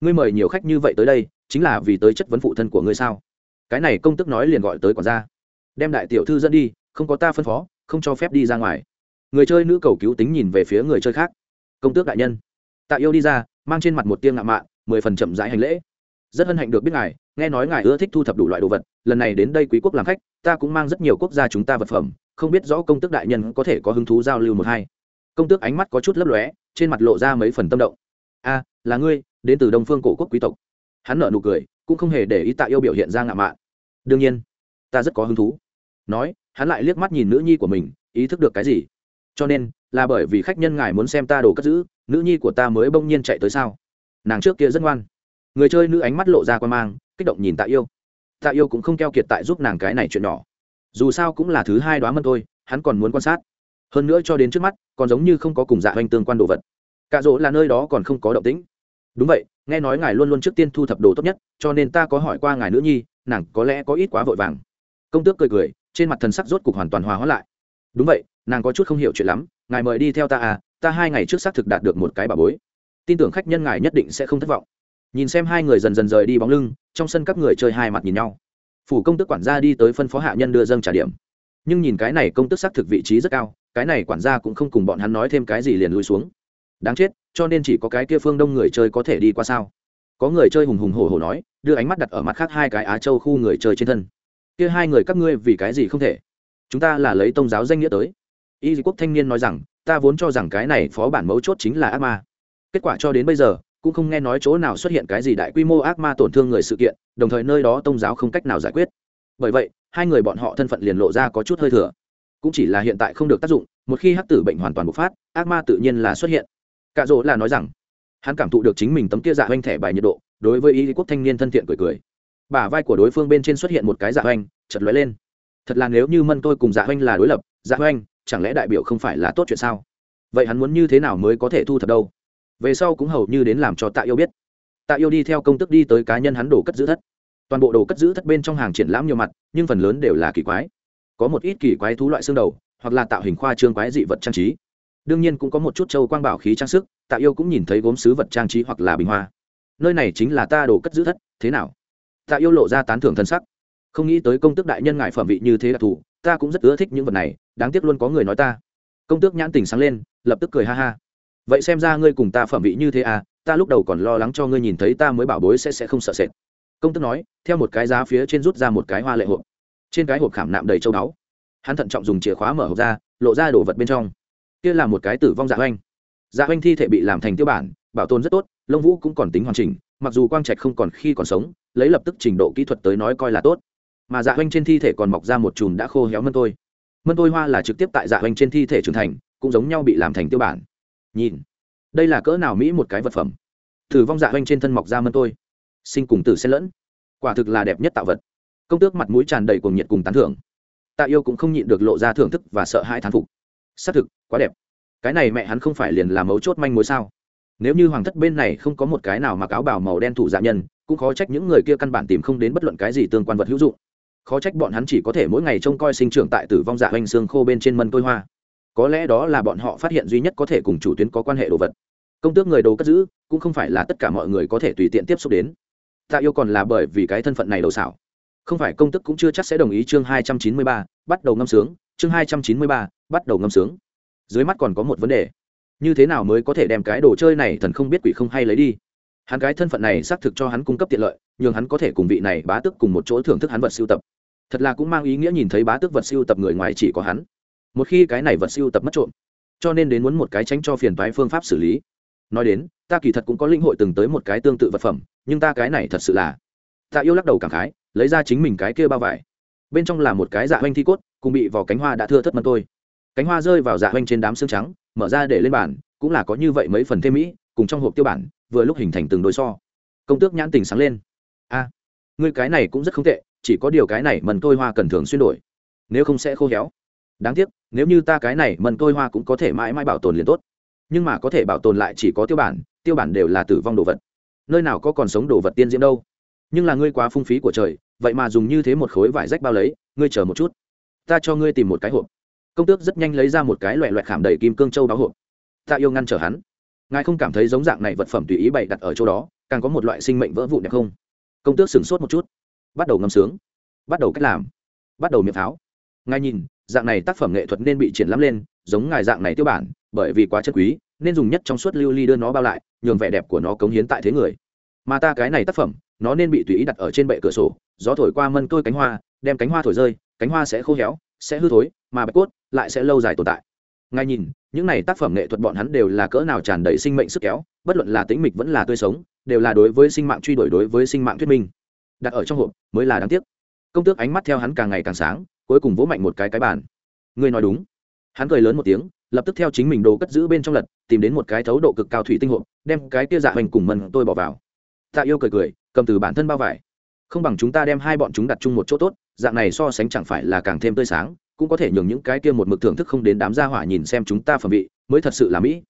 Ngươi mời nhiều khách như vậy tới đây, chính là vì tới chất vấn phụ thân của ngươi sao? Cái này công tức nói liền gọi tới quản gia. Đem đại tiểu thư dẫn đi, không có ta phân phó, không cho phép đi ra ngoài. Người chơi nữ cầu cứu tính nhìn về phía người chơi khác. Công tước đại nhân. Tạ yêu đi ra, mang trên mặt một tiêng ngạo mạn mười phần chậm rãi hành lễ. Rất hân hạnh được biết ngài, nghe nói ngài ưa thích thu thập đủ loại đồ vật, lần này đến đây quý quốc làm khách, ta cũng mang rất nhiều quốc gia chúng ta vật phẩm, không biết rõ công tước đại nhân có thể có hứng thú giao lưu một hai. Công tước ánh mắt có chút lấp lóe, trên mặt lộ ra mấy phần tâm động. A, là ngươi, đến từ đông phương cổ quốc quý tộc. Hắn nở nụ cười, cũng không hề để ý tạ yêu biểu hiện ra ngạo mạn. Đương nhiên, ta rất có hứng thú. Nói, hắn lại liếc mắt nhìn nữ nhi của mình, ý thức được cái gì? Cho nên, là bởi vì khách nhân ngài muốn xem ta đồ cất giữ, nữ nhi của ta mới bỗng nhiên chạy tới sao? Nàng trước kia rất ngoan. Người chơi nữ ánh mắt lộ ra quan mang, kích động nhìn tạ yêu. Tạ yêu cũng không keo kiệt tại giúp nàng cái này chuyện nhỏ. Dù sao cũng là thứ hai đoá mân thôi, hắn còn muốn quan sát. Hơn nữa cho đến trước mắt, còn giống như không có cùng dạ hoành tương quan đồ vật. Cạ rỗ là nơi đó còn không có động tĩnh. Đúng vậy, nghe nói ngài luôn luôn trước tiên thu thập đồ tốt nhất, cho nên ta có hỏi qua ngài nữ nhi, nàng có lẽ có ít quá vội vàng. Công tước cười cười, trên mặt thần sắc rốt cục hoàn toàn hòa hóa lại. Đúng vậy, nàng có chút không hiểu chuyện lắm, ngài mời đi theo ta à ta hai ngày trước xác thực đạt được một cái bà bối tin tưởng khách nhân ngài nhất định sẽ không thất vọng. Nhìn xem hai người dần dần rời đi bóng lưng, trong sân các người chơi hai mặt nhìn nhau. Phủ công tức quản gia đi tới phân phó hạ nhân đưa dâng trả điểm. Nhưng nhìn cái này công tức xác thực vị trí rất cao, cái này quản gia cũng không cùng bọn hắn nói thêm cái gì liền lùi xuống. Đáng chết, cho nên chỉ có cái kia phương đông người chơi có thể đi qua sao? Có người chơi hùng hùng hổ hổ nói, đưa ánh mắt đặt ở mặt khác hai cái á châu khu người chơi trên thân. Kia hai người các ngươi vì cái gì không thể? Chúng ta là lấy tôn giáo danh nghĩa tới. Y quốc thanh niên nói rằng, ta vốn cho rằng cái này phó bản mấu chốt chính là ác ma kết quả cho đến bây giờ, cũng không nghe nói chỗ nào xuất hiện cái gì đại quy mô ác ma tổn thương người sự kiện, đồng thời nơi đó tôn giáo không cách nào giải quyết. Bởi vậy, hai người bọn họ thân phận liền lộ ra có chút hơi thừa. Cũng chỉ là hiện tại không được tác dụng, một khi hắc tử bệnh hoàn toàn bộc phát, ác ma tự nhiên là xuất hiện. Cạ rỗ là nói rằng, hắn cảm thụ được chính mình tấm kia dạ oanh thẻ bài nhiệt độ, đối với y quốc thanh niên thân thiện cười cười. Bả vai của đối phương bên trên xuất hiện một cái dạ oanh chật lóe lên. Thật là nếu như mân tôi cùng dạ oanh là đối lập dạ oanh chẳng lẽ đại biểu không phải là tốt chuyện sao? Vậy hắn muốn như thế nào mới có thể thu thập đâu? Về sau cũng hầu như đến làm cho tạ yêu biết. Tạ yêu đi theo công tức đi tới cá nhân hắn đồ cất giữ thất. Toàn bộ đồ cất giữ thất bên trong hàng triển lãm nhiều mặt, nhưng phần lớn đều là kỳ quái. Có một ít kỳ quái thú loại xương đầu, hoặc là tạo hình khoa trương quái dị vật trang trí. Đương nhiên cũng có một chút châu quang bảo khí trang sức, tạ yêu cũng nhìn thấy gốm sứ vật trang trí hoặc là bình hoa. Nơi này chính là ta đồ cất giữ thất, thế nào? Tạ yêu lộ ra tán thưởng thân sắc. Không nghĩ tới công tước đại nhân ngại phẩm vị như thế đặc thù, ta cũng rất ưa thích những vật này, đáng tiếc luôn có người nói ta. Công tước nhãn tình sáng lên, lập tức cười ha ha vậy xem ra ngươi cùng ta phẩm vị như thế à ta lúc đầu còn lo lắng cho ngươi nhìn thấy ta mới bảo bối sẽ sẽ không sợ sệt. Công tức nói, theo một cái giá phía trên rút ra một cái hoa lệ hộp. Trên cái hộp khảm nạm đầy châu báu. Hắn thận trọng dùng chìa khóa mở hộp ra, lộ ra đồ vật bên trong. Kia là một cái tử vong dạ oanh dạ oanh thi thể bị làm thành tiêu bản, bảo tồn rất tốt, lông vũ cũng còn tính hoàn chỉnh, mặc dù quang trạch không còn khi còn sống, lấy lập tức trình độ kỹ thuật tới nói coi là tốt. Mà dạ oanh trên thi thể còn mọc ra một chùm đã khô héo mân tôi. Mân tôi hoa là trực tiếp tại dạ oanh trên thi thể trưởng thành, cũng giống nhau bị làm thành tiêu bản nhìn. Đây là cỡ nào mỹ một cái vật phẩm. Thử vong dạ oanh trên thân mọc ra mân tôi. Sinh cùng tử xen lẫn. Quả thực là đẹp nhất tạo vật. Công tước mặt mũi tràn đầy cuồng nhiệt cùng tán thưởng. Tạ yêu cũng không nhịn được lộ ra thưởng thức và sợ hãi thán phục. Xác thực, quá đẹp. Cái này mẹ hắn không phải liền là mấu chốt manh mối sao? Nếu như hoàng thất bên này không có một cái nào mặc áo bảo màu đen thủ dạ nhân, cũng khó trách những người kia căn bản tìm không đến bất luận cái gì tương quan vật hữu dụng. Khó trách bọn hắn chỉ có thể mỗi ngày trông coi sinh trưởng tại tử vong dạ oanh xương khô bên trên mân tôi hoa có lẽ đó là bọn họ phát hiện duy nhất có thể cùng chủ tuyến có quan hệ đồ vật. Công tước người đồ cất giữ, cũng không phải là tất cả mọi người có thể tùy tiện tiếp xúc đến. Tạ yêu còn là bởi vì cái thân phận này đầu xảo. Không phải công tức cũng chưa chắc sẽ đồng ý chương hai trăm chín mươi ba, bắt đầu ngâm sướng, chương hai trăm chín mươi ba, bắt đầu ngâm sướng. Dưới mắt còn có một vấn đề. Như thế nào mới có thể đem cái đồ chơi này thần không biết quỷ không hay lấy đi? Hắn cái thân phận này xác thực cho hắn cung cấp tiện lợi nhưng hắn có thể cùng vị này bá tước cùng một chỗ thưởng thức hắn vật siêu tập. Thật là cũng mang ý nghĩa nhìn thấy bá tước vật siêu tập người ngoài chỉ có hắn một khi cái này vật siêu tập mất trộm cho nên đến muốn một cái tránh cho phiền toái phương pháp xử lý. Nói đến ta kỳ thật cũng có linh hội từng tới một cái tương tự vật phẩm nhưng ta cái này thật sự là ta yêu lắc đầu cảm khái lấy ra chính mình cái kia bao vải. Bên trong là một cái dạ hoanh thi cốt cùng bị vào cánh hoa đã thưa thất mân tôi cánh hoa rơi vào dạ hoanh trên đám xương trắng mở ra để lên bàn cũng là có như vậy mấy phần thêm mỹ cùng trong hộp tiêu bản vừa lúc hình thành từng đôi so. Công tước nhãn tình sáng lên. A à, ngươi cái này cũng rất không tệ chỉ có điều cái này mần tôi hoa cần thường xuyên đổi nếu không sẽ khô héo đáng tiếc, nếu như ta cái này mần tôi hoa cũng có thể mãi mãi bảo tồn liền tốt. Nhưng mà có thể bảo tồn lại chỉ có tiêu bản tiêu bản đều là tử vong đồ vật. Nơi nào có còn sống đồ vật tiên diễm đâu. Nhưng là ngươi quá phung phí của trời, vậy mà dùng như thế một khối vải rách bao lấy, ngươi chờ một chút. Ta cho ngươi tìm một cái hộp. Công tước rất nhanh lấy ra một cái loại loại khảm đầy kim cương châu báo hộp. Ta yêu ngăn trở hắn. Ngài không cảm thấy giống dạng này vật phẩm tùy ý bày đặt ở chỗ đó, càng có một loại sinh mệnh vỡ vụn đẹp không? Công tước sửng sốt một chút. Bắt đầu ngâm sướng. Bắt đầu cách làm. Bắt đầu miệng pháo ngài nhìn dạng này tác phẩm nghệ thuật nên bị triển lãm lên, giống ngài dạng này tiêu bản, bởi vì quá chất quý, nên dùng nhất trong suốt lưu ly đưa nó bao lại, nhường vẻ đẹp của nó cống hiến tại thế người. Mà ta cái này tác phẩm, nó nên bị tùy ý đặt ở trên bệ cửa sổ, gió thổi qua mân tôi cánh hoa, đem cánh hoa thổi rơi, cánh hoa sẽ khô héo, sẽ hư thối, mà bạch cốt lại sẽ lâu dài tồn tại. Ngay nhìn, những này tác phẩm nghệ thuật bọn hắn đều là cỡ nào tràn đầy sinh mệnh sức kéo, bất luận là tĩnh mịch vẫn là tươi sống, đều là đối với sinh mạng truy đuổi đối với sinh mạng thuyết minh. Đặt ở trong hộp mới là đáng tiếc. Công tước ánh mắt theo hắn càng ngày càng sáng cuối cùng vỗ mạnh một cái cái bàn. Ngươi nói đúng. Hắn cười lớn một tiếng, lập tức theo chính mình đồ cất giữ bên trong lật, tìm đến một cái thấu độ cực cao thủy tinh hộp, đem cái kia dạ hoành cùng mần tôi bỏ vào. Tạ yêu cười cười, cầm từ bản thân bao vải. Không bằng chúng ta đem hai bọn chúng đặt chung một chỗ tốt, dạng này so sánh chẳng phải là càng thêm tươi sáng, cũng có thể nhường những cái kia một mực thưởng thức không đến đám gia hỏa nhìn xem chúng ta phẩm vị, mới thật sự là mỹ.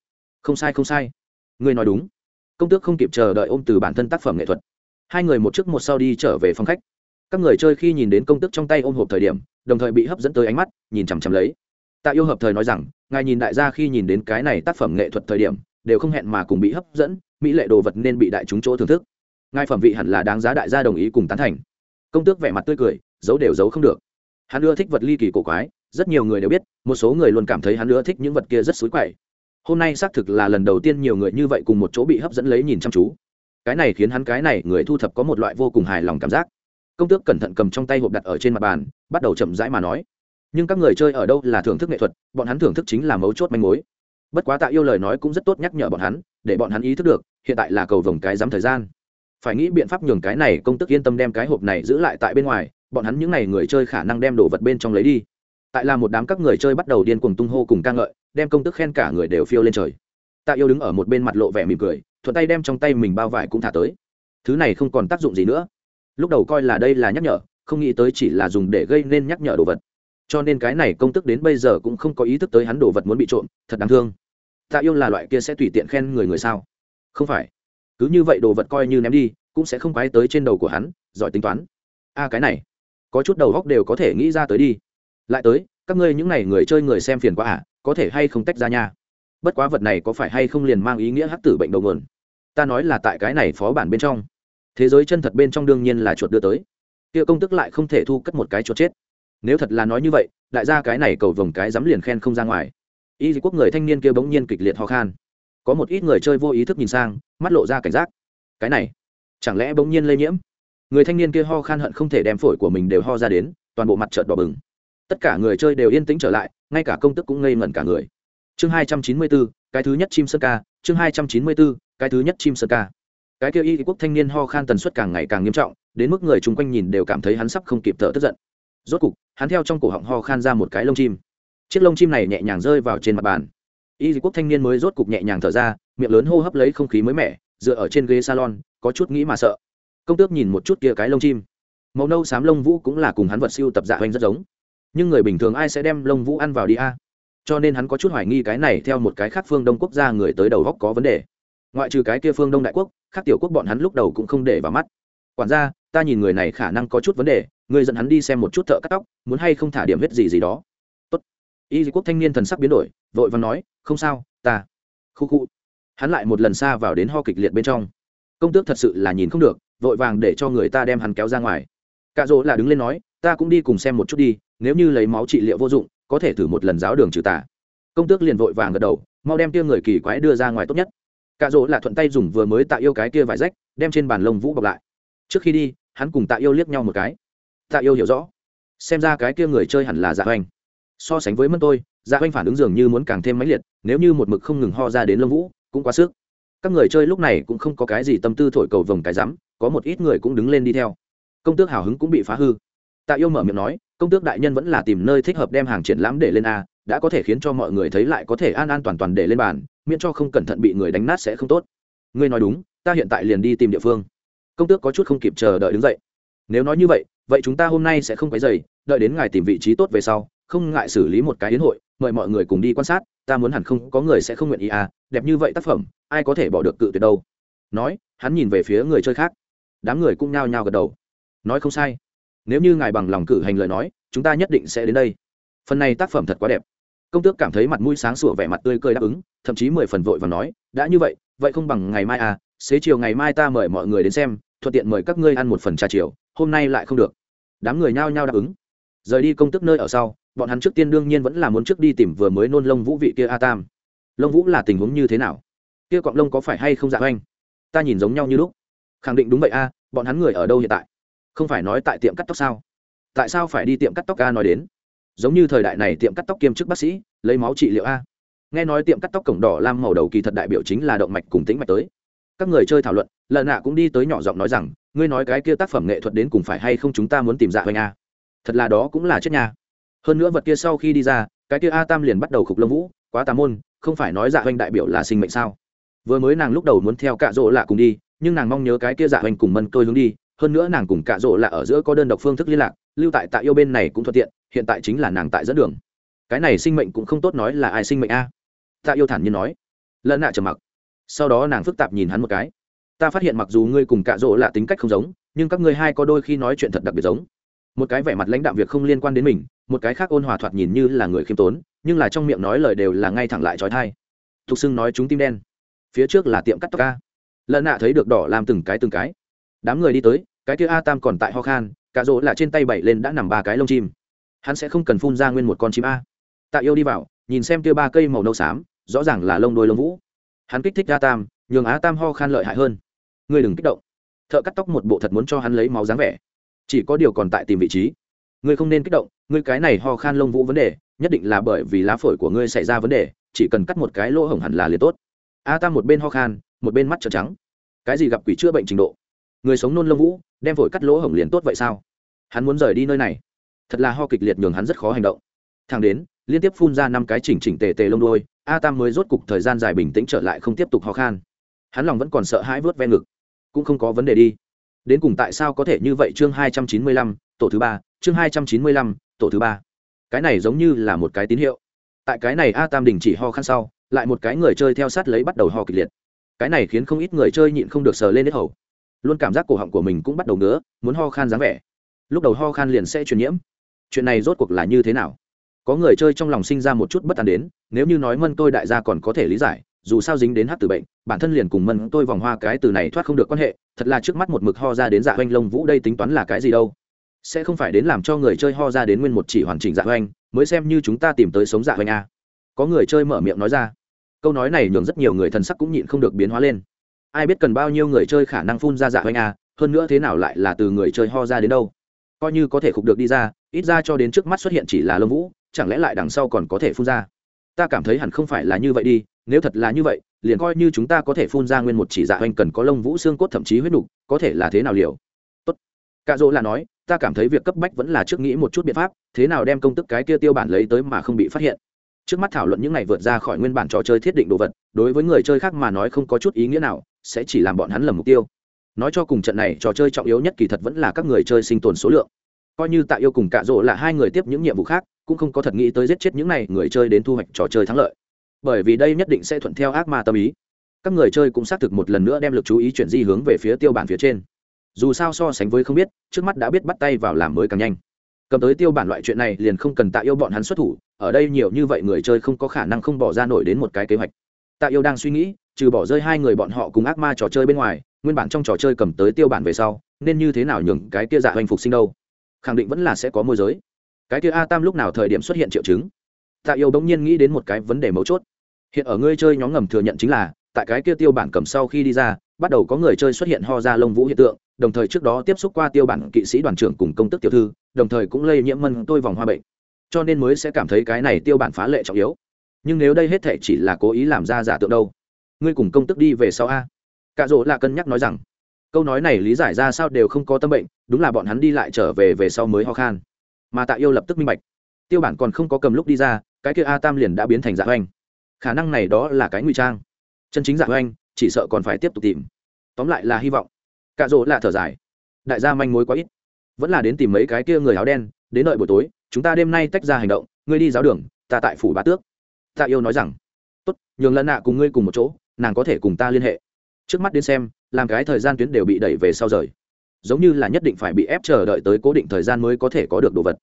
Không sai không sai. Ngươi nói đúng. Công tước không kịp chờ đợi ôm từ bản thân tác phẩm nghệ thuật. Hai người một trước một sau đi trở về phòng khách. Các người chơi khi nhìn đến công tước trong tay ôm hộp thời điểm đồng thời bị hấp dẫn tới ánh mắt, nhìn chằm chằm lấy. Tạ yêu hợp thời nói rằng, ngài nhìn đại gia khi nhìn đến cái này tác phẩm nghệ thuật thời điểm, đều không hẹn mà cùng bị hấp dẫn, mỹ lệ đồ vật nên bị đại chúng chỗ thưởng thức. Ngài phẩm vị hẳn là đáng giá đại gia đồng ý cùng tán thành. Công tước vẻ mặt tươi cười, giấu đều giấu không được. Hắn ưa thích vật ly kỳ cổ quái, rất nhiều người đều biết, một số người luôn cảm thấy hắn ưa thích những vật kia rất xối quậy. Hôm nay xác thực là lần đầu tiên nhiều người như vậy cùng một chỗ bị hấp dẫn lấy nhìn chăm chú. Cái này khiến hắn cái này người thu thập có một loại vô cùng hài lòng cảm giác công tước cẩn thận cầm trong tay hộp đặt ở trên mặt bàn, bắt đầu chậm rãi mà nói. Nhưng các người chơi ở đâu là thưởng thức nghệ thuật, bọn hắn thưởng thức chính là mấu chốt manh mối. Bất quá tạ yêu lời nói cũng rất tốt nhắc nhở bọn hắn, để bọn hắn ý thức được, hiện tại là cầu vồng cái dám thời gian. Phải nghĩ biện pháp nhường cái này công tức yên tâm đem cái hộp này giữ lại tại bên ngoài, bọn hắn những n à y người chơi khả năng đem đồ vật bên trong lấy đi. Tại là một đám các người chơi bắt đầu điên cuồng tung hô cùng ca ngợi, đem công tức khen cả người đều phiêu lên trời. Tạ yêu đứng ở một bên mặt lộ vẻ mỉm cười, thuận tay đem trong tay mình bao vải cũng thả tới. Thứ này không còn tác dụng gì nữa lúc đầu coi là đây là nhắc nhở, không nghĩ tới chỉ là dùng để gây nên nhắc nhở đồ vật. Cho nên cái này công tức đến bây giờ cũng không có ý thức tới hắn đồ vật muốn bị trộm, thật đáng thương. Tạ yêu là loại kia sẽ tùy tiện khen người người sao? Không phải. Cứ như vậy đồ vật coi như ném đi, cũng sẽ không quái tới trên đầu của hắn, giỏi tính toán. A, cái này, có chút đầu góc đều có thể nghĩ ra tới đi. Lại tới, các ngươi những n à y người chơi người xem phiền quá à có thể hay không tách ra nha? Bất quá vật này có phải hay không liền mang ý nghĩa hắc tử bệnh đầu nguồn? Ta nói là tại cái này phó bản bên trong thế giới chân thật bên trong đương nhiên là chuột đưa tới. Kia công tức lại không thể thu cất một cái chuột chết. Nếu thật là nói như vậy, đại gia cái này cầu vồng cái dám liền khen không ra ngoài. Y dị quốc người thanh niên kia bỗng nhiên kịch liệt ho khan. Có một ít người chơi vô ý thức nhìn sang, mắt lộ ra cảnh giác. Cái này, chẳng lẽ bỗng nhiên lây nhiễm? Người thanh niên kia ho khan hận không thể đem phổi của mình đều ho ra đến, toàn bộ mặt trợt đỏ bừng. Tất cả người chơi đều yên tĩnh trở lại, ngay cả công tức cũng ngây ngẩn cả người. Chương hai trăm chín mươi bốn, cái thứ nhất chim sơn ca, chương hai trăm chín mươi bốn, cái thứ nhất chim sơn ca cái kia y quốc thanh niên ho khan tần suất càng ngày càng nghiêm trọng, đến mức người chung quanh nhìn đều cảm thấy hắn sắp không kịp thở tức giận. Rốt cục, hắn theo trong cổ họng ho khan ra một cái lông chim. Chiếc lông chim này nhẹ nhàng rơi vào trên mặt bàn. Y quốc thanh niên mới rốt cục nhẹ nhàng thở ra, miệng lớn hô hấp lấy không khí mới mẻ, dựa ở trên ghế salon, có chút nghĩ mà sợ. Công tước nhìn một chút kia cái lông chim. Màu nâu xám lông vũ cũng là cùng hắn vật siêu tập dạ hoành rất giống. Nhưng người bình thường ai sẽ đem lông vũ ăn vào đi a? Cho nên hắn có chút hoài nghi cái này theo một cái khác phương đông quốc gia người tới đầu góc có vấn đề. Ngoại trừ cái kia phương đông đại quốc khác tiểu quốc bọn hắn lúc đầu cũng không để vào mắt. Quản ra ta nhìn người này khả năng có chút vấn đề người dẫn hắn đi xem một chút thợ cắt tóc, muốn hay không thả điểm hết gì gì đó. Tốt. Y quốc thanh niên thần sắc biến đổi, vội và nói, không sao, ta. Khu khu. Hắn lại một lần xa vào đến ho kịch liệt bên trong. Công tước thật sự là nhìn không được, vội vàng để cho người ta đem hắn kéo ra ngoài. Cạ rỗ là đứng lên nói, ta cũng đi cùng xem một chút đi, nếu như lấy máu trị liệu vô dụng, có thể thử một lần giáo đường trừ tà. Công tước liền vội vàng gật đầu, mau đem kia người kỳ quái đưa ra ngoài tốt nhất cạ rỗ là thuận tay dùng vừa mới tạ yêu cái kia vải rách, đem trên bàn lông vũ bọc lại. Trước khi đi, hắn cùng tạ yêu liếc nhau một cái. Tạ yêu hiểu rõ. Xem ra cái kia người chơi hẳn là dạ oanh so sánh với mất tôi dạ oanh phản ứng dường như muốn càng thêm mãnh liệt, nếu như một mực không ngừng ho ra đến lông vũ, cũng quá sức. Các người chơi lúc này cũng không có cái gì tâm tư thổi cầu vồng cái rắm, có một ít người cũng đứng lên đi theo. Công tước hào hứng cũng bị phá hư. Tạ yêu mở miệng nói, công tước đại nhân vẫn là tìm nơi thích hợp đem hàng triển lãm để lên a, đã có thể khiến cho mọi người thấy lại có thể an an toàn toàn để lên bàn miễn cho không cẩn thận bị người đánh nát sẽ không tốt. Ngươi nói đúng, ta hiện tại liền đi tìm địa phương. Công tước có chút không kịp chờ đợi đứng dậy. Nếu nói như vậy vậy chúng ta hôm nay sẽ không quấy dày đợi đến ngài tìm vị trí tốt về sau, không ngại xử lý một cái hiến hội, mời mọi người cùng đi quan sát, ta muốn hẳn không, có người sẽ không nguyện ý à đẹp như vậy tác phẩm, ai có thể bỏ được cự tuyệt đâu. Nói, hắn nhìn về phía người chơi khác. Đám người cũng nhao nhao gật đầu. Nói không sai. Nếu như ngài bằng lòng cử hành lời nói, chúng ta nhất định sẽ đến đây. Phần này tác phẩm thật quá đẹp công tước cảm thấy mặt mũi sáng sủa vẻ mặt tươi cười đáp ứng, thậm chí mười phần vội và nói, đã như vậy vậy không bằng ngày mai à xế chiều ngày mai ta mời mọi người đến xem, thuận tiện mời các ngươi ăn một phần trà chiều, hôm nay lại không được. Đám người nhao nhao đáp ứng. Rời đi công tức nơi ở sau, bọn hắn trước tiên đương nhiên vẫn là muốn trước đi tìm vừa mới nôn lông vũ vị kia a tam. Lông vũ là tình huống như thế nào? Kia cọng lông có phải hay không dạ oanh ta nhìn giống nhau như lúc. Khẳng định đúng vậy a, bọn hắn người ở đâu hiện tại? Không phải nói tại tiệm cắt tóc sao? Tại sao phải đi tiệm cắt tóc a nói đến? Giống như thời đại này tiệm cắt tóc kiêm chức bác sĩ, lấy máu trị liệu a. Nghe nói tiệm cắt tóc cổng đỏ lam màu đầu kỳ thật đại biểu chính là động mạch cùng tĩnh mạch tới. Các người chơi thảo luận lần nạ cũng đi tới nhỏ giọng nói rằng, ngươi nói cái kia tác phẩm nghệ thuật đến cùng phải hay không chúng ta muốn tìm dạ hoành a? Thật là đó cũng là chết nha. Hơn nữa vật kia sau khi đi ra, cái kia a tam liền bắt đầu khục lông vũ, quá tà môn, không phải nói dạ hoành đại biểu là sinh mệnh sao? Vừa mới nàng lúc đầu muốn theo cạ rỗ lạ cùng đi, nhưng nàng mong nhớ cái kia dạ hoành cùng mân tôi hướng đi, hơn nữa nàng cùng cạ rỗ lạ ở giữa có đơn độc phương thức liên lạc lưu tại tại yêu bên này cũng thuận tiện, hiện tại chính là nàng tại dẫn đường. Cái này sinh mệnh cũng không tốt nói là ai sinh mệnh a. Tạ yêu thản nhiên nói. Lợn nạ trầm mặc. Sau đó nàng phức tạp nhìn hắn một cái. Ta phát hiện mặc dù ngươi cùng cạ rỗ là tính cách không giống, nhưng các ngươi hai có đôi khi nói chuyện thật đặc biệt giống. Một cái vẻ mặt lãnh đạm việc không liên quan đến mình, một cái khác ôn hòa thoạt nhìn như là người khiêm tốn, nhưng là trong miệng nói lời đều là ngay thẳng lại trói thai. Thục xưng nói chúng tim đen. Phía trước là tiệm cắt tóc ca lợn nạ thấy được đỏ làm từng cái từng cái. Đám người đi tới, cái kia a tam còn tại ho khan Cả rỗ là trên tay bảy lên đã nằm ba cái lông chim. Hắn sẽ không cần phun ra nguyên một con chim a. Tạ yêu đi vào, nhìn xem kia ba cây màu nâu xám, rõ ràng là lông đôi lông vũ. Hắn kích thích a tam, nhường á tam ho khan lợi hại hơn. Ngươi đừng kích động. Thợ cắt tóc một bộ thật muốn cho hắn lấy máu dáng vẻ. Chỉ có điều còn tại tìm vị trí. Ngươi không nên kích động, ngươi cái này ho khan lông vũ vấn đề, nhất định là bởi vì lá phổi của ngươi xảy ra vấn đề, chỉ cần cắt một cái lỗ hổng hẳn là liền tốt. A tam một bên ho khan, một bên mắt trợn trắng. Cái gì gặp quỷ chữa bệnh trình độ? Người sống nôn lông vũ, đem vội cắt lỗ hổng liền tốt vậy sao? Hắn muốn rời đi nơi này. Thật là ho kịch liệt nhường hắn rất khó hành động. Thang đến, liên tiếp phun ra năm cái chỉnh chỉnh tề tề lông đôi a tam mới rốt cục thời gian dài bình tĩnh trở lại không tiếp tục ho khan. Hắn lòng vẫn còn sợ hãi vớt ven ngực. Cũng không có vấn đề đi. Đến cùng tại sao có thể như vậy chương hai trăm chín mươi lăm, tổ thứ ba, chương hai trăm chín mươi lăm, tổ thứ ba. Cái này giống như là một cái tín hiệu. Tại cái này a tam đình chỉ ho khan sau, lại một cái người chơi theo sát lấy bắt đầu ho kịch liệt. Cái này khiến không ít người chơi nhịn không được sờ lên hết hầu luôn cảm giác cổ họng của mình cũng bắt đầu ngứa, muốn ho khan dáng vẻ. Lúc đầu ho khan liền sẽ truyền nhiễm. Chuyện này rốt cuộc là như thế nào? Có người chơi trong lòng sinh ra một chút bất an đến, nếu như nói mân tôi đại gia còn có thể lý giải, dù sao dính đến hát từ bệnh, bản thân liền cùng mân tôi vòng hoa cái từ này thoát không được quan hệ, thật là trước mắt một mực ho ra đến dạ oanh lông vũ đây tính toán là cái gì đâu. Sẽ không phải đến làm cho người chơi ho ra đến nguyên một chỉ hoàn chỉnh dạ oanh mới xem như chúng ta tìm tới sống dạ oanh a. Có người chơi mở miệng nói ra. Câu nói này nhường rất nhiều người thần sắc cũng nhịn không được biến hóa lên ai biết cần bao nhiêu người chơi khả năng phun ra dạ hoanh a à, hơn nữa thế nào lại là từ người chơi ho ra đến đâu. Coi như có thể khục được đi ra, ít ra cho đến trước mắt xuất hiện chỉ là lông vũ, chẳng lẽ lại đằng sau còn có thể phun ra? Ta cảm thấy hẳn không phải là như vậy đi, nếu thật là như vậy, liền coi như chúng ta có thể phun ra nguyên một chỉ dạ hoành cần có lông vũ xương cốt thậm chí huyết nục, có thể là thế nào liều tốt. Cạ dỗ là nói, ta cảm thấy việc cấp bách vẫn là trước nghĩ một chút biện pháp, thế nào đem công tức cái kia tiêu bản lấy tới mà không bị phát hiện trước mắt thảo luận những này vượt ra khỏi nguyên bản trò chơi thiết định đồ vật, đối với người chơi khác mà nói không có chút ý nghĩa nào, sẽ chỉ làm bọn hắn lầm mục tiêu. Nói cho cùng trận này trò chơi trọng yếu nhất kỳ thật vẫn là các người chơi sinh tồn số lượng. Coi như tạ yêu cùng cạ rỗ là hai người tiếp những nhiệm vụ khác, cũng không có thật nghĩ tới giết chết những này người chơi đến thu hoạch trò chơi thắng lợi. Bởi vì đây nhất định sẽ thuận theo ác ma tâm ý. Các người chơi cũng xác thực một lần nữa đem lực chú ý chuyển di hướng về phía tiêu bản phía trên. Dù sao so sánh với không biết, trước mắt đã biết bắt tay vào làm mới càng nhanh. Cầm tới tiêu bản loại chuyện này liền không cần tạ yêu bọn hắn xuất thủ ở đây nhiều như vậy người chơi không có khả năng không bỏ ra nổi đến một cái kế hoạch. Tạ yêu đang suy nghĩ, trừ bỏ rơi hai người bọn họ cùng ác ma trò chơi bên ngoài, nguyên bản trong trò chơi cầm tới tiêu bản về sau, nên như thế nào nhường cái kia dạ hoành phục sinh đâu? Khẳng định vẫn là sẽ có môi giới. Cái kia a tam lúc nào thời điểm xuất hiện triệu chứng? Tạ yêu bỗng nhiên nghĩ đến một cái vấn đề mấu chốt. Hiện ở ngươi chơi nhóm ngầm thừa nhận chính là, tại cái kia tiêu bản cầm sau khi đi ra, bắt đầu có người chơi xuất hiện ho ra lông vũ hiện tượng, đồng thời trước đó tiếp xúc qua tiêu bản kỵ sĩ đoàn trưởng cùng công tức tiểu thư, đồng thời cũng lây nhiễm mân tôi vòng hoa bệnh cho nên mới sẽ cảm thấy cái này tiêu bản phá lệ trọng yếu. Nhưng nếu đây hết thể chỉ là cố ý làm ra giả tượng đâu? Ngươi cùng công tức đi về sau a. Cạ rỗ là cân nhắc nói rằng, câu nói này lý giải ra sao đều không có tâm bệnh, đúng là bọn hắn đi lại trở về về sau mới ho khan. Mà tạ yêu lập tức minh bạch, tiêu bản còn không có cầm lúc đi ra, cái kia a tam liền đã biến thành dạ oanh khả năng này đó là cái ngụy trang. Chân chính dạ oanh chỉ sợ còn phải tiếp tục tìm. Tóm lại là hy vọng. Cạ rỗ là thở dài, đại gia manh mối quá ít. Vẫn là đến tìm mấy cái kia người áo đen, đến đợi buổi tối chúng ta đêm nay tách ra hành động, ngươi đi giáo đường, ta tại phủ bá tước. Tạ yêu nói rằng, tốt, nhường lần nạ cùng ngươi cùng một chỗ, nàng có thể cùng ta liên hệ. Trước mắt đến xem, làm cái thời gian tuyến đều bị đẩy về sau rời. Giống như là nhất định phải bị ép chờ đợi tới cố định thời gian mới có thể có được đồ vật.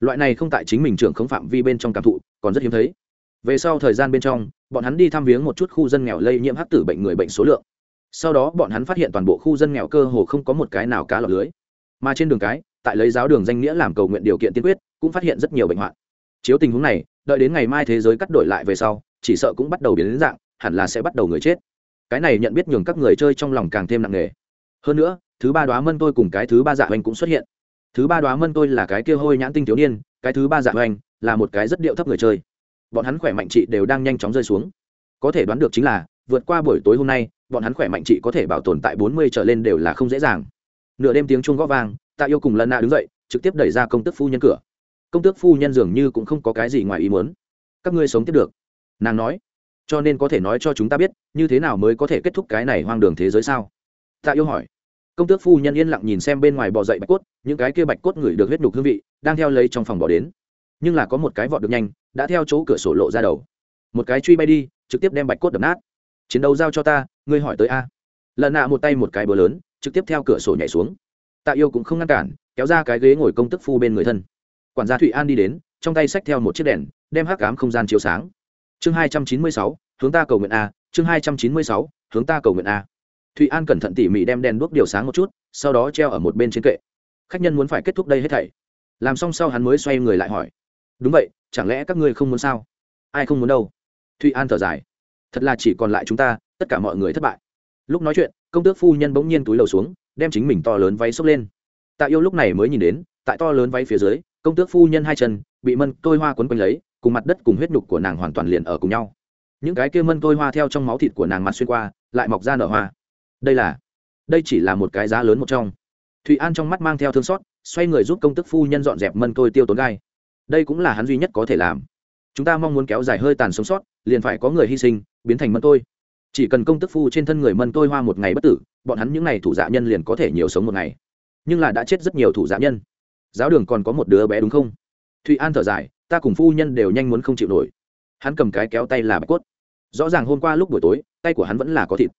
Loại này không tại chính mình trưởng không phạm vi bên trong cảm thụ, còn rất hiếm thấy. Về sau thời gian bên trong, bọn hắn đi thăm viếng một chút khu dân nghèo lây nhiễm hắc tử bệnh người bệnh số lượng. Sau đó bọn hắn phát hiện toàn bộ khu dân nghèo cơ hồ không có một cái nào cá lọc lưới. Mà trên đường cái, tại lấy giáo đường danh nghĩa làm cầu nguyện điều kiện tiên quyết cũng phát hiện rất nhiều bệnh hoạn. Chiếu tình huống này, đợi đến ngày mai thế giới cắt đổi lại về sau, chỉ sợ cũng bắt đầu biến đến dạng, hẳn là sẽ bắt đầu người chết. Cái này nhận biết nhường các người chơi trong lòng càng thêm nặng nề. Hơn nữa, thứ ba đoá mân tôi cùng cái thứ ba dạ hoành cũng xuất hiện. Thứ ba đoá mân tôi là cái kia hôi nhãn tinh thiếu niên, cái thứ ba dạ hoành là một cái rất điệu thấp người chơi. Bọn hắn khỏe mạnh trị đều đang nhanh chóng rơi xuống. Có thể đoán được chính là, vượt qua buổi tối hôm nay, bọn hắn khỏe mạnh trị có thể bảo tồn tại bốn mươi trở lên đều là không dễ dàng. Nửa đêm tiếng chuông gõ vang, tạ yêu cùng lần nạ đứng dậy, trực tiếp đẩy ra công tước phu nhân cửa công tước phu nhân dường như cũng không có cái gì ngoài ý muốn. Các ngươi sống tiếp được. Nàng nói. Cho nên có thể nói cho chúng ta biết, như thế nào mới có thể kết thúc cái này hoang đường thế giới sao? Tạ yêu hỏi. Công tước phu nhân yên lặng nhìn xem bên ngoài bò dậy bạch cốt, những cái kia bạch cốt ngửi được huyết nhục hương vị, đang theo lấy trong phòng bỏ đến. Nhưng là có một cái vọt được nhanh, đã theo chỗ cửa sổ lộ ra đầu. Một cái truy bay đi, trực tiếp đem bạch cốt đập nát. Chiến đấu giao cho ta, ngươi hỏi tới a. Lần nạ một tay một cái bờ lớn, trực tiếp theo cửa sổ nhảy xuống. Tạ yêu cũng không ngăn cản, kéo ra cái ghế ngồi công tức phu bên người thân quản gia thụy an đi đến, trong tay xách theo một chiếc đèn, đem hắc cám không gian chiếu sáng. Chương hai trăm chín mươi sáu, hướng ta cầu nguyện a, chương hai trăm chín mươi sáu, hướng ta cầu nguyện a. Thụy an cẩn thận tỉ mỉ đem đèn đuốc điều sáng một chút, sau đó treo ở một bên trên kệ. Khách nhân muốn phải kết thúc đây hết thảy. Làm xong sau hắn mới xoay người lại hỏi. Đúng vậy, chẳng lẽ các ngươi không muốn sao? Ai không muốn đâu? Thụy an thở dài. Thật là chỉ còn lại chúng ta, tất cả mọi người thất bại. Lúc nói chuyện, công tước phu nhân bỗng nhiên túi lầu xuống, đem chính mình to lớn váy xốc lên. Tạ yêu lúc này mới nhìn đến, tại to lớn váy phía dưới công tước phu nhân hai chân, bị mân tôi hoa quấn quanh lấy, cùng mặt đất cùng huyết nhục của nàng hoàn toàn liền ở cùng nhau. Những cái kia mân tôi hoa theo trong máu thịt của nàng mặt xuyên qua, lại mọc ra nở hoa. Đây là, đây chỉ là một cái giá lớn một trong. Thụy an trong mắt mang theo thương xót, xoay người giúp công tức phu nhân dọn dẹp mân tôi tiêu tốn gai. Đây cũng là hắn duy nhất có thể làm. Chúng ta mong muốn kéo dài hơi tàn sống sót, liền phải có người hy sinh, biến thành mân tôi chỉ cần công tức phu trên thân người mân tôi hoa một ngày bất tử, bọn hắn những n à y thủ dạ nhân liền có thể nhiều sống một ngày. Nhưng là đã chết rất nhiều thủ dạ nhân giáo đường còn có một đứa bé đúng không? Thụy an thở dài, ta cùng phu nhân đều nhanh muốn không chịu nổi. Hắn cầm cái kéo tay là bạch cốt. Rõ ràng hôm qua lúc buổi tối, tay của hắn vẫn là có thịt.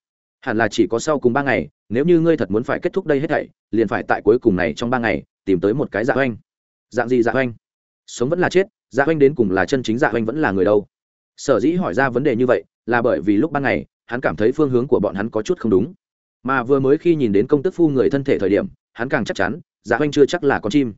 Hẳn là chỉ có sau cùng ba ngày, nếu như ngươi thật muốn phải kết thúc đây hết thảy, liền phải tại cuối cùng này trong ba ngày, tìm tới một cái dạ oanh. Dạng gì dạ oanh? Sống vẫn là chết dạ oanh đến cùng là chân chính dạ oanh vẫn là người đâu? Sở dĩ hỏi ra vấn đề như vậy, là bởi vì lúc ban ngày, hắn cảm thấy phương hướng của bọn hắn có chút không đúng. Mà vừa mới khi nhìn đến công tức phu người thân thể thời điểm, hắn càng chắc chắn dạ oanh chưa chắc là con chim.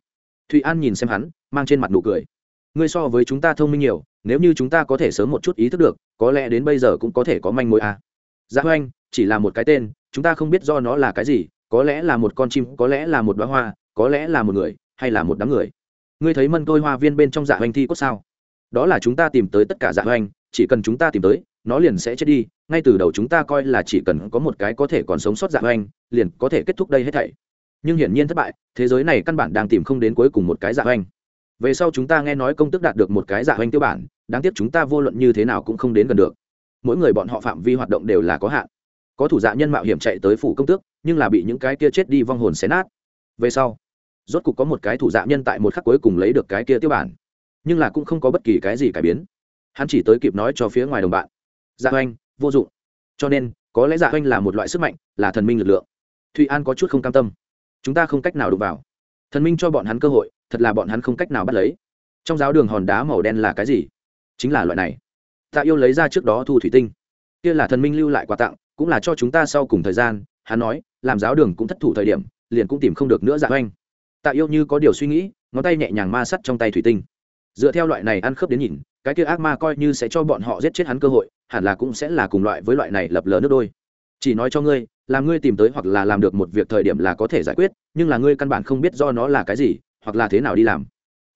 Thụy an nhìn xem hắn, mang trên mặt nụ cười. Ngươi so với chúng ta thông minh nhiều, nếu như chúng ta có thể sớm một chút ý thức được, có lẽ đến bây giờ cũng có thể có manh mối à. dạ oanh chỉ là một cái tên, chúng ta không biết do nó là cái gì, có lẽ là một con chim, có lẽ là một đoá hoa, có lẽ là một người, hay là một đám người. Ngươi thấy mân tôi hoa viên bên trong dạ oanh thi cốt sao? Đó là chúng ta tìm tới tất cả dạ oanh chỉ cần chúng ta tìm tới, nó liền sẽ chết đi, ngay từ đầu chúng ta coi là chỉ cần có một cái có thể còn sống sót dạ oanh liền có thể kết thúc đây hết thảy nhưng hiển nhiên thất bại, thế giới này căn bản đang tìm không đến cuối cùng một cái dạ hoành. Về sau chúng ta nghe nói công tức đạt được một cái dạ hoành tiêu bản, đáng tiếc chúng ta vô luận như thế nào cũng không đến gần được. Mỗi người bọn họ phạm vi hoạt động đều là có hạn. Có thủ dạ nhân mạo hiểm chạy tới phủ công tước, nhưng là bị những cái kia chết đi vong hồn xé nát. Về sau, rốt cục có một cái thủ dạ nhân tại một khắc cuối cùng lấy được cái kia tiêu bản, nhưng là cũng không có bất kỳ cái gì cải biến. Hắn chỉ tới kịp nói cho phía ngoài đồng bạn dạ oanh vô dụng. Cho nên, có lẽ dạ oanh là một loại sức mạnh, là thần minh lực lượng. Thụy an có chút không cam tâm chúng ta không cách nào đụng vào. Thần minh cho bọn hắn cơ hội, thật là bọn hắn không cách nào bắt lấy. Trong giáo đường hòn đá màu đen là cái gì? Chính là loại này. Tạ yêu lấy ra trước đó thu thủy tinh. Kia là thần minh lưu lại quà tặng, cũng là cho chúng ta sau cùng thời gian, hắn nói, làm giáo đường cũng thất thủ thời điểm, liền cũng tìm không được nữa dạ oanh tạ yêu như có điều suy nghĩ, ngón tay nhẹ nhàng ma sắt trong tay thủy tinh. Dựa theo loại này ăn khớp đến nhìn, cái kia ác ma coi như sẽ cho bọn họ giết chết hắn cơ hội, hẳn là cũng sẽ là cùng loại với loại này lập lờ nước đôi. Chỉ nói cho ngươi là ngươi tìm tới hoặc là làm được một việc thời điểm là có thể giải quyết, nhưng là ngươi căn bản không biết do nó là cái gì, hoặc là thế nào đi làm.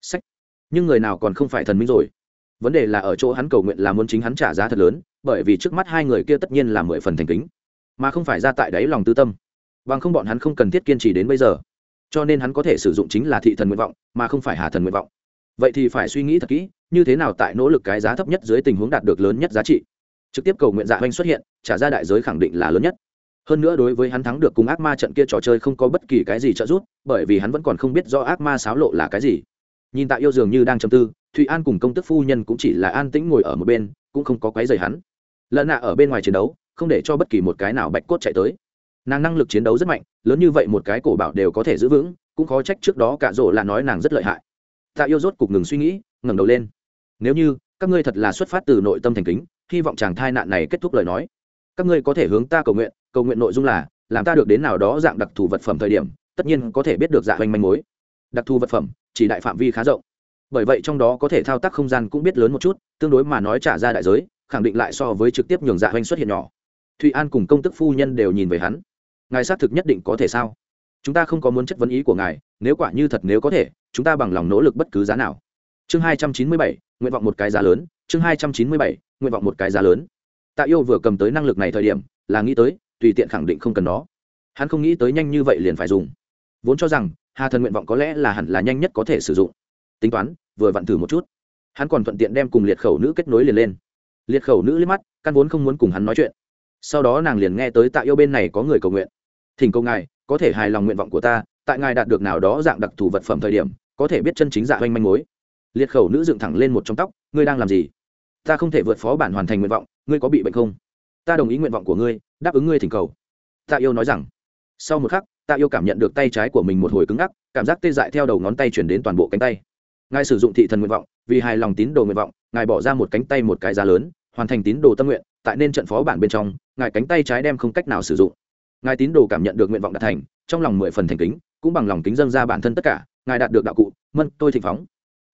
Sách. Nhưng người nào còn không phải thần minh rồi? Vấn đề là ở chỗ hắn cầu nguyện là muốn chính hắn trả giá thật lớn, bởi vì trước mắt hai người kia tất nhiên là mười phần thành kính, mà không phải ra tại đáy lòng tư tâm. Bằng không bọn hắn không cần thiết kiên trì đến bây giờ. Cho nên hắn có thể sử dụng chính là thị thần nguyện vọng, mà không phải hà thần nguyện vọng. Vậy thì phải suy nghĩ thật kỹ, như thế nào tại nỗ lực cái giá thấp nhất dưới tình huống đạt được lớn nhất giá trị. Trực tiếp cầu nguyện dạ oanh xuất hiện, trả ra đại giới khẳng định là lớn nhất hơn nữa đối với hắn thắng được cùng ác ma trận kia trò chơi không có bất kỳ cái gì trợ giúp, bởi vì hắn vẫn còn không biết do ác ma xáo lộ là cái gì. Nhìn tạ yêu dường như đang chầm tư, thụy an cùng công tức phu nhân cũng chỉ là an tĩnh ngồi ở một bên, cũng không có quấy dày hắn. Lợn nạ ở bên ngoài chiến đấu, không để cho bất kỳ một cái nào bạch cốt chạy tới. Nàng năng lực chiến đấu rất mạnh, lớn như vậy một cái cổ bảo đều có thể giữ vững, cũng khó trách trước đó cả rộ là nói nàng rất lợi hại. Tạ yêu rốt cục ngừng suy nghĩ, ngẩng đầu lên. Nếu như các ngươi thật là xuất phát từ nội tâm thành kính, hy vọng chàng thai nạn này kết thúc lời nói các ngươi có thể hướng ta cầu nguyện cầu nguyện nội dung là, làm ta được đến nào đó dạng đặc thù vật phẩm thời điểm, tất nhiên có thể biết được dạ hoành manh mối. Đặc thù vật phẩm, chỉ đại phạm vi khá rộng. Bởi vậy trong đó có thể thao tác không gian cũng biết lớn một chút, tương đối mà nói trả ra đại giới, khẳng định lại so với trực tiếp nhường dạ hoành xuất hiện nhỏ. Thụy an cùng công tức phu nhân đều nhìn về hắn. Ngài xác thực nhất định có thể sao? Chúng ta không có muốn chất vấn ý của ngài, nếu quả như thật nếu có thể, chúng ta bằng lòng nỗ lực bất cứ giá nào. Chương hai trăm chín mươi bảy, nguyện vọng một cái giá lớn, chương hai trăm chín mươi bảy, nguyện vọng một cái giá lớn tạ yêu vừa cầm tới năng lực này thời điểm, là nghĩ tới, tùy tiện khẳng định không cần nó. Hắn không nghĩ tới nhanh như vậy liền phải dùng. Vốn cho rằng, hà thần nguyện vọng có lẽ là hẳn là nhanh nhất có thể sử dụng. Tính toán, vừa vặn thử một chút. Hắn còn thuận tiện đem cùng liệt khẩu nữ kết nối liền lên. Liệt khẩu nữ liếc mắt, căn vốn không muốn cùng hắn nói chuyện. Sau đó nàng liền nghe tới tạ yêu bên này có người cầu nguyện. Thỉnh cầu ngài, có thể hài lòng nguyện vọng của ta, tại ngài đạt được nào đó dạng đặc thù vật phẩm thời điểm, có thể biết chân chính dạ oanh manh mối. Liệt khẩu nữ dựng thẳng lên một trong tóc, ngươi đang làm gì? Ta không thể vượt phó bản hoàn thành nguyện vọng ngươi có bị bệnh không? Ta đồng ý nguyện vọng của ngươi, đáp ứng ngươi thỉnh cầu. Tạ yêu nói rằng. Sau một khắc tạ yêu cảm nhận được tay trái của mình một hồi cứng ngắc, cảm giác tê dại theo đầu ngón tay chuyển đến toàn bộ cánh tay. Ngài sử dụng thị thần nguyện vọng, vì hài lòng tín đồ nguyện vọng, ngài bỏ ra một cánh tay một cái giá lớn, hoàn thành tín đồ tâm nguyện, tại nên trận phó bản bên trong, ngài cánh tay trái đem không cách nào sử dụng. Ngài tín đồ cảm nhận được nguyện vọng đạt thành, trong lòng mười phần thành kính, cũng bằng lòng kính dâng ra bản thân tất cả, ngài đạt được đạo cụ, mân, tôi thịnh phóng.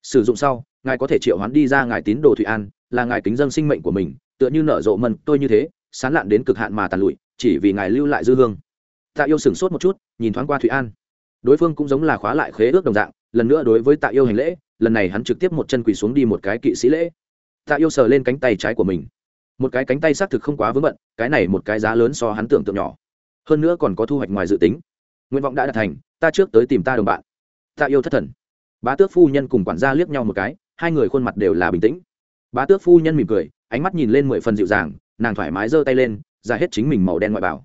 Sử dụng sau, ngài có thể triệu hoán đi ra ngài tín đồ thụy an, là ngài kính dâng sinh mệnh của mình tựa như nở rộ mần, tôi như thế sán lạn đến cực hạn mà tàn lụi chỉ vì ngài lưu lại dư hương. Tạ yêu sửng sốt một chút nhìn thoáng qua thụy an. Đối phương cũng giống là khóa lại khế ước đồng dạng lần nữa đối với tạ yêu hành lễ lần này hắn trực tiếp một chân quỳ xuống đi một cái kỵ sĩ lễ. Tạ yêu sờ lên cánh tay trái của mình. Một cái cánh tay xác thực không quá vướng bận cái này một cái giá lớn so hắn tưởng tượng nhỏ. Hơn nữa còn có thu hoạch ngoài dự tính. Nguyện vọng đã đạt thành ta trước tới tìm ta đồng bạn. Tạ yêu thất thần. Bá tước phu nhân cùng quản gia liếc nhau một cái hai người khuôn mặt đều là bình tĩnh. Bá tước phu nhân mỉm cười ánh mắt nhìn lên mười phần dịu dàng, nàng thoải mái giơ tay lên ra hết chính mình màu đen ngoại bảo.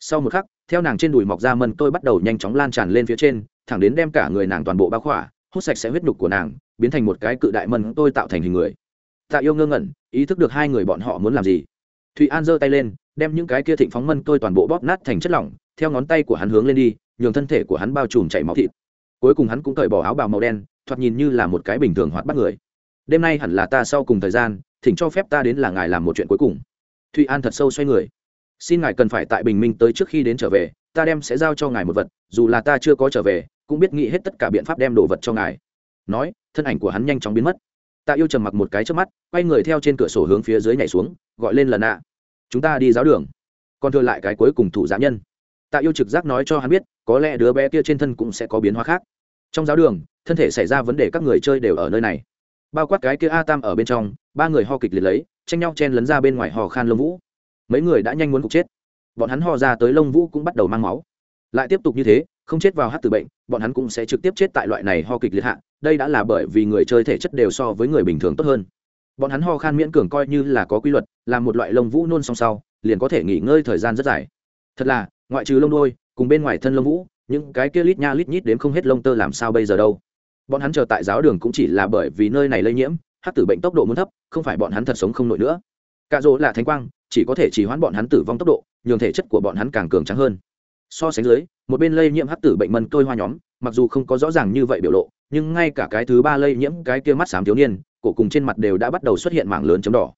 Sau một khắc, theo nàng trên đùi mọc ra mân tôi bắt đầu nhanh chóng lan tràn lên phía trên, thẳng đến đem cả người nàng toàn bộ bao khỏa, hút sạch sẽ huyết nhục của nàng, biến thành một cái cự đại mân tôi tạo thành hình người. Tạ yêu ngơ ngẩn, ý thức được hai người bọn họ muốn làm gì. Thụy an giơ tay lên, đem những cái kia thịnh phóng mân tôi toàn bộ bóp nát thành chất lỏng, theo ngón tay của hắn hướng lên đi, nhường thân thể của hắn bao trùm chảy máu thịt. Cuối cùng hắn cũng cởi bỏ áo bào màu đen, thoạt nhìn như là một cái bình thường hoạt bắt người. Đêm nay hẳn là ta sau cùng thời gian thỉnh cho phép ta đến là ngài làm một chuyện cuối cùng. Thụy an thật sâu xoay người. Xin ngài cần phải tại bình minh tới trước khi đến trở về, ta đem sẽ giao cho ngài một vật, dù là ta chưa có trở về, cũng biết nghĩ hết tất cả biện pháp đem đồ vật cho ngài. Nói, thân ảnh của hắn nhanh chóng biến mất. Ta yêu trầm mặc một cái trước mắt, quay người theo trên cửa sổ hướng phía dưới nhảy xuống, gọi lên lần ạ. Chúng ta đi giáo đường. Còn thừa lại cái cuối cùng thủ giã nhân. Tạ yêu trực giác nói cho hắn biết, có lẽ đứa bé kia trên thân cũng sẽ có biến hóa khác. Trong giáo đường, thân thể xảy ra vấn đề các người chơi đều ở nơi này bao quát cái kia a tam ở bên trong, ba người ho kịch liệt lấy, tranh nhau chen lấn ra bên ngoài hò khan lông vũ. Mấy người đã nhanh muốn cục chết. Bọn hắn ho ra tới lông vũ cũng bắt đầu mang máu. Lại tiếp tục như thế, không chết vào hát từ bệnh, bọn hắn cũng sẽ trực tiếp chết tại loại này ho kịch liệt hạ, đây đã là bởi vì người chơi thể chất đều so với người bình thường tốt hơn. Bọn hắn ho khan miễn cường coi như là có quy luật là một loại lông vũ nôn song sau, liền có thể nghỉ ngơi thời gian rất dài. Thật là, ngoại trừ lông đôi cùng bên ngoài thân lông vũ, những cái kia lít nha lít nhít đếm không hết lông tơ làm sao bây giờ đâu bọn hắn chờ tại giáo đường cũng chỉ là bởi vì nơi này lây nhiễm hát tử bệnh tốc độ muốn thấp, không phải bọn hắn thật sống không nổi nữa. Cạ rỗ là thánh quang, chỉ có thể chỉ hoãn bọn hắn tử vong tốc độ, nhường thể chất của bọn hắn càng cường trắng hơn. So sánh dưới, một bên lây nhiễm hát tử bệnh mân tôi hoa nhóm, mặc dù không có rõ ràng như vậy biểu lộ, nhưng ngay cả cái thứ ba lây nhiễm cái kia mắt xám thiếu niên, cổ cùng trên mặt đều đã bắt đầu xuất hiện mảng lớn chấm đỏ.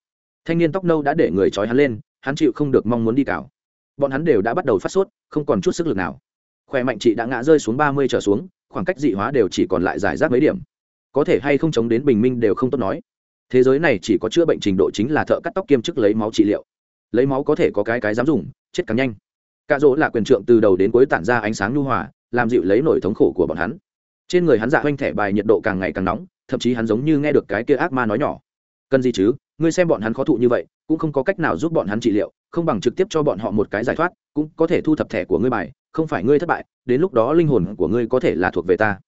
Thanh niên tóc nâu đã để người trói hắn lên, hắn chịu không được mong muốn đi cào. Bọn hắn đều đã bắt đầu phát sốt, không còn chút sức lực nào. Khỏe mạnh chị đã ngã rơi xuống ba mươi trở xuống khoảng cách dị hóa đều chỉ còn lại giải rác mấy điểm. Có thể hay không chống đến bình minh đều không tốt nói. Thế giới này chỉ có chữa bệnh trình độ chính là thợ cắt tóc kiêm chức lấy máu trị liệu. Lấy máu có thể có cái cái dám dùng, chết càng nhanh. Cạ dỗ là quyền trượng từ đầu đến cuối tản ra ánh sáng nhu hòa, làm dịu lấy nổi thống khổ của bọn hắn. Trên người hắn dạ hoanh thẻ bài nhiệt độ càng ngày càng nóng, thậm chí hắn giống như nghe được cái kia ác ma nói nhỏ. Cần gì chứ? Ngươi xem bọn hắn khó thụ như vậy, cũng không có cách nào giúp bọn hắn trị liệu, không bằng trực tiếp cho bọn họ một cái giải thoát, cũng có thể thu thập thẻ của ngươi bài không phải ngươi thất bại, đến lúc đó linh hồn của ngươi có thể là thuộc về ta.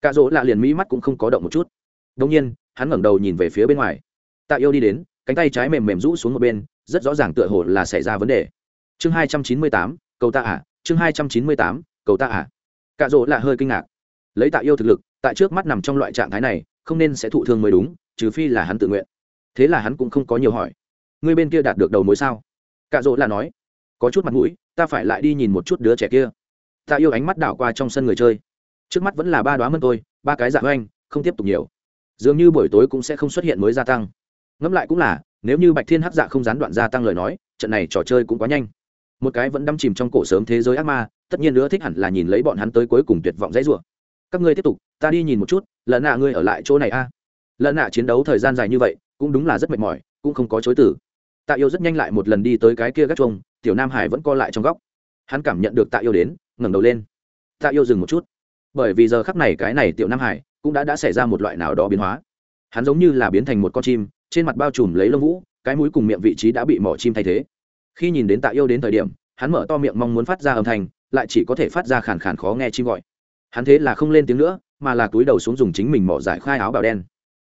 Cạ rỗ lạ liền mỹ mắt cũng không có động một chút. Đông nhiên, hắn ngẩng đầu nhìn về phía bên ngoài. Tạ yêu đi đến, cánh tay trái mềm mềm rũ xuống một bên, rất rõ ràng tựa hồ là xảy ra vấn đề. Chương hai trăm chín mươi tám, cầu ta à chương hai trăm chín mươi tám, cầu ta à cạ rỗ lạ hơi kinh ngạc. Lấy tạ yêu thực lực, tại trước mắt nằm trong loại trạng thái này, không nên sẽ thụ thương mới đúng, trừ phi là hắn tự nguyện. Thế là hắn cũng không có nhiều hỏi. Người bên kia đạt được đầu mối sao? Cạ rỗ là nói. Có chút mặt mũi ta phải lại đi nhìn một chút đứa trẻ kia. Ta yêu ánh mắt đảo qua trong sân người chơi. Trước mắt vẫn là ba đoá mân tôi ba cái dạ oanh không tiếp tục nhiều. Dường như buổi tối cũng sẽ không xuất hiện mới gia tăng. Ngẫm lại cũng là, nếu như bạch thiên hắc dạ không gián đoạn gia tăng lời nói, trận này trò chơi cũng quá nhanh. Một cái vẫn đâm chìm trong cổ sớm thế giới ác ma, tất nhiên nữa thích hẳn là nhìn lấy bọn hắn tới cuối cùng tuyệt vọng dãy rủa. Các ngươi tiếp tục, ta đi nhìn một chút, lần nạ ngươi ở lại chỗ này a. Lần nạ chiến đấu thời gian dài như vậy, cũng đúng là rất mệt mỏi, cũng không có chối tử tạ yêu rất nhanh lại một lần đi tới cái kia gác chuông tiểu nam hải vẫn co lại trong góc. Hắn cảm nhận được tạ yêu đến, ngẩng đầu lên. Tạ yêu dừng một chút. Bởi vì giờ khắc này cái này tiểu nam hải cũng đã đã xảy ra một loại nào đó biến hóa. Hắn giống như là biến thành một con chim, trên mặt bao trùm lấy lông vũ, cái mũi cùng miệng vị trí đã bị mỏ chim thay thế. Khi nhìn đến tạ yêu đến thời điểm, hắn mở to miệng mong muốn phát ra âm thanh, lại chỉ có thể phát ra khàn khàn khó nghe chim gọi. Hắn thế là không lên tiếng nữa, mà là túi đầu xuống dùng chính mình mỏ giải khai áo bào đen.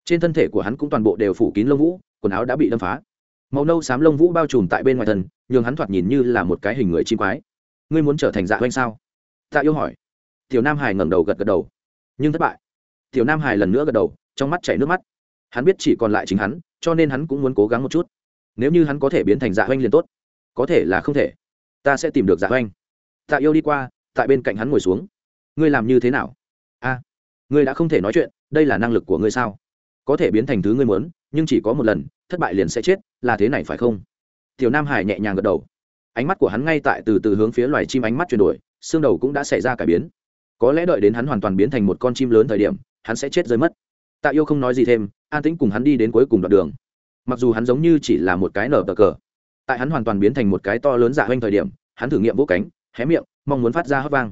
Trên thân thể của hắn cũng toàn bộ đều phủ kín lông vũ, quần áo đã bị đâm phá màu nâu xám lông vũ bao trùm tại bên ngoài thân, nhường hắn thoạt nhìn như là một cái hình người chim quái. Ngươi muốn trở thành dạ oanh sao? Tạ yêu hỏi. Tiểu nam hải ngẩng đầu gật gật đầu. Nhưng thất bại. Tiểu nam hải lần nữa gật đầu, trong mắt chảy nước mắt. Hắn biết chỉ còn lại chính hắn, cho nên hắn cũng muốn cố gắng một chút. Nếu như hắn có thể biến thành dạ oanh liền tốt. Có thể là không thể. Ta sẽ tìm được dạ oanh tạ yêu đi qua, tại bên cạnh hắn ngồi xuống. Ngươi làm như thế nào? A, ngươi đã không thể nói chuyện, đây là năng lực của ngươi sao? Có thể biến thành thứ ngươi muốn, nhưng chỉ có một lần thất bại liền sẽ chết, là thế này phải không? Tiểu nam hải nhẹ nhàng gật đầu. Ánh mắt của hắn ngay tại từ từ hướng phía loài chim ánh mắt chuyển đổi, xương đầu cũng đã xảy ra cải biến. Có lẽ đợi đến hắn hoàn toàn biến thành một con chim lớn thời điểm, hắn sẽ chết rơi mất. Tạ yêu không nói gì thêm, an tĩnh cùng hắn đi đến cuối cùng đoạn đường. Mặc dù hắn giống như chỉ là một cái nở bờ cờ, tại hắn hoàn toàn biến thành một cái to lớn dạ hoanh thời điểm, hắn thử nghiệm vỗ cánh, hé miệng, mong muốn phát ra hấp vang.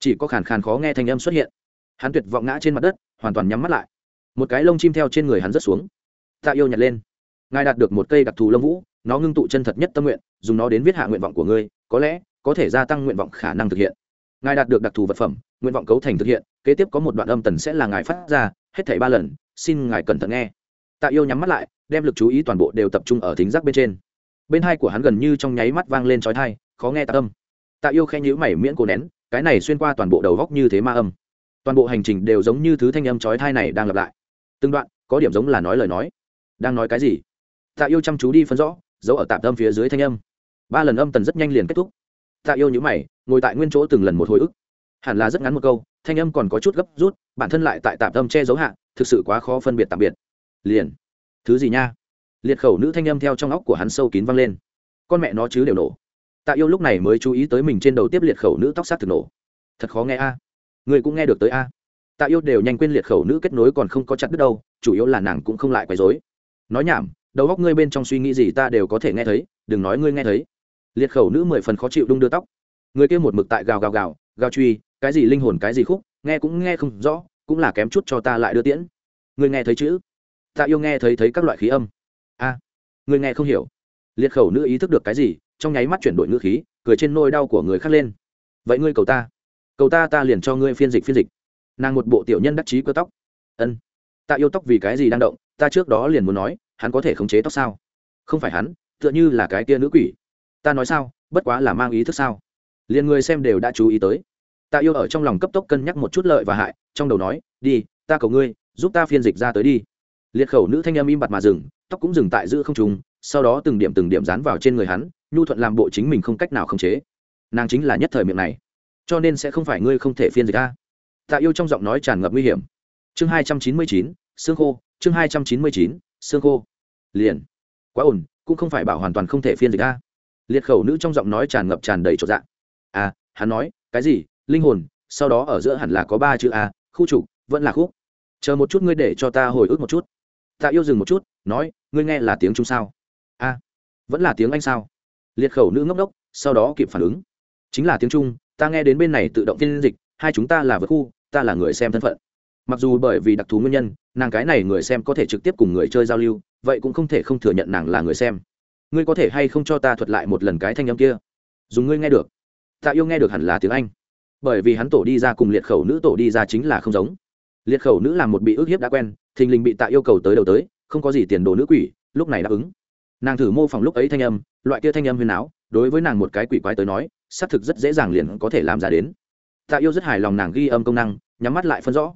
Chỉ có khàn khàn khó nghe thanh âm xuất hiện. Hắn tuyệt vọng ngã trên mặt đất, hoàn toàn nhắm mắt lại. Một cái lông chim theo trên người hắn rớt xuống. Tạ yêu nhặt lên ngài đạt được một cây đặc thù lông vũ, nó ngưng tụ chân thật nhất tâm nguyện, dùng nó đến viết hạ nguyện vọng của ngươi, có lẽ có thể gia tăng nguyện vọng khả năng thực hiện. Ngài đạt được đặc thù vật phẩm, nguyện vọng cấu thành thực hiện, kế tiếp có một đoạn âm tần sẽ là ngài phát ra, hết thảy ba lần, xin ngài cẩn thận nghe. Tạ yêu nhắm mắt lại, đem lực chú ý toàn bộ đều tập trung ở thính giác bên trên. Bên hai của hắn gần như trong nháy mắt vang lên trói thai khó nghe tạ âm. Tạ yêu khen nhữ mày miễn cổ nén, cái này xuyên qua toàn bộ đầu góc như thế ma âm. Toàn bộ hành trình đều giống như thứ thanh âm trói thai này đang lặp lại. Từng đoạn, có điểm giống là nói lời nói. Đang nói cái gì? Tạ yêu chăm chú đi phân rõ, giấu ở tạm tâm phía dưới thanh âm. Ba lần âm tần rất nhanh liền kết thúc. Tạ yêu nhữ mày, ngồi tại nguyên chỗ từng lần một hồi ức. Hẳn là rất ngắn một câu, thanh âm còn có chút gấp rút, bản thân lại tại tạm tâm che giấu hạ, thực sự quá khó phân biệt tạm biệt. Liền. Thứ gì nha? Liệt khẩu nữ thanh âm theo trong óc của hắn sâu kín văng lên. Con mẹ nó chứ đều nổ. Tạ yêu lúc này mới chú ý tới mình trên đầu tiếp liệt khẩu nữ tóc sát thực nổ. Thật khó nghe a. Người cũng nghe được tới a. Tạ yêu đều nhanh quên liệt khẩu nữ kết nối còn không có chặt đứt đâu, chủ yếu là nàng cũng không lại quấy dối nói nhảm đầu góc ngươi bên trong suy nghĩ gì ta đều có thể nghe thấy đừng nói ngươi nghe thấy. Liệt khẩu nữ mười phần khó chịu đung đưa tóc. Người kia một mực tại gào gào gào gào truy cái gì linh hồn cái gì khúc nghe cũng nghe không rõ cũng là kém chút cho ta lại đưa tiễn. Ngươi nghe thấy chữ? Ta yêu nghe thấy thấy các loại khí âm. A à, ngươi nghe không hiểu. Liệt khẩu nữ ý thức được cái gì trong nháy mắt chuyển đổi ngữ khí cười trên nôi đau của người khác lên. Vậy ngươi cầu ta cầu ta ta liền cho ngươi phiên dịch phiên dịch. Nàng một bộ tiểu nhân đắc chí cơ tóc. Ân ta yêu tóc vì cái gì đang động ta trước đó liền muốn nói hắn có thể khống chế tóc sao? Không phải hắn, tựa như là cái kia nữ quỷ. Ta nói sao, bất quá là mang ý thức sao? Liền người xem đều đã chú ý tới. Ta yêu ở trong lòng cấp tốc cân nhắc một chút lợi và hại, trong đầu nói, đi, ta cầu ngươi, giúp ta phiên dịch ra tới đi. Liệt khẩu nữ thanh em im bặt mà dừng, tóc cũng dừng tại giữa không trùng sau đó từng điểm từng điểm dán vào trên người hắn, nhu thuận làm bộ chính mình không cách nào khống chế. Nàng chính là nhất thời miệng này. Cho nên sẽ không phải ngươi không thể phiên dịch ra tạ yêu trong giọng nói tràn ngập nguy hiểm. Chương hai trăm chín mươi chín, xương khô, chương hai trăm chín mươi chín xương khô. Liền. Quá ổn cũng không phải bảo hoàn toàn không thể phiên dịch a. Liệt khẩu nữ trong giọng nói tràn ngập tràn đầy trọn dạng à hắn nói, cái gì? Linh hồn, sau đó ở giữa hẳn là có ba chữ a, khu trục, vẫn là khúc. Chờ một chút ngươi để cho ta hồi ức một chút. Ta yêu dừng một chút, nói, ngươi nghe là tiếng trung sao? A, vẫn là tiếng anh sao? Liệt khẩu nữ ngốc đốc, sau đó kịp phản ứng. Chính là tiếng trung, ta nghe đến bên này tự động phiên dịch, hai chúng ta là vượt khu, ta là người xem thân phận. Mặc dù bởi vì đặc thù nguyên nhân nàng cái này người xem có thể trực tiếp cùng người chơi giao lưu, vậy cũng không thể không thừa nhận nàng là người xem. Ngươi có thể hay không cho ta thuật lại một lần cái thanh âm kia? Dùng ngươi nghe được. Tạ yêu nghe được hẳn là tiếng anh. Bởi vì hắn tổ đi ra cùng liệt khẩu nữ tổ đi ra chính là không giống. Liệt khẩu nữ là một bị ức hiếp đã quen, thình lình bị tạ yêu cầu tới đầu tới, không có gì tiền đồ nữ quỷ, lúc này đáp ứng. Nàng thử mô phỏng lúc ấy thanh âm, loại kia thanh âm huyền áo, đối với nàng một cái quỷ quái tới nói, xác thực rất dễ dàng liền có thể làm ra đến. Tạ yêu rất hài lòng nàng ghi âm công năng, nhắm mắt lại phân rõ.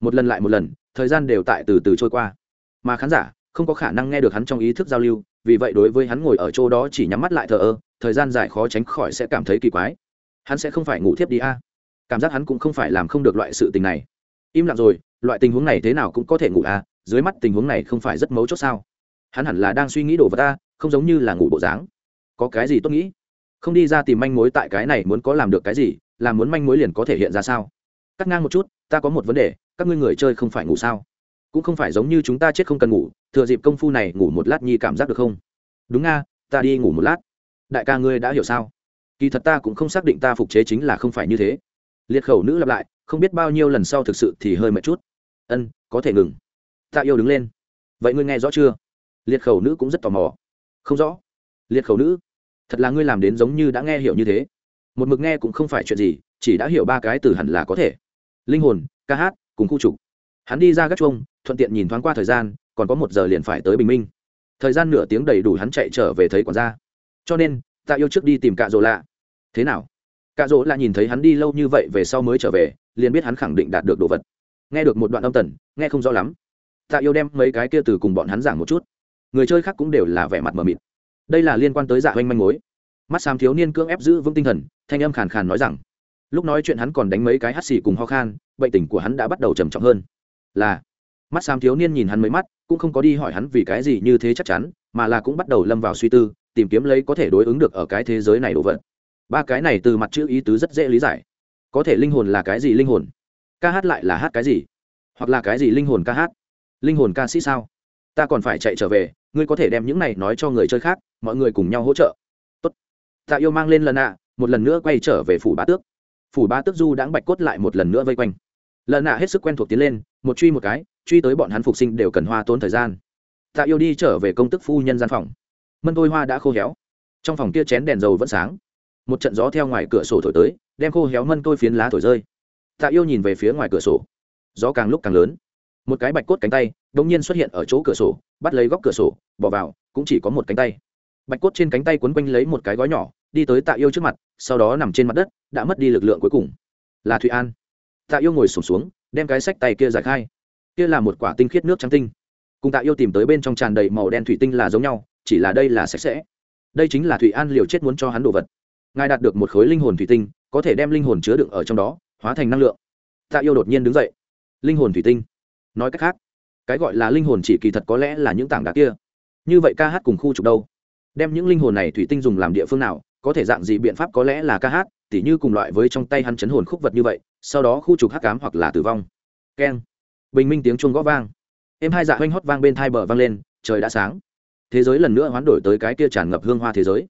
Một lần lại một lần thời gian đều tại từ từ trôi qua. Mà khán giả không có khả năng nghe được hắn trong ý thức giao lưu, vì vậy đối với hắn ngồi ở chỗ đó chỉ nhắm mắt lại thờ ơ, thời gian dài khó tránh khỏi sẽ cảm thấy kỳ quái. Hắn sẽ không phải ngủ thiếp đi a. Cảm giác hắn cũng không phải làm không được loại sự tình này. Im lặng rồi, loại tình huống này thế nào cũng có thể ngủ a, dưới mắt tình huống này không phải rất mấu chốt sao? Hắn hẳn là đang suy nghĩ đồ vật ta không giống như là ngủ bộ dáng. Có cái gì tốt nghĩ? Không đi ra tìm manh mối tại cái này muốn có làm được cái gì là muốn manh mối liền có thể hiện ra sao? Cắt ngang một chút, ta có một vấn đề các ngươi người chơi không phải ngủ sao? Cũng không phải giống như chúng ta chết không cần ngủ, thừa dịp công phu này ngủ một lát nhi cảm giác được không? Đúng nga, ta đi ngủ một lát. Đại ca ngươi đã hiểu sao? Kỳ thật ta cũng không xác định ta phục chế chính là không phải như thế. Liệt khẩu nữ lặp lại, không biết bao nhiêu lần sau thực sự thì hơi mệt chút. Ân, có thể ngừng. Ta yêu đứng lên. Vậy ngươi nghe rõ chưa? Liệt khẩu nữ cũng rất tò mò. Không rõ. Liệt khẩu nữ, thật là ngươi làm đến giống như đã nghe hiểu như thế. Một mực nghe cũng không phải chuyện gì, chỉ đã hiểu ba cái từ hẳn là có thể. Linh hồn, ca hát cùng khu trục. Hắn đi ra gác chuông, thuận tiện nhìn thoáng qua thời gian, còn có một giờ liền phải tới bình minh. Thời gian nửa tiếng đầy đủ hắn chạy trở về thấy quản gia. Cho nên ta yêu trước đi tìm cạ rỗ lạ. Thế nào? Cạ rỗ lạ nhìn thấy hắn đi lâu như vậy về sau mới trở về, liền biết hắn khẳng định đạt được đồ vật. Nghe được một đoạn âm tần, nghe không rõ lắm. Ta yêu đem mấy cái kia từ cùng bọn hắn giảng một chút. Người chơi khác cũng đều là vẻ mặt mờ mịt. Đây là liên quan tới dạ oanh manh mối. Mắt xám thiếu niên cưỡng ép giữ vững tinh thần, thanh âm khàn khàn nói rằng lúc nói chuyện hắn còn đánh mấy cái hắt xì cùng ho khan, bệnh tình của hắn đã bắt đầu trầm trọng hơn. Là, mắt xám thiếu niên nhìn hắn mấy mắt, cũng không có đi hỏi hắn vì cái gì như thế chắc chắn, mà là cũng bắt đầu lâm vào suy tư, tìm kiếm lấy có thể đối ứng được ở cái thế giới này đồ vật. Ba cái này từ mặt chữ ý tứ rất dễ lý giải. Có thể linh hồn là cái gì linh hồn? Ca hát lại là hát cái gì? Hoặc là cái gì linh hồn ca hát? Linh hồn ca sĩ sao? Ta còn phải chạy trở về, ngươi có thể đem những này nói cho người chơi khác, mọi người cùng nhau hỗ trợ. Tốt. tạ yêu mang lên lần ạ, một lần nữa quay trở về phủ bá tước phủ ba tước du đãng bạch cốt lại một lần nữa vây quanh. Lần nạ hết sức quen thuộc tiến lên, một truy một cái, truy tới bọn hắn phục sinh đều cần hoa tốn thời gian. Tạ yêu đi trở về công tức phu nhân gian phòng. Mân tôi hoa đã khô héo. Trong phòng kia chén đèn dầu vẫn sáng. Một trận gió theo ngoài cửa sổ thổi tới, đem khô héo mân tôi phiến lá thổi rơi. Tạ yêu nhìn về phía ngoài cửa sổ. Gió càng lúc càng lớn. Một cái bạch cốt cánh tay đ ỗ n g nhiên xuất hiện ở chỗ cửa sổ, bắt lấy góc cửa sổ, bỏ vào, cũng chỉ có một cánh tay. Bạch cốt trên cánh tay quấn quanh lấy một cái gói nhỏ đi tới tạ yêu trước mặt sau đó nằm trên mặt đất đã mất đi lực lượng cuối cùng. Là thụy an. Tạ yêu ngồi sụp xuống, xuống đem cái sách tay kia giải khai. Kia là một quả tinh khiết nước trắng tinh. Cùng tạ yêu tìm tới bên trong tràn đầy màu đen thủy tinh là giống nhau chỉ là đây là sạch sẽ. Đây chính là thủy an liều chết muốn cho hắn đồ vật. Ngài đạt được một khối linh hồn thủy tinh có thể đem linh hồn chứa đựng ở trong đó hóa thành năng lượng. Tạ yêu đột nhiên đứng dậy. Linh hồn thủy tinh. Nói cách khác cái gọi là linh hồn chỉ kỳ thật có lẽ là những tảng đá kia. Như vậy ca hát cùng khu trục đâu? Đem những linh hồn này thủy tinh dùng làm địa phương nào? Có thể dạng gì biện pháp có lẽ là ca hát, tỉ như cùng loại với trong tay hắn chấn hồn khúc vật như vậy, sau đó khu trục hắc cám hoặc là tử vong. Keng. Bình minh tiếng chuông gõ vang. Em hai dạ hoanh hót vang bên thai bờ vang lên, trời đã sáng. Thế giới lần nữa hoán đổi tới cái kia tràn ngập hương hoa thế giới.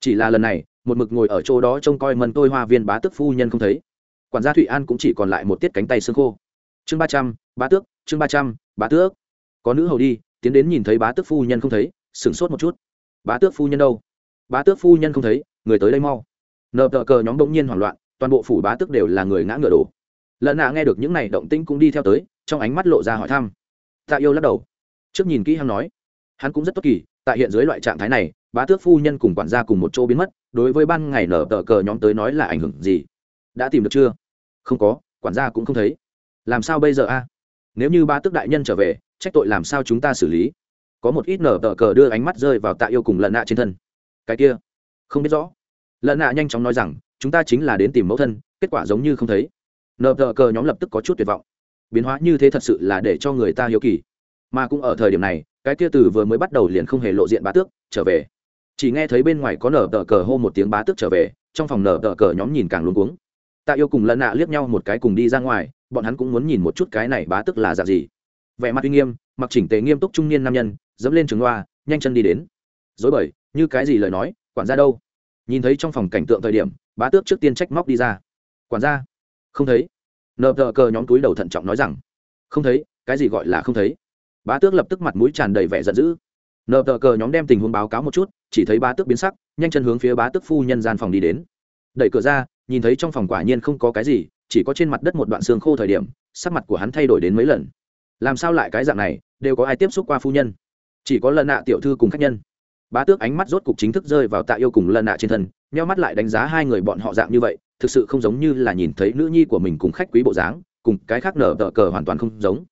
Chỉ là lần này, một mực ngồi ở chỗ đó trông coi mần tôi hoa viên bá tước phu nhân không thấy. Quản gia thụy an cũng chỉ còn lại một tiết cánh tay xương khô. Chương ba trăm, bá tước, chương ba trăm, bá tước. Có nữ hầu đi, tiến đến nhìn thấy bá tước phu nhân không thấy, sửng sốt một chút. Bá tước phu nhân đâu? Bá tước phu nhân không thấy người tới đây mau. Nợ tờ cờ nhóm bỗng nhiên hoảng loạn, toàn bộ phủ bá tước đều là người ngã ngựa đổ. Lợn nạ nghe được những này động tĩnh cũng đi theo tới, trong ánh mắt lộ ra hỏi thăm. Tạ yêu lắc đầu. Trước nhìn kỹ hắn nói, hắn cũng rất tốt kỳ, tại hiện dưới loại trạng thái này, bá tước phu nhân cùng quản gia cùng một chỗ biến mất, đối với ban ngày nở tờ cờ nhóm tới nói là ảnh hưởng gì? Đã tìm được chưa? Không có, quản gia cũng không thấy. Làm sao bây giờ a? Nếu như bá tước đại nhân trở về, trách tội làm sao chúng ta xử lý? Có một ít nở tờ cờ đưa ánh mắt rơi vào tạ yêu cùng lợn nạ trên thân. Cái kia, không biết rõ lợn nạ nhanh chóng nói rằng, chúng ta chính là đến tìm mẫu thân, kết quả giống như không thấy. Nở tờ cờ nhóm lập tức có chút tuyệt vọng. Biến hóa như thế thật sự là để cho người ta hiếu kỳ. Mà cũng ở thời điểm này, cái kia từ vừa mới bắt đầu liền không hề lộ diện bá tước, trở về. Chỉ nghe thấy bên ngoài có nở tờ cờ hô một tiếng bá tước trở về, trong phòng nở tờ cờ nhóm nhìn càng luống cuống. Tạ yêu cùng lân nạ liếc nhau một cái cùng đi ra ngoài, bọn hắn cũng muốn nhìn một chút cái này bá tước là dạng gì. Vẻ mặt uy nghiêm, mặc chỉnh tề nghiêm túc trung niên nam nhân, dẫm lên trường loa nhanh chân đi đến. Dối bời, như cái gì lời nói, quản ra đâu? Nhìn thấy trong phòng cảnh tượng thời điểm, bá tước trước tiên trách móc đi ra. Quản gia. Không thấy. Nợ tờ cờ nhóm túi đầu thận trọng nói rằng. Không thấy, cái gì gọi là không thấy? Bá tước lập tức mặt mũi tràn đầy vẻ giận dữ. Nợ tờ cờ nhóm đem tình huống báo cáo một chút, chỉ thấy bá tước biến sắc, nhanh chân hướng phía bá tước phu nhân gian phòng đi đến. Đẩy cửa ra, nhìn thấy trong phòng quả nhiên không có cái gì, chỉ có trên mặt đất một đoạn xương khô thời điểm, sắc mặt của hắn thay đổi đến mấy lần. Làm sao lại cái dạng này, đều có ai tiếp xúc qua phu nhân? Chỉ có lần nạ tiểu thư cùng khách nhân bá tước ánh mắt rốt cục chính thức rơi vào tạ yêu cùng lân nạ trên thân, nheo mắt lại đánh giá hai người bọn họ dạng như vậy, thực sự không giống như là nhìn thấy nữ nhi của mình cùng khách quý bộ dáng, cùng cái khác nở tờ cờ hoàn toàn không giống.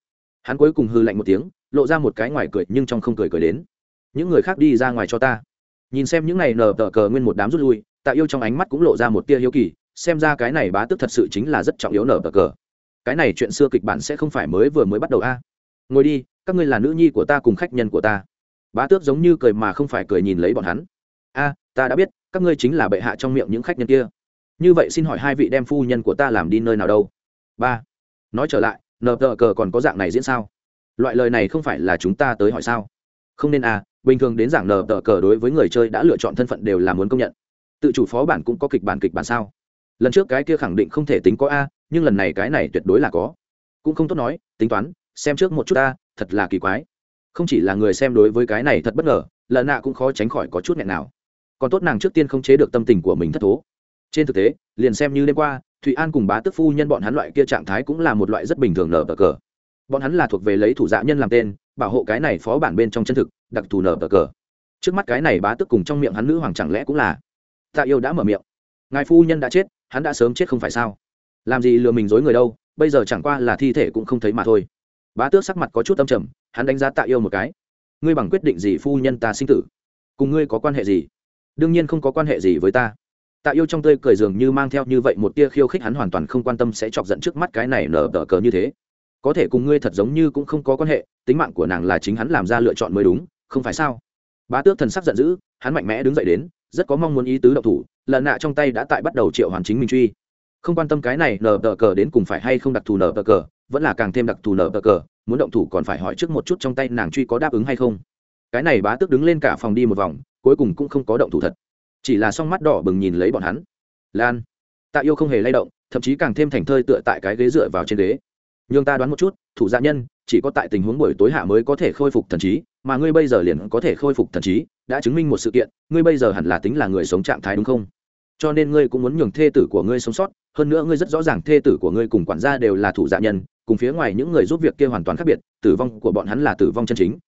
Hắn cuối cùng hư lạnh một tiếng, lộ ra một cái ngoài cười nhưng trong không cười cười đến. Những người khác đi ra ngoài cho ta. Nhìn xem những này nở tờ cờ nguyên một đám rút lui, tạ yêu trong ánh mắt cũng lộ ra một tia hiếu kỳ, xem ra cái này bá tước thật sự chính là rất trọng yếu nở tờ cờ. Cái này chuyện xưa kịch bản sẽ không phải mới vừa mới bắt đầu a. Ngồi đi, các ngươi là nữ nhi của ta cùng khách nhân của ta bá tước giống như cười mà không phải cười nhìn lấy bọn hắn. A, ta đã biết, các ngươi chính là bệ hạ trong miệng những khách nhân kia. Như vậy xin hỏi hai vị đem phu nhân của ta làm đi nơi nào đâu? Ba, nói trở lại, nờ tờ cờ còn có dạng này diễn sao? Loại lời này không phải là chúng ta tới hỏi sao? Không nên a bình thường đến dạng nờ tờ cờ đối với người chơi đã lựa chọn thân phận đều là muốn công nhận. Tự chủ phó bản cũng có kịch bản kịch bản sao? Lần trước cái kia khẳng định không thể tính có a, nhưng lần này cái này tuyệt đối là có. Cũng không tốt nói, tính toán, xem trước một chút a, thật là kỳ quái không chỉ là người xem đối với cái này thật bất ngờ lợn nạ cũng khó tránh khỏi có chút nghẹn nào. Còn tốt nàng trước tiên không chế được tâm tình của mình thất thố. Trên thực tế, liền xem như đêm qua, thụy an cùng bá tức phu nhân bọn hắn loại kia trạng thái cũng là một loại rất bình thường nở bờ cờ. Bọn hắn là thuộc về lấy thủ dạ nhân làm tên, bảo hộ cái này phó bản bên trong chân thực, đặc thù nở bờ cờ. Trước mắt cái này bá tức cùng trong miệng hắn nữ hoàng chẳng lẽ cũng là? Tạ yêu đã mở miệng. Ngài phu nhân đã chết, hắn đã sớm chết không phải sao? Làm gì lừa mình dối người đâu, bây giờ chẳng qua là thi thể cũng không thấy mà thôi. Bá tước sắc mặt có chút âm trầm hắn đánh giá tạ yêu một cái. Ngươi bằng quyết định gì phu nhân ta sinh tử? Cùng ngươi có quan hệ gì? Đương nhiên không có quan hệ gì với ta. Tạ yêu trong tươi cười dường như mang theo như vậy một tia khiêu khích hắn hoàn toàn không quan tâm sẽ chọc giận trước mắt cái này nở tờ cờ như thế. Có thể cùng ngươi thật giống như cũng không có quan hệ, tính mạng của nàng là chính hắn làm ra lựa chọn mới đúng, không phải sao? Bá tước thần sắc giận dữ, hắn mạnh mẽ đứng dậy đến, rất có mong muốn ý tứ độc thủ lợn nạ trong tay đã tại bắt đầu triệu hoàn chính mình truy. Không quan tâm cái này nở tờ cờ đến cùng phải hay không đặc thù nở tờ cờ vẫn là càng thêm đặc thù nở cờ, muốn động thủ còn phải hỏi trước một chút trong tay nàng truy có đáp ứng hay không. Cái này bá tước đứng lên cả phòng đi một vòng, cuối cùng cũng không có động thủ thật. Chỉ là song mắt đỏ bừng nhìn lấy bọn hắn. Lan, tạ yêu không hề lay động, thậm chí càng thêm thành thơi tựa tại cái ghế dựa vào trên ghế. Nhưng ta đoán một chút, thủ dạ nhân, chỉ có tại tình huống buổi tối hạ mới có thể khôi phục thần trí, mà ngươi bây giờ liền có thể khôi phục thần trí, đã chứng minh một sự kiện, ngươi bây giờ hẳn là tính là người sống trạng thái đúng không? Cho nên ngươi cũng muốn nhường thê tử của ngươi sống sót, hơn nữa ngươi rất rõ ràng thê tử của ngươi cùng quản gia đều là thủ dạ nhân cùng phía ngoài những người giúp việc kia hoàn toàn khác biệt, tử vong của bọn hắn là tử vong chân chính.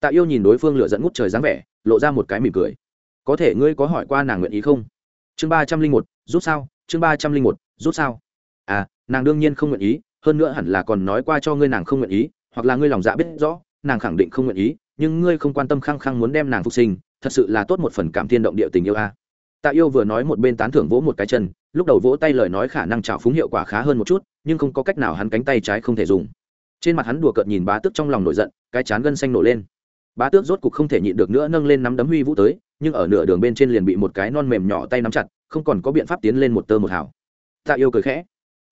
Tạ yêu nhìn đối phương lựa dẫn ngút trời dáng vẻ, lộ ra một cái mỉm cười. Có thể ngươi có hỏi qua nàng nguyện ý không? Chương ba trăm linh một rút sao? Chương ba trăm linh một rút sao? À nàng đương nhiên không nguyện ý, hơn nữa hẳn là còn nói qua cho ngươi nàng không nguyện ý, hoặc là ngươi lòng dạ biết rõ, nàng khẳng định không nguyện ý, nhưng ngươi không quan tâm khăng khăng muốn đem nàng phục sinh, thật sự là tốt một phần cảm thiên động địa tình yêu a tạ yêu vừa nói một bên tán thưởng vỗ một cái chân, lúc đầu vỗ tay lời nói khả năng trào phúng hiệu quả khá hơn một chút, nhưng không có cách nào hắn cánh tay trái không thể dùng. Trên mặt hắn đùa cợt nhìn bá tước trong lòng nổi giận, cái chán gân xanh nổi lên. Bá tước rốt cục không thể nhịn được nữa nâng lên nắm đấm huy vũ tới, nhưng ở nửa đường bên trên liền bị một cái non mềm nhỏ tay nắm chặt, không còn có biện pháp tiến lên một tơ một hào. Tạ yêu cười khẽ,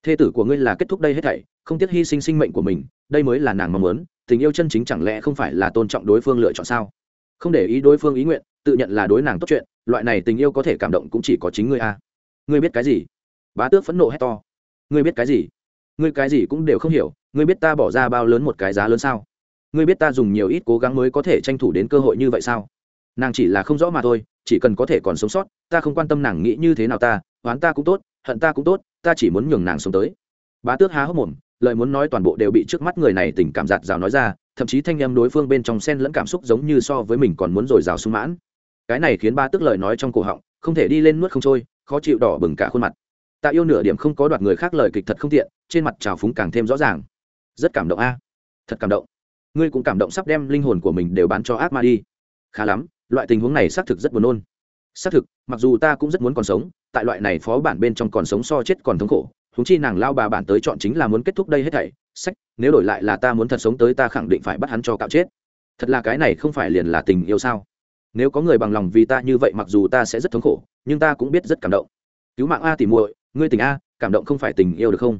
thê tử của ngươi là kết thúc đây hết thảy, không tiếc hy sinh sinh mệnh của mình, đây mới là nàng mong muốn, tình yêu chân chính chẳng lẽ không phải là tôn trọng đối phương lựa chọn sao? Không để ý đối phương ý nguyện, tự nhận là đối nàng tốt chuyện, loại này tình yêu có thể cảm động cũng chỉ có chính ngươi a. Ngươi biết cái gì? Bá tước phẫn nộ hét to. Ngươi biết cái gì? Ngươi cái gì cũng đều không hiểu, ngươi biết ta bỏ ra bao lớn một cái giá lớn sao? Ngươi biết ta dùng nhiều ít cố gắng mới có thể tranh thủ đến cơ hội như vậy sao? Nàng chỉ là không rõ mà thôi, chỉ cần có thể còn sống sót, ta không quan tâm nàng nghĩ như thế nào ta, oán ta cũng tốt, hận ta cũng tốt, ta chỉ muốn nhường nàng sống tới. Bá tước há hốc mồm lời muốn nói toàn bộ đều bị trước mắt người này tình cảm giạt rào nói ra, thậm chí thanh em đối phương bên trong sen lẫn cảm xúc giống như so với mình còn muốn dồi dào sung mãn. Cái này khiến ba tức lời nói trong cổ họng không thể đi lên nuốt không trôi, khó chịu đỏ bừng cả khuôn mặt. Tạ yêu nửa điểm không có đoạt người khác lời kịch thật không tiện, trên mặt trào phúng càng thêm rõ ràng. Rất cảm động a. Thật cảm động. Ngươi cũng cảm động sắp đem linh hồn của mình đều bán cho ác ma đi. Khá lắm, loại tình huống này xác thực rất buồn nôn. Xác thực, mặc dù ta cũng rất muốn còn sống, tại loại này phó bản bên trong còn sống so chết còn thống khổ huống chi nàng lao bà bản tới chọn chính là muốn kết thúc đây hết thảy, sách, nếu đổi lại là ta muốn thật sống tới ta khẳng định phải bắt hắn cho cạo chết. Thật là cái này không phải liền là tình yêu sao? Nếu có người bằng lòng vì ta như vậy mặc dù ta sẽ rất thống khổ, nhưng ta cũng biết rất cảm động. Cứu mạng a tỉ muội, ngươi tình a, cảm động không phải tình yêu được không?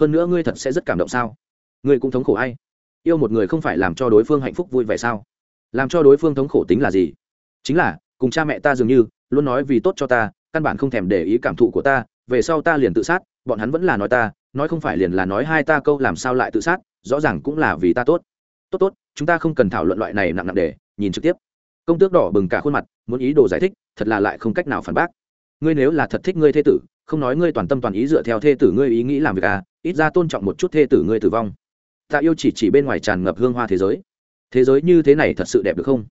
Hơn nữa ngươi thật sẽ rất cảm động sao? Ngươi cũng thống khổ ai yêu một người không phải làm cho đối phương hạnh phúc vui vẻ sao? Làm cho đối phương thống khổ tính là gì? Chính là, cùng cha mẹ ta dường như, luôn nói vì tốt cho ta, căn bản không thèm để ý cảm thụ của ta, về sau ta liền tự sát bọn hắn vẫn là nói ta, nói không phải liền là nói hai ta câu làm sao lại tự sát, rõ ràng cũng là vì ta tốt. Tốt tốt, chúng ta không cần thảo luận loại này nặng nặng để, nhìn trực tiếp. Công tước đỏ bừng cả khuôn mặt, muốn ý đồ giải thích, thật là lại không cách nào phản bác. Ngươi nếu là thật thích ngươi thê tử, không nói ngươi toàn tâm toàn ý dựa theo thê tử ngươi ý nghĩ làm việc à ít ra tôn trọng một chút thê tử ngươi tử vong. Tạ yêu chỉ chỉ bên ngoài tràn ngập hương hoa thế giới. Thế giới như thế này thật sự đẹp được không?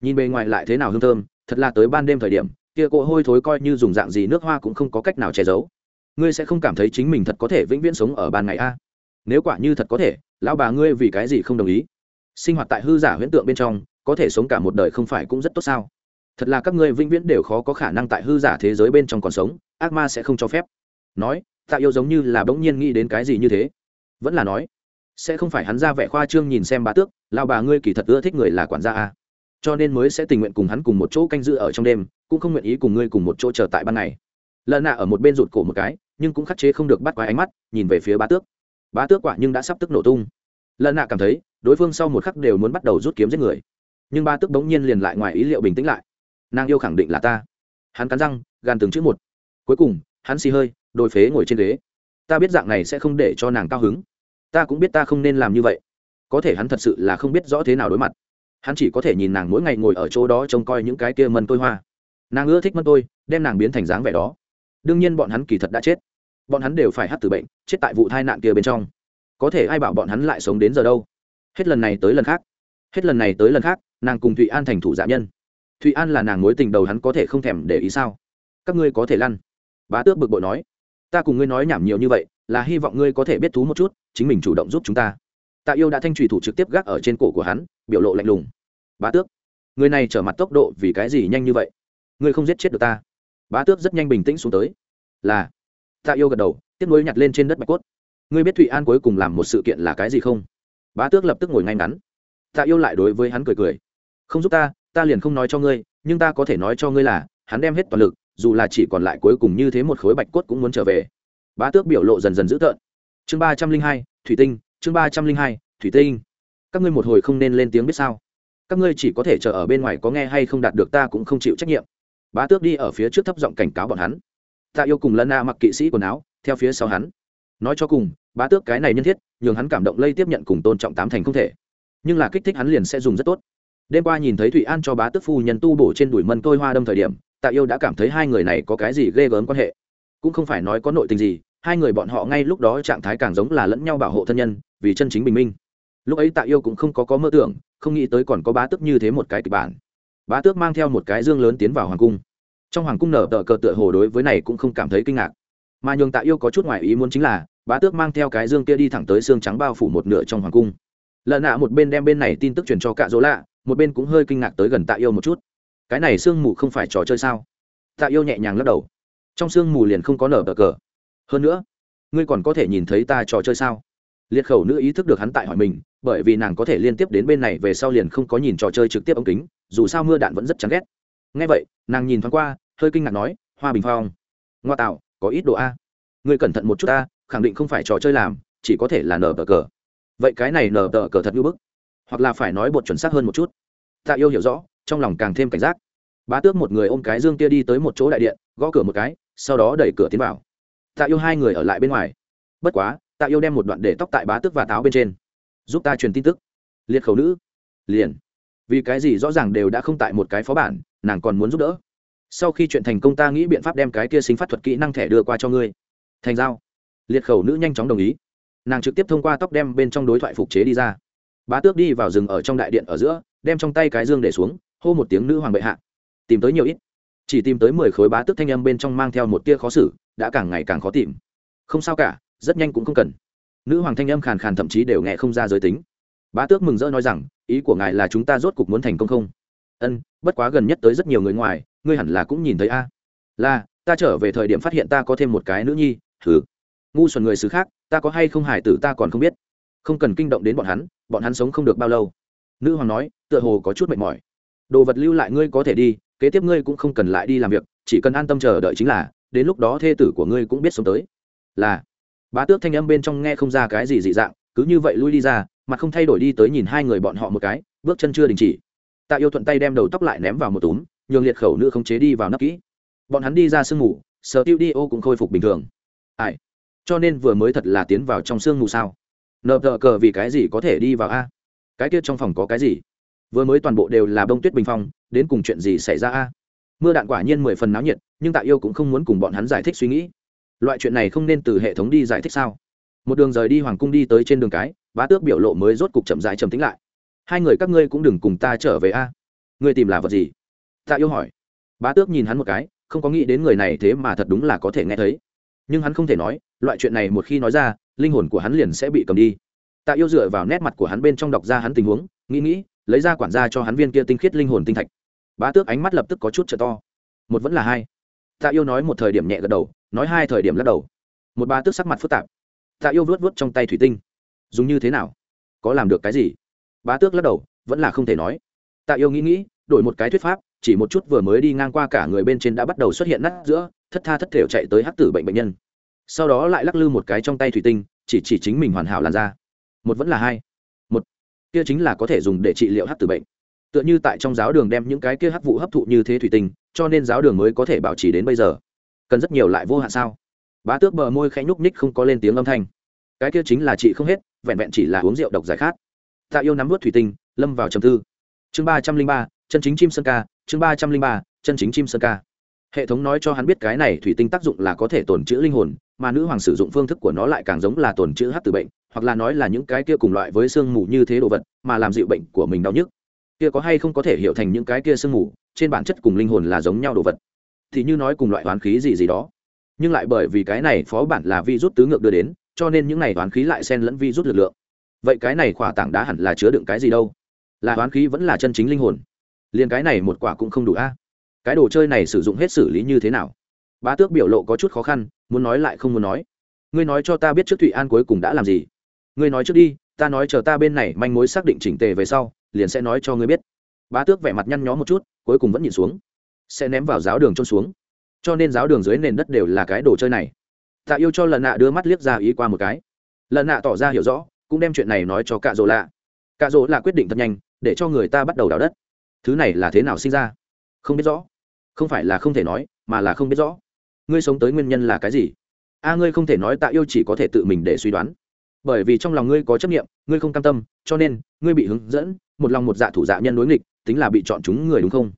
Nhìn bề ngoài lại thế nào hương thơm, thật là tới ban đêm thời điểm, kia cỗ hôi thối coi như dùng dạng gì nước hoa cũng không có cách nào che giấu ngươi sẽ không cảm thấy chính mình thật có thể vĩnh viễn sống ở ban ngày a. Nếu quả như thật có thể, lão bà ngươi vì cái gì không đồng ý? Sinh hoạt tại hư giả huyễn tượng bên trong, có thể sống cả một đời không phải cũng rất tốt sao? Thật là các ngươi vĩnh viễn đều khó có khả năng tại hư giả thế giới bên trong còn sống, ác ma sẽ không cho phép. Nói, tạ yêu giống như là bỗng nhiên nghĩ đến cái gì như thế. Vẫn là nói, sẽ không phải hắn ra vẻ khoa trương nhìn xem bà tước lao bà ngươi kỳ thật ưa thích người là quản gia à. cho nên mới sẽ tình nguyện cùng hắn cùng một chỗ canh giữ ở trong đêm, cũng không nguyện ý cùng ngươi cùng một chỗ chờ tại ban ngày. Lần nạ ở một bên rụt cổ một cái nhưng cũng khắc chế không được bắt quái ánh mắt, nhìn về phía bá tước. Bá tước quả nhưng đã sắp tức nổ tung. Lần nạ cảm thấy, đối phương sau một khắc đều muốn bắt đầu rút kiếm giết người. Nhưng ba tước bỗng nhiên liền lại ngoài ý liệu bình tĩnh lại. Nàng yêu khẳng định là ta. Hắn cắn răng gan từng chữ một. Cuối cùng, hắn xì hơi đôi phế ngồi trên ghế. Ta biết dạng này sẽ không để cho nàng cao hứng. Ta cũng biết ta không nên làm như vậy. Có thể hắn thật sự là không biết rõ thế nào đối mặt. Hắn chỉ có thể nhìn nàng mỗi ngày ngồi ở chỗ đó trông coi những cái kia mân tôi hoa. Nàng ưa thích mân tôi, đem nàng biến thành dáng vẻ đó đương nhiên bọn hắn kỳ thật đã chết. Bọn hắn đều phải hát từ bệnh, chết tại vụ tai nạn kia bên trong. Có thể ai bảo bọn hắn lại sống đến giờ đâu? Hết lần này tới lần khác. Hết lần này tới lần khác, nàng cùng thụy an thành thủ dạ nhân. Thụy an là nàng mối tình đầu hắn có thể không thèm để ý sao? Các ngươi có thể lăn. Bá tước bực bội nói. Ta cùng ngươi nói nhảm nhiều như vậy, là hy vọng ngươi có thể biết thú một chút, chính mình chủ động giúp chúng ta. Tạ yêu đã thanh trùy thủ trực tiếp gác ở trên cổ của hắn, biểu lộ lạnh lùng. Bá tước, người này trở mặt tốc độ vì cái gì nhanh như vậy? Ngươi không giết chết được ta bá tước rất nhanh bình tĩnh xuống tới. Là. Tạ yêu gật đầu, tiếp nối nhặt lên trên đất bạch cốt. Ngươi biết thụy an cuối cùng làm một sự kiện là cái gì không? Bá tước lập tức ngồi ngay ngắn. Tạ yêu lại đối với hắn cười cười. Không giúp ta ta liền không nói cho ngươi, nhưng ta có thể nói cho ngươi là, hắn đem hết toàn lực, dù là chỉ còn lại cuối cùng như thế một khối bạch cốt cũng muốn trở về. Bá tước biểu lộ dần dần dữ tợn. Chương ba trăm linh hai, thủy tinh, chương ba trăm linh hai, thủy tinh. Các ngươi một hồi không nên lên tiếng biết sao? Các ngươi chỉ có thể chờ ở bên ngoài có nghe hay không đạt được ta cũng không chịu trách nhiệm bá tước đi ở phía trước thấp giọng cảnh cáo bọn hắn. Tạ yêu cùng lân na mặc kỵ sĩ quần áo, theo phía sau hắn. Nói cho cùng, bá tước cái này nhân thiết, nhường hắn cảm động lây tiếp nhận cùng tôn trọng tám thành không thể. Nhưng là kích thích hắn liền sẽ dùng rất tốt. Đêm qua nhìn thấy thụy an cho bá tước phu nhân tu bổ trên đùi mân tôi hoa đâm thời điểm, tạ yêu đã cảm thấy hai người này có cái gì ghê gớm quan hệ. Cũng không phải nói có nội tình gì, hai người bọn họ ngay lúc đó trạng thái càng giống là lẫn nhau bảo hộ thân nhân, vì chân chính bình minh. Lúc ấy tạ yêu cũng không có có mơ tưởng, không nghĩ tới còn có bá tước như thế một cái kịch bản bá tước mang theo một cái dương lớn tiến vào hoàng cung. Trong hoàng cung nở tờ cờ tựa hồ đối với này cũng không cảm thấy kinh ngạc. Mà nhường tạ yêu có chút ngoài ý muốn chính là, bá tước mang theo cái dương kia đi thẳng tới xương trắng bao phủ một nửa trong hoàng cung. Lợn nạ một bên đem bên này tin tức truyền cho cạ dỗ lạ, một bên cũng hơi kinh ngạc tới gần tạ yêu một chút. Cái này sương mù không phải trò chơi sao? Tạ yêu nhẹ nhàng lắc đầu. Trong sương mù liền không có nở tờ cờ. Hơn nữa, ngươi còn có thể nhìn thấy ta trò chơi sao? Liệt khẩu nữ ý thức được hắn tại hỏi mình bởi vì nàng có thể liên tiếp đến bên này về sau liền không có nhìn trò chơi trực tiếp ống kính, dù sao mưa đạn vẫn rất chán ghét. Ngay vậy, nàng nhìn thoáng qua, hơi kinh ngạc nói, hoa bình phong, ngoa tạo, có ít độ a. Người cẩn thận một chút ta, khẳng định không phải trò chơi làm, chỉ có thể là nở tờ cờ. Vậy cái này nở tờ cờ thật như bức. Hoặc là phải nói bột chuẩn xác hơn một chút. Tạ yêu hiểu rõ, trong lòng càng thêm cảnh giác. Bá tước một người ôm cái dương kia đi tới một chỗ đại điện, gõ cửa một cái, sau đó đẩy cửa tiến vào. Tạ yêu hai người ở lại bên ngoài. Bất quá, tạ yêu đem một đoạn để tóc tại bá tước và táo bên trên giúp ta truyền tin tức. Liệt khẩu nữ. Liền. Vì cái gì rõ ràng đều đã không tại một cái phó bản, nàng còn muốn giúp đỡ. Sau khi chuyện thành công ta nghĩ biện pháp đem cái kia sinh phát thuật kỹ năng thẻ đưa qua cho ngươi. Thành giao. Liệt khẩu nữ nhanh chóng đồng ý. Nàng trực tiếp thông qua tóc đem bên trong đối thoại phục chế đi ra. Bá tước đi vào rừng ở trong đại điện ở giữa, đem trong tay cái dương để xuống, hô một tiếng nữ hoàng bệ hạ. Tìm tới nhiều ít. Chỉ tìm tới mười khối bá tước thanh âm bên trong mang theo một tia khó xử, đã càng ngày càng khó tìm. Không sao cả, rất nhanh cũng không cần nữ hoàng thanh âm khàn khàn thậm chí đều nghe không ra giới tính. Bá tước mừng rỡ nói rằng, ý của ngài là chúng ta rốt cục muốn thành công không? Ân, bất quá gần nhất tới rất nhiều người ngoài, ngươi hẳn là cũng nhìn thấy a. Là, ta trở về thời điểm phát hiện ta có thêm một cái nữ nhi, thử. Ngu xuẩn người xứ khác, ta có hay không hải tử ta còn không biết. Không cần kinh động đến bọn hắn bọn hắn sống không được bao lâu. Nữ hoàng nói, tựa hồ có chút mệt mỏi. Đồ vật lưu lại ngươi có thể đi, kế tiếp ngươi cũng không cần lại đi làm việc, chỉ cần an tâm chờ đợi chính là, đến lúc đó thê tử của ngươi cũng biết sống tới. Là bá tước thanh âm bên trong nghe không ra cái gì dị dạng, cứ như vậy lui đi ra mặt không thay đổi đi tới nhìn hai người bọn họ một cái, bước chân chưa đình chỉ. Tạ yêu thuận tay đem đầu tóc lại ném vào một túm, nhường liệt khẩu nữ không chế đi vào nắp kỹ. Bọn hắn đi ra sương mù, sở tiêu đi ô cũng khôi phục bình thường. Ai? Cho nên vừa mới thật là tiến vào trong sương mù sao? Nợ tờ cờ vì cái gì có thể đi vào a? Cái kia trong phòng có cái gì? Vừa mới toàn bộ đều là bông tuyết bình phong, đến cùng chuyện gì xảy ra a? Mưa đạn quả nhiên mười phần náo nhiệt, nhưng tạ yêu cũng không muốn cùng bọn hắn giải thích suy nghĩ loại chuyện này không nên từ hệ thống đi giải thích sao? Một đường rời đi hoàng cung đi tới trên đường cái, bá tước biểu lộ mới rốt cục chậm rãi trầm tính lại. Hai người các ngươi cũng đừng cùng ta trở về a. Ngươi tìm là vật gì? Tạ yêu hỏi. Bá tước nhìn hắn một cái, không có nghĩ đến người này thế mà thật đúng là có thể nghe thấy. Nhưng hắn không thể nói, loại chuyện này một khi nói ra, linh hồn của hắn liền sẽ bị cầm đi. Tạ yêu dựa vào nét mặt của hắn bên trong đọc ra hắn tình huống, nghĩ nghĩ, lấy ra quản gia cho hắn viên kia tinh khiết linh hồn tinh thạch. Bá tước ánh mắt lập tức có chút t to. Một vẫn là hai. Tạ yêu nói một thời điểm nhẹ gật đầu nói hai thời điểm lắc đầu. Một bà tước sắc mặt phức tạp. Tạ yêu vớt vớt trong tay thủy tinh. Dùng như thế nào? Có làm được cái gì? Bá tước lắc đầu, vẫn là không thể nói. Tạ yêu nghĩ nghĩ, đổi một cái thuyết pháp, chỉ một chút vừa mới đi ngang qua cả người bên trên đã bắt đầu xuất hiện nát giữa, thất tha thất thểu chạy tới hắc tử bệnh bệnh nhân. Sau đó lại lắc lư một cái trong tay thủy tinh, chỉ chỉ chính mình hoàn hảo làn da. Một vẫn là hai. Một. Kia chính là có thể dùng để trị liệu hắc tử bệnh. Tựa như tại trong giáo đường đem những cái kia hắc vụ hấp thụ như thế thủy tinh, cho nên giáo đường mới có thể bảo trì đến bây giờ cần rất nhiều lại vô hạn sao? Bá tước bờ môi khẽ nhúc nhích không có lên tiếng âm thanh. Cái kia chính là chị không hết, vẹn vẹn chỉ là uống rượu độc giải khát. Tạ yêu nắm vớt thủy tinh, lâm vào trầm tư. Chương ba trăm linh ba, chân chính chim sơn ca, chương ba trăm linh ba, chân chính chim sơn ca. Hệ thống nói cho hắn biết cái này thủy tinh tác dụng là có thể tồn chữ linh hồn, mà nữ hoàng sử dụng phương thức của nó lại càng giống là tồn chữ hát từ bệnh, hoặc là nói là những cái kia cùng loại với sương mù như thế đồ vật, mà làm dịu bệnh của mình đau nhức. Kia có hay không có thể hiểu thành những cái kia sương mù, trên bản chất cùng linh hồn là giống nhau đồ vật thì như nói cùng loại toán khí gì gì đó. Nhưng lại bởi vì cái này phó bản là vi rút tứ ngược đưa đến, cho nên những này toán khí lại xen lẫn vi rút lực lượng. Vậy cái này khỏa tảng đá hẳn là chứa đựng cái gì đâu? Là toán khí vẫn là chân chính linh hồn? Liền cái này một quả cũng không đủ a. Cái đồ chơi này sử dụng hết xử lý như thế nào? Bá tước biểu lộ có chút khó khăn, muốn nói lại không muốn nói. Ngươi nói cho ta biết trước thụy an cuối cùng đã làm gì. Ngươi nói trước đi, ta nói chờ ta bên này manh mối xác định chỉnh tề về sau, liền sẽ nói cho ngươi biết. Bá tước vẻ mặt nhăn nhó một chút, cuối cùng vẫn nhìn xuống sẽ ném vào giáo đường trôn xuống. Cho nên giáo đường dưới nền đất đều là cái đồ chơi này. Tạ yêu cho lần nạ đưa mắt liếc ra ý qua một cái. Lần nạ tỏ ra hiểu rõ, cũng đem chuyện này nói cho cạ rỗ lạ. Cạ rỗ lạ quyết định thật nhanh, để cho người ta bắt đầu đào đất. Thứ này là thế nào sinh ra? Không biết rõ. Không phải là không thể nói, mà là không biết rõ. Ngươi sống tới nguyên nhân là cái gì? A, ngươi không thể nói tạ yêu chỉ có thể tự mình để suy đoán. Bởi vì trong lòng ngươi có chấp nghiệm ngươi không cam tâm, cho nên, ngươi bị hướng dẫn, một lòng một dạ thủ dạ nhân đối nghịch, tính là bị chọn chúng người đúng không?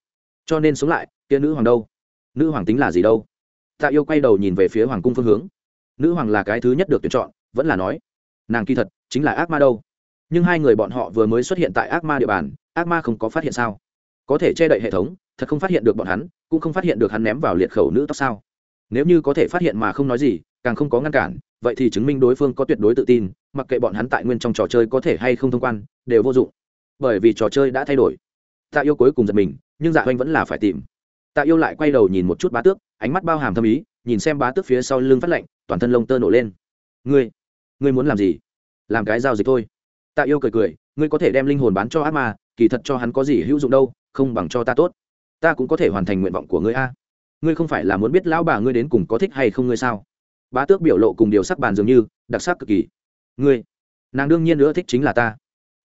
Cho nên sống lại kia nữ hoàng đâu? Nữ hoàng tính là gì đâu? Tạ yêu quay đầu nhìn về phía hoàng cung phương hướng. Nữ hoàng là cái thứ nhất được tuyển chọn, vẫn là nói, nàng kỳ thật chính là ác ma đâu. Nhưng hai người bọn họ vừa mới xuất hiện tại ác ma địa bàn, ác ma không có phát hiện sao? Có thể che đậy hệ thống, thật không phát hiện được bọn hắn, cũng không phát hiện được hắn ném vào liệt khẩu nữ tóc sao? Nếu như có thể phát hiện mà không nói gì, càng không có ngăn cản, vậy thì chứng minh đối phương có tuyệt đối tự tin, mặc kệ bọn hắn tại nguyên trong trò chơi có thể hay không thông quan, đều vô dụng. Bởi vì trò chơi đã thay đổi. Tạ yêu cuối cùng giật mình, nhưng dạ oanh vẫn là phải tìm tạ yêu lại quay đầu nhìn một chút bá tước, ánh mắt bao hàm thâm ý, nhìn xem bá tước phía sau lưng phát lạnh toàn thân lông tơ nổ lên. Ngươi ngươi muốn làm gì? Làm cái giao dịch thôi. Tạ yêu cười cười, ngươi có thể đem linh hồn bán cho ác ma, kỳ thật cho hắn có gì hữu dụng đâu, không bằng cho ta tốt. Ta cũng có thể hoàn thành nguyện vọng của ngươi a. Ngươi không phải là muốn biết lão bà ngươi đến cùng có thích hay không ngươi sao? Bá tước biểu lộ cùng điều sắc bàn dường như, đặc sắc cực kỳ. Ngươi, nàng đương nhiên nữa thích chính là ta.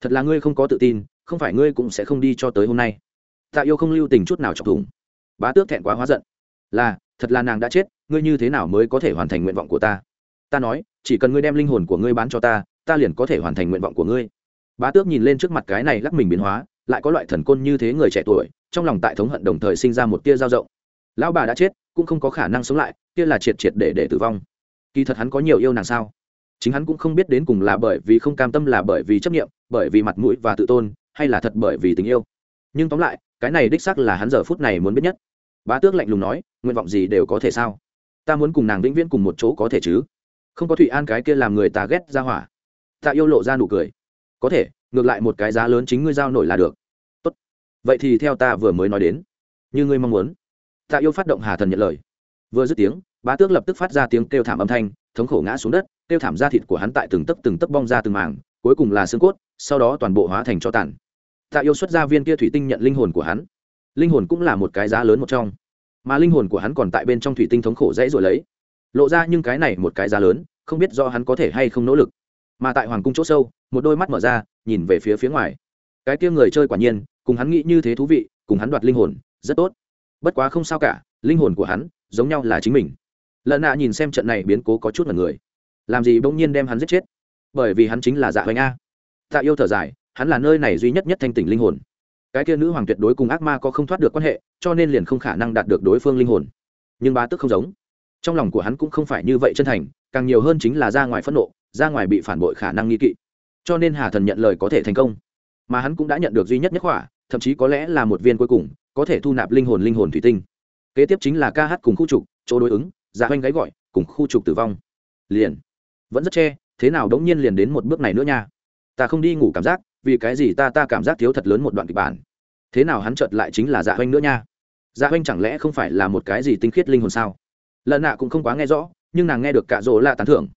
Thật là ngươi không có tự tin, không phải ngươi cũng sẽ không đi cho tới hôm nay. Tạ yêu không lưu tình chút nào chọc thủng bá tước thẹn quá hóa giận. Là, thật là nàng đã chết, ngươi như thế nào mới có thể hoàn thành nguyện vọng của ta? Ta nói, chỉ cần ngươi đem linh hồn của ngươi bán cho ta ta liền có thể hoàn thành nguyện vọng của ngươi. Bá tước nhìn lên trước mặt cái này lắc mình biến hóa, lại có loại thần côn như thế người trẻ tuổi, trong lòng tại thống hận đồng thời sinh ra một tia dao rộng. Lão bà đã chết, cũng không có khả năng sống lại, kia là triệt triệt để để tử vong. Kỳ thật hắn có nhiều yêu nàng sao? Chính hắn cũng không biết đến cùng là bởi vì không cam tâm là bởi vì chấp nghiệm bởi vì mặt mũi và tự tôn, hay là thật bởi vì tình yêu. Nhưng tóm lại, cái này đích xác là hắn giờ phút này muốn biết nhất bá tước lạnh lùng nói, nguyện vọng gì đều có thể sao? Ta muốn cùng nàng vĩnh viễn cùng một chỗ có thể chứ? Không có thụy an cái kia làm người ta ghét ra hỏa. Ta yêu lộ ra nụ cười. Có thể, ngược lại một cái giá lớn chính ngươi giao nổi là được. Tốt. Vậy thì theo ta vừa mới nói đến, như ngươi mong muốn. Ta yêu phát động hà thần nhận lời. Vừa dứt tiếng, bá tước lập tức phát ra tiếng kêu thảm âm thanh, thống khổ ngã xuống đất, kêu thảm da thịt của hắn tại từng tấc từng tấc bong ra từng mảng, cuối cùng là xương cốt, sau đó toàn bộ hóa thành cho tàn. Tạ yêu xuất ra viên kia thủy tinh nhận linh hồn của hắn linh hồn cũng là một cái giá lớn một trong. Mà linh hồn của hắn còn tại bên trong thủy tinh thống khổ dãy rồi lấy. Lộ ra nhưng cái này một cái giá lớn, không biết do hắn có thể hay không nỗ lực. Mà tại hoàng cung chỗ sâu, một đôi mắt mở ra, nhìn về phía phía ngoài. Cái kia người chơi quả nhiên, cùng hắn nghĩ như thế thú vị, cùng hắn đoạt linh hồn, rất tốt. Bất quá không sao cả, linh hồn của hắn, giống nhau là chính mình. Lần nạ nhìn xem trận này biến cố có chút là người. Làm gì bỗng nhiên đem hắn giết chết? Bởi vì hắn chính là dạ hoành a. Tạ yêu thở dài, hắn là nơi này duy nhất nhất thanh tỉnh linh hồn cái kia nữ hoàng tuyệt đối cùng ác ma có không thoát được quan hệ, cho nên liền không khả năng đạt được đối phương linh hồn. Nhưng bá tước không giống. Trong lòng của hắn cũng không phải như vậy chân thành, càng nhiều hơn chính là ra ngoài phẫn nộ, ra ngoài bị phản bội khả năng nghi kỵ. Cho nên hà thần nhận lời có thể thành công. Mà hắn cũng đã nhận được duy nhất nhất khỏa thậm chí có lẽ là một viên cuối cùng, có thể thu nạp linh hồn linh hồn thủy tinh. Kế tiếp chính là ca hát cùng khu trục, chỗ đối ứng, giả oanh gáy gọi, cùng khu trục tử vong. Liền. Vẫn rất che, thế nào đống nhiên liền đến một bước này nữa nha. Ta không đi ngủ cảm giác vì cái gì ta ta cảm giác thiếu thật lớn một đoạn kịch bản. Thế nào hắn chợt lại chính là dạ oanh nữa nha? Dạ oanh chẳng lẽ không phải là một cái gì tinh khiết linh hồn sao? Lần nạ cũng không quá nghe rõ, nhưng nàng nghe được cả rỗ là tán thưởng.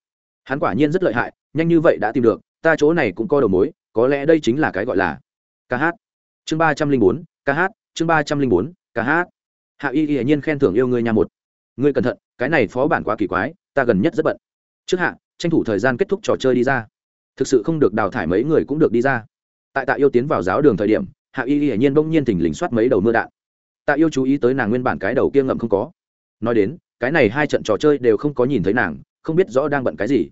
Hắn quả nhiên rất lợi hại, nhanh như vậy đã tìm được, ta chỗ này cũng có đầu mối, có lẽ đây chính là cái gọi là ca hát. Chương ba trăm linh bốn, ca hát, chương ba trăm linh bốn, ca hát. Hạ y y nhiên khen thưởng yêu ngươi nhà một. Ngươi cẩn thận, cái này phó bản quá kỳ quái, ta gần nhất rất bận. Trước hạ, tranh thủ thời gian kết thúc trò chơi đi ra. Thực sự không được đào thải mấy người cũng được đi ra tại tạ yêu tiến vào giáo đường thời điểm, hạ y hiển nhiên bỗng nhiên thình lình soát mấy đầu mưa đạn. Tạ yêu chú ý tới nàng nguyên bản cái đầu kia ngậm không có. Nói đến, cái này hai trận trò chơi đều không có nhìn thấy nàng, không biết rõ đang bận cái gì.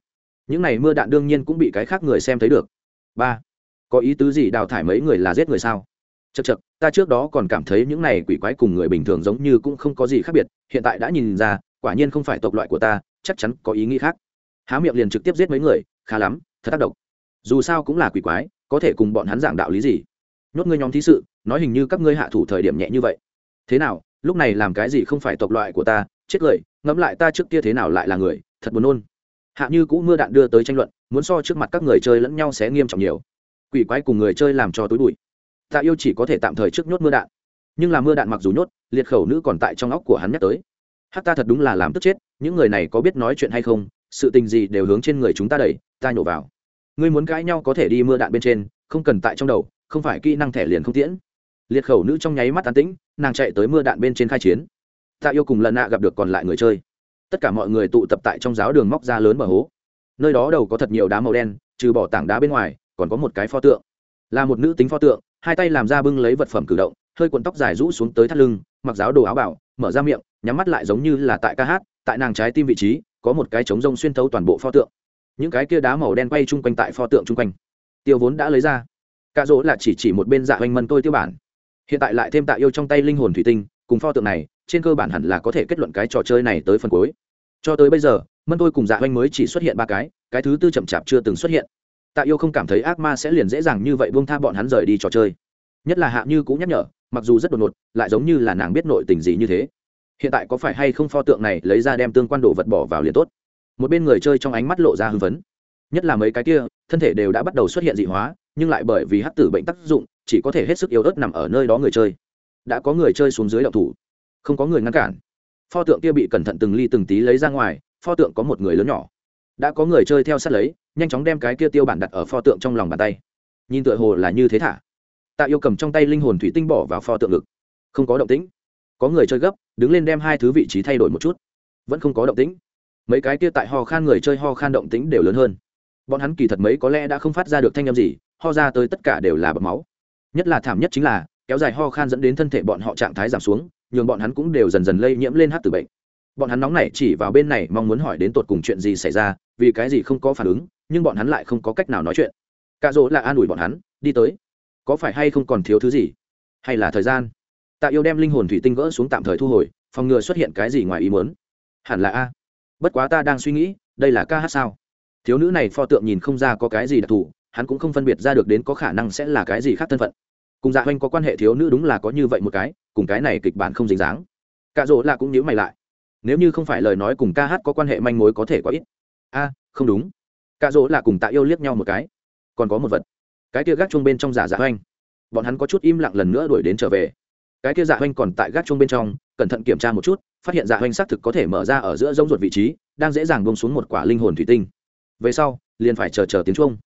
Những này mưa đạn đương nhiên cũng bị cái khác người xem thấy được. Ba, có ý tứ gì đào thải mấy người là giết người sao? Chật chật ta trước đó còn cảm thấy những này quỷ quái cùng người bình thường giống như cũng không có gì khác biệt, hiện tại đã nhìn ra, quả nhiên không phải tộc loại của ta, chắc chắn có ý nghĩ khác. Há miệng liền trực tiếp giết mấy người, khá lắm, thật tác động. Dù sao cũng là quỷ quái có thể cùng bọn hắn giảng đạo lý gì? Nhốt ngươi nhóm thí sự, nói hình như các ngươi hạ thủ thời điểm nhẹ như vậy. Thế nào, lúc này làm cái gì không phải tộc loại của ta, chết lời ngẫm lại ta trước kia thế nào lại là người, thật buồn nôn. Hạ như cũ mưa đạn đưa tới tranh luận, muốn so trước mặt các người chơi lẫn nhau sẽ nghiêm trọng nhiều. Quỷ quái cùng người chơi làm cho túi bụi. Tạ yêu chỉ có thể tạm thời trước nhốt mưa đạn. Nhưng là mưa đạn mặc dù nhốt, liệt khẩu nữ còn tại trong óc của hắn nhắc tới. Hát ta thật đúng là làm tức chết, những người này có biết nói chuyện hay không, sự tình gì đều hướng trên người chúng ta đẩy, ta nhổ vào ngươi muốn cãi nhau có thể đi mưa đạn bên trên, không cần tại trong đầu, không phải kỹ năng thẻ liền không tiễn. Liệt khẩu nữ trong nháy mắt tán tĩnh, nàng chạy tới mưa đạn bên trên khai chiến. Tạ yêu cùng lần nạ gặp được còn lại người chơi. Tất cả mọi người tụ tập tại trong giáo đường móc ra lớn mở hố. Nơi đó đầu có thật nhiều đá màu đen, trừ bỏ tảng đá bên ngoài, còn có một cái pho tượng. Là một nữ tính pho tượng, hai tay làm ra bưng lấy vật phẩm cử động, hơi cuộn tóc dài rũ xuống tới thắt lưng, mặc giáo đồ áo bảo, mở ra miệng, nhắm mắt lại giống như là tại ca hát, tại nàng trái tim vị trí, có một cái trống rông xuyên thấu toàn bộ pho tượng những cái kia đá màu đen quay chung quanh tại pho tượng chung quanh. Tiêu vốn đã lấy ra. Cạ dỗ là chỉ chỉ một bên dạ hoành mân tôi tiêu bản. Hiện tại lại thêm tạ yêu trong tay linh hồn thủy tinh, cùng pho tượng này, trên cơ bản hẳn là có thể kết luận cái trò chơi này tới phần cuối. Cho tới bây giờ, mân tôi cùng dạ hoành mới chỉ xuất hiện ba cái cái thứ tư chậm chạp chưa từng xuất hiện. Tạ yêu không cảm thấy ác ma sẽ liền dễ dàng như vậy buông tha bọn hắn rời đi trò chơi. Nhất là hạ như cũng nhắc nhở, mặc dù rất đột ngột, lại giống như là nàng biết nội tình gì như thế. Hiện tại có phải hay không pho tượng này lấy ra đem tương quan đồ vật bỏ vào liền tốt? Một bên người chơi trong ánh mắt lộ ra hưng phấn, nhất là mấy cái kia thân thể đều đã bắt đầu xuất hiện dị hóa nhưng lại bởi vì hắc tử bệnh tác dụng chỉ có thể hết sức yếu ớt nằm ở nơi đó người chơi. Đã có người chơi xuống dưới đậu thủ không có người ngăn cản. Pho tượng kia bị cẩn thận từng ly từng tí lấy ra ngoài pho tượng có một người lớn nhỏ. Đã có người chơi theo sát lấy nhanh chóng đem cái kia tiêu bản đặt ở pho tượng trong lòng bàn tay. Nhìn tựa hồ là như thế thả. Tạ yêu cầm trong tay linh hồn thủy tinh bỏ vào pho tượng ngực. Không có động tĩnh. Có người chơi gấp đứng lên đem hai thứ vị trí thay đổi một chút. Vẫn không có động tĩnh mấy cái kia tại ho khan người chơi ho khan động tĩnh đều lớn hơn. Bọn hắn kỳ thật mấy có lẽ đã không phát ra được thanh â m gì, ho ra tới tất cả đều là bọc máu. Nhất là thảm nhất chính là, kéo dài ho khan dẫn đến thân thể bọn họ trạng thái giảm xuống, nhường bọn hắn cũng đều dần dần lây nhiễm lên hát từ bệnh. Bọn hắn nóng này chỉ vào bên này, mong muốn hỏi đến tột cùng chuyện gì xảy ra, vì cái gì không có phản ứng, nhưng bọn hắn lại không có cách nào nói chuyện. Cạ dỗ là an ủi bọn hắn, đi tới. Có phải hay không còn thiếu thứ gì? Hay là thời gian? Tạ yêu đem linh hồn thủy tinh gỡ xuống tạm thời thu hồi, phòng ngừa xuất hiện cái gì ngoài ý muốn. Hẳn là a bất quá ta đang suy nghĩ, đây là ca hát sao? Thiếu nữ này pho tượng nhìn không ra có cái gì đặc thù, hắn cũng không phân biệt ra được đến có khả năng sẽ là cái gì khác thân phận. Cùng dạ oanh có quan hệ thiếu nữ đúng là có như vậy một cái, cùng cái này kịch bản không dính dáng. Cạ rỗ là cũng nhíu mày lại. Nếu như không phải lời nói cùng ca hát có quan hệ manh mối có thể quá ít. A, không đúng. Cạ rỗ là cùng tạ yêu liếc nhau một cái. Còn có một vật. Cái kia gác chuông bên trong giả dạ oanh bọn hắn có chút im lặng lần nữa đuổi đến trở về. Cái kia dạ oanh còn tại gác chuông bên trong, cẩn thận kiểm tra một chút phát hiện dạ hoành xác thực có thể mở ra ở giữa giống ruột vị trí, đang dễ dàng bông xuống một quả linh hồn thủy tinh. Về sau, liền phải chờ chờ tiếng chuông.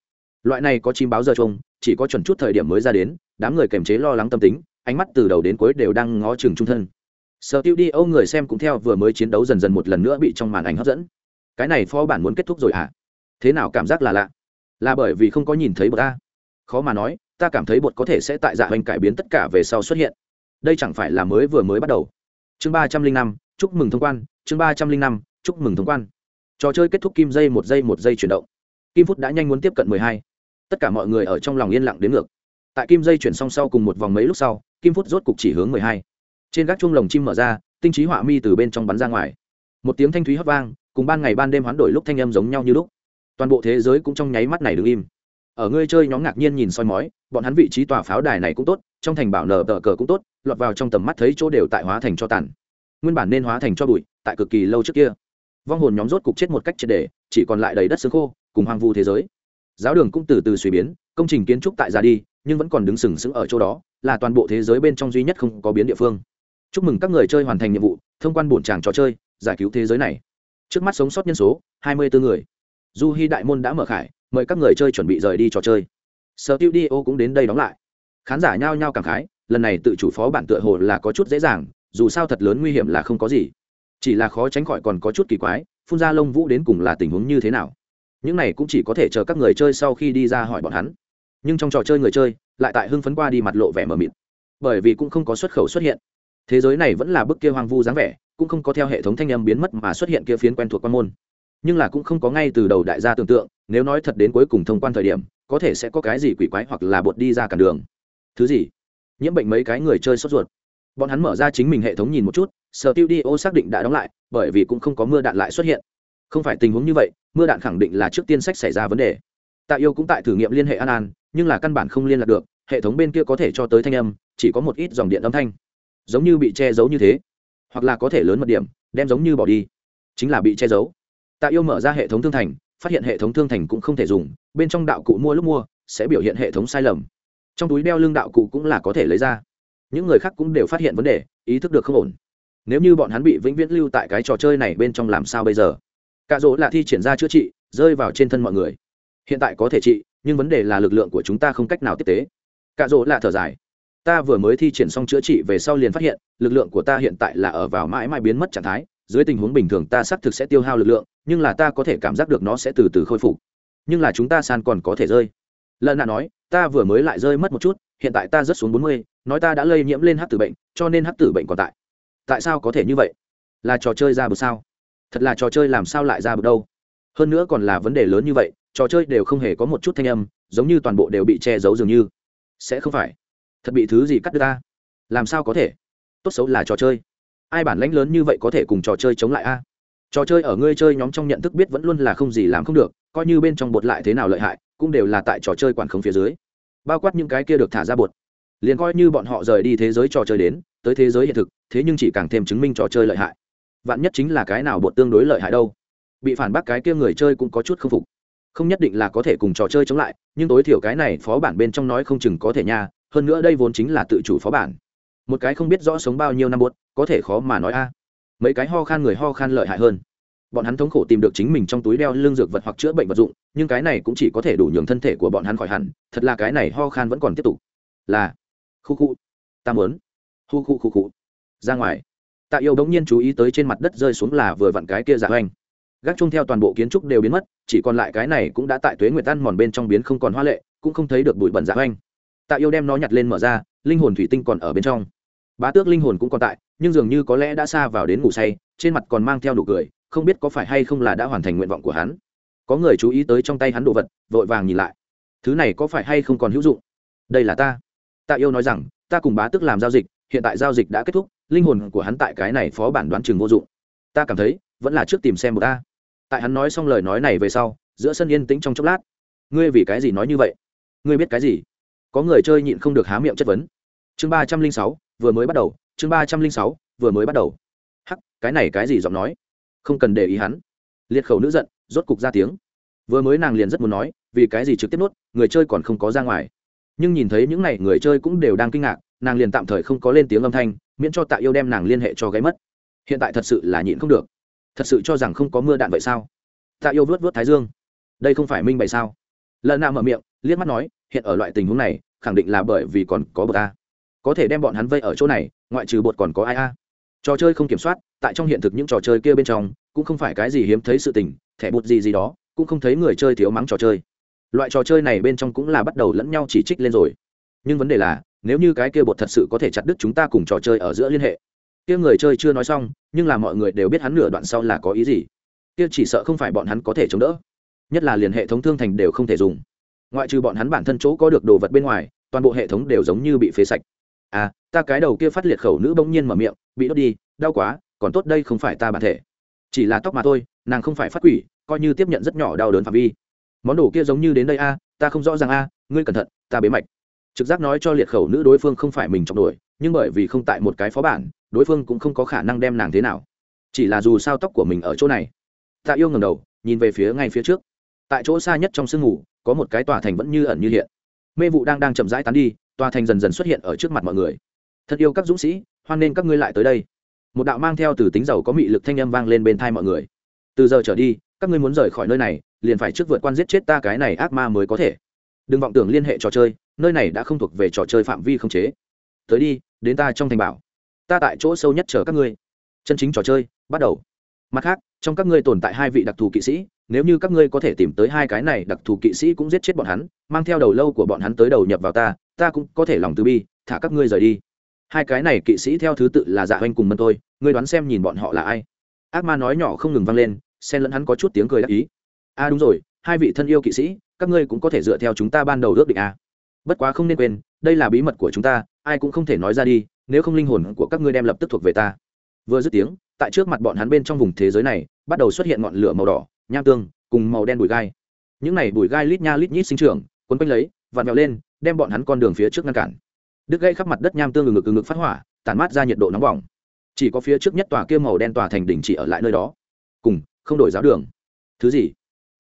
Loại này có chim báo giờ chuông, chỉ có chuẩn chút thời điểm mới ra đến, đám người kềm chế lo lắng tâm tính, ánh mắt từ đầu đến cuối đều đang ngó chừng trung thân. Sở tiêu đi âu người xem cũng theo vừa mới chiến đấu dần dần một lần nữa bị trong màn ảnh hấp dẫn. Cái này phó bản muốn kết thúc rồi à thế nào cảm giác là lạ? Là bởi vì không có nhìn thấy bột ta? Khó mà nói, ta cảm thấy bột có thể sẽ tại dạ hoành cải biến tất cả về sau xuất hiện. Đây chẳng phải là mới vừa mới bắt đầu. Chương ba trăm linh năm chúc mừng thông quan, chương ba trăm linh năm, chúc mừng thông quan. Trò chơi kết thúc kim dây một giây một giây chuyển động. Kim phút đã nhanh muốn tiếp cận mười hai. Tất cả mọi người ở trong lòng yên lặng đến ngược. Tại kim dây chuyển song sau cùng một vòng mấy lúc sau, kim phút rốt cục chỉ hướng mười hai. Trên các chuông lồng chim mở ra, tinh trí họa mi từ bên trong bắn ra ngoài. Một tiếng thanh thúy hấp vang, cùng ban ngày ban đêm hoán đổi lúc thanh âm giống nhau như lúc. Toàn bộ thế giới cũng trong nháy mắt này đứng im. Ở ngươi chơi nhóm ngạc nhiên nhìn soi mói, bọn hắn vị trí tòa pháo đài này cũng tốt, trong thành bảo nở tờ cờ cũng tốt, lọt vào trong tầm mắt thấy chỗ đều tại hóa thành cho tàn nguyên bản nên hóa thành cho bụi, tại cực kỳ lâu trước kia. Vong hồn nhóm rốt cục chết một cách triệt để, chỉ còn lại đầy đất xương khô, cùng hoang vu thế giới. Giáo đường cũng từ từ suy biến, công trình kiến trúc tại ra đi, nhưng vẫn còn đứng sừng sững ở chỗ đó, là toàn bộ thế giới bên trong duy nhất không có biến địa phương. Chúc mừng các người chơi hoàn thành nhiệm vụ, thông quan bổn tràng trò chơi, giải cứu thế giới này. Trước mắt sống sót nhân số, hai mươi bốn người. Du hy đại môn đã mở khải, mời các người chơi chuẩn bị rời đi trò chơi. Sở tiêu đi ô cũng đến đây đóng lại. Khán giả nhao nhao cảm khái, lần này tự chủ phó bản tựa hồ là có chút dễ dàng dù sao thật lớn nguy hiểm là không có gì. Chỉ là khó tránh khỏi còn có chút kỳ quái, phun ra lông vũ đến cùng là tình huống như thế nào. Những này cũng chỉ có thể chờ các người chơi sau khi đi ra hỏi bọn hắn. Nhưng trong trò chơi người chơi, lại tại hưng phấn qua đi mặt lộ vẻ mờ mịt. Bởi vì cũng không có xuất khẩu xuất hiện. Thế giới này vẫn là bức kia hoang vu dáng vẻ, cũng không có theo hệ thống thanh âm biến mất mà xuất hiện kia phiến quen thuộc quan môn. Nhưng là cũng không có ngay từ đầu đại gia tưởng tượng, nếu nói thật đến cuối cùng thông quan thời điểm, có thể sẽ có cái gì quỷ quái hoặc là bột đi ra cản đường. Thứ gì? Nhiễm bệnh mấy cái người chơi sốt ruột bọn hắn mở ra chính mình hệ thống nhìn một chút sở tiêu đi ô xác định đã đóng lại, bởi vì cũng không có mưa đạn lại xuất hiện. Không phải tình huống như vậy, mưa đạn khẳng định là trước tiên sách xảy ra vấn đề. Tạ yêu cũng tại thử nghiệm liên hệ an an, nhưng là căn bản không liên lạc được, hệ thống bên kia có thể cho tới thanh âm, chỉ có một ít dòng điện âm thanh. Giống như bị che giấu như thế, hoặc là có thể lớn mật điểm, đem giống như bỏ đi. Chính là bị che giấu. Tạ yêu mở ra hệ thống thương thành, phát hiện hệ thống thương thành cũng không thể dùng, bên trong đạo cụ mua lúc mua, sẽ biểu hiện hệ thống sai lầm. Trong túi đeo lưng đạo cụ cũng là có thể lấy ra những người khác cũng đều phát hiện vấn đề, ý thức được không ổn. Nếu như bọn hắn bị vĩnh viễn lưu tại cái trò chơi này bên trong làm sao bây giờ? Cạ dỗ là thi triển ra chữa trị, rơi vào trên thân mọi người. Hiện tại có thể trị, nhưng vấn đề là lực lượng của chúng ta không cách nào tiếp tế. Cạ dỗ là thở dài. Ta vừa mới thi triển xong chữa trị về sau liền phát hiện, lực lượng của ta hiện tại là ở vào mãi mãi biến mất trạng thái, dưới tình huống bình thường ta xác thực sẽ tiêu hao lực lượng, nhưng là ta có thể cảm giác được nó sẽ từ từ khôi phục. Nhưng là chúng ta san còn có thể rơi. Lần nạ nói, ta vừa mới lại rơi mất một chút, hiện tại ta rất xuống bốn mươi nói ta đã lây nhiễm lên hát tử bệnh, cho nên hát tử bệnh còn tại. Tại sao có thể như vậy? Là trò chơi ra bực sao? Thật là trò chơi làm sao lại ra bực đâu? Hơn nữa còn là vấn đề lớn như vậy, trò chơi đều không hề có một chút thanh âm, giống như toàn bộ đều bị che giấu dường như. Sẽ không phải. Thật bị thứ gì cắt đứt ta? Làm sao có thể? Tốt xấu là trò chơi. Ai bản lãnh lớn như vậy có thể cùng trò chơi chống lại a? Trò chơi ở ngươi chơi nhóm trong nhận thức biết vẫn luôn là không gì làm không được, coi như bên trong bột lại thế nào lợi hại, cũng đều là tại trò chơi quản khống phía dưới. Bao quát những cái kia được thả ra bột liền coi như bọn họ rời đi thế giới trò chơi đến, tới thế giới hiện thực, thế nhưng chỉ càng thêm chứng minh trò chơi lợi hại. Vạn nhất chính là cái nào bột tương đối lợi hại đâu. Bị phản bác cái kia người chơi cũng có chút k phục. Không nhất định là có thể cùng trò chơi chống lại, nhưng tối thiểu cái này phó bản bên trong nói không chừng có thể nha, hơn nữa đây vốn chính là tự chủ phó bản. Một cái không biết rõ sống bao nhiêu năm buốt, có thể khó mà nói a. Mấy cái ho khan người ho khan lợi hại hơn. Bọn hắn thống khổ tìm được chính mình trong túi đeo lương dược vật hoặc chữa bệnh vật dụng, nhưng cái này cũng chỉ có thể đủ nhường thân thể của bọn hắn khỏi hẳn, thật là cái này ho khan vẫn còn tiếp tục. Là khu khu. Ta muốn. Khu khu khu khu. Ra ngoài. Tạ yêu đống nhiên chú ý tới trên mặt đất rơi xuống là vừa vặn cái kia giả hoành. Gác chung theo toàn bộ kiến trúc đều biến mất, chỉ còn lại cái này cũng đã tại tuế nguyệt tan mòn bên trong biến không còn hoa lệ, cũng không thấy được bụi bẩn giả hoành. Tạ yêu đem nó nhặt lên mở ra, linh hồn thủy tinh còn ở bên trong. Bá tước linh hồn cũng còn tại, nhưng dường như có lẽ đã xa vào đến ngủ say, trên mặt còn mang theo nụ cười, không biết có phải hay không là đã hoàn thành nguyện vọng của hắn. Có người chú ý tới trong tay hắn đồ vật, vội vàng nhìn lại. Thứ này có phải hay không còn hữu dụng? Đây là ta tạ yêu nói rằng, ta cùng bá Tức làm giao dịch, hiện tại giao dịch đã kết thúc, linh hồn của hắn tại cái này phó bản đoán chừng vô dụng. Ta cảm thấy, vẫn là trước tìm xem một ta. Tại hắn nói xong lời nói này về sau, giữa sân yên tĩnh trong chốc lát. Ngươi vì cái gì nói như vậy? Ngươi biết cái gì? Có người chơi nhịn không được há miệng chất vấn. Chương ba trăm linh sáu, vừa mới bắt đầu, chương ba trăm linh sáu, vừa mới bắt đầu. Hắc, cái này cái gì giọng nói? Không cần để ý hắn. Liệt khẩu nữ giận, rốt cục ra tiếng. Vừa mới nàng liền rất muốn nói, vì cái gì trực tiếp nuốt người chơi còn không có ra ngoài nhưng nhìn thấy những n à y người chơi cũng đều đang kinh ngạc, nàng liền tạm thời không có lên tiếng âm thanh, miễn cho tạ yêu đem nàng liên hệ cho gáy mất. Hiện tại thật sự là nhịn không được. Thật sự cho rằng không có mưa đạn vậy sao? Tạ yêu vớt vớt thái dương. Đây không phải minh bày sao? Lần nào mở miệng, liếc mắt nói, hiện ở loại tình huống này, khẳng định là bởi vì còn có bậc a. Có thể đem bọn hắn vây ở chỗ này, ngoại trừ bột còn có ai a. Trò chơi không kiểm soát, tại trong hiện thực những trò chơi kia bên trong, cũng không phải cái gì hiếm thấy sự tình, thẻ bột gì gì đó, cũng không thấy người chơi thiếu mắng trò chơi loại trò chơi này bên trong cũng là bắt đầu lẫn nhau chỉ trích lên rồi. Nhưng vấn đề là, nếu như cái kia bột thật sự có thể chặt đứt chúng ta cùng trò chơi ở giữa liên hệ. Kia người chơi chưa nói xong, nhưng là mọi người đều biết hắn nửa đoạn sau là có ý gì. Kia chỉ sợ không phải bọn hắn có thể chống đỡ. Nhất là liền hệ thống thương thành đều không thể dùng. Ngoại trừ bọn hắn bản thân chỗ có được đồ vật bên ngoài, toàn bộ hệ thống đều giống như bị phế sạch. À ta cái đầu kia phát liệt khẩu nữ bỗng nhiên mở miệng, bị đốt đi, đau quá, còn tốt đây không phải ta bản thể. Chỉ là tóc mà thôi, nàng không phải phát quỷ, coi như tiếp nhận rất nhỏ đau đớn phạm vi món đồ kia giống như đến đây a, ta không rõ ràng a, ngươi cẩn thận, ta bế mạch. Trực giác nói cho liệt khẩu nữ đối phương không phải mình trọng đuổi, nhưng bởi vì không tại một cái phó bản, đối phương cũng không có khả năng đem nàng thế nào. Chỉ là dù sao tóc của mình ở chỗ này. Tạ yêu ngầm đầu, nhìn về phía ngay phía trước. Tại chỗ xa nhất trong sương ngủ, có một cái tòa thành vẫn như ẩn như hiện. Mê vụ đang đang chậm rãi tán đi, tòa thành dần dần xuất hiện ở trước mặt mọi người. Thật yêu các dũng sĩ, hoan nên các ngươi lại tới đây. Một đạo mang theo từ tính dầu có mị lực thanh âm vang lên bên thai mọi người. Từ giờ trở đi, các ngươi muốn rời khỏi nơi này liền phải trước vượt quan giết chết ta cái này ác ma mới có thể. Đừng vọng tưởng liên hệ trò chơi, nơi này đã không thuộc về trò chơi phạm vi không chế. Tới đi, đến ta trong thành bảo. Ta tại chỗ sâu nhất chờ các ngươi. Chân chính trò chơi, bắt đầu. Mặt khác, trong các ngươi tồn tại hai vị đặc thù kỵ sĩ, nếu như các ngươi có thể tìm tới hai cái này đặc thù kỵ sĩ cũng giết chết bọn hắn, mang theo đầu lâu của bọn hắn tới đầu nhập vào ta ta cũng có thể lòng từ bi, thả các ngươi rời đi. Hai cái này kỵ sĩ theo thứ tự là dạ oanh cùng mân tôi, ngươi đoán xem nhìn bọn họ là ai? Ác ma nói nhỏ không ngừng vang lên, xen lẫn hắn có chút tiếng cười đắc ý a à đúng rồi, hai vị thân yêu kỵ sĩ, các ngươi cũng có thể dựa theo chúng ta ban đầu ước định a à. bất quá không nên quên, đây là bí mật của chúng ta, ai cũng không thể nói ra đi, nếu không linh hồn của các ngươi đem lập tức thuộc về ta. Vừa dứt tiếng, tại trước mặt bọn hắn bên trong vùng thế giới này, bắt đầu xuất hiện ngọn lửa màu đỏ, nham tương, cùng màu đen bụi gai. Những này bụi gai lít nha lít nhít sinh trưởng, quấn quanh lấy, vặn vẹo lên, đem bọn hắn con đường phía trước ngăn cản. Đứt gây khắp mặt đất nham tương ngực ngực ngực phát hỏa, tản mát ra nhiệt độ nóng bỏng. Chỉ có phía trước nhất tòa kia màu đen tòa thành đỉnh chỉ ở lại nơi đó. Cùng, không đổi giáo đường. Thứ gì?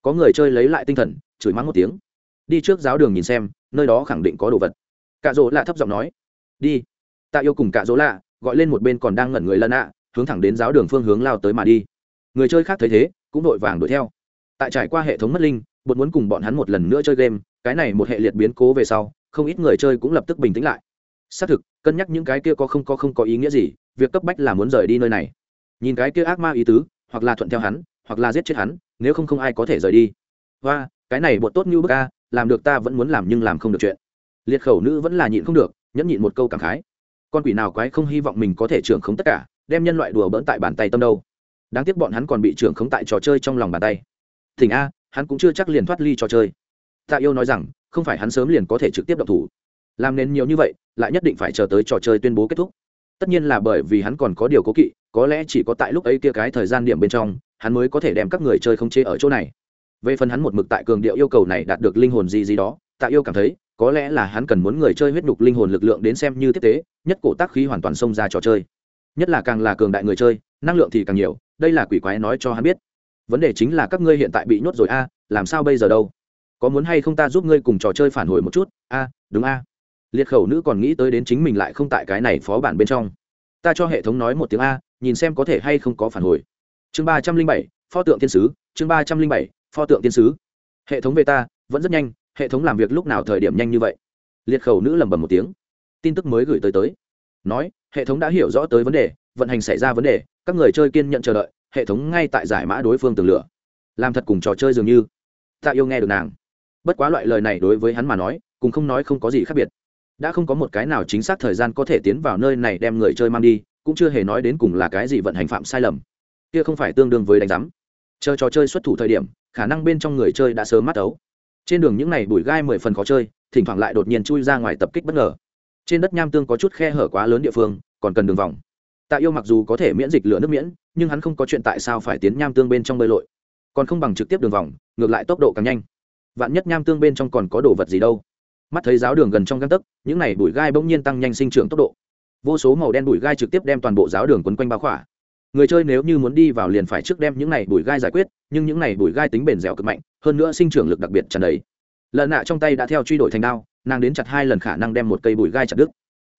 Có người chơi lấy lại tinh thần, chửi mắng một tiếng. Đi trước giáo đường nhìn xem, nơi đó khẳng định có đồ vật. Cạ rỗ lạ thấp giọng nói, đi. Tạ yêu cùng cạ rỗ lạ gọi lên một bên còn đang ngẩn người lân ạ, hướng thẳng đến giáo đường phương hướng lao tới mà đi. Người chơi khác thấy thế, cũng đội vàng đuổi theo. Tại trải qua hệ thống mất linh, bột muốn cùng bọn hắn một lần nữa chơi game, cái này một hệ liệt biến cố về sau, không ít người chơi cũng lập tức bình tĩnh lại. Xác thực, cân nhắc những cái kia có không có không có ý nghĩa gì, việc cấp bách là muốn rời đi nơi này. Nhìn cái kia ác ma ý tứ, hoặc là thuận theo hắn hoặc là giết chết hắn, nếu không không ai có thể rời đi. Và cái này bột tốt như bức a, làm được ta vẫn muốn làm nhưng làm không được chuyện. Liệt khẩu nữ vẫn là nhịn không được, nhẫn nhịn một câu cảm khái. Con quỷ nào quái không hy vọng mình có thể trưởng khống tất cả, đem nhân loại đùa bỡn tại bàn tay tâm đâu. Đáng tiếc bọn hắn còn bị trưởng khống tại trò chơi trong lòng bàn tay. Thỉnh a, hắn cũng chưa chắc liền thoát ly trò chơi. Tạ yêu nói rằng, không phải hắn sớm liền có thể trực tiếp động thủ. Làm nên nhiều như vậy, lại nhất định phải chờ tới trò chơi tuyên bố kết thúc. Tất nhiên là bởi vì hắn còn có điều cố kỵ, có lẽ chỉ có tại lúc ấy kia cái thời gian điểm bên trong hắn mới có thể đem các người chơi không chế ở chỗ này. Về phần hắn một mực tại cường điệu yêu cầu này đạt được linh hồn gì gì đó, tạ yêu cảm thấy, có lẽ là hắn cần muốn người chơi huyết đục linh hồn lực lượng đến xem như tiếp tế, nhất cổ tác khí hoàn toàn xông ra trò chơi. Nhất là càng là cường đại người chơi, năng lượng thì càng nhiều, đây là quỷ quái nói cho hắn biết. Vấn đề chính là các ngươi hiện tại bị nhốt rồi a, làm sao bây giờ đâu? Có muốn hay không ta giúp ngươi cùng trò chơi phản hồi một chút? A, đúng a. Liệt khẩu nữ còn nghĩ tới đến chính mình lại không tại cái này phó bản bên trong. Ta cho hệ thống nói một tiếng a, nhìn xem có thể hay không có phản hồi chương ba trăm linh bảy, pho tượng thiên sứ. Chương ba trăm linh bảy, pho tượng thiên sứ. Hệ thống về ta, vẫn rất nhanh. Hệ thống làm việc lúc nào thời điểm nhanh như vậy? Liệt khẩu nữ lẩm bẩm một tiếng. Tin tức mới gửi tới tới. Nói, hệ thống đã hiểu rõ tới vấn đề, vận hành xảy ra vấn đề, các người chơi kiên nhận chờ đợi, hệ thống ngay tại giải mã đối phương tường lửa. Làm thật cùng trò chơi dường như. Tạ yêu nghe được nàng. Bất quá loại lời này đối với hắn mà nói, cùng không nói không có gì khác biệt. Đã không có một cái nào chính xác thời gian có thể tiến vào nơi này đem người chơi mang đi, cũng chưa hề nói đến cùng là cái gì vận hành phạm sai lầm kia không phải tương đương với đánh giám. Chờ trò chơi xuất thủ thời điểm, khả năng bên trong người chơi đã sớm mắt ấu. Trên đường những n à y bụi gai mười phần khó chơi, thỉnh thoảng lại đột nhiên chui ra ngoài tập kích bất ngờ. Trên đất nham tương có chút khe hở quá lớn địa phương, còn cần đường vòng. Tạ yêu mặc dù có thể miễn dịch lửa nước miễn, nhưng hắn không có chuyện tại sao phải tiến nham tương bên trong bơi lội. Còn không bằng trực tiếp đường vòng, ngược lại tốc độ càng nhanh. Vạn nhất nham tương bên trong còn có đồ vật gì đâu. Mắt thấy giáo đường gần trong găng tấc, những này bụi gai bỗng nhiên tăng nhanh sinh trưởng tốc độ. Vô số màu đen bụi gai trực tiếp đem toàn bộ giáo đường quấn quanh bao khỏa người chơi nếu như muốn đi vào liền phải trước đem những này bùi gai giải quyết, nhưng những này bùi gai tính bền dẻo cực mạnh, hơn nữa sinh trưởng lực đặc biệt trần đấy. lợn nạ trong tay đã theo truy đuổi thành đao, nàng đến chặt hai lần khả năng đem một cây bùi gai chặt đứt.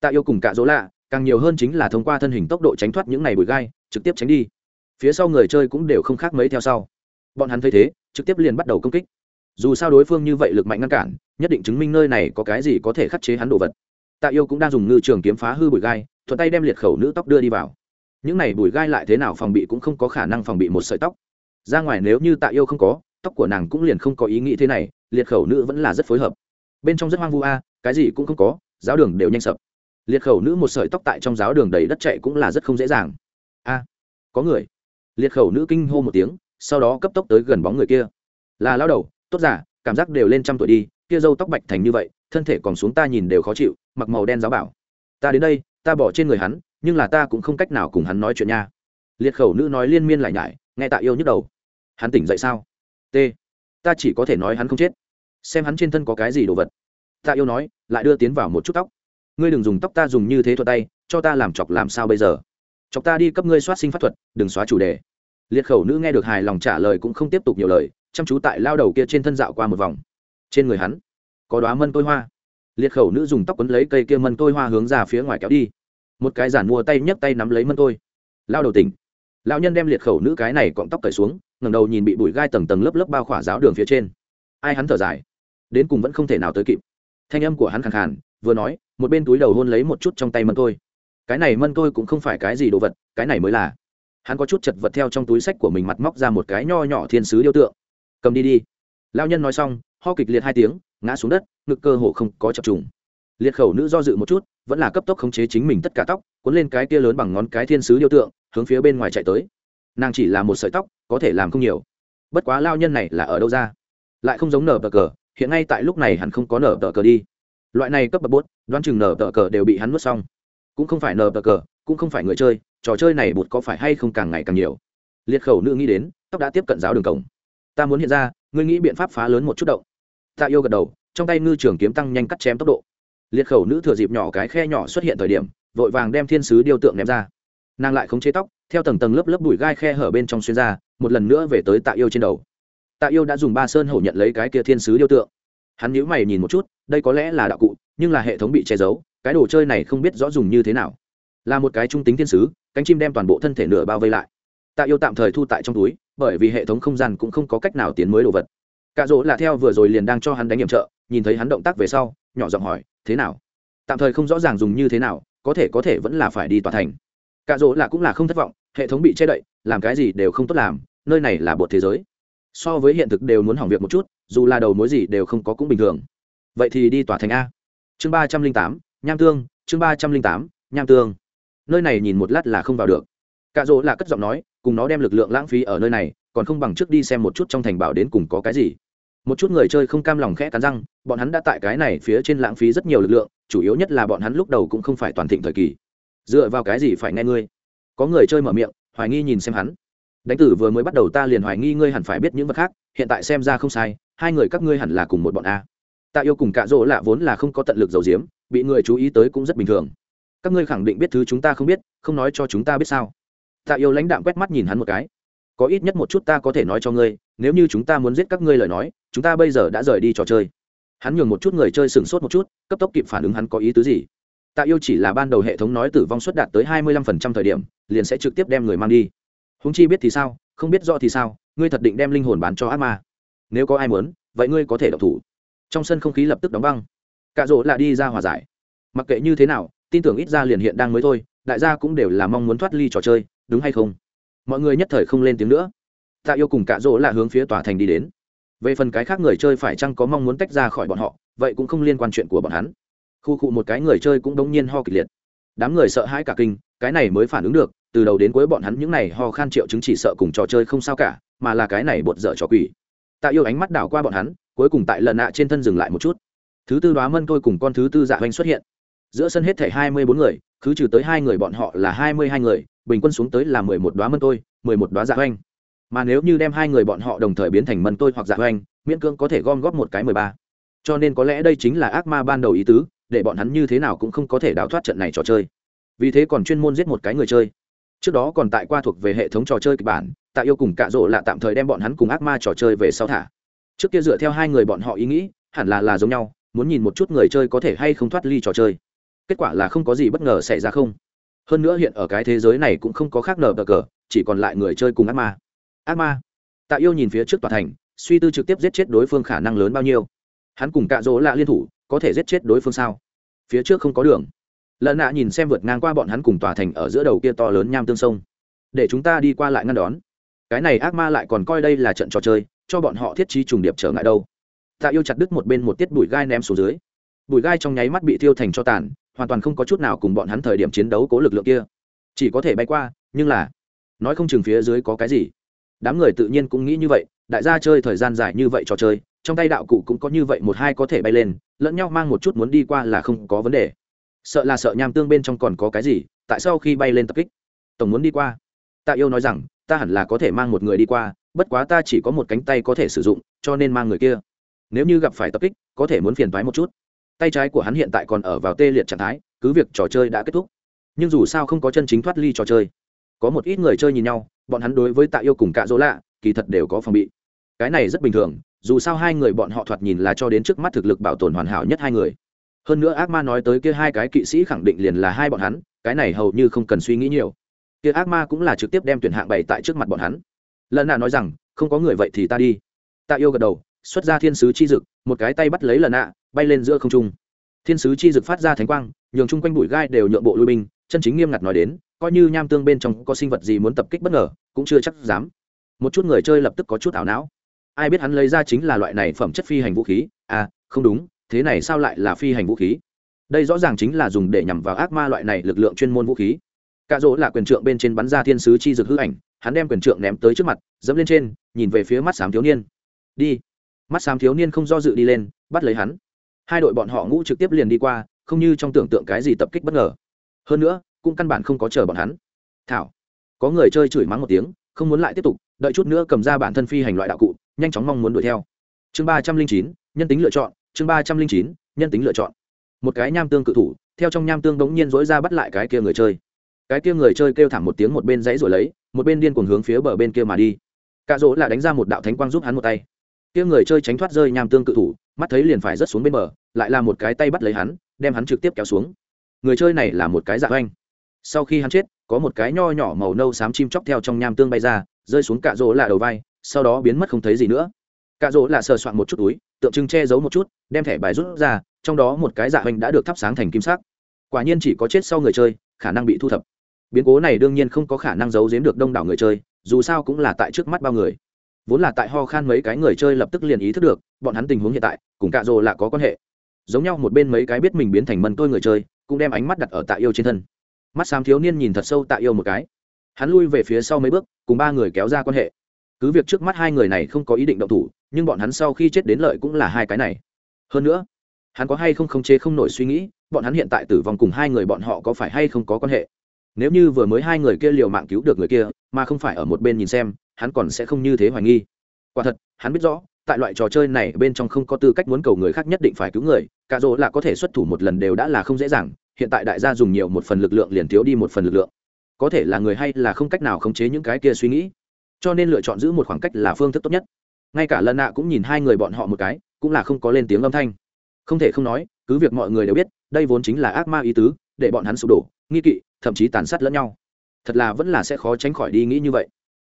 Tạ yêu cùng cả dỗ lạ, càng nhiều hơn chính là thông qua thân hình tốc độ tránh thoát những này bùi gai, trực tiếp tránh đi. Phía sau người chơi cũng đều không khác mấy theo sau. Bọn hắn thấy thế, trực tiếp liền bắt đầu công kích. Dù sao đối phương như vậy lực mạnh ngăn cản, nhất định chứng minh nơi này có cái gì có thể khắc chế hắn đồ vật. Tạ yêu cũng đang dùng ngư trường kiếm phá hư bụi gai, thuận tay đem liệt khẩu nữ tóc đưa đi vào những này bùi gai lại thế nào phòng bị cũng không có khả năng phòng bị một sợi tóc. Ra ngoài nếu như tạ yêu không có, tóc của nàng cũng liền không có ý nghĩ thế này, liệt khẩu nữ vẫn là rất phối hợp. Bên trong rất hoang vu a, cái gì cũng không có, giáo đường đều nhanh sập. Liệt khẩu nữ một sợi tóc tại trong giáo đường đầy đất chạy cũng là rất không dễ dàng. A, có người. Liệt khẩu nữ kinh hô một tiếng, sau đó cấp tốc tới gần bóng người kia. Là lao đầu, tốt giả, cảm giác đều lên trăm tuổi đi, kia dâu tóc bạch thành như vậy, thân thể còn xuống ta nhìn đều khó chịu, mặc màu đen giáo bảo. Ta đến đây, ta bỏ trên người hắn nhưng là ta cũng không cách nào cùng hắn nói chuyện nha. Liệt khẩu nữ nói liên miên lại nhải, nghe tạ yêu nhức đầu. Hắn tỉnh dậy sao? T. Ta chỉ có thể nói hắn không chết. Xem hắn trên thân có cái gì đồ vật. Tạ yêu nói, lại đưa tiến vào một chút tóc. Ngươi đừng dùng tóc ta dùng như thế thuật tay, cho ta làm chọc làm sao bây giờ? Chọc ta đi cấp ngươi soát sinh pháp thuật, đừng xóa chủ đề. Liệt khẩu nữ nghe được hài lòng trả lời cũng không tiếp tục nhiều lời, chăm chú tại lao đầu kia trên thân dạo qua một vòng. Trên người hắn, có đoá mân tôi hoa. Liệt khẩu nữ dùng tóc quấn lấy cây kia mân tôi hoa hướng ra phía ngoài kéo đi một cái giản mua tay nhấc tay nắm lấy mân tôi. Lao đầu tỉnh. Lão nhân đem liệt khẩu nữ cái này cọng tóc cởi xuống ngầm đầu nhìn bị bụi gai tầng tầng lớp lớp bao khỏa giáo đường phía trên. Ai hắn thở dài? Đến cùng vẫn không thể nào tới kịp. Thanh âm của hắn khẳng khàn, vừa nói, một bên túi đầu hôn lấy một chút trong tay mân tôi. Cái này mân tôi cũng không phải cái gì đồ vật, cái này mới là. Hắn có chút chật vật theo trong túi sách của mình mặt móc ra một cái nho nhỏ thiên sứ điêu tượng. Cầm đi đi. Lao nhân nói xong, ho kịch liệt hai tiếng, ngã xuống đất, ngực cơ hồ không có chập trùng liệt khẩu nữ do dự một chút, vẫn là cấp tốc khống chế chính mình tất cả tóc, cuốn lên cái kia lớn bằng ngón cái thiên sứ điêu tượng, hướng phía bên ngoài chạy tới. Nàng chỉ là một sợi tóc, có thể làm không nhiều. Bất quá lao nhân này là ở đâu ra? Lại không giống nở tờ cờ, hiện ngay tại lúc này hẳn không có nở tờ cờ đi. Loại này cấp bậc bốt đoán chừng nở tờ cờ đều bị hắn nuốt xong. Cũng không phải nở tờ cờ, cũng không phải người chơi, trò chơi này bụt có phải hay không càng ngày càng nhiều. Liệt khẩu nữ nghĩ đến, tóc đã tiếp cận giáo đường cổng. Ta muốn hiện ra, ngươi nghĩ biện pháp phá lớn một chút động. Tạ yêu gật đầu, trong tay ngư trường kiếm tăng nhanh cắt chém tốc độ liệt khẩu nữ thừa dịp nhỏ cái khe nhỏ xuất hiện thời điểm, vội vàng đem thiên sứ điêu tượng ném ra. Nàng lại không chế tóc, theo tầng tầng lớp lớp bụi gai khe hở bên trong xuyên ra, một lần nữa về tới tạ yêu trên đầu. Tạ yêu đã dùng ba sơn hổ nhận lấy cái kia thiên sứ điêu tượng. Hắn nhíu mày nhìn một chút, đây có lẽ là đạo cụ, nhưng là hệ thống bị che giấu, cái đồ chơi này không biết rõ dùng như thế nào. Là một cái trung tính thiên sứ, cánh chim đem toàn bộ thân thể nửa bao vây lại. Tạ yêu tạm thời thu tại trong túi, bởi vì hệ thống không gian cũng không có cách nào tiến mới đồ vật. Cạ rỗ là theo vừa rồi liền đang cho hắn đánh nhiệm trợ, nhìn thấy hắn động tác về sau, nhỏ giọng hỏi thế nào? Tạm thời không rõ ràng dùng như thế nào, có thể có thể vẫn là phải đi tòa thành. Cạ rỗ là cũng là không thất vọng, hệ thống bị che đậy, làm cái gì đều không tốt làm, nơi này là bột thế giới. So với hiện thực đều muốn hỏng việc một chút, dù là đầu mối gì đều không có cũng bình thường. Vậy thì đi tòa thành a. Chương ba trăm linh tám, nham tương, chương ba trăm linh tám, nham tương. Nơi này nhìn một lát là không vào được. Cạ rỗ là cất giọng nói, cùng nó đem lực lượng lãng phí ở nơi này, còn không bằng trước đi xem một chút trong thành bảo đến cùng có cái gì một chút người chơi không cam lòng khẽ cắn răng, bọn hắn đã tại cái này phía trên lãng phí rất nhiều lực lượng, chủ yếu nhất là bọn hắn lúc đầu cũng không phải toàn thịnh thời kỳ. Dựa vào cái gì phải nghe ngươi? Có người chơi mở miệng, hoài nghi nhìn xem hắn. Đánh tử vừa mới bắt đầu ta liền hoài nghi ngươi hẳn phải biết những vật khác, hiện tại xem ra không sai, hai người các ngươi hẳn là cùng một bọn a. Tạ yêu cùng cạ rỗ lạ vốn là không có tận lực dầu diếm bị người chú ý tới cũng rất bình thường. Các ngươi khẳng định biết thứ chúng ta không biết, không nói cho chúng ta biết sao? Tạ yêu lãnh đạm quét mắt nhìn hắn một cái có ít nhất một chút ta có thể nói cho ngươi, nếu như chúng ta muốn giết các ngươi lời nói, chúng ta bây giờ đã rời đi trò chơi. Hắn nhường một chút người chơi sửng sốt một chút, cấp tốc kịp phản ứng hắn có ý tứ gì. Tạ yêu chỉ là ban đầu hệ thống nói tử vong suất đạt tới hai mươi lăm phần trăm thời điểm, liền sẽ trực tiếp đem người mang đi. Húng chi biết thì sao, không biết rõ thì sao, ngươi thật định đem linh hồn bán cho ác ma. Nếu có ai muốn, vậy ngươi có thể độc thủ. Trong sân không khí lập tức đóng băng. Cạ rỗ là đi ra hòa giải. Mặc kệ như thế nào, tin tưởng ít ra liền hiện đang mới thôi, đại gia cũng đều là mong muốn thoát ly trò chơi, đúng hay không? Mọi người nhất thời không lên tiếng nữa. Tạ yêu cùng cạ rỗ là hướng phía tòa thành đi đến. Về phần cái khác người chơi phải chăng có mong muốn tách ra khỏi bọn họ, vậy cũng không liên quan chuyện của bọn hắn. Khu cụ một cái người chơi cũng đống nhiên ho kịch liệt. Đám người sợ hãi cả kinh, cái này mới phản ứng được, từ đầu đến cuối bọn hắn những này ho khan triệu chứng chỉ sợ cùng trò chơi không sao cả, mà là cái này bột dở trò quỷ. Tạ yêu ánh mắt đảo qua bọn hắn, cuối cùng tại lần nạ trên thân dừng lại một chút. Thứ tư đoá mân tôi cùng con thứ tư dạ hoành xuất hiện. Giữa sân hết thể hai mươi bốn người cứ trừ tới hai người bọn họ là hai mươi hai người, bình quân xuống tới là mười một đoá mân tôi, mười một đoá dạ hoành mà nếu như đem hai người bọn họ đồng thời biến thành mân tôi hoặc dạ hoành miễn cưỡng có thể gom góp một cái mười ba. Cho nên có lẽ đây chính là ác ma ban đầu ý tứ, để bọn hắn như thế nào cũng không có thể đào thoát trận này trò chơi. Vì thế còn chuyên môn giết một cái người chơi. Trước đó còn tại qua thuộc về hệ thống trò chơi kịch bản, tạ yêu cùng cạ rỗ là tạm thời đem bọn hắn cùng ác ma trò chơi về sau thả. Trước kia dựa theo hai người bọn họ ý nghĩ, hẳn là là giống nhau, muốn nhìn một chút người chơi có thể hay không thoát ly trò chơi kết quả là không có gì bất ngờ xảy ra không. Hơn nữa hiện ở cái thế giới này cũng không có khác nở bờ cờ, chỉ còn lại người chơi cùng ác ma. Ác ma? Tạ yêu nhìn phía trước tòa thành, suy tư trực tiếp giết chết đối phương khả năng lớn bao nhiêu. Hắn cùng cạ Dỗ lạ liên thủ, có thể giết chết đối phương sao? Phía trước không có đường. Lợn nạ nhìn xem vượt ngang qua bọn hắn cùng tòa thành ở giữa đầu kia to lớn nham tương sông. Để chúng ta đi qua lại ngăn đón. Cái này ác ma lại còn coi đây là trận trò chơi, cho bọn họ thiết trí trùng điệp trở ngại đâu. Tạ yêu chặt đứt một bên một tiết bụi gai ném xuống dưới. Bụi gai trong nháy mắt bị thiêu thành cho tàn hoàn toàn không có chút nào cùng bọn hắn thời điểm chiến đấu cố lực lượng kia. Chỉ có thể bay qua, nhưng là, nói không chừng phía dưới có cái gì. Đám người tự nhiên cũng nghĩ như vậy, đại gia chơi thời gian dài như vậy trò chơi, trong tay đạo cụ cũng có như vậy một hai có thể bay lên, lẫn nhau mang một chút muốn đi qua là không có vấn đề. Sợ là sợ nham tương bên trong còn có cái gì, tại sao khi bay lên tập kích, tổng muốn đi qua. Tạ yêu nói rằng, ta hẳn là có thể mang một người đi qua, bất quá ta chỉ có một cánh tay có thể sử dụng, cho nên mang người kia. Nếu như gặp phải tập kích, có thể muốn phiền thoái một chút tay trái của hắn hiện tại còn ở vào tê liệt trạng thái, cứ việc trò chơi đã kết thúc. Nhưng dù sao không có chân chính thoát ly trò chơi. Có một ít người chơi nhìn nhau, bọn hắn đối với tạ yêu cùng cạ dỗ lạ, kỳ thật đều có phòng bị. Cái này rất bình thường, dù sao hai người bọn họ thoạt nhìn là cho đến trước mắt thực lực bảo tồn hoàn hảo nhất hai người. Hơn nữa ác ma nói tới kia hai cái kỵ sĩ khẳng định liền là hai bọn hắn, cái này hầu như không cần suy nghĩ nhiều. Kia ác ma cũng là trực tiếp đem tuyển hạng bày tại trước mặt bọn hắn. Lần nào nói rằng, không có người vậy thì ta đi. Tạ yêu gật đầu xuất ra thiên sứ chi dực, một cái tay bắt lấy lần nạ bay lên giữa không trung. Thiên sứ chi dực phát ra thánh quang, nhường chung quanh bụi gai đều nhượng bộ lui binh, chân chính nghiêm ngặt nói đến, coi như nham tương bên trong có sinh vật gì muốn tập kích bất ngờ, cũng chưa chắc dám. Một chút người chơi lập tức có chút ảo não. Ai biết hắn lấy ra chính là loại này phẩm chất phi hành vũ khí? À không đúng, thế này sao lại là phi hành vũ khí? Đây rõ ràng chính là dùng để nhằm vào ác ma loại này lực lượng chuyên môn vũ khí. Cạ dỗ là quyền trượng bên trên bắn ra thiên sứ chi dực hư ảnh, hắn đem quyền trượng ném tới trước mặt, dẫm lên trên, nhìn về phía mắt xám thiếu niên. Đi mắt xám thiếu niên không do dự đi lên, bắt lấy hắn. Hai đội bọn họ ngũ trực tiếp liền đi qua, không như trong tưởng tượng cái gì tập kích bất ngờ. Hơn nữa, cũng căn bản không có chờ bọn hắn. Thảo, có người chơi chửi mắng một tiếng, không muốn lại tiếp tục, đợi chút nữa cầm ra bản thân phi hành loại đạo cụ, nhanh chóng mong muốn đuổi theo. Chương ba trăm linh chín, nhân tính lựa chọn, chương ba trăm linh chín, nhân tính lựa chọn. Một cái nham tương cự thủ, theo trong nham tương đống nhiên dối ra bắt lại cái kia người chơi. Cái kia người chơi kêu thảm một tiếng một bên dãy rồi lấy, một bên điên cuồng hướng phía bờ bên kia mà đi. Cạ rỗ là đánh ra một đạo thánh quang giúp hắn một tay kia người chơi tránh thoát rơi nham tương cự thủ, mắt thấy liền phải rớt xuống bên bờ, lại là một cái tay bắt lấy hắn, đem hắn trực tiếp kéo xuống. Người chơi này là một cái dạ oanh. Sau khi hắn chết, có một cái nho nhỏ màu nâu xám chim chóc theo trong nham tương bay ra, rơi xuống cạ rỗ là đầu vai, sau đó biến mất không thấy gì nữa. Cạ rỗ là sờ soạn một chút túi, tượng trưng che giấu một chút, đem thẻ bài rút ra, trong đó một cái dạ oanh đã được thắp sáng thành kim sắc. Quả nhiên chỉ có chết sau người chơi, khả năng bị thu thập. Biến cố này đương nhiên không có khả năng giấu giếm được đông đảo người chơi, dù sao cũng là tại trước mắt bao người vốn là tại ho khan mấy cái người chơi lập tức liền ý thức được, bọn hắn tình huống hiện tại, cùng cạ rồ là có quan hệ. Giống nhau một bên mấy cái biết mình biến thành mân tôi người chơi, cũng đem ánh mắt đặt ở tạ yêu trên thân. Mắt xám thiếu niên nhìn thật sâu tạ yêu một cái. Hắn lui về phía sau mấy bước, cùng ba người kéo ra quan hệ. Cứ việc trước mắt hai người này không có ý định động thủ, nhưng bọn hắn sau khi chết đến lợi cũng là hai cái này. Hơn nữa, hắn có hay không khống chế không nổi suy nghĩ, bọn hắn hiện tại tử vong cùng hai người bọn họ có phải hay không có quan hệ? Nếu như vừa mới hai người kia liều mạng cứu được người kia, mà không phải ở một bên nhìn xem hắn còn sẽ không như thế hoài nghi. Quả thật, hắn biết rõ, tại loại trò chơi này bên trong không có tư cách muốn cầu người khác nhất định phải cứu người, cả dỗ là có thể xuất thủ một lần đều đã là không dễ dàng, hiện tại đại gia dùng nhiều một phần lực lượng liền thiếu đi một phần lực lượng. Có thể là người hay là không cách nào khống chế những cái kia suy nghĩ. Cho nên lựa chọn giữ một khoảng cách là phương thức tốt nhất. Ngay cả lần nạ cũng nhìn hai người bọn họ một cái, cũng là không có lên tiếng âm thanh. Không thể không nói, cứ việc mọi người đều biết, đây vốn chính là ác ma ý tứ, để bọn hắn sụp đổ, nghi kỵ, thậm chí tàn sát lẫn nhau. Thật là vẫn là sẽ khó tránh khỏi đi nghĩ như vậy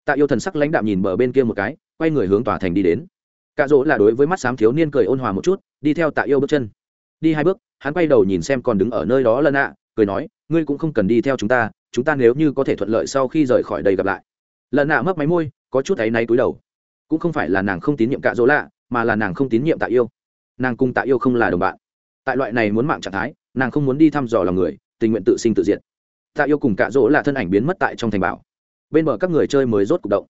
tạ yêu thần sắc lãnh đạm nhìn bờ bên kia một cái, quay người hướng tòa thành đi đến. Cạ dỗ là đối với mắt xám thiếu niên cười ôn hòa một chút, đi theo tạ yêu bước chân. Đi hai bước, hắn quay đầu nhìn xem còn đứng ở nơi đó lần ạ, cười nói, ngươi cũng không cần đi theo chúng ta chúng ta nếu như có thể thuận lợi sau khi rời khỏi đây gặp lại. Lần ạ mấp máy môi, có chút thấy náy túi đầu. Cũng không phải là nàng không tín nhiệm cạ dỗ lạ, mà là nàng không tín nhiệm tạ yêu. Nàng cùng tạ yêu không là đồng bạn. Tại loại này muốn mạng trạng thái, nàng không muốn đi thăm dò lòng người, tình nguyện tự sinh tự diệt. Tạ yêu cùng cạ dỗ là thân ảnh biến mất tại trong thành bảo bên bờ các người chơi mới rốt cục động.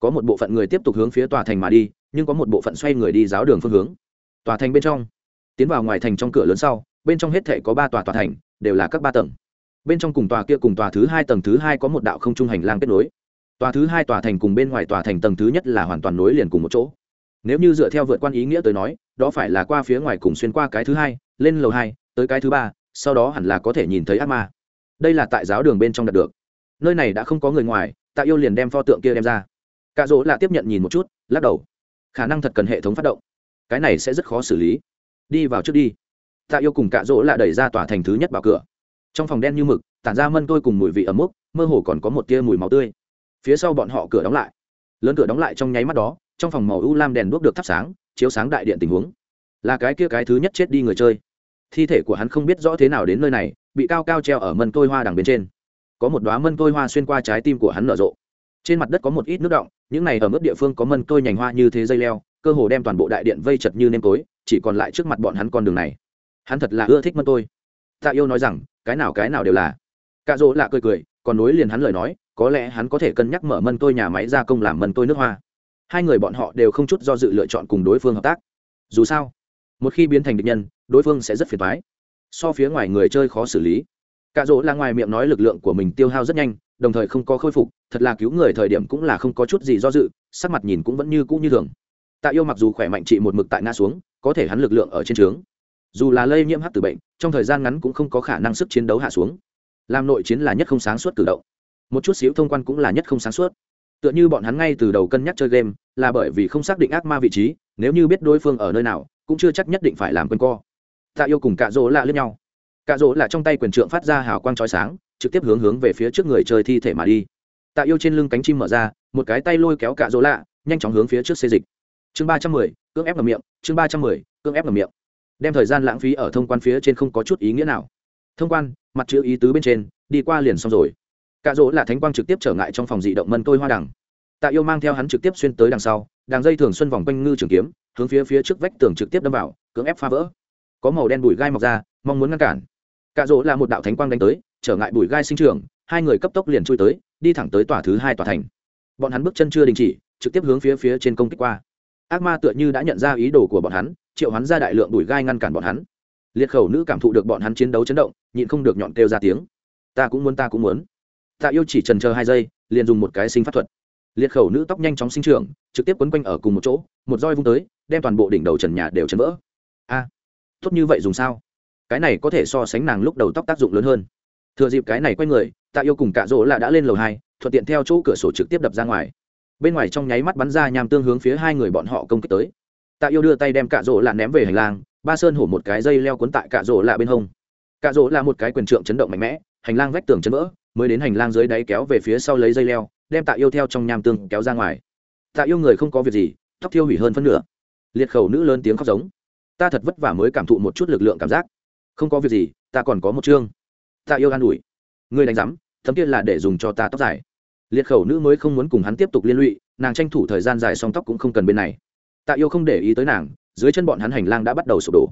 Có một bộ phận người tiếp tục hướng phía tòa thành mà đi, nhưng có một bộ phận xoay người đi giáo đường phương hướng. Tòa thành bên trong. Tiến vào ngoài thành trong cửa lớn sau, bên trong hết thể có ba tòa tòa thành, đều là các ba tầng. Bên trong cùng tòa kia cùng tòa thứ hai tầng thứ hai có một đạo không trung hành lang kết nối. Tòa thứ hai tòa thành cùng bên ngoài tòa thành tầng thứ nhất là hoàn toàn nối liền cùng một chỗ. Nếu như dựa theo vượt quan ý nghĩa tới nói, đó phải là qua phía ngoài cùng xuyên qua cái thứ hai, lên lầu hai, tới cái thứ ba, sau đó hẳn là có thể nhìn thấy ác ma. Đây là tại giáo đường bên trong đạt được. Nơi này đã không có người ngoài tạ yêu liền đem pho tượng kia đem ra. Cạ dỗ là tiếp nhận nhìn một chút, lắc đầu. Khả năng thật cần hệ thống phát động. Cái này sẽ rất khó xử lý. Đi vào trước đi. Tạ yêu cùng cạ dỗ là đẩy ra tòa thành thứ nhất vào cửa. Trong phòng đen như mực, tản ra mân tôi cùng mùi vị ấm mốc, mơ hồ còn có một tia mùi máu tươi. Phía sau bọn họ cửa đóng lại. Lớn cửa đóng lại trong nháy mắt đó, trong phòng màu u lam đèn đuốc được thắp sáng, chiếu sáng đại điện tình huống. Là cái kia cái thứ nhất chết đi người chơi. Thi thể của hắn không biết rõ thế nào đến nơi này, bị cao cao treo ở mân tôi hoa đằng bên trên có một đoá mân tôi hoa xuyên qua trái tim của hắn nở rộ. Trên mặt đất có một ít nước động những này ở mức địa phương có mân tôi nhành hoa như thế dây leo, cơ hồ đem toàn bộ đại điện vây chật như nêm tối, chỉ còn lại trước mặt bọn hắn con đường này. Hắn thật là ưa thích mân tôi tạ yêu nói rằng, cái nào cái nào đều là. Cạ rỗ lạ cười cười, còn nối liền hắn lời nói, có lẽ hắn có thể cân nhắc mở mân tôi nhà máy gia công làm mân tôi nước hoa. Hai người bọn họ đều không chút do dự lựa chọn cùng đối phương hợp tác. Dù sao, một khi biến thành địch nhân, đối phương sẽ rất phiền thoái so phía ngoài người chơi khó xử lý cạ rỗ là ngoài miệng nói lực lượng của mình tiêu hao rất nhanh, đồng thời không có khôi phục, thật là cứu người thời điểm cũng là không có chút gì do dự, sắc mặt nhìn cũng vẫn như cũ như thường. Tạ yêu mặc dù khỏe mạnh trị một mực tại ngã xuống, có thể hắn lực lượng ở trên trướng. Dù là lây nhiễm hắc từ bệnh, trong thời gian ngắn cũng không có khả năng sức chiến đấu hạ xuống. Làm nội chiến là nhất không sáng suốt cử động. Một chút xíu thông quan cũng là nhất không sáng suốt. Tựa như bọn hắn ngay từ đầu cân nhắc chơi game, là bởi vì không xác định ác ma vị trí, nếu như biết đối phương ở nơi nào, cũng chưa chắc nhất định phải làm quân co. Tạ yêu cùng cạ rỗ lạ lẫn nhau cạ rỗ là trong tay quyền trượng phát ra hào quang trói sáng, trực tiếp hướng hướng về phía trước người chơi thi thể mà đi. Tạ yêu trên lưng cánh chim mở ra, một cái tay lôi kéo cạ rỗ lạ, nhanh chóng hướng phía trước xê dịch. Chương ba trăm mười, cưỡng ép ngầm miệng, chương ba trăm mười, cưỡng ép ngầm miệng. Đem thời gian lãng phí ở thông quan phía trên không có chút ý nghĩa nào. Thông quan, mặt chữ ý tứ bên trên, đi qua liền xong rồi. Cạ rỗ là thánh quang trực tiếp trở ngại trong phòng dị động mân tôi hoa đằng. Tạ yêu mang theo hắn trực tiếp xuyên tới đằng sau, đằng dây thường xuân vòng quanh ngư trường kiếm, hướng phía phía trước vách tường trực tiếp đâm vào, cưỡng ép phá vỡ. Có màu đen bụi gai mọc ra, mong muốn ngăn cản cạ rỗ là một đạo thánh quang đánh tới, trở ngại bụi gai sinh trường hai người cấp tốc liền chui tới, đi thẳng tới tòa thứ hai tòa thành. Bọn hắn bước chân chưa đình chỉ, trực tiếp hướng phía phía trên công kích qua. Ác ma tựa như đã nhận ra ý đồ của bọn hắn, triệu hắn ra đại lượng bụi gai ngăn cản bọn hắn. Liệt khẩu nữ cảm thụ được bọn hắn chiến đấu chấn động, nhịn không được nhọn kêu ra tiếng. Ta cũng muốn, ta cũng muốn. Tạ yêu chỉ trần chờ hai giây, liền dùng một cái sinh pháp thuật. Liệt khẩu nữ tóc nhanh chóng sinh trưởng, trực tiếp quấn quanh ở cùng một chỗ, một roi vung tới, đem toàn bộ đỉnh đầu trần nhà đều chấn vỡ. A, tốt như vậy dùng sao? Cái này có thể so sánh nàng lúc đầu tóc tác dụng lớn hơn. Thừa dịp cái này quay người, tạ yêu cùng cạ rỗ là đã lên lầu hai, thuận tiện theo chỗ cửa sổ trực tiếp đập ra ngoài. Bên ngoài trong nháy mắt bắn ra nham tương hướng phía hai người bọn họ công kích tới. Tạ yêu đưa tay đem cạ rỗ là ném về hành lang, ba sơn hổ một cái dây leo cuốn tại cạ rỗ là bên hông. Cạ rỗ là một cái quyền trượng chấn động mạnh mẽ, hành lang vách tường chấn vỡ, mới đến hành lang dưới đáy kéo về phía sau lấy dây leo, đem tạ yêu theo trong nham tương kéo ra ngoài. Tạ yêu người không có việc gì, tóc thiêu hủy hơn phân nửa. Liệt khẩu nữ lớn tiếng khóc giống. Ta thật vất vả mới cảm thụ một chút lực lượng cảm giác không có việc gì, ta còn có một chương. Ta yêu an ủi. Người đánh giám, thấm kia là để dùng cho ta tóc dài. Liệt khẩu nữ mới không muốn cùng hắn tiếp tục liên lụy, nàng tranh thủ thời gian dài song tóc cũng không cần bên này. Tạ yêu không để ý tới nàng, dưới chân bọn hắn hành lang đã bắt đầu sụp đổ.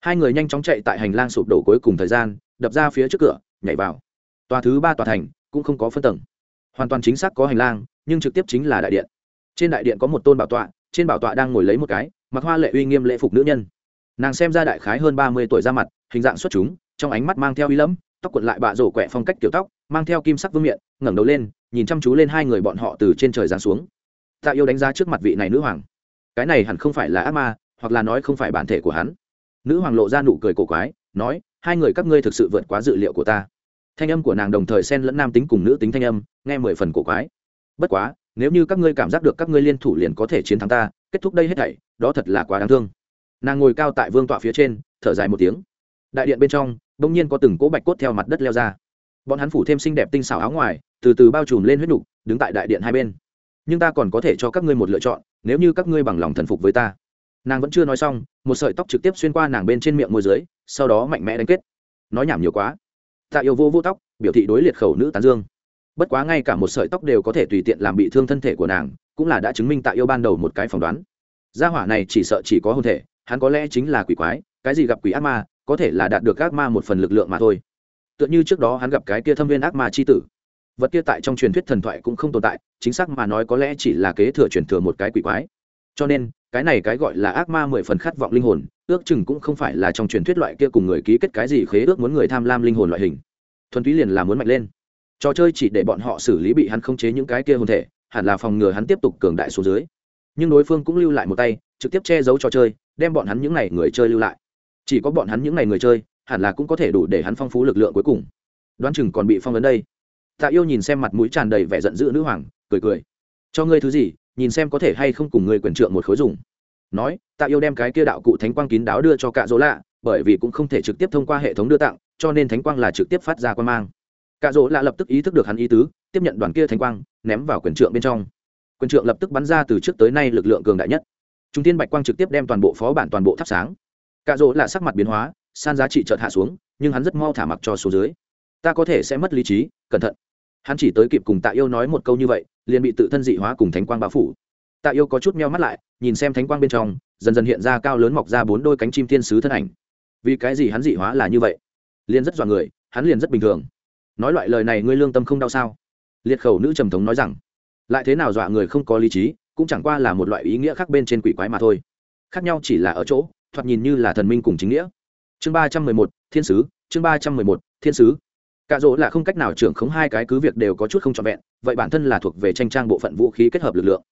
Hai người nhanh chóng chạy tại hành lang sụp đổ cuối cùng thời gian, đập ra phía trước cửa, nhảy vào. Tòa thứ ba tòa thành cũng không có phân tầng. Hoàn toàn chính xác có hành lang, nhưng trực tiếp chính là đại điện. Trên đại điện có một tôn bảo tọa, trên bảo tọa đang ngồi lấy một cái, mặc hoa lệ uy nghiêm lễ phục nữ nhân. Nàng xem ra đại khái hơn ba mươi tuổi ra mặt hình dạng xuất chúng, trong ánh mắt mang theo uy lẫm, tóc cuộn lại bạ rổ quẹ phong cách kiểu tóc, mang theo kim sắc vương miệng ngẩng đầu lên, nhìn chăm chú lên hai người bọn họ từ trên trời giáng xuống. Tạ yêu đánh giá trước mặt vị này nữ hoàng. Cái này hẳn không phải là ác ma, hoặc là nói không phải bản thể của hắn. Nữ hoàng lộ ra nụ cười cổ quái, nói, hai người các ngươi thực sự vượt quá dự liệu của ta. Thanh âm của nàng đồng thời xen lẫn nam tính cùng nữ tính thanh âm, nghe mười phần cổ quái. Bất quá, nếu như các ngươi cảm giác được các ngươi liên thủ liền có thể chiến thắng ta, kết thúc đây hết thảy, đó thật là quá đáng thương. Nàng ngồi cao tại vương tọa phía trên, thở dài một tiếng đại điện bên trong, bỗng nhiên có từng cỗ bạch cốt theo mặt đất leo ra. Bọn hắn phủ thêm xinh đẹp tinh xảo áo ngoài, từ từ bao trùm lên huyết nhục đứng tại đại điện hai bên. Nhưng ta còn có thể cho các ngươi một lựa chọn, nếu như các ngươi bằng lòng thần phục với ta. Nàng vẫn chưa nói xong, một sợi tóc trực tiếp xuyên qua nàng bên trên miệng môi dưới, sau đó mạnh mẽ đánh kết. Nói nhảm nhiều quá. Tạ yêu vô vô tóc, biểu thị đối liệt khẩu nữ tán dương. Bất quá ngay cả một sợi tóc đều có thể tùy tiện làm bị thương thân thể của nàng, cũng là đã chứng minh tạ yêu ban đầu một cái phỏng đoán. Gia hỏa này chỉ sợ chỉ có hôn thể, hắn có lẽ chính là quỷ quái, cái gì gặp quỷ ác ma có thể là đạt được ác ma một phần lực lượng mà thôi. Tựa như trước đó hắn gặp cái kia thâm viên ác ma c h i tử. Vật kia tại trong truyền thuyết thần thoại cũng không tồn tại, chính xác mà nói có lẽ chỉ là kế thừa truyền thừa một cái quỷ quái. Cho nên, cái này cái gọi là ác ma mười phần khát vọng linh hồn, ước chừng cũng không phải là trong truyền thuyết loại kia cùng người ký kết cái gì khế ước muốn người tham lam linh hồn loại hình. Thuần túy liền là muốn mạnh lên. Trò chơi chỉ để bọn họ xử lý bị hắn khống chế những cái kia hồn thể, hẳn là phòng ngừa hắn tiếp tục cường đại xuống dưới. Nhưng đối phương cũng lưu lại một tay, trực tiếp che giấu trò chơi, đem bọn hắn những n à y người chơi lưu lại chỉ có bọn hắn những ngày người chơi, hẳn là cũng có thể đủ để hắn phong phú lực lượng cuối cùng. Đoán chừng còn bị phong ấn đây. Tạ yêu nhìn xem mặt mũi tràn đầy vẻ giận dữ nữ hoàng, cười cười. Cho ngươi thứ gì, nhìn xem có thể hay không cùng ngươi quyền trượng một khối dùng. Nói, tạ yêu đem cái kia đạo cụ thánh quang kín đáo đưa cho cạ dỗ lạ, bởi vì cũng không thể trực tiếp thông qua hệ thống đưa tặng, cho nên thánh quang là trực tiếp phát ra quan mang. Cạ dỗ lạ lập tức ý thức được hắn ý tứ, tiếp nhận đoàn kia thánh quang, ném vào quyền trượng bên trong. Quyền trượng lập tức bắn ra từ trước tới nay lực lượng cường đại nhất. Trung tiên bạch quang trực tiếp đem toàn bộ phó bản toàn bộ thắp sáng cạ rỗ là sắc mặt biến hóa, san giá trị chợt hạ xuống, nhưng hắn rất mau thả mặc cho số dưới. Ta có thể sẽ mất lý trí, cẩn thận. Hắn chỉ tới kịp cùng tạ yêu nói một câu như vậy, liền bị tự thân dị hóa cùng thánh quang bao phủ. Tạ yêu có chút meo mắt lại, nhìn xem thánh quang bên trong, dần dần hiện ra cao lớn mọc ra bốn đôi cánh chim thiên sứ thân ảnh. Vì cái gì hắn dị hóa là như vậy? Liền rất dọa người, hắn liền rất bình thường. Nói loại lời này ngươi lương tâm không đau sao? Liệt khẩu nữ trầm thống nói rằng, lại thế nào dọa người không có lý trí, cũng chẳng qua là một loại ý nghĩa khác bên trên quỷ quái mà thôi. Khác nhau chỉ là ở chỗ thoạt nhìn như là thần minh cùng chính nghĩa. Chương ba trăm mười một, thiên sứ, chương ba trăm mười một, thiên sứ. Cạ rỗ là không cách nào trưởng khống hai cái cứ việc đều có chút không trọn vẹn, vậy bản thân là thuộc về tranh trang bộ phận vũ khí kết hợp lực lượng.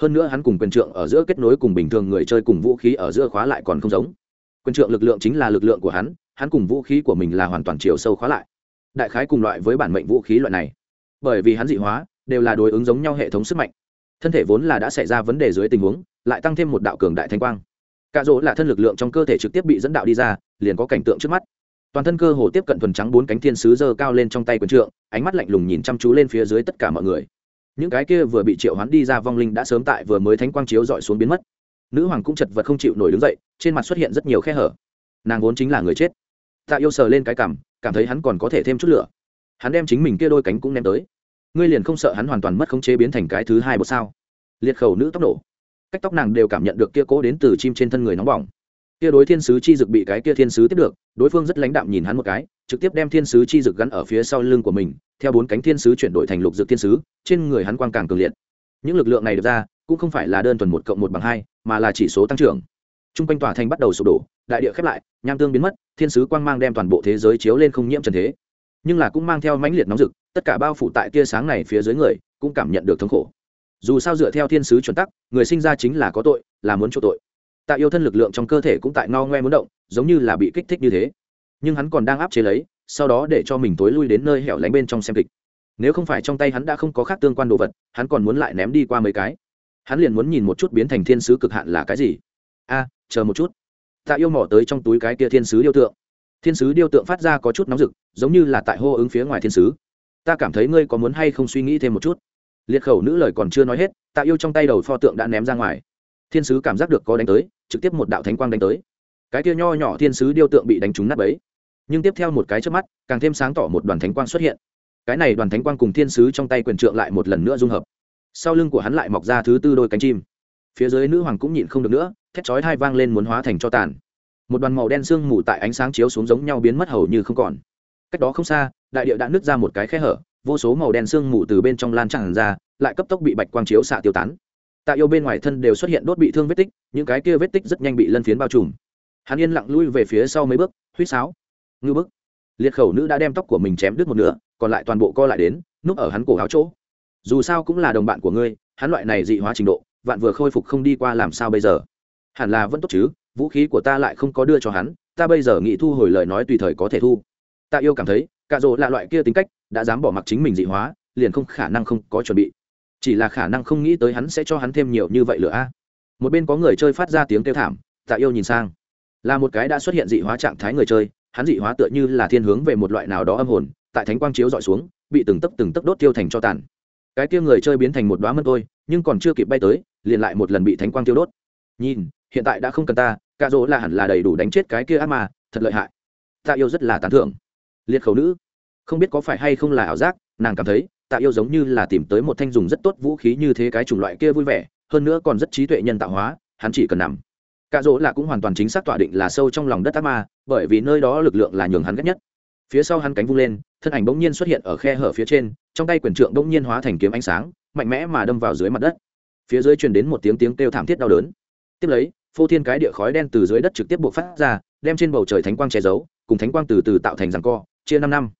Hơn nữa hắn cùng quyền trượng ở giữa kết nối cùng bình thường người chơi cùng vũ khí ở giữa khóa lại còn không giống. Quyền trượng lực lượng chính là lực lượng của hắn hắn cùng vũ khí của mình là hoàn toàn chiều sâu khóa lại. Đại khái cùng loại với bản mệnh vũ khí loại này. Bởi vì hắn dị hóa, đều là đối ứng giống nhau hệ thống sức mạnh. Thân thể vốn là đã xảy ra vấn đề dưới tình huống, lại tăng thêm một đạo cường đại thanh quang cạ rỗ là thân lực lượng trong cơ thể trực tiếp bị dẫn đạo đi ra, liền có cảnh tượng trước mắt. Toàn thân cơ hồ tiếp cận thuần trắng bốn cánh thiên sứ dơ cao lên trong tay quần trượng, ánh mắt lạnh lùng nhìn chăm chú lên phía dưới tất cả mọi người. Những cái kia vừa bị triệu hoán đi ra vong linh đã sớm tại vừa mới thánh quang chiếu dọi xuống biến mất. Nữ hoàng cũng chật vật không chịu nổi đứng dậy, trên mặt xuất hiện rất nhiều khe hở. Nàng vốn chính là người chết. Tạ yêu sờ lên cái cảm cảm thấy hắn còn có thể thêm chút lửa. Hắn đem chính mình kia đôi cánh cũng ném tới. Ngươi liền không sợ hắn hoàn toàn mất khống chế biến thành cái thứ hai bột sao? Liệt khẩu nữ tóc nổ cách tóc nàng đều cảm nhận được kia cố đến từ chim trên thân người nóng bỏng. Kia đối thiên sứ chi dực bị cái kia thiên sứ tiếp được, đối phương rất lãnh đạm nhìn hắn một cái, trực tiếp đem thiên sứ chi dực gắn ở phía sau lưng của mình, theo bốn cánh thiên sứ chuyển đổi thành lục dực thiên sứ, trên người hắn quang càng cường liệt. Những lực lượng này được ra, cũng không phải là đơn thuần một cộng một bằng hai, mà là chỉ số tăng trưởng. T r u n g quanh tòa thành bắt đầu sụp đổ, đại địa khép lại, nham tương biến mất, thiên sứ quang mang đem toàn bộ thế giới chiếu lên không nhiễm trần thế. Nhưng là cũng mang theo mãnh liệt nóng rực, tất cả bao phủ tại tia sáng này phía dưới người, cũng cảm nhận được thống khổ dù sao dựa theo thiên sứ chuẩn tắc, người sinh ra chính là có tội, là muốn chỗ tội. Tạ yêu thân lực lượng trong cơ thể cũng tại ngao ngoe muốn động, giống như là bị kích thích như thế. Nhưng hắn còn đang áp chế lấy, sau đó để cho mình tối lui đến nơi hẻo lánh bên trong xem kịch. Nếu không phải trong tay hắn đã không có khác tương quan đồ vật, hắn còn muốn lại ném đi qua mấy cái. Hắn liền muốn nhìn một chút biến thành thiên sứ cực hạn là cái gì. A, chờ một chút. Tạ yêu mỏ tới trong túi cái kia thiên sứ điêu tượng. Thiên sứ điêu tượng phát ra có chút nóng rực, giống như là tại hô ứng phía ngoài thiên sứ. Ta cảm thấy ngươi có muốn hay không suy nghĩ thêm một chút? Liệt khẩu nữ lời còn chưa nói hết, tạ yêu trong tay đầu pho tượng đã ném ra ngoài. Thiên sứ cảm giác được có đánh tới, trực tiếp một đạo thánh quang đánh tới. Cái kia nho nhỏ thiên sứ điêu tượng bị đánh trúng nát ấy nhưng tiếp theo một cái trước mắt, càng thêm sáng tỏ một đoàn thánh quang xuất hiện. Cái này đoàn thánh quang cùng thiên sứ trong tay quyền trượng lại một lần nữa dung hợp. Sau lưng của hắn lại mọc ra thứ tư đôi cánh chim. Phía dưới nữ hoàng cũng nhịn không được nữa, thét chói hai vang lên muốn hóa thành cho tàn. Một đoàn màu đen sương mù tại ánh sáng chiếu xuống giống nhau biến mất hầu như không còn. Cách đó không xa, đại địa đã nứt ra một cái khe hở vô số màu đen sương mù từ bên trong lan tràn ra, lại cấp tốc bị bạch quang chiếu xạ tiêu tán. Tạ yêu bên ngoài thân đều xuất hiện đốt bị thương vết tích, những cái kia vết tích rất nhanh bị lân phiến bao trùm. Hắn yên lặng lui về phía sau mấy bước, huýt sáo. Ngư bức. Liệt khẩu nữ đã đem tóc của mình chém đứt một nửa, còn lại toàn bộ co lại đến, núp ở hắn cổ áo chỗ. Dù sao cũng là đồng bạn của ngươi, hắn loại này dị hóa trình độ, vạn vừa khôi phục không đi qua làm sao bây giờ? Hẳn là vẫn tốt chứ, vũ khí của ta lại không có đưa cho hắn, ta bây giờ nghĩ thu hồi lời nói tùy thời có thể thu. Tạ yêu cảm thấy, cạ rỗ là loại kia tính cách, đã dám bỏ mặc chính mình dị hóa, liền không khả năng không có chuẩn bị. Chỉ là khả năng không nghĩ tới hắn sẽ cho hắn thêm nhiều như vậy lửa a. Một bên có người chơi phát ra tiếng kêu thảm, tạ yêu nhìn sang. Là một cái đã xuất hiện dị hóa trạng thái người chơi, hắn dị hóa tựa như là thiên hướng về một loại nào đó âm hồn, tại thánh quang chiếu dọi xuống, bị từng tấc từng tấc đốt tiêu thành cho tàn. Cái kia người chơi biến thành một đoá mân tôi, nhưng còn chưa kịp bay tới, liền lại một lần bị thánh quang tiêu đốt. Nhìn, hiện tại đã không cần ta, cạ rỗ là hẳn là đầy đủ đánh chết cái kia ác mà thật lợi hại. Tạ yêu rất là tán thưởng liệt khẩu nữ. Không biết có phải hay không là ảo giác, nàng cảm thấy, tạ yêu giống như là tìm tới một thanh dùng rất tốt vũ khí như thế cái chủng loại kia vui vẻ, hơn nữa còn rất trí tuệ nhân tạo hóa, hắn chỉ cần nằm. Cạ dỗ là cũng hoàn toàn chính xác tỏa định là sâu trong lòng đất ác ma, bởi vì nơi đó lực lượng là nhường hắn ghét nhất. Phía sau hắn cánh vung lên, thân ảnh bỗng nhiên xuất hiện ở khe hở phía trên, trong tay quyền trượng bỗng nhiên hóa thành kiếm ánh sáng, mạnh mẽ mà đâm vào dưới mặt đất. Phía dưới truyền đến một tiếng tiếng kêu thảm thiết đau đớn. Tiếp lấy, phô thiên cái địa khói đen từ dưới đất trực tiếp buộc phát ra, đem trên bầu trời thánh quang che giấu, cùng thánh quang từ từ tạo thành rằng co chia năm năm.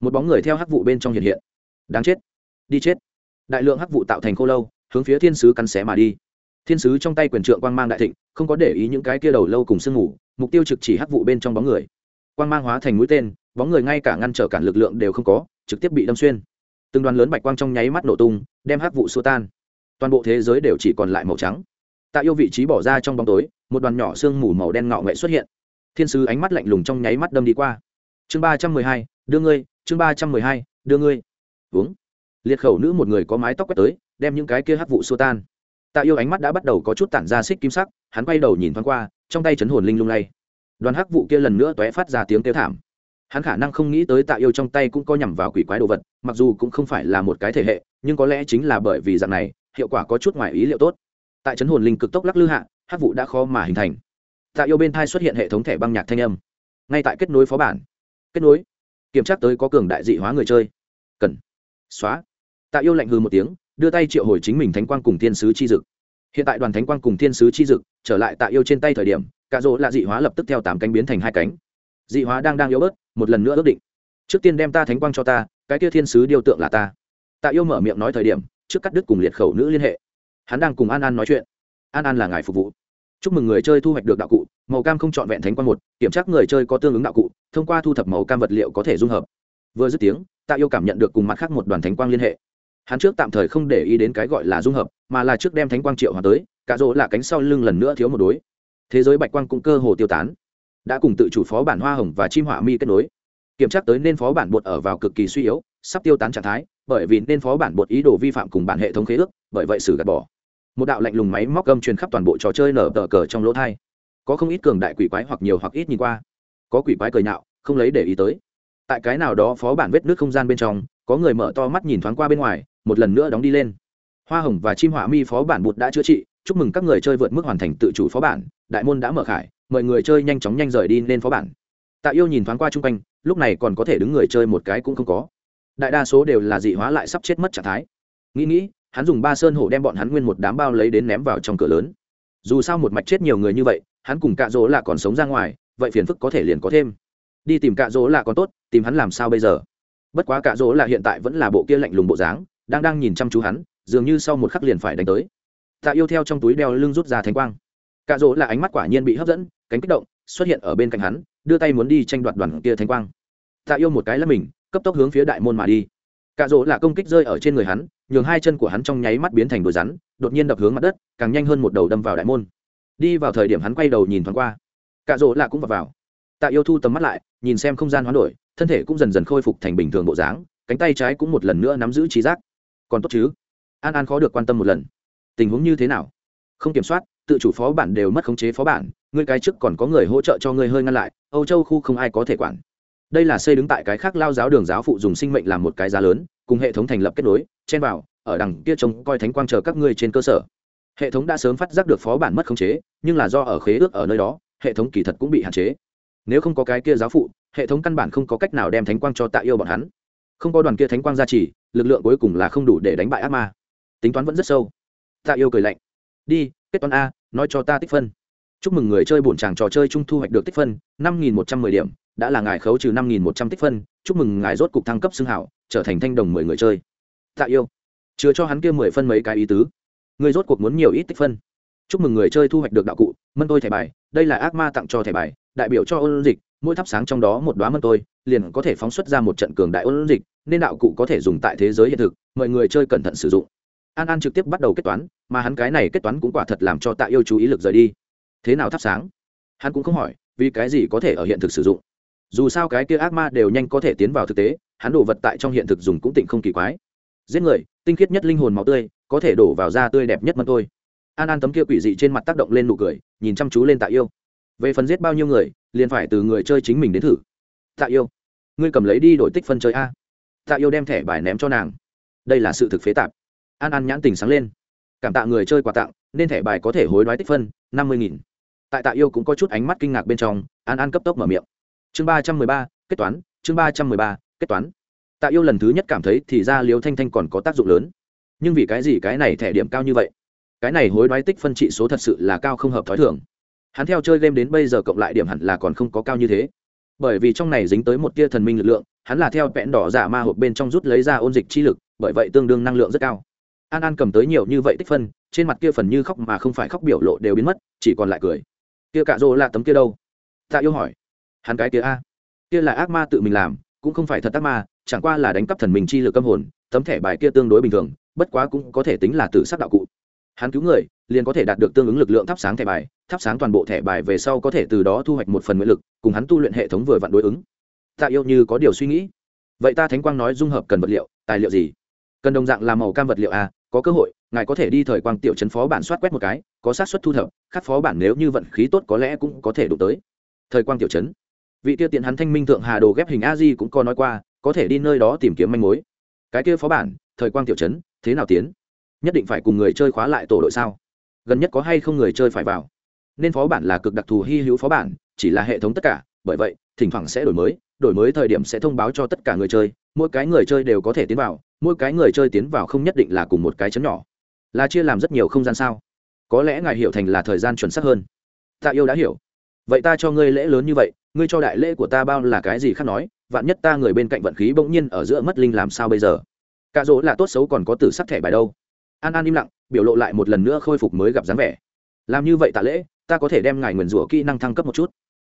Một bóng người theo hắc vụ bên trong hiện hiện. Đáng chết. Đi chết. Đại lượng hắc vụ tạo thành khô lâu, hướng phía thiên sứ cắn xé mà đi. Thiên sứ trong tay quyền trượng quang mang đại thịnh, không có để ý những cái kia đầu lâu cùng sương ngủ mục tiêu trực chỉ hắc vụ bên trong bóng người. Quang mang hóa thành mũi tên, bóng người ngay cả ngăn trở cản lực lượng đều không có, trực tiếp bị đâm xuyên. Từng đoàn lớn bạch quang trong nháy mắt nổ tung, đem hắc vụ xua tan. Toàn bộ thế giới đều chỉ còn lại màu trắng. Tạ yêu vị trí bỏ ra trong bóng tối, một đoàn nhỏ sương mù màu đen ngọ nghệ xuất hiện. Thiên sứ ánh mắt lạnh lùng trong nháy mắt đâm đi qua chương ba trăm mười hai, đưa ngươi, chương ba trăm mười hai, đưa ngươi. Uống. Liệt khẩu nữ một người có mái tóc quét tới, đem những cái kia hắc vụ xua tan. Tạ yêu ánh mắt đã bắt đầu có chút tản ra xích kim sắc, hắn quay đầu nhìn thoáng qua, trong tay chấn hồn linh lung lay. Đoàn hắc vụ kia lần nữa t phát ra tiếng kêu thảm. Hắn khả năng không nghĩ tới tạ yêu trong tay cũng có nhằm vào quỷ quái đồ vật, mặc dù cũng không phải là một cái thể hệ, nhưng có lẽ chính là bởi vì dạng này, hiệu quả có chút ngoài ý liệu tốt. Tại chấn hồn linh cực tốc lắc lư hạ, hắc vụ đã khó mà hình thành. Tạ yêu bên thai xuất hiện hệ thống thẻ băng nhạc thanh âm. Ngay tại kết nối phó bản kết nối, kiểm tra tới có cường đại dị hóa người chơi. Cần. Xóa. Tạ yêu lạnh hư một tiếng, đưa tay triệu hồi chính mình thánh quang cùng thiên sứ chi dực. Hiện tại đoàn thánh quang cùng thiên sứ chi dực trở lại tạ yêu trên tay thời điểm cạ rỗ là dị hóa lập tức theo tám cánh biến thành hai cánh. Dị hóa đang đang yếu bớt, một lần nữa ước định. Trước tiên đem ta thánh quang cho ta, cái kia thiên sứ điêu tượng là ta. Tạ yêu mở miệng nói thời điểm, trước cắt đứt cùng liệt khẩu nữ liên hệ. Hắn đang cùng an an nói chuyện. An an là ngài phục vụ. Chúc mừng người chơi thu hoạch được đạo cụ, màu cam không trọn vẹn thánh quang một, kiểm tra người chơi có tương ứng đạo cụ thông qua thu thập màu cam vật liệu có thể dung hợp. Vừa dứt tiếng, tạ yêu cảm nhận được cùng mặt khác một đoàn thánh quang liên hệ. Hắn trước tạm thời không để ý đến cái gọi là dung hợp, mà là trước đem thánh quang triệu hòa tới, cả rỗ là cánh sau lưng lần nữa thiếu một đối. Thế giới bạch quang cũng cơ hồ tiêu tán, đã cùng tự chủ phó bản hoa hồng và chim hỏa mi kết nối. Kiểm tra tới nên phó bản bột ở vào cực kỳ suy yếu, sắp tiêu tán trạng thái, bởi vì nên phó bản bột ý đồ vi phạm cùng bản hệ thống khế ước, bởi vậy xử gạt bỏ. Một đạo lạnh lùng máy móc gâm truyền khắp toàn bộ trò chơi nở tờ cờ trong lỗ thai. Có không ít cường đại quỷ quái hoặc nhiều hoặc ít nhìn qua có quỷ quái cười nhạo, không lấy để ý tới. Tại cái nào đó phó bản vết nước không gian bên trong, có người mở to mắt nhìn thoáng qua bên ngoài, một lần nữa đóng đi lên. Hoa hồng và chim hỏa mi phó bản bụt đã chữa trị, chúc mừng các người chơi vượt mức hoàn thành tự chủ phó bản, đại môn đã mở khải, mời người chơi nhanh chóng nhanh rời đi lên phó bản. Tạ yêu nhìn thoáng qua chung quanh, lúc này còn có thể đứng người chơi một cái cũng không có. Đại đa số đều là dị hóa lại sắp chết mất trạng thái. Nghĩ nghĩ, hắn dùng ba sơn hổ đem bọn hắn nguyên một đám bao lấy đến ném vào trong cửa lớn. Dù sao một mạch chết nhiều người như vậy, hắn cùng cạ rỗ là còn sống ra ngoài vậy phiền phức có thể liền có thêm. Đi tìm cạ dỗ là còn tốt, tìm hắn làm sao bây giờ? Bất quá cạ dỗ là hiện tại vẫn là bộ kia lạnh lùng bộ dáng, đang đang nhìn chăm chú hắn, dường như sau một khắc liền phải đánh tới. Tạ yêu theo trong túi đeo lưng rút ra thánh quang. Cạ dỗ là ánh mắt quả nhiên bị hấp dẫn, cánh kích động, xuất hiện ở bên cạnh hắn, đưa tay muốn đi tranh đoạt đoàn kia thánh quang. Tạ yêu một cái là mình, cấp tốc hướng phía đại môn mà đi. Cạ dỗ là công kích rơi ở trên người hắn, nhường hai chân của hắn trong nháy mắt biến thành đồi rắn, đột nhiên đập hướng mặt đất, càng nhanh hơn một đầu đâm vào đại môn. Đi vào thời điểm hắn quay đầu nhìn thoáng qua cạ rỗ là cũng vào, vào. tạ yêu thu tầm mắt lại nhìn xem không gian hoán đổi thân thể cũng dần dần khôi phục thành bình thường bộ dáng cánh tay trái cũng một lần nữa nắm giữ trí giác. Còn tốt chứ? An an khó được quan tâm một lần. Tình huống như thế nào? Không kiểm soát tự chủ phó bản đều mất khống chế phó bản ngươi cái trước còn có người hỗ trợ cho ngươi hơi ngăn lại âu châu khu không ai có thể quản. Đây là xây đứng tại cái khác lao giáo đường giáo phụ dùng sinh mệnh làm một cái giá lớn cùng hệ thống thành lập kết nối chen vào ở đằng kia trông coi thánh quang chờ các ngươi trên cơ sở. Hệ thống đã sớm phát giác được phó bản mất khống chế nhưng là do ở khế ước ở nơi đó hệ thống kỳ thật cũng bị hạn chế. Nếu không có cái kia giáo phụ, hệ thống căn bản không có cách nào đem thánh quang cho tạ yêu bọn hắn. Không có đoàn kia thánh quang gia trì, lực lượng cuối cùng là không đủ để đánh bại ác ma. Tính toán vẫn rất sâu. Tạ yêu cười lạnh. Đi, kết toán a, nói cho ta tích phân. Chúc mừng người chơi bổn tràng trò chơi trung thu hoạch được tích phân, năm nghìn một trăm mười điểm, đã là ngài khấu trừ năm nghìn một trăm tích phân. Chúc mừng ngài rốt cục thăng cấp xưng hảo, trở thành thanh đồng mười người chơi. Tạ yêu. Chứa cho hắn kia mười phân mấy cái ý tứ. Người rốt cuộc muốn nhiều ít tích phân chúc mừng người chơi thu hoạch được đạo cụ, mân tôi thẻ bài, đây là ác ma tặng cho thẻ bài, đại biểu cho ôn dịch, mỗi thắp sáng trong đó một đoá mân tôi, liền có thể phóng xuất ra một trận cường đại ôn dịch, nên đạo cụ có thể dùng tại thế giới hiện thực, mọi người chơi cẩn thận sử dụng. An an trực tiếp bắt đầu kết toán, mà hắn cái này kết toán cũng quả thật làm cho tạ yêu chú ý lực rời đi. Thế nào thắp sáng? Hắn cũng không hỏi, vì cái gì có thể ở hiện thực sử dụng. Dù sao cái kia ác ma đều nhanh có thể tiến vào thực tế, hắn đổ vật tại trong hiện thực dùng cũng tịnh không kỳ quái. Giết người, tinh khiết nhất linh hồn máu tươi, có thể đổ vào da tươi đẹp nhất mân tôi an an tấm kia quỷ dị trên mặt tác động lên nụ cười, nhìn chăm chú lên tạ yêu. Về phần giết bao nhiêu người, liền phải từ người chơi chính mình đến thử. Tạ yêu, ngươi cầm lấy đi đổi tích phân chơi a. Tạ yêu đem thẻ bài ném cho nàng. Đây là sự thực phế tạp. An an nhãn tình sáng lên. Cảm tạ người chơi quà tặng, nên thẻ bài có thể hối đoái tích phân, năm mươi nghìn. Tại tạ yêu cũng có chút ánh mắt kinh ngạc bên trong, an an cấp tốc mở miệng. Chương ba trăm mười ba, kết toán, chương ba trăm mười ba, kết toán. Tạ yêu lần thứ nhất cảm thấy thì ra liều thanh thanh còn có tác dụng lớn. Nhưng vì cái gì cái này thẻ điểm cao như vậy? Cái này hối đoái tích phân trị số thật sự là cao không hợp t h ó i thường. Hắn theo chơi game đến bây giờ cộng lại điểm hẳn là còn không có cao như thế. Bởi vì trong này dính tới một tia thần minh lực lượng, hắn là theo vẹn đỏ giả ma hộp bên trong rút lấy ra ôn dịch chi lực, bởi vậy tương đương năng lượng rất cao. An an cầm tới nhiều như vậy tích phân, trên mặt kia phần như khóc mà không phải khóc biểu lộ đều biến mất, chỉ còn lại cười. Kia cạ rô là tấm kia đâu? Tạ yêu hỏi. Hắn cái kia a. Kia là ác ma tự mình làm, cũng không phải thật ác ma, chẳng qua là đánh cắp thần mình chi lực âm hồn, tấm thẻ bài kia tương đối bình thường, bất quá cũng có thể tính là tự sắc đạo cụ hắn cứu người, liền có thể đạt được tương ứng lực lượng thắp sáng thẻ bài, thắp sáng toàn bộ thẻ bài về sau có thể từ đó thu hoạch một phần nguyện lực, cùng hắn tu luyện hệ thống vừa vặn đối ứng. Tạ yêu như có điều suy nghĩ. Vậy ta thánh quang nói dung hợp cần vật liệu, tài liệu gì? Cần đồng dạng làm màu cam vật liệu à có cơ hội, ngài có thể đi thời quang tiểu chấn phó bản soát quét một cái, có sát xuất thu thập, khắc phó bản nếu như vận khí tốt có lẽ cũng có thể đụng tới. Thời quang tiểu chấn. Vị tiêu tiện hắn thanh minh thượng hà đồ ghép hình a di cũng có nói qua, có thể đi nơi đó tìm kiếm manh mối. Cái kia phó bản, thời quang tiểu chấn, thế nào tiến? Nhất định phải cùng người chơi khóa lại tổ đội sao? Gần nhất có hay không người chơi phải vào? Nên phó bản là cực đặc thù hy hữu phó bản, chỉ là hệ thống tất cả, bởi vậy, thỉnh thoảng sẽ đổi mới đổi mới thời điểm sẽ thông báo cho tất cả người chơi, mỗi cái người chơi đều có thể tiến vào, mỗi cái người chơi tiến vào không nhất định là cùng một cái chấn nhỏ. Là chia làm rất nhiều không gian sao? Có lẽ ngài hiểu thành là thời gian chuẩn xác hơn. Tạ yêu đã hiểu. Vậy ta cho ngươi lễ lớn như vậy, ngươi cho đại lễ của ta bao là cái gì khác nói, vạn nhất ta người bên cạnh vận khí bỗng nhiên ở giữa mất linh làm sao bây giờ? Cạ dỗ là tốt xấu còn có tử sắc thẻ bài đâu? An an im lặng, biểu lộ lại một lần nữa khôi phục mới gặp dáng vẻ. Làm như vậy tạ lễ, ta có thể đem ngài nguyền rủa kỹ năng thăng cấp một chút.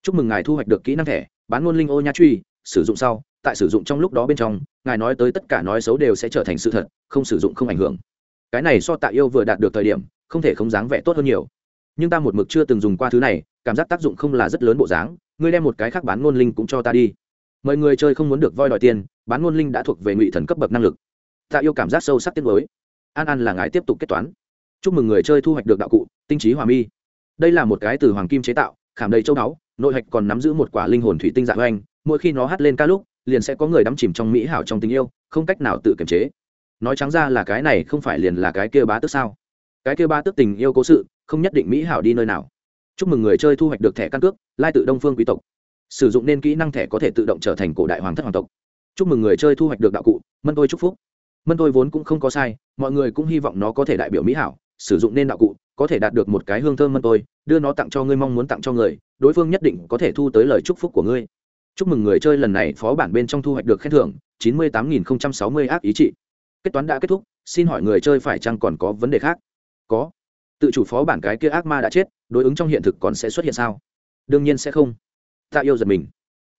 Chúc mừng ngài thu hoạch được kỹ năng thẻ, bán ngôn linh ô nha truy, sử dụng sau, tại sử dụng trong lúc đó bên trong, ngài nói tới tất cả nói xấu đều sẽ trở thành sự thật, không sử dụng không ảnh hưởng. Cái này so tạ yêu vừa đạt được thời điểm, không thể không dáng vẻ tốt hơn nhiều. Nhưng ta một mực chưa từng dùng qua thứ này, cảm giác tác dụng không là rất lớn bộ dáng, ngươi đem một cái khác bán ngôn linh cũng cho ta đi. Mời người chơi không muốn được voi đòi tiền, bán ngôn linh đã thuộc về ngụy thần cấp bậc năng lực. Tạ yêu cảm giác sâu sắc tiết mới an an là ngài tiếp tục kết toán. Chúc mừng người chơi thu hoạch được đạo cụ, tinh trí hòa mi. Đây là một cái từ hoàng kim chế tạo, khảm đầy châu báu, nội hạch còn nắm giữ một quả linh hồn thủy tinh dạng oanh mỗi khi nó hắt lên ca lúc, liền sẽ có người đắm chìm trong mỹ hảo trong tình yêu, không cách nào tự kiềm chế. Nói trắng ra là cái này không phải liền là cái kia bá tức sao? Cái kia ba tức tình yêu cố sự, không nhất định mỹ hảo đi nơi nào. Chúc mừng người chơi thu hoạch được thẻ căn cước, lai tự đông phương quý tộc. Sử dụng nên kỹ năng thẻ có thể tự động trở thành cổ đại hoàng thất hoàng tộc. Chúc mừng người chơi thu hoạch được đạo cụ, mân tôi chúc phúc. Mân tôi vốn cũng không có sai mọi người cũng hy vọng nó có thể đại biểu mỹ hảo, sử dụng nên đạo cụ, có thể đạt được một cái hương thơm mân tôi, đưa nó tặng cho ngươi, mong muốn tặng cho người, đối phương nhất định có thể thu tới lời chúc phúc của ngươi. Chúc mừng người chơi lần này, phó bản bên trong thu hoạch được khen thưởng, chín mươi tám nghìn sáu mươi ác ý trị. Kết toán đã kết thúc, xin hỏi người chơi phải chăng còn có vấn đề khác? Có. Tự chủ phó bản cái kia ác ma đã chết, đối ứng trong hiện thực còn sẽ xuất hiện sao? Đương nhiên sẽ không. Ta yêu giật mình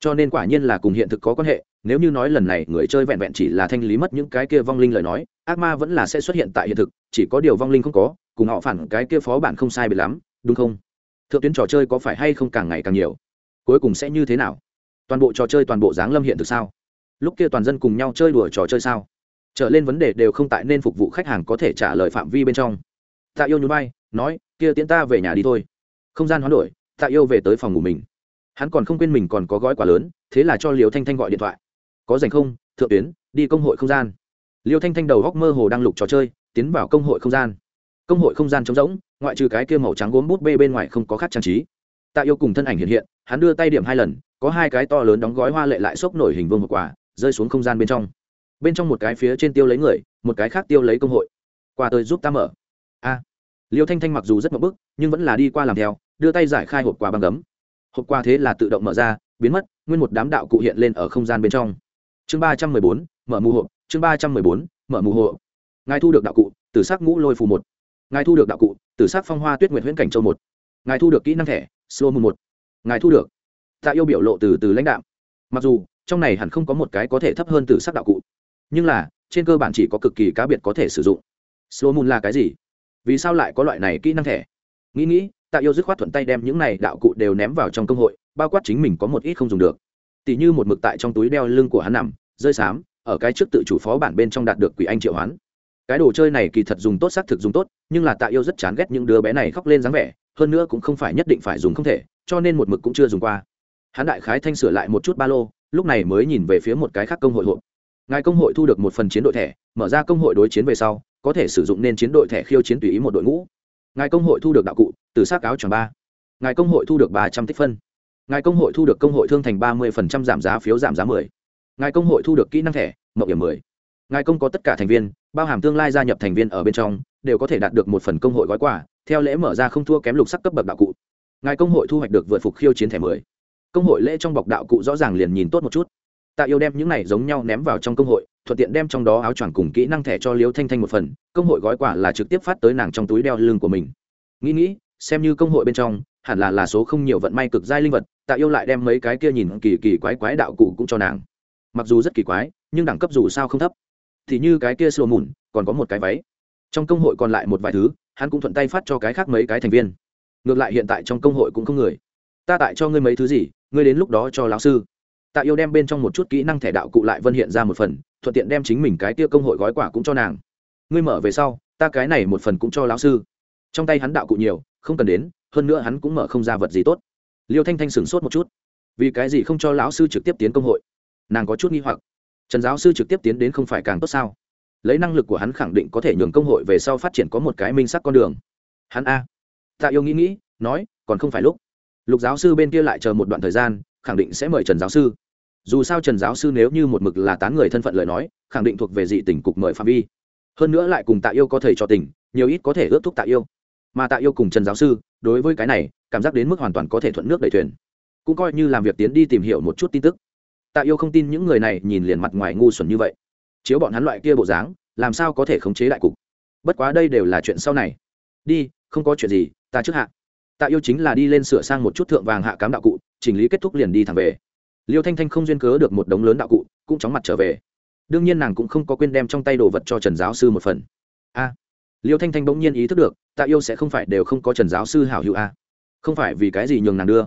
cho nên quả nhiên là cùng hiện thực có quan hệ, nếu như nói lần này người chơi vẹn vẹn chỉ là thanh lý mất những cái kia vong linh lời nói, ác ma vẫn là sẽ xuất hiện tại hiện thực, chỉ có điều vong linh không có, cùng họ phản cái kia phó bản không sai biệt lắm, đúng không? Thượng tuyến trò chơi có phải hay không càng ngày càng nhiều? Cuối cùng sẽ như thế nào? Toàn bộ trò chơi toàn bộ giáng lâm hiện thực sao? Lúc kia toàn dân cùng nhau chơi đùa trò chơi sao? Trở lên vấn đề đều không tại nên phục vụ khách hàng có thể trả lời phạm vi bên trong. Tạ yêu nhún vai, nói, kia tiễn ta về nhà đi thôi. Không gian hoán đổi, tạ yêu về tới phòng ngủ mình hắn còn không quên mình còn có gói quà lớn, thế là cho liều thanh thanh gọi điện thoại. Có dành không, thượng tuyến, đi công hội không gian. Liêu thanh thanh đầu góc mơ hồ đang lục trò chơi, tiến vào công hội không gian. Công hội không gian trống rỗng, ngoại trừ cái kia màu trắng gốm bút bê bên ngoài không có khác trang trí. Tạ yêu cùng thân ảnh hiện hiện, hắn đưa tay điểm hai lần, có hai cái to lớn đóng gói hoa lệ lại xốc nổi hình vương một quả rơi xuống không gian bên trong. Bên trong một cái phía trên tiêu lấy người, một cái khác tiêu lấy công hội. Qua tôi giúp ta mở. A. Liêu thanh thanh mặc dù rất mập bức, nhưng vẫn là đi qua làm theo, đưa tay giải khai hộp quà băng gấm hộp quà thế là tự động mở ra, biến mất, nguyên một đám đạo cụ hiện lên ở không gian bên trong. Chương ba trăm mười bốn, mở mù hộp, chương ba trăm mười bốn, mở mù hộp. Ngài thu được đạo cụ từ sắc ngũ lôi phù một. Ngài thu được đạo cụ từ sắc phong hoa tuyết nguyện huyễn cảnh châu một. Ngài thu được kỹ năng thẻ, slow mù một. Ngài thu được. Tạ yêu biểu lộ từ từ lãnh đạo mặc dù, trong này hẳn không có một cái có thể thấp hơn từ sắc đạo cụ. Nhưng là, trên cơ bản chỉ có cực kỳ cá biệt có thể sử dụng. Slow moon là cái gì? Vì sao lại có loại này kỹ năng thẻ? Nghĩ nghĩ tạ yêu dứt khoát thuận tay đem những này đạo cụ đều ném vào trong công hội, bao quát chính mình có một ít không dùng được. Tỷ như một mực tại trong túi đeo lưng của hắn nằm, rơi xám, ở cái trước tự chủ phó bản bên trong đạt được quỷ anh triệu hoán. Cái đồ chơi này kỳ thật dùng tốt, xác thực dùng tốt, nhưng là tạ yêu rất chán ghét những đứa bé này khóc lên dáng vẻ, hơn nữa cũng không phải nhất định phải dùng không thể, cho nên một mực cũng chưa dùng qua. Hắn đại khái thanh sửa lại một chút ba lô, lúc này mới nhìn về phía một cái khác công hội hộp. Ngài công hội thu được một phần chiến đội thẻ, mở ra công hội đối chiến về sau, có thể sử dụng nên chiến đội thẻ khiêu chiến tùy ý một đội ngũ ngài công hội thu được đạo cụ, từ xác áo tròn ba. Ngài công hội thu được ba trăm tích phân. Ngài công hội thu được công hội thương thành ba mươi phần trăm giảm giá phiếu giảm giá mười. Ngài công hội thu được kỹ năng thẻ, mậu điểm mười. Ngài công có tất cả thành viên, bao hàm tương lai gia nhập thành viên ở bên trong, đều có thể đạt được một phần công hội gói quà, theo lễ mở ra không thua kém lục sắc cấp bậc đạo cụ. Ngài công hội thu hoạch được vượt phục khiêu chiến thẻ mười. Công hội lễ trong bọc đạo cụ rõ ràng liền nhìn tốt một chút. Tạ yêu đem những này giống nhau ném vào trong công hội thuận tiện đem trong đó áo choàng cùng kỹ năng thẻ cho liêu thanh thanh một phần, công hội gói quà là trực tiếp phát tới nàng trong túi đeo lưng của mình. Nghĩ nghĩ, xem như công hội bên trong, hẳn là là số không nhiều vận may cực giai linh vật, tạ yêu lại đem mấy cái kia nhìn kỳ kỳ quái quái đạo cụ cũng cho nàng. Mặc dù rất kỳ quái, nhưng đẳng cấp dù sao không thấp. Thì như cái kia sô mùn, còn có một cái váy. Trong công hội còn lại một vài thứ, hắn cũng thuận tay phát cho cái khác mấy cái thành viên. Ngược lại hiện tại trong công hội cũng không người. Ta tại cho ngươi mấy thứ gì, ngươi đến lúc đó cho lão sư. Tạ yêu đem bên trong một chút kỹ năng thẻ đạo cụ lại vân hiện ra một phần thuận tiện đem chính mình cái tia công hội gói quả cũng cho nàng. Ngươi mở về sau, ta cái này một phần cũng cho lão sư. Trong tay hắn đạo cụ nhiều, không cần đến, hơn nữa hắn cũng mở không ra vật gì tốt. Liêu thanh thanh sửng sốt một chút. Vì cái gì không cho lão sư trực tiếp tiến công hội? Nàng có chút nghi hoặc. Trần giáo sư trực tiếp tiến đến không phải càng tốt sao? Lấy năng lực của hắn khẳng định có thể nhường công hội về sau phát triển có một cái minh sắc con đường. Hắn a. Tạ yêu nghĩ nghĩ, nói, còn không phải lúc. Lục giáo sư bên kia lại chờ một đoạn thời gian, khẳng định sẽ mời trần giáo sư dù sao trần giáo sư nếu như một mực là tán người thân phận lời nói, khẳng định thuộc về dị tỉnh cục mời phạm vi. Hơn nữa lại cùng tạ yêu có thầy cho tỉnh nhiều ít có thể ước thúc tạ yêu. Mà tạ yêu cùng trần giáo sư, đối với cái này, cảm giác đến mức hoàn toàn có thể thuận nước đẩy thuyền. Cũng coi như làm việc tiến đi tìm hiểu một chút tin tức. Tạ yêu không tin những người này nhìn liền mặt ngoài ngu xuẩn như vậy. Chiếu bọn hắn loại kia bộ dáng, làm sao có thể khống chế đại cục? Bất quá đây đều là chuyện sau này. Đi, không có chuyện gì, ta trước hạ. Tạ yêu chính là đi lên sửa sang một chút thượng vàng hạ cám đạo cụ, chỉnh lý kết thúc liền đi thẳng về liêu thanh thanh không duyên cớ được một đống lớn đạo cụ, cũng chóng mặt trở về. Đương nhiên nàng cũng không có quên đem trong tay đồ vật cho trần giáo sư một phần. A. Liêu thanh thanh bỗng nhiên ý thức được, tạ yêu sẽ không phải đều không có trần giáo sư hảo hữu a. Không phải vì cái gì nhường nàng đưa.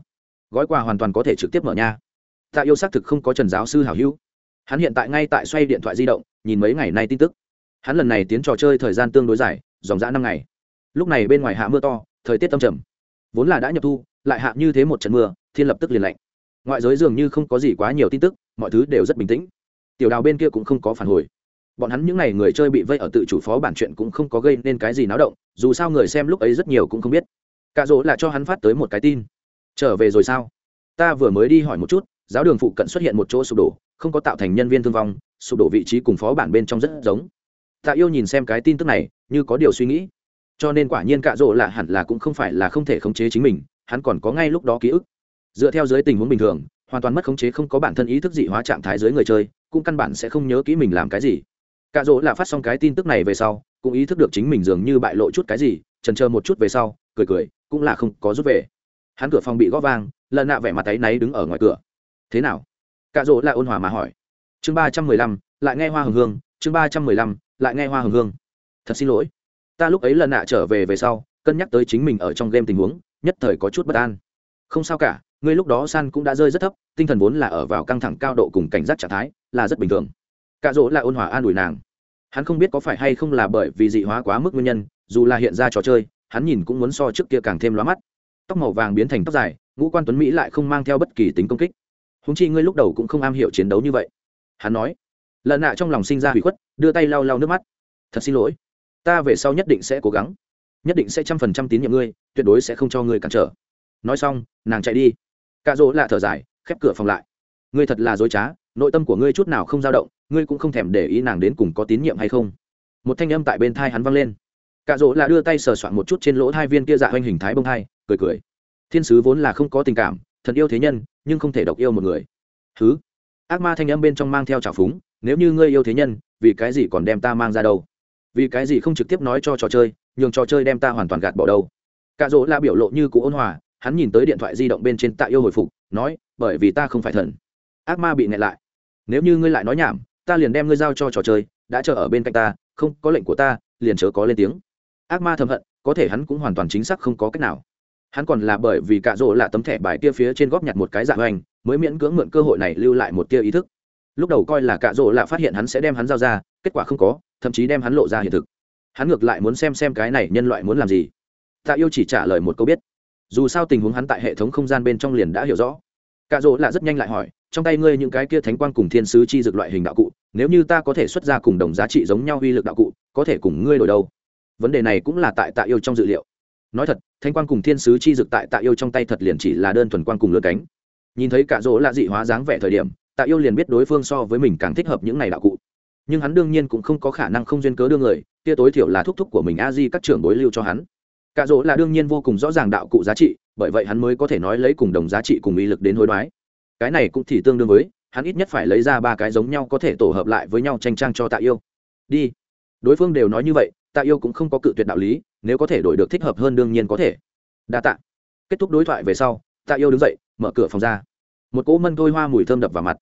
Gói quà hoàn toàn có thể trực tiếp mở nha. Tạ yêu xác thực không có trần giáo sư hảo hữu. Hắn hiện tại ngay tại xoay điện thoại di động, nhìn mấy ngày nay tin tức. Hắn lần này tiến trò chơi thời gian tương đối dài, dòng dã năm ngày. Lúc này bên ngoài hạ mưa to, thời tiết tâm trầm. Vốn là đã nhập thu, lại hạ như thế một trận mưa, thiên lập tức liền lạnh ngoại giới dường như không có gì quá nhiều tin tức, mọi thứ đều rất bình tĩnh. Tiểu đào bên kia cũng không có phản hồi. Bọn hắn những n à y người chơi bị vây ở tự chủ phó bản chuyện cũng không có gây nên cái gì náo động, dù sao người xem lúc ấy rất nhiều cũng không biết. Cạ dỗ là cho hắn phát tới một cái tin. Trở về rồi sao? Ta vừa mới đi hỏi một chút, giáo đường phụ cận xuất hiện một chỗ sụp đổ, không có tạo thành nhân viên thương vong, sụp đổ vị trí cùng phó bản bên trong rất giống. Tạ yêu nhìn xem cái tin tức này, như có điều suy nghĩ. Cho nên quả nhiên cạ rỗ là hẳn là cũng không phải là không thể khống chế chính mình, hắn còn có ngay lúc đó ký ức dựa theo giới tình huống bình thường, hoàn toàn mất khống chế không có bản thân ý thức dị hóa trạng thái dưới người chơi, cũng căn bản sẽ không nhớ kỹ mình làm cái gì. Cạ dỗ là phát xong cái tin tức này về sau, cũng ý thức được chính mình dường như bại lộ chút cái gì trần chờ một chút về sau, cười cười, cũng là không có rút về. Hắn cửa phòng bị gõ vang lần nạ vẻ mặt tay náy đứng ở ngoài cửa. Thế nào? Cạ dỗ là ôn hòa mà hỏi. Chương ba trăm mười lăm, lại nghe hoa hồng hương, chương ba trăm mười lăm, lại nghe hoa hồng hương. Thật xin lỗi. Ta lúc ấy lần nạ trở về về sau, cân nhắc tới chính mình ở trong game tình huống, nhất thời có chút bất an. Không sao cả ngươi lúc đó san cũng đã rơi rất thấp, tinh thần vốn là ở vào căng thẳng cao độ cùng cảnh giác trạng thái, là rất bình thường. Cạ rỗ là ôn hòa an ủi nàng. Hắn không biết có phải hay không là bởi vì dị hóa quá mức nguyên nhân, dù là hiện ra trò chơi, hắn nhìn cũng muốn so trước kia càng thêm lóa mắt. Tóc màu vàng biến thành tóc dài, ngũ quan tuấn mỹ lại không mang theo bất kỳ tính công kích. Húng chi ngươi lúc đầu cũng không am hiểu chiến đấu như vậy. Hắn nói, lần nạ trong lòng sinh ra hủy khuất, đưa tay lau lau nước mắt. Thật xin lỗi. Ta về sau nhất định sẽ cố gắng. Nhất định sẽ trăm phần trăm tín nhiệm ngươi, tuyệt đối sẽ không cho ngươi cản trở. Nói xong, nàng chạy đi cạ rỗ lạ thở dài, khép cửa phòng lại. Ngươi thật là dối trá, nội tâm của ngươi chút nào không dao động, ngươi cũng không thèm để ý nàng đến cùng có tín nhiệm hay không. Một thanh âm tại bên thai hắn văng lên. Cạ rỗ lạ đưa tay sờ soạn một chút trên lỗ hai viên kia dạ hoành hình thái bông hai cười cười. Thiên sứ vốn là không có tình cảm thần yêu thế nhân, nhưng không thể độc yêu một người. Thứ. Ác ma thanh âm bên trong mang theo trào phúng, nếu như ngươi yêu thế nhân, vì cái gì còn đem ta mang ra đâu? Vì cái gì không trực tiếp nói cho trò chơi, nhường trò chơi đem ta hoàn toàn gạt bỏ đâu? Cạ rỗ là biểu lộ như cụ ôn hòa hắn nhìn tới điện thoại di động bên trên tạ yêu hồi phục, nói, bởi vì ta không phải thần. Ác ma bị nghẹn lại. Nếu như ngươi lại nói nhảm, ta liền đem ngươi giao cho trò chơi, đã chờ ở bên cạnh ta, không, có lệnh của ta, liền chớ có lên tiếng. Ác ma thầm hận, có thể hắn cũng hoàn toàn chính xác không có cách nào. Hắn còn là bởi vì cạ rỗ là tấm thẻ bài kia phía trên góp nhặt một cái dạng hoành, mới miễn cưỡng mượn cơ hội này lưu lại một tia ý thức. Lúc đầu coi là cạ rỗ là phát hiện hắn sẽ đem hắn giao ra, kết quả không có, thậm chí đem hắn lộ ra hiện thực. Hắn ngược lại muốn xem xem cái này nhân loại muốn làm gì. Tạ yêu chỉ trả lời một câu biết dù sao tình huống hắn tại hệ thống không gian bên trong liền đã hiểu rõ. Cạ rỗ là rất nhanh lại hỏi, trong tay ngươi những cái kia thánh quang cùng thiên sứ chi dược loại hình đạo cụ, nếu như ta có thể xuất ra cùng đồng giá trị giống nhau uy lực đạo cụ, có thể cùng ngươi đổi đâu? Vấn đề này cũng là tại tạ yêu trong dự liệu. Nói thật thanh quang cùng thiên sứ chi dực tại tạ yêu trong tay thật liền chỉ là đơn thuần quang cùng lượt cánh. Nhìn thấy cả rỗ là dị hóa dáng vẻ thời điểm, tạ yêu liền biết đối phương so với mình càng thích hợp những này đạo cụ. Nhưng hắn đương nhiên cũng không có khả năng không duyên cớ đưa người, kia tối thiểu là thúc thúc của mình a di các trưởng bối lưu cho hắn cả rỗ là đương nhiên vô cùng rõ ràng đạo cụ giá trị, bởi vậy hắn mới có thể nói lấy cùng đồng giá trị cùng uy lực đến hối đoái. Cái này cũng thì tương đương với, hắn ít nhất phải lấy ra ba cái giống nhau có thể tổ hợp lại với nhau tranh trang cho tạ yêu. Đi. Đối phương đều nói như vậy, tạ yêu cũng không có cự tuyệt đạo lý, nếu có thể đổi được thích hợp hơn đương nhiên có thể. Đa tạ. Kết thúc đối thoại về sau, tạ yêu đứng dậy, mở cửa phòng ra. Một cỗ mân tôi hoa mùi thơm đập vào mặt.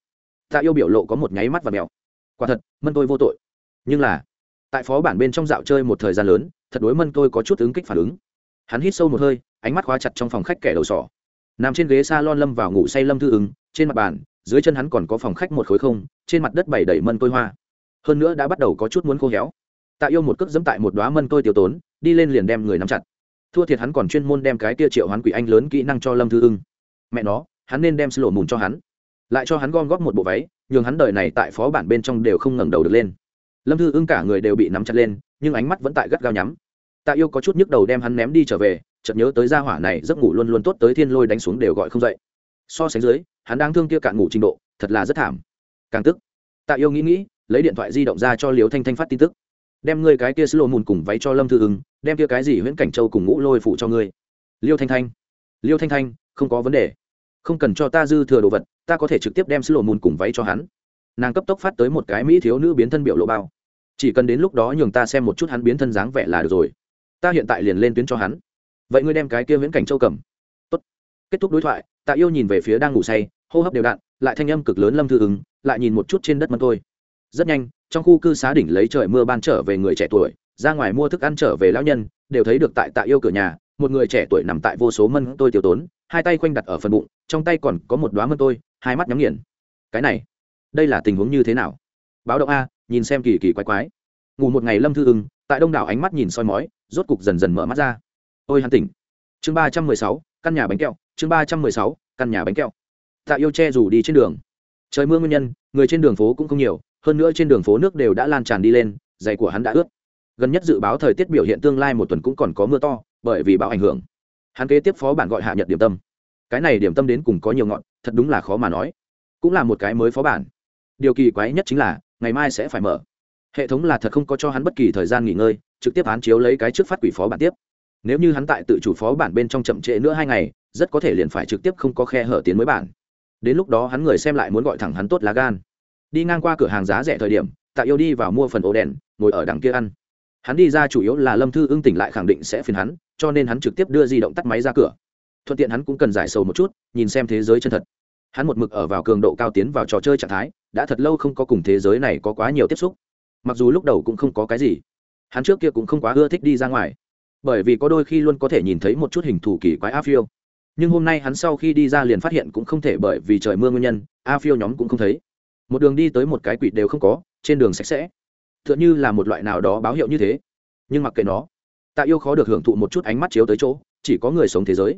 Tạ yêu biểu lộ có một nháy mắt và mèo quả thật, mân tôi vô tội. Nhưng là, tại phó bản bên trong dạo chơi một thời gian lớn, thật đối mân tôi có chút ứng kích phản ứng hắn hít sâu một hơi, ánh mắt khóa chặt trong phòng khách kẻ đầu sỏ. Nằm trên ghế s a lon lâm vào ngủ say lâm thư ứng, trên mặt bàn, dưới chân hắn còn có phòng khách một khối không, trên mặt đất bày đầy mân tôi hoa. Hơn nữa đã bắt đầu có chút muốn khô héo. Tạ yêu một cước dẫm tại một đoá mân tôi tiêu tốn, đi lên liền đem người nắm chặt. Thua thiệt hắn còn chuyên môn đem cái tia triệu hoán quỷ anh lớn kỹ năng cho lâm thư ưng mẹ nó, hắn nên đem sửa mùn cho hắn. Lại cho hắn gom góp một bộ váy, nhường hắn đời này tại phó bản bên trong đều không ngẩng đầu được lên. Lâm thư ưng cả người đều bị nắm chặt lên, nhưng ánh mắt vẫn tại gắt gao nhắm tạ yêu có chút nhức đầu đem hắn ném đi trở về, chợt nhớ tới gia hỏa này giấc ngủ luôn luôn tốt tới thiên lôi đánh xuống đều gọi không dậy. So sánh dưới, hắn đang thương kia cạn ngủ trình độ, thật là rất thảm. Càng tức, tạ yêu nghĩ nghĩ, lấy điện thoại di động ra cho liều thanh thanh phát tin tức. Đem ngươi cái kia sứ lộ mùn cùng váy cho lâm thư ưng đem kia cái gì huyễn cảnh châu cùng ngũ lôi phụ cho ngươi. Liêu thanh thanh, liêu thanh thanh, không có vấn đề. Không cần cho ta dư thừa đồ vật, ta có thể trực tiếp đem sứ lộ mùn cùng váy cho hắn. Nàng cấp tốc phát tới một cái mỹ thiếu nữ biến thân biểu lộ bao. Chỉ cần đến lúc đó nhường ta xem một chút hắn biến thân dáng vẻ là được rồi ta hiện tại liền lên tuyến cho hắn. Vậy ngươi đem cái kia viễn cảnh châu cầm. Tốt. Kết thúc đối thoại, tạ yêu nhìn về phía đang ngủ say, hô hấp đều đặn, lại thanh âm cực lớn lâm thư ứng, lại nhìn một chút trên đất mân tôi rất nhanh, trong khu cư xá đỉnh lấy trời mưa ban trở về người trẻ tuổi, ra ngoài mua thức ăn trở về lão nhân, đều thấy được tại tạ yêu cửa nhà, một người trẻ tuổi nằm tại vô số mân tôi tiêu tốn, hai tay khoanh đặt ở phần bụng, trong tay còn có một đoá mân tôi, hai mắt nhắm nghiền. Cái này, đây là tình huống như thế nào? Báo động a, nhìn xem kỳ kỳ quái quái. Ngủ một ngày lâm thư ưng, tại đông đảo ánh mắt nhìn soi mói rốt cục dần dần mở mắt ra. Ôi hắn tỉnh. Chương ba trăm mười sáu, căn nhà bánh kẹo. Chương ba trăm mười sáu, căn nhà bánh kẹo. Tạ yêu che dù đi trên đường. Trời mưa nguyên nhân, người trên đường phố cũng không nhiều, hơn nữa trên đường phố nước đều đã lan tràn đi lên, giày của hắn đã ướt. Gần nhất dự báo thời tiết biểu hiện tương lai một tuần cũng còn có mưa to, bởi vì bão ảnh hưởng. Hắn kế tiếp phó bản gọi hạ nhật điểm tâm. Cái này điểm tâm đến cùng có nhiều ngọn, thật đúng là khó mà nói. Cũng là một cái mới phó bản. Điều kỳ quái nhất chính là, ngày mai sẽ phải mở. Hệ thống là thật không có cho hắn bất kỳ thời gian nghỉ ngơi trực tiếp án chiếu lấy cái trước phát quỷ phó bản tiếp. Nếu như hắn tại tự chủ phó bản bên trong chậm trễ nữa hai ngày, rất có thể liền phải trực tiếp không có khe hở tiến mới bản. Đến lúc đó hắn người xem lại muốn gọi thẳng hắn tốt lá gan. Đi ngang qua cửa hàng giá rẻ thời điểm, tạ yêu đi vào mua phần ổ đèn, ngồi ở đằng kia ăn. Hắn đi ra chủ yếu là lâm thư ưng tỉnh lại khẳng định sẽ phiền hắn, cho nên hắn trực tiếp đưa di động tắt máy ra cửa. Thuận tiện hắn cũng cần giải sầu một chút, nhìn xem thế giới chân thật. Hắn một mực ở vào cường độ cao tiến vào trò chơi trạng thái, đã thật lâu không có cùng thế giới này có quá nhiều tiếp xúc. Mặc dù lúc đầu cũng không có cái gì hắn trước kia cũng không quá ưa thích đi ra ngoài, bởi vì có đôi khi luôn có thể nhìn thấy một chút hình thù kỳ quái a phiêu. Nhưng hôm nay hắn sau khi đi ra liền phát hiện cũng không thể bởi vì trời mưa nguyên nhân, a phiêu nhóm cũng không thấy. Một đường đi tới một cái quỷ đều không có, trên đường sạch sẽ. T h ư ợ n như là một loại nào đó báo hiệu như thế. Nhưng mặc kệ nó, tạ yêu khó được hưởng thụ một chút ánh mắt chiếu tới chỗ, chỉ có người sống thế giới.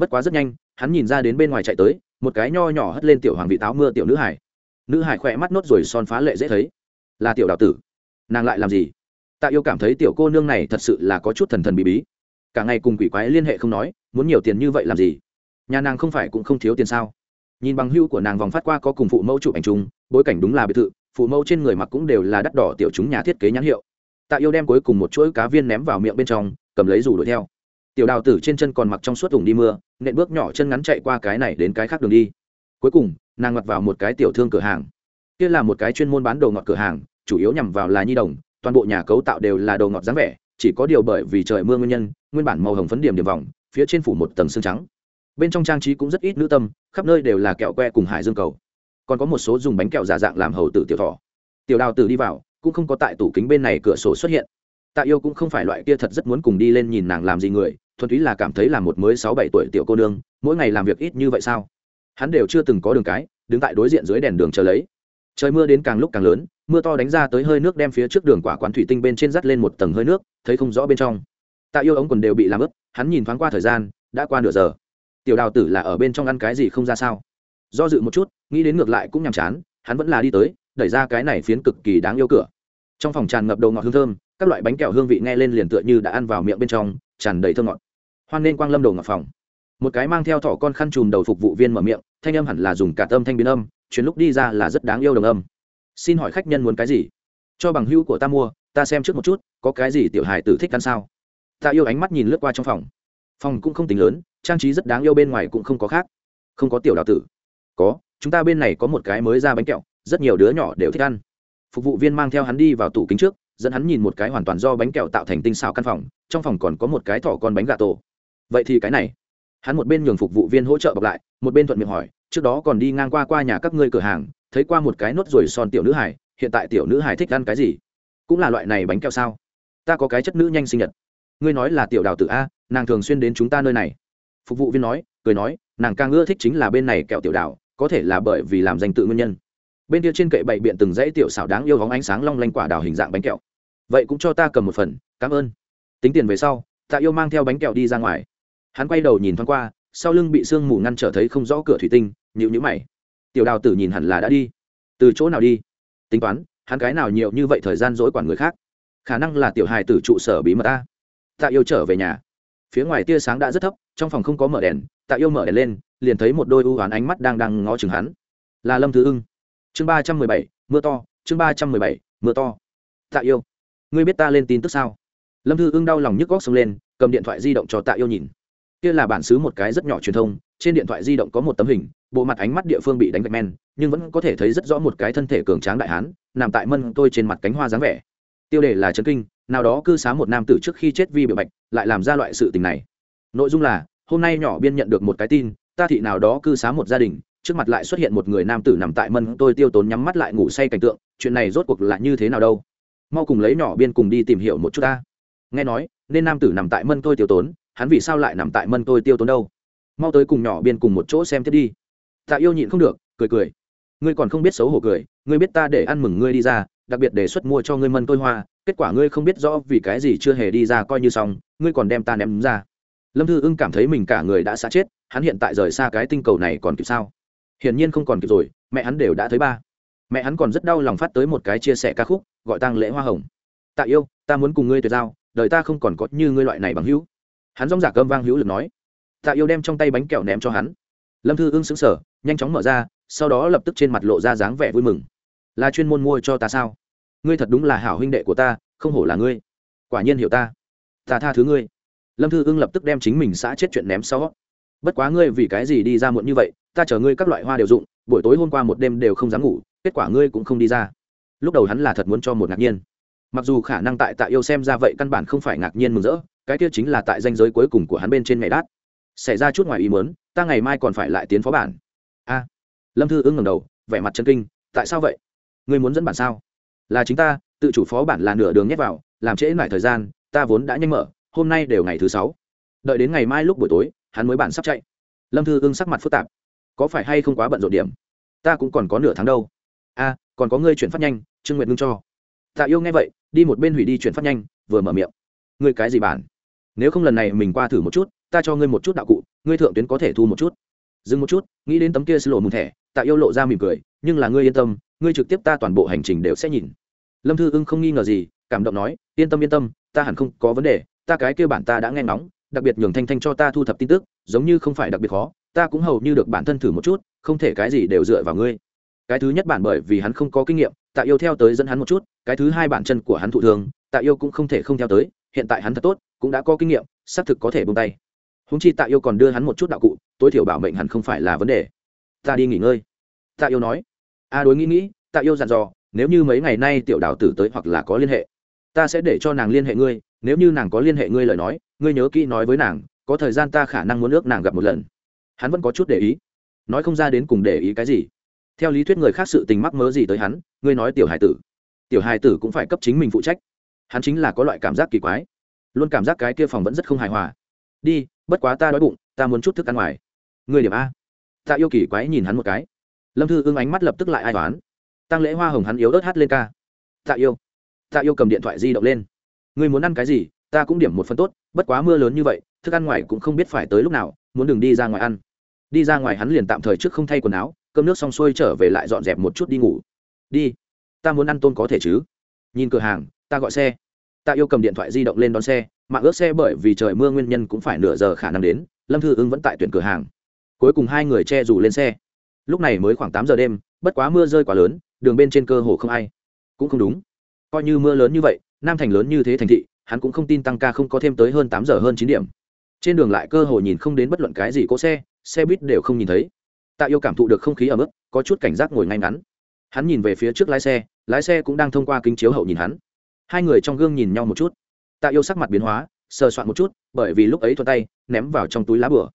Bất quá rất nhanh, hắn nhìn ra đến bên ngoài chạy tới, một cái nho nhỏ hất lên tiểu hoàng vị táo mưa tiểu nữ hải. Nữ hải khỏe mắt nốt rồi son phá lệ dễ thấy. Là tiểu đào tử. Nàng lại làm gì? Tạ yêu cảm thấy tiểu cô nương này thật sự là có chút thần thần bí bí. Cả ngày cùng quỷ quái liên hệ không nói, muốn nhiều tiền như vậy làm gì? Nhà nàng không phải cũng không thiếu tiền sao? Nhìn bằng hưu của nàng vòng phát qua có cùng phụ mẫu chụp ảnh chung, bối cảnh đúng là biệt thự, phụ mẫu trên người mặc cũng đều là đắt đỏ tiểu chúng nhà thiết kế nhãn hiệu. Tạ yêu đem cuối cùng một chuỗi cá viên ném vào miệng bên trong, cầm lấy rủ đuổi theo. Tiểu đào tử trên chân còn mặc trong suốt thùng đi mưa, nện bước nhỏ chân ngắn chạy qua cái này đến cái khác đường đi. Cuối cùng, nàng mặc vào một cái tiểu thương cửa hàng. Kia là một cái chuyên môn bán đồ ngọt cửa hàng, chủ yếu nhằm vào là nhi đồng toàn bộ nhà cấu tạo đều là đồ ngọt dáng vẻ, chỉ có điều bởi vì trời mưa nguyên nhân, nguyên bản màu hồng phấn điểm điểm vòng, phía trên phủ một tầng xương trắng. Bên trong trang trí cũng rất ít nữ tâm, khắp nơi đều là kẹo que cùng hải dương cầu. Còn có một số dùng bánh kẹo giả dạng làm hầu tử tiểu thỏ. Tiểu đào tử đi vào, cũng không có tại tủ kính bên này cửa sổ xuất hiện. Tạ yêu cũng không phải loại kia thật rất muốn cùng đi lên nhìn nàng làm gì người, thuần túy là cảm thấy là một mới sáu bảy tuổi tiểu cô nương, mỗi ngày làm việc ít như vậy sao? Hắn đều chưa từng có đường cái, đứng tại đối diện dưới đèn đường chờ lấy. Trời mưa đến càng lúc càng lớn mưa to đánh ra tới hơi nước đem phía trước đường quả quán thủy tinh bên trên dắt lên một tầng hơi nước, thấy không rõ bên trong. Tạ yêu ống quần đều bị làm ướt, hắn nhìn thoáng qua thời gian, đã qua nửa giờ. Tiểu đào tử là ở bên trong ăn cái gì không ra sao? Do dự một chút, nghĩ đến ngược lại cũng nhàm chán, hắn vẫn là đi tới, đẩy ra cái này phiến cực kỳ đáng yêu cửa. Trong phòng tràn ngập đầu ngọt hương thơm, các loại bánh kẹo hương vị nghe lên liền tựa như đã ăn vào miệng bên trong, tràn đầy thơm ngọt. Hoan nên quang lâm đầu ngọt phòng. Một cái mang theo thỏ con khăn chùm đầu phục vụ viên mở miệng, thanh âm hẳn là dùng cả tâm thanh biến âm chuyến lúc đi ra là rất đáng yêu đồng âm xin hỏi khách nhân muốn cái gì? Cho bằng hữu của ta mua, ta xem trước một chút, có cái gì tiểu hài tử thích ăn sao? Ta yêu ánh mắt nhìn lướt qua trong phòng. Phòng cũng không tính lớn, trang trí rất đáng yêu bên ngoài cũng không có khác. Không có tiểu đào tử. Có, chúng ta bên này có một cái mới ra bánh kẹo, rất nhiều đứa nhỏ đều thích ăn. Phục vụ viên mang theo hắn đi vào tủ kính trước, dẫn hắn nhìn một cái hoàn toàn do bánh kẹo tạo thành tinh xào căn phòng, trong phòng còn có một cái thỏ con bánh gà tổ. Vậy thì cái này. Hắn một bên nhường phục vụ viên hỗ trợ bọc lại, một bên thuận miệng hỏi, trước đó còn đi ngang qua qua nhà các ngươi cửa hàng thấy qua một cái nốt ruồi son tiểu nữ hải hiện tại tiểu nữ hải thích ăn cái gì? Cũng là loại này bánh kẹo sao? Ta có cái chất nữ nhanh sinh nhật. Ngươi nói là tiểu đào tử a, nàng thường xuyên đến chúng ta nơi này. Phục vụ viên nói, cười nói, nàng càng ưa thích chính là bên này kẹo tiểu đào, có thể là bởi vì làm danh tự nguyên nhân. Bên kia trên kệ bậy biện từng dãy tiểu xảo đáng yêu hóng ánh sáng long lanh quả đào hình dạng bánh kẹo. Vậy cũng cho ta cầm một phần, cảm ơn. Tính tiền về sau tạ yêu mang theo bánh kẹo đi ra ngoài. Hắn quay đầu nhìn thoáng qua, sau lưng bị sương mù ngăn trở thấy không rõ cửa thủy tinh nhịu nhữ mày tiểu đào tử nhìn hẳn là đã đi. Từ chỗ nào đi? Tính toán, hắn cái nào nhiều như vậy thời gian dỗi quản người khác? Khả năng là tiểu hài tử trụ sở bí mật ta. Tạ yêu trở về nhà. Phía ngoài tia sáng đã rất thấp, trong phòng không có mở đèn, tạ yêu mở đèn lên, liền thấy một đôi u hoán ánh mắt đang đang ngó chừng hắn. Là lâm thứ ưng. Chương ba trăm mười bảy, mưa to, chương ba trăm mười bảy, mưa to. Tạ yêu, ngươi biết ta lên tin tức sao? Lâm thư ưng đau lòng nhức góc xông lên, cầm điện thoại di động cho tạ yêu nhìn. Kia là bản xứ một cái rất nhỏ truyền thông trên điện thoại di động có một tấm hình, bộ mặt ánh mắt địa phương bị đánh gạch men, nhưng vẫn có thể thấy rất rõ một cái thân thể cường tráng đại hán, nằm tại mân tôi trên mặt cánh hoa dáng vẻ. Tiêu đề là trấn kinh, nào đó cư xá một nam tử trước khi chết vi biểu bạch, lại làm ra loại sự tình này. Nội dung là, hôm nay nhỏ biên nhận được một cái tin, ta thị nào đó cư xá một gia đình, trước mặt lại xuất hiện một người nam tử nằm tại mân tôi tiêu tốn nhắm mắt lại ngủ say cảnh tượng, chuyện này rốt cuộc là như thế nào đâu? Mau cùng lấy nhỏ biên cùng đi tìm hiểu một chút ta. Nghe nói, nên nam tử nằm tại mân tôi tiêu tốn, hắn vì sao lại nằm tại mân tôi tiêu tốn đâu? Mau tới cùng nhỏ biên cùng một chỗ xem tiếp đi. Tạ yêu nhịn không được, cười cười. Ngươi còn không biết xấu hổ cười, ngươi biết ta để ăn mừng ngươi đi ra, đặc biệt đề xuất mua cho ngươi mân tôi hoa, kết quả ngươi không biết rõ vì cái gì chưa hề đi ra coi như xong, ngươi còn đem ta ném ra. Lâm thư ưng cảm thấy mình cả người đã xa chết, hắn hiện tại rời xa cái tinh cầu này còn kịp sao? Hiển nhiên không còn kịp rồi, mẹ hắn đều đã thấy ba. Mẹ hắn còn rất đau lòng phát tới một cái chia sẻ ca khúc, gọi tăng lễ hoa hồng. Tạ yêu, ta muốn cùng ngươi tuyệt giao, đời ta không còn có như ngươi loại này bằng hữu. Hắn dóng giả cơm vang hữu lực nói tạ yêu đem trong tay bánh kẹo ném cho hắn. Lâm thư ưng xứng sở nhanh chóng mở ra, sau đó lập tức trên mặt lộ ra dáng vẻ vui mừng. Là chuyên môn mua cho ta sao? Ngươi thật đúng là hảo huynh đệ của ta, không hổ là ngươi. Quả nhiên hiểu ta. Ta tha thứ ngươi. Lâm thư ưng lập tức đem chính mình xã chết chuyện ném sau. Bất quá ngươi vì cái gì đi ra muộn như vậy, ta chở ngươi các loại hoa đều dụng, buổi tối hôm qua một đêm đều không dám ngủ, kết quả ngươi cũng không đi ra. Lúc đầu hắn là thật muốn cho một ngạc nhiên. Mặc dù khả năng tại tạ yêu xem ra vậy căn bản không phải ngạc nhiên mừng rỡ, cái kia chính là tại danh giới cuối cùng của hắn bên trên ngày đát xảy ra chút ngoài ý mớn ta ngày mai còn phải lại tiến phó bản. A. Lâm thư ưng ngầm đầu, vẻ mặt chân kinh, tại sao vậy? Ngươi muốn dẫn bản sao? Là chính ta, tự chủ phó bản là nửa đường nhét vào, làm trễ lại thời gian, ta vốn đã nhanh mở, hôm nay đều ngày thứ sáu. Đợi đến ngày mai lúc buổi tối, hắn mới bản sắp chạy. Lâm thư ưng sắc mặt phức tạp. Có phải hay không quá bận rộn điểm? Ta cũng còn có nửa tháng đâu. A, còn có ngươi chuyển phát nhanh, trương nguyệt ngưng cho. Tạ yêu nghe vậy, đi một bên hủy đi chuyển phát nhanh, vừa mở miệng. Ngươi cái gì bản? Nếu không lần này mình qua thử một chút ta cho ngươi một chút đạo cụ, ngươi thượng tuyến có thể thu một chút. Dừng một chút, nghĩ đến tấm kia xin lộ mùn thẻ, tạ yêu lộ ra mỉm cười, nhưng là ngươi yên tâm, ngươi trực tiếp ta toàn bộ hành trình đều sẽ nhìn. Lâm thư ưng không nghi ngờ gì, cảm động nói, yên tâm yên tâm, ta hẳn không có vấn đề, ta cái kia bản ta đã nghe ngóng, đặc biệt nhường thanh thanh cho ta thu thập tin tức, giống như không phải đặc biệt khó, ta cũng hầu như được bản thân thử một chút, không thể cái gì đều dựa vào ngươi. Cái thứ nhất bản bởi vì hắn không có kinh nghiệm, tạ yêu theo tới dẫn hắn một chút, cái thứ hai bản chân của hắn thụ thường, tạ yêu cũng không thể không theo tới, hiện tại hắn thật tốt, cũng đã có kinh nghiệm, xác thực có thể bông tay húng chi tạ yêu còn đưa hắn một chút đạo cụ, tối thiểu bảo mệnh hẳn không phải là vấn đề. Ta đi nghỉ ngơi. Tạ yêu nói. A đối nghĩ nghĩ, tạ yêu dặn dò, nếu như mấy ngày nay tiểu đào tử tới hoặc là có liên hệ, ta sẽ để cho nàng liên hệ ngươi, nếu như nàng có liên hệ ngươi lời nói, ngươi nhớ kỹ nói với nàng, có thời gian ta khả năng muốn ước nàng gặp một lần. Hắn vẫn có chút để ý. Nói không ra đến cùng để ý cái gì. Theo lý thuyết người khác sự tình mắc mớ gì tới hắn, ngươi nói tiểu hài tử. Tiểu hài tử cũng phải cấp chính mình phụ trách. Hắn chính là có loại cảm giác kỳ quái. Luôn cảm giác cái kia phòng vẫn rất không hài hòa đi, bất quá ta đói bụng, ta muốn chút thức ăn ngoài. Người điểm a. Tạ yêu kỳ quái nhìn hắn một cái. Lâm thư ưng ánh mắt lập tức lại ai toán. Tăng lễ hoa hồng hắn yếu ớt hát lên ca. Tạ yêu. Tạ yêu cầm điện thoại di động lên. Người muốn ăn cái gì, ta cũng điểm một phần tốt, bất quá mưa lớn như vậy, thức ăn ngoài cũng không biết phải tới lúc nào, muốn đừng đi ra ngoài ăn. Đi ra ngoài hắn liền tạm thời trước không thay quần áo, cơm nước xong xuôi trở về lại dọn dẹp một chút đi ngủ. Đi. Ta muốn ăn tôn có thể chứ? Nhìn cửa hàng, ta gọi xe. Ta yêu cầm điện thoại di động lên đón xe mạng ước xe bởi vì trời mưa nguyên nhân cũng phải nửa giờ khả năng đến, lâm thư ưng vẫn tại tuyển cửa hàng. Cuối cùng hai người che dù lên xe. Lúc này mới khoảng tám giờ đêm, bất quá mưa rơi quá lớn, đường bên trên cơ hồ không ai. Cũng không đúng. Coi như mưa lớn như vậy, nam thành lớn như thế thành thị, hắn cũng không tin tăng ca không có thêm tới hơn tám giờ hơn chín điểm. Trên đường lại cơ hồ nhìn không đến bất luận cái gì cỗ xe xe buýt đều không nhìn thấy. Tạ yêu cảm thụ được không khí ở mức có chút cảnh giác ngồi ngay ngắn. Hắn nhìn về phía trước lái xe lái xe cũng đang thông qua kính chiếu hậu nhìn hắn. Hai người trong gương nhìn nhau một chút tạ yêu sắc mặt biến hóa, sờ soạn một chút, bởi vì lúc ấy thuận tay, ném vào trong túi lá bửa.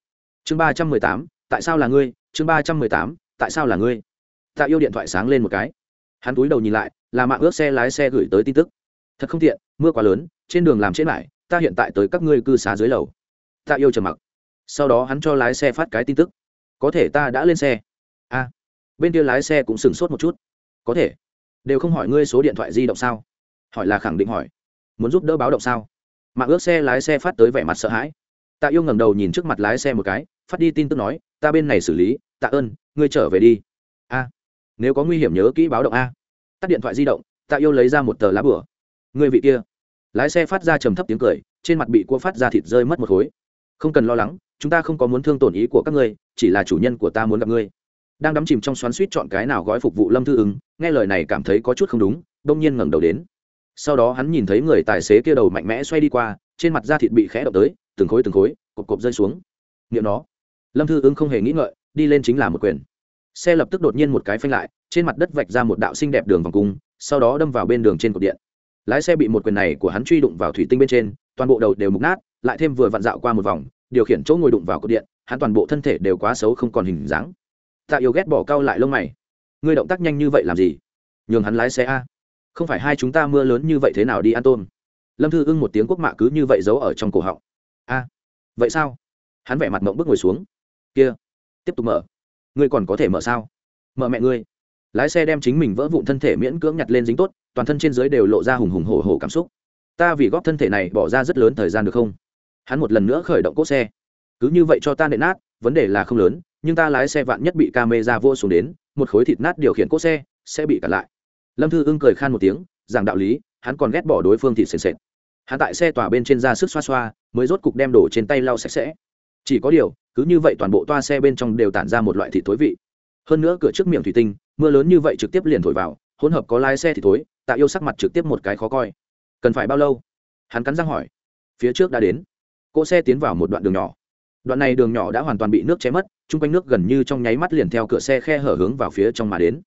Chương ba trăm mười tám, tại sao là ngươi? Chương ba trăm mười tám, tại sao là ngươi? Tạ yêu điện thoại sáng lên một cái. Hắn túi đầu nhìn lại, là mạng ước xe lái xe gửi tới tin tức. Thật không tiện, mưa quá lớn, trên đường làm chết lại, ta hiện tại tới các ngươi cư xá dưới lầu. Tạ yêu trầm mặc. Sau đó hắn cho lái xe phát cái tin tức. Có thể ta đã lên xe. A bên kia lái xe cũng sửng sốt một chút. Có thể. Đều không hỏi ngươi số điện thoại di động sao? Hỏi là khẳng định hỏi muốn giúp đỡ báo động sao? Mạng ước xe lái xe phát tới vẻ mặt sợ hãi. Tạ yêu ngẩng đầu nhìn trước mặt lái xe một cái, phát đi tin tức nói, ta bên này xử lý, tạ ơn, ngươi trở về đi. A, nếu có nguy hiểm nhớ kỹ báo động a. Tắt điện thoại di động, tạ yêu lấy ra một tờ lá bửa. Ngươi vị kia. Lái xe phát ra trầm thấp tiếng cười, trên mặt bị cua phát ra thịt rơi mất một khối. Không cần lo lắng, chúng ta không có muốn thương tổn ý của các ngươi, chỉ là chủ nhân của ta muốn gặp ngươi. Đang đắm chìm trong xoắn suýt chọn cái nào gói phục vụ lâm thư ứng, nghe lời này cảm thấy có chút không đúng đông nhiên ngẩng đầu đến sau đó hắn nhìn thấy người tài xế kia đầu mạnh mẽ xoay đi qua, trên mặt da thịt bị khẽ động tới, từng khối từng khối, cộp cộp rơi xuống. Nghiệm nó. Lâm thư ứng không hề nghĩ ngợi, đi lên chính là một quyền. Xe lập tức đột nhiên một cái phanh lại, trên mặt đất vạch ra một đạo xinh đẹp đường vòng cung, sau đó đâm vào bên đường trên cột điện. Lái xe bị một quyền này của hắn truy đụng vào thủy tinh bên trên, toàn bộ đầu đều mục nát, lại thêm vừa vặn dạo qua một vòng, điều khiển chỗ ngồi đụng vào cột điện, hắn toàn bộ thân thể đều quá xấu không còn hình dáng. Tạ yêu ghét bỏ cao lại lông mày. Ngươi động tác nhanh như vậy làm gì? Nhường hắn lái xe a không phải hai chúng ta mưa lớn như vậy thế nào đi ăn tôm? Lâm thư ưng một tiếng quốc mạ cứ như vậy giấu ở trong cổ họng. A, vậy sao? Hắn vẻ mặt mộng bước ngồi xuống. Kia, tiếp tục mở. Ngươi còn có thể mở sao? Mở mẹ ngươi. Lái xe đem chính mình vỡ vụn thân thể miễn cưỡng nhặt lên dính tốt, toàn thân trên dưới đều lộ ra hùng hùng hổ hổ cảm xúc. Ta vì góp thân thể này bỏ ra rất lớn thời gian được không? Hắn một lần nữa khởi động cốt xe. Cứ như vậy cho ta nện nát, vấn đề là không lớn, nhưng ta lái xe vạn nhất bị ca mê ra vô xuống đến, một khối thịt nát điều khiển cốt xe, sẽ bị cản lại lâm thư ưng cười khan một tiếng rằng đạo lý, hắn còn ghét bỏ đối phương thịt sền sệt. Hắn tại xe tỏa bên trên ra sức xoa xoa, mới rốt cục đem đổ trên tay lau sạch sẽ. Chỉ có điều, cứ như vậy toàn bộ toa xe bên trong đều tản ra một loại thịt thối vị. Hơn nữa cửa trước miệng thủy tinh, mưa lớn như vậy trực tiếp liền thổi vào, hỗn hợp có lái xe thì thối, tạ yêu sắc mặt trực tiếp một cái khó coi. Cần phải bao lâu? Hắn cắn răng hỏi. Phía trước đã đến. Cỗ xe tiến vào một đoạn đường nhỏ. Đoạn này đường nhỏ đã hoàn toàn bị nước che mất, chung quanh nước gần như trong nháy mắt liền theo cửa xe khe hở hướng vào phía trong mà đến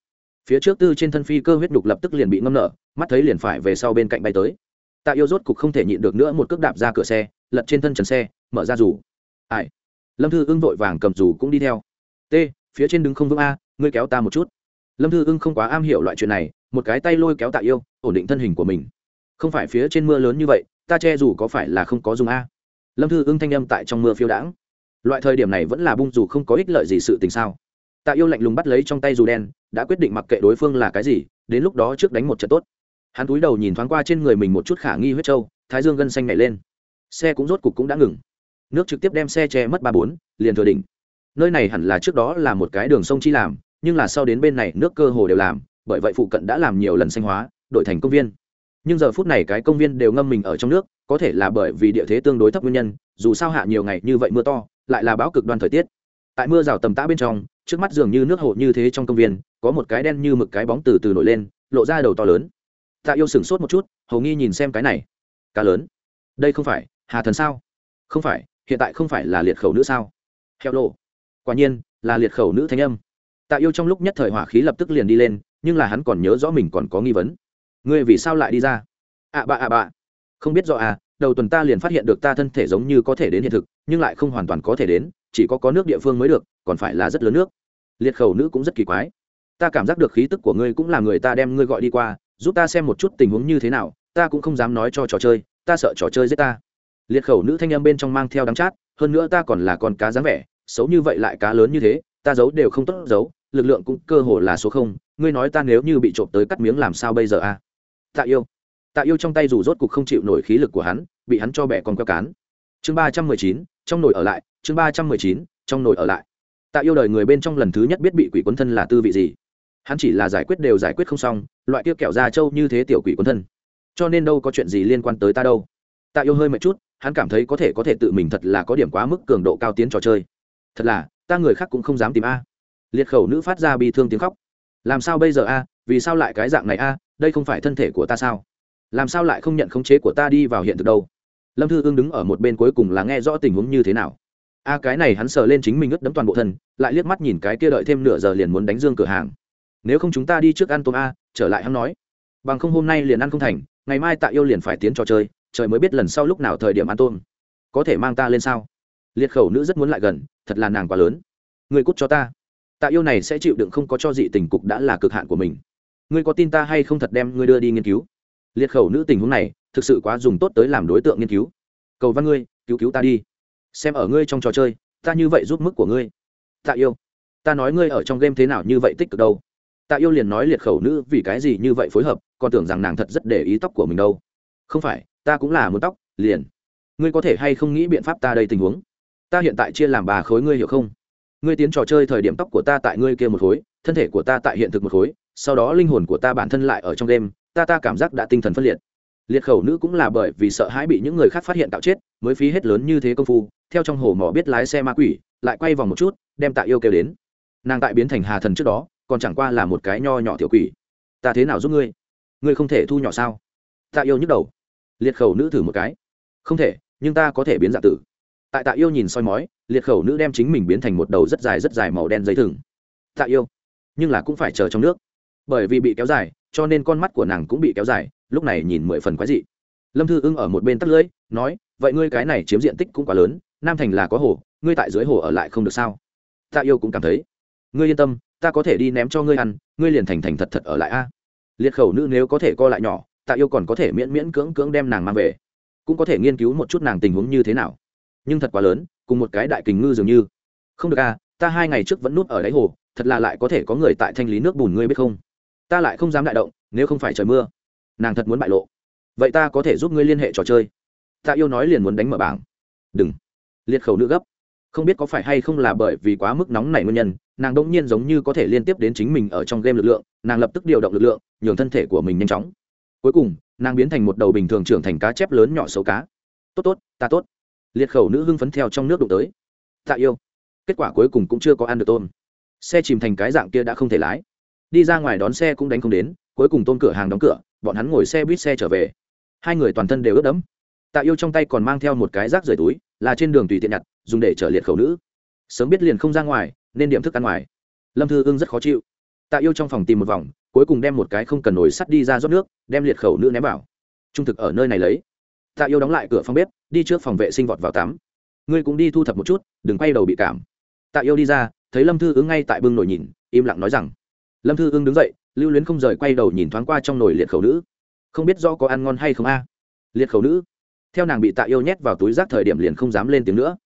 phía trước tư trên thân phi cơ huyết đục lập tức liền bị ngâm nở, mắt thấy liền phải về sau bên cạnh bay tới. Tạ yêu rốt cục không thể nhịn được nữa một cước đạp ra cửa xe, lật trên thân trần xe, mở ra rủ ai? Lâm thư ưng vội vàng cầm rủ cũng đi theo. T, phía trên đứng không vững a, ngươi kéo ta một chút. Lâm thư ưng không quá am hiểu loại chuyện này, một cái tay lôi kéo tạ yêu, ổn định thân hình của mình. Không phải phía trên mưa lớn như vậy, ta che dù có phải là không có dùng a? Lâm thư ưng thanh âm tại trong mưa phiêu đãng. Loại thời điểm này vẫn là bung dù không có ích lợi gì sự tình sao? Tạ yêu lạnh lùng bắt lấy trong tay dù đen, đã quyết định mặc kệ đối phương là cái gì, đến lúc đó trước đánh một trận tốt. Hắn túi đầu nhìn thoáng qua trên người mình một chút khả nghi huyết trâu, thái dương gân xanh nhảy lên. Xe cũng rốt cục cũng đã ngừng. Nước trực tiếp đem xe che mất ba bốn, liền thừa đỉnh. Nơi này hẳn là trước đó là một cái đường sông chi làm, nhưng là sau đến bên này nước cơ hồ đều làm, bởi vậy phụ cận đã làm nhiều lần xanh hóa, đổi thành công viên. Nhưng giờ phút này cái công viên đều ngâm mình ở trong nước, có thể là bởi vì địa thế tương đối thấp nguyên nhân, dù sao hạ nhiều ngày như vậy mưa to, lại là bão cực đoan thời tiết tại mưa rào tầm tã bên trong, trước mắt dường như nước hồ như thế trong công viên, có một cái đen như mực cái bóng từ từ nổi lên, lộ ra đầu to lớn. Tạ yêu sửng sốt một chút, hầu nghi nhìn xem cái này. Cá lớn. Đây không phải, hà thần sao? Không phải, hiện tại không phải là liệt khẩu nữ sao? Heo lộ quả nhiên, là liệt khẩu nữ thanh âm. Tạ yêu trong lúc nhất thời hỏa khí lập tức liền đi lên, nhưng là hắn còn nhớ rõ mình còn có nghi vấn. Ngươi vì sao lại đi ra? Ạ à bạ ạ à bạ không biết rõ à đầu tuần ta liền phát hiện được ta thân thể giống như có thể đến hiện thực, nhưng lại không hoàn toàn có thể đến chỉ có có nước địa phương mới được, còn phải là rất lớn nước. Liệt khẩu nữ cũng rất kỳ quái. Ta cảm giác được khí tức của ngươi cũng là người ta đem ngươi gọi đi qua, giúp ta xem một chút tình huống như thế nào, ta cũng không dám nói cho trò chơi, ta sợ trò chơi giết ta. Liệt khẩu nữ thanh em bên trong mang theo đắng chát, hơn nữa ta còn là con cá dáng vẻ, xấu như vậy lại cá lớn như thế, ta giấu đều không tốt giấu, lực lượng cũng cơ hồ là số không, ngươi nói ta nếu như bị trộm tới cắt miếng làm sao bây giờ a à? tạ yêu. Tạ yêu trong tay dù rốt cục không chịu nổi khí lực của hắn, bị hắn cho bẻ con queo cán chương ba trăm mười chín, trong nồi ở lại, chương ba trăm mười chín, trong nồi ở lại. Tạ yêu đời người bên trong lần thứ nhất biết bị quỷ quấn thân là tư vị gì. Hắn chỉ là giải quyết đều giải quyết không xong, loại kia kẹo ra trâu như thế tiểu quỷ quấn thân. Cho nên đâu có chuyện gì liên quan tới ta đâu. Tạ yêu hơi mệt chút, hắn cảm thấy có thể có thể tự mình thật là có điểm quá mức cường độ cao tiến trò chơi. Thật là, ta người khác cũng không dám tìm a. Liệt khẩu nữ phát ra bi thương tiếng khóc. Làm sao bây giờ a, vì sao lại cái dạng này a, đây không phải thân thể của ta sao? Làm sao lại không nhận khống chế của ta đi vào hiện thực đâu? Lâm thư ương đứng ở một bên cuối cùng là nghe rõ tình huống như thế nào. A, cái này hắn sờ lên chính mình ướt đấm toàn bộ thân, lại liếc mắt nhìn cái kia đợi thêm nửa giờ liền muốn đánh dương cửa hàng. Nếu không chúng ta đi trước ăn tôm a, trở lại hắn nói. Bằng không hôm nay liền ăn không thành, ngày mai tạ yêu liền phải tiến trò chơi, trời mới biết lần sau lúc nào thời điểm ăn tôm. Có thể mang ta lên sao? Liệt khẩu nữ rất muốn lại gần, thật là nàng quá lớn. Người cút cho ta. Tạ yêu này sẽ chịu đựng không có cho dị tình cục đã là cực hạn của mình. Ngươi có tin ta hay không thật đem ngươi đưa đi nghiên cứu? Liệt khẩu nữ tình huống này, thực sự quá dùng tốt tới làm đối tượng nghiên cứu. Cầu văn ngươi, cứu cứu ta đi. Xem ở ngươi trong trò chơi, ta như vậy giúp mức của ngươi. Tạ yêu. Ta nói ngươi ở trong game thế nào như vậy tích cực đâu. Tạ yêu liền nói liệt khẩu nữ vì cái gì như vậy phối hợp, còn tưởng rằng nàng thật rất để ý tóc của mình đâu. Không phải, ta cũng là muốn tóc, liền. Ngươi có thể hay không nghĩ biện pháp ta đây tình huống? Ta hiện tại chia làm ba khối, ngươi hiểu không? Ngươi tiến trò chơi thời điểm tóc của ta tại ngươi kia một khối, thân thể của ta tại hiện thực một khối, sau đó linh hồn của ta bản thân lại ở trong game ta ta cảm giác đã tinh thần phân liệt. Liệt khẩu nữ cũng là bởi vì sợ hãi bị những người khác phát hiện tạo chết, mới phí hết lớn như thế công phu, theo trong hồ mỏ biết lái xe ma quỷ, lại quay vòng một chút, đem tạ yêu kêu đến. Nàng tại biến thành hà thần trước đó, còn chẳng qua là một cái nho nhỏ tiểu quỷ. Ta thế nào giúp ngươi? Ngươi không thể thu nhỏ sao? Tạ yêu nhức đầu. Liệt khẩu nữ thử một cái. Không thể, nhưng ta có thể biến dạng tử. Tại tạ yêu nhìn soi mói, liệt khẩu nữ đem chính mình biến thành một đầu rất dài rất dài màu đen dây thừng. Tạ yêu, nhưng là cũng phải chờ trong nước bởi vì bị kéo dài, cho nên con mắt của nàng cũng bị kéo dài, lúc này nhìn mười phần quái dị. Lâm thư ưng ở một bên tắt lưỡi nói, vậy ngươi cái này chiếm diện tích cũng quá lớn, nam thành là có hồ, ngươi tại dưới hồ ở lại không được sao? Tạ yêu cũng cảm thấy. Ngươi yên tâm, ta có thể đi ném cho ngươi ăn, ngươi liền thành thành thật thật ở lại a. Liệt khẩu nữ nếu có thể co lại nhỏ tạ yêu còn có thể miễn miễn cưỡng cưỡng đem nàng mang về. Cũng có thể nghiên cứu một chút nàng tình huống như thế nào. Nhưng thật quá lớn, cùng một cái đại kình ngư dường như. Không được a ta hai ngày trước vẫn núp ở đáy hồ, thật là lại có thể có người tại thanh lý nước bùn ngươi biết không? Ta lại không dám đại động, nếu không phải trời mưa, nàng thật muốn bại lộ. Vậy ta có thể giúp ngươi liên hệ trò chơi. Tạ yêu nói liền muốn đánh mở bảng. Đừng. Liệt khẩu nữ gấp. Không biết có phải hay không là bởi vì quá mức nóng này nguyên nhân, nàng đông nhiên giống như có thể liên tiếp đến chính mình ở trong game lực lượng, nàng lập tức điều động lực lượng, nhường thân thể của mình nhanh chóng. Cuối cùng, nàng biến thành một đầu bình thường trưởng thành cá chép lớn nhỏ xấu cá. Tốt tốt, ta tốt. Liệt khẩu nữ hưng phấn theo trong nước đụng tới. Tạ yêu. Kết quả cuối cùng cũng chưa có ăn được tôm. Xe chìm thành cái dạng kia đã không thể lái đi ra ngoài đón xe cũng đánh không đến, cuối cùng tôn cửa hàng đóng cửa, bọn hắn ngồi xe buýt xe trở về. Hai người toàn thân đều ướt đẫm. Tạ yêu trong tay còn mang theo một cái rác rời túi, là trên đường tùy tiện nhặt, dùng để chở liệt khẩu nữ. Sớm biết liền không ra ngoài, nên điểm thức ăn ngoài. Lâm thư ưng rất khó chịu. Tạ yêu trong phòng tìm một vòng, cuối cùng đem một cái không cần nổi sắt đi ra rót nước, đem liệt khẩu nữ ném vào. Trung thực ở nơi này lấy. Tạ yêu đóng lại cửa phòng bếp, đi trước phòng vệ sinh vọt vào tắm. Ngươi cũng đi thu thập một chút, đừng quay đầu bị cảm. Tạ yêu đi ra, thấy lâm thư ứng ngay tại bưng nồi nhìn, im lặng nói rằng lâm thư ưng đứng dậy, lưu luyến không rời quay đầu nhìn thoáng qua trong nồi liệt khẩu nữ. Không biết do có ăn ngon hay không a. Liệt khẩu nữ. Theo nàng bị tạ yêu nhét vào túi rác thời điểm liền không dám lên tiếng nữa.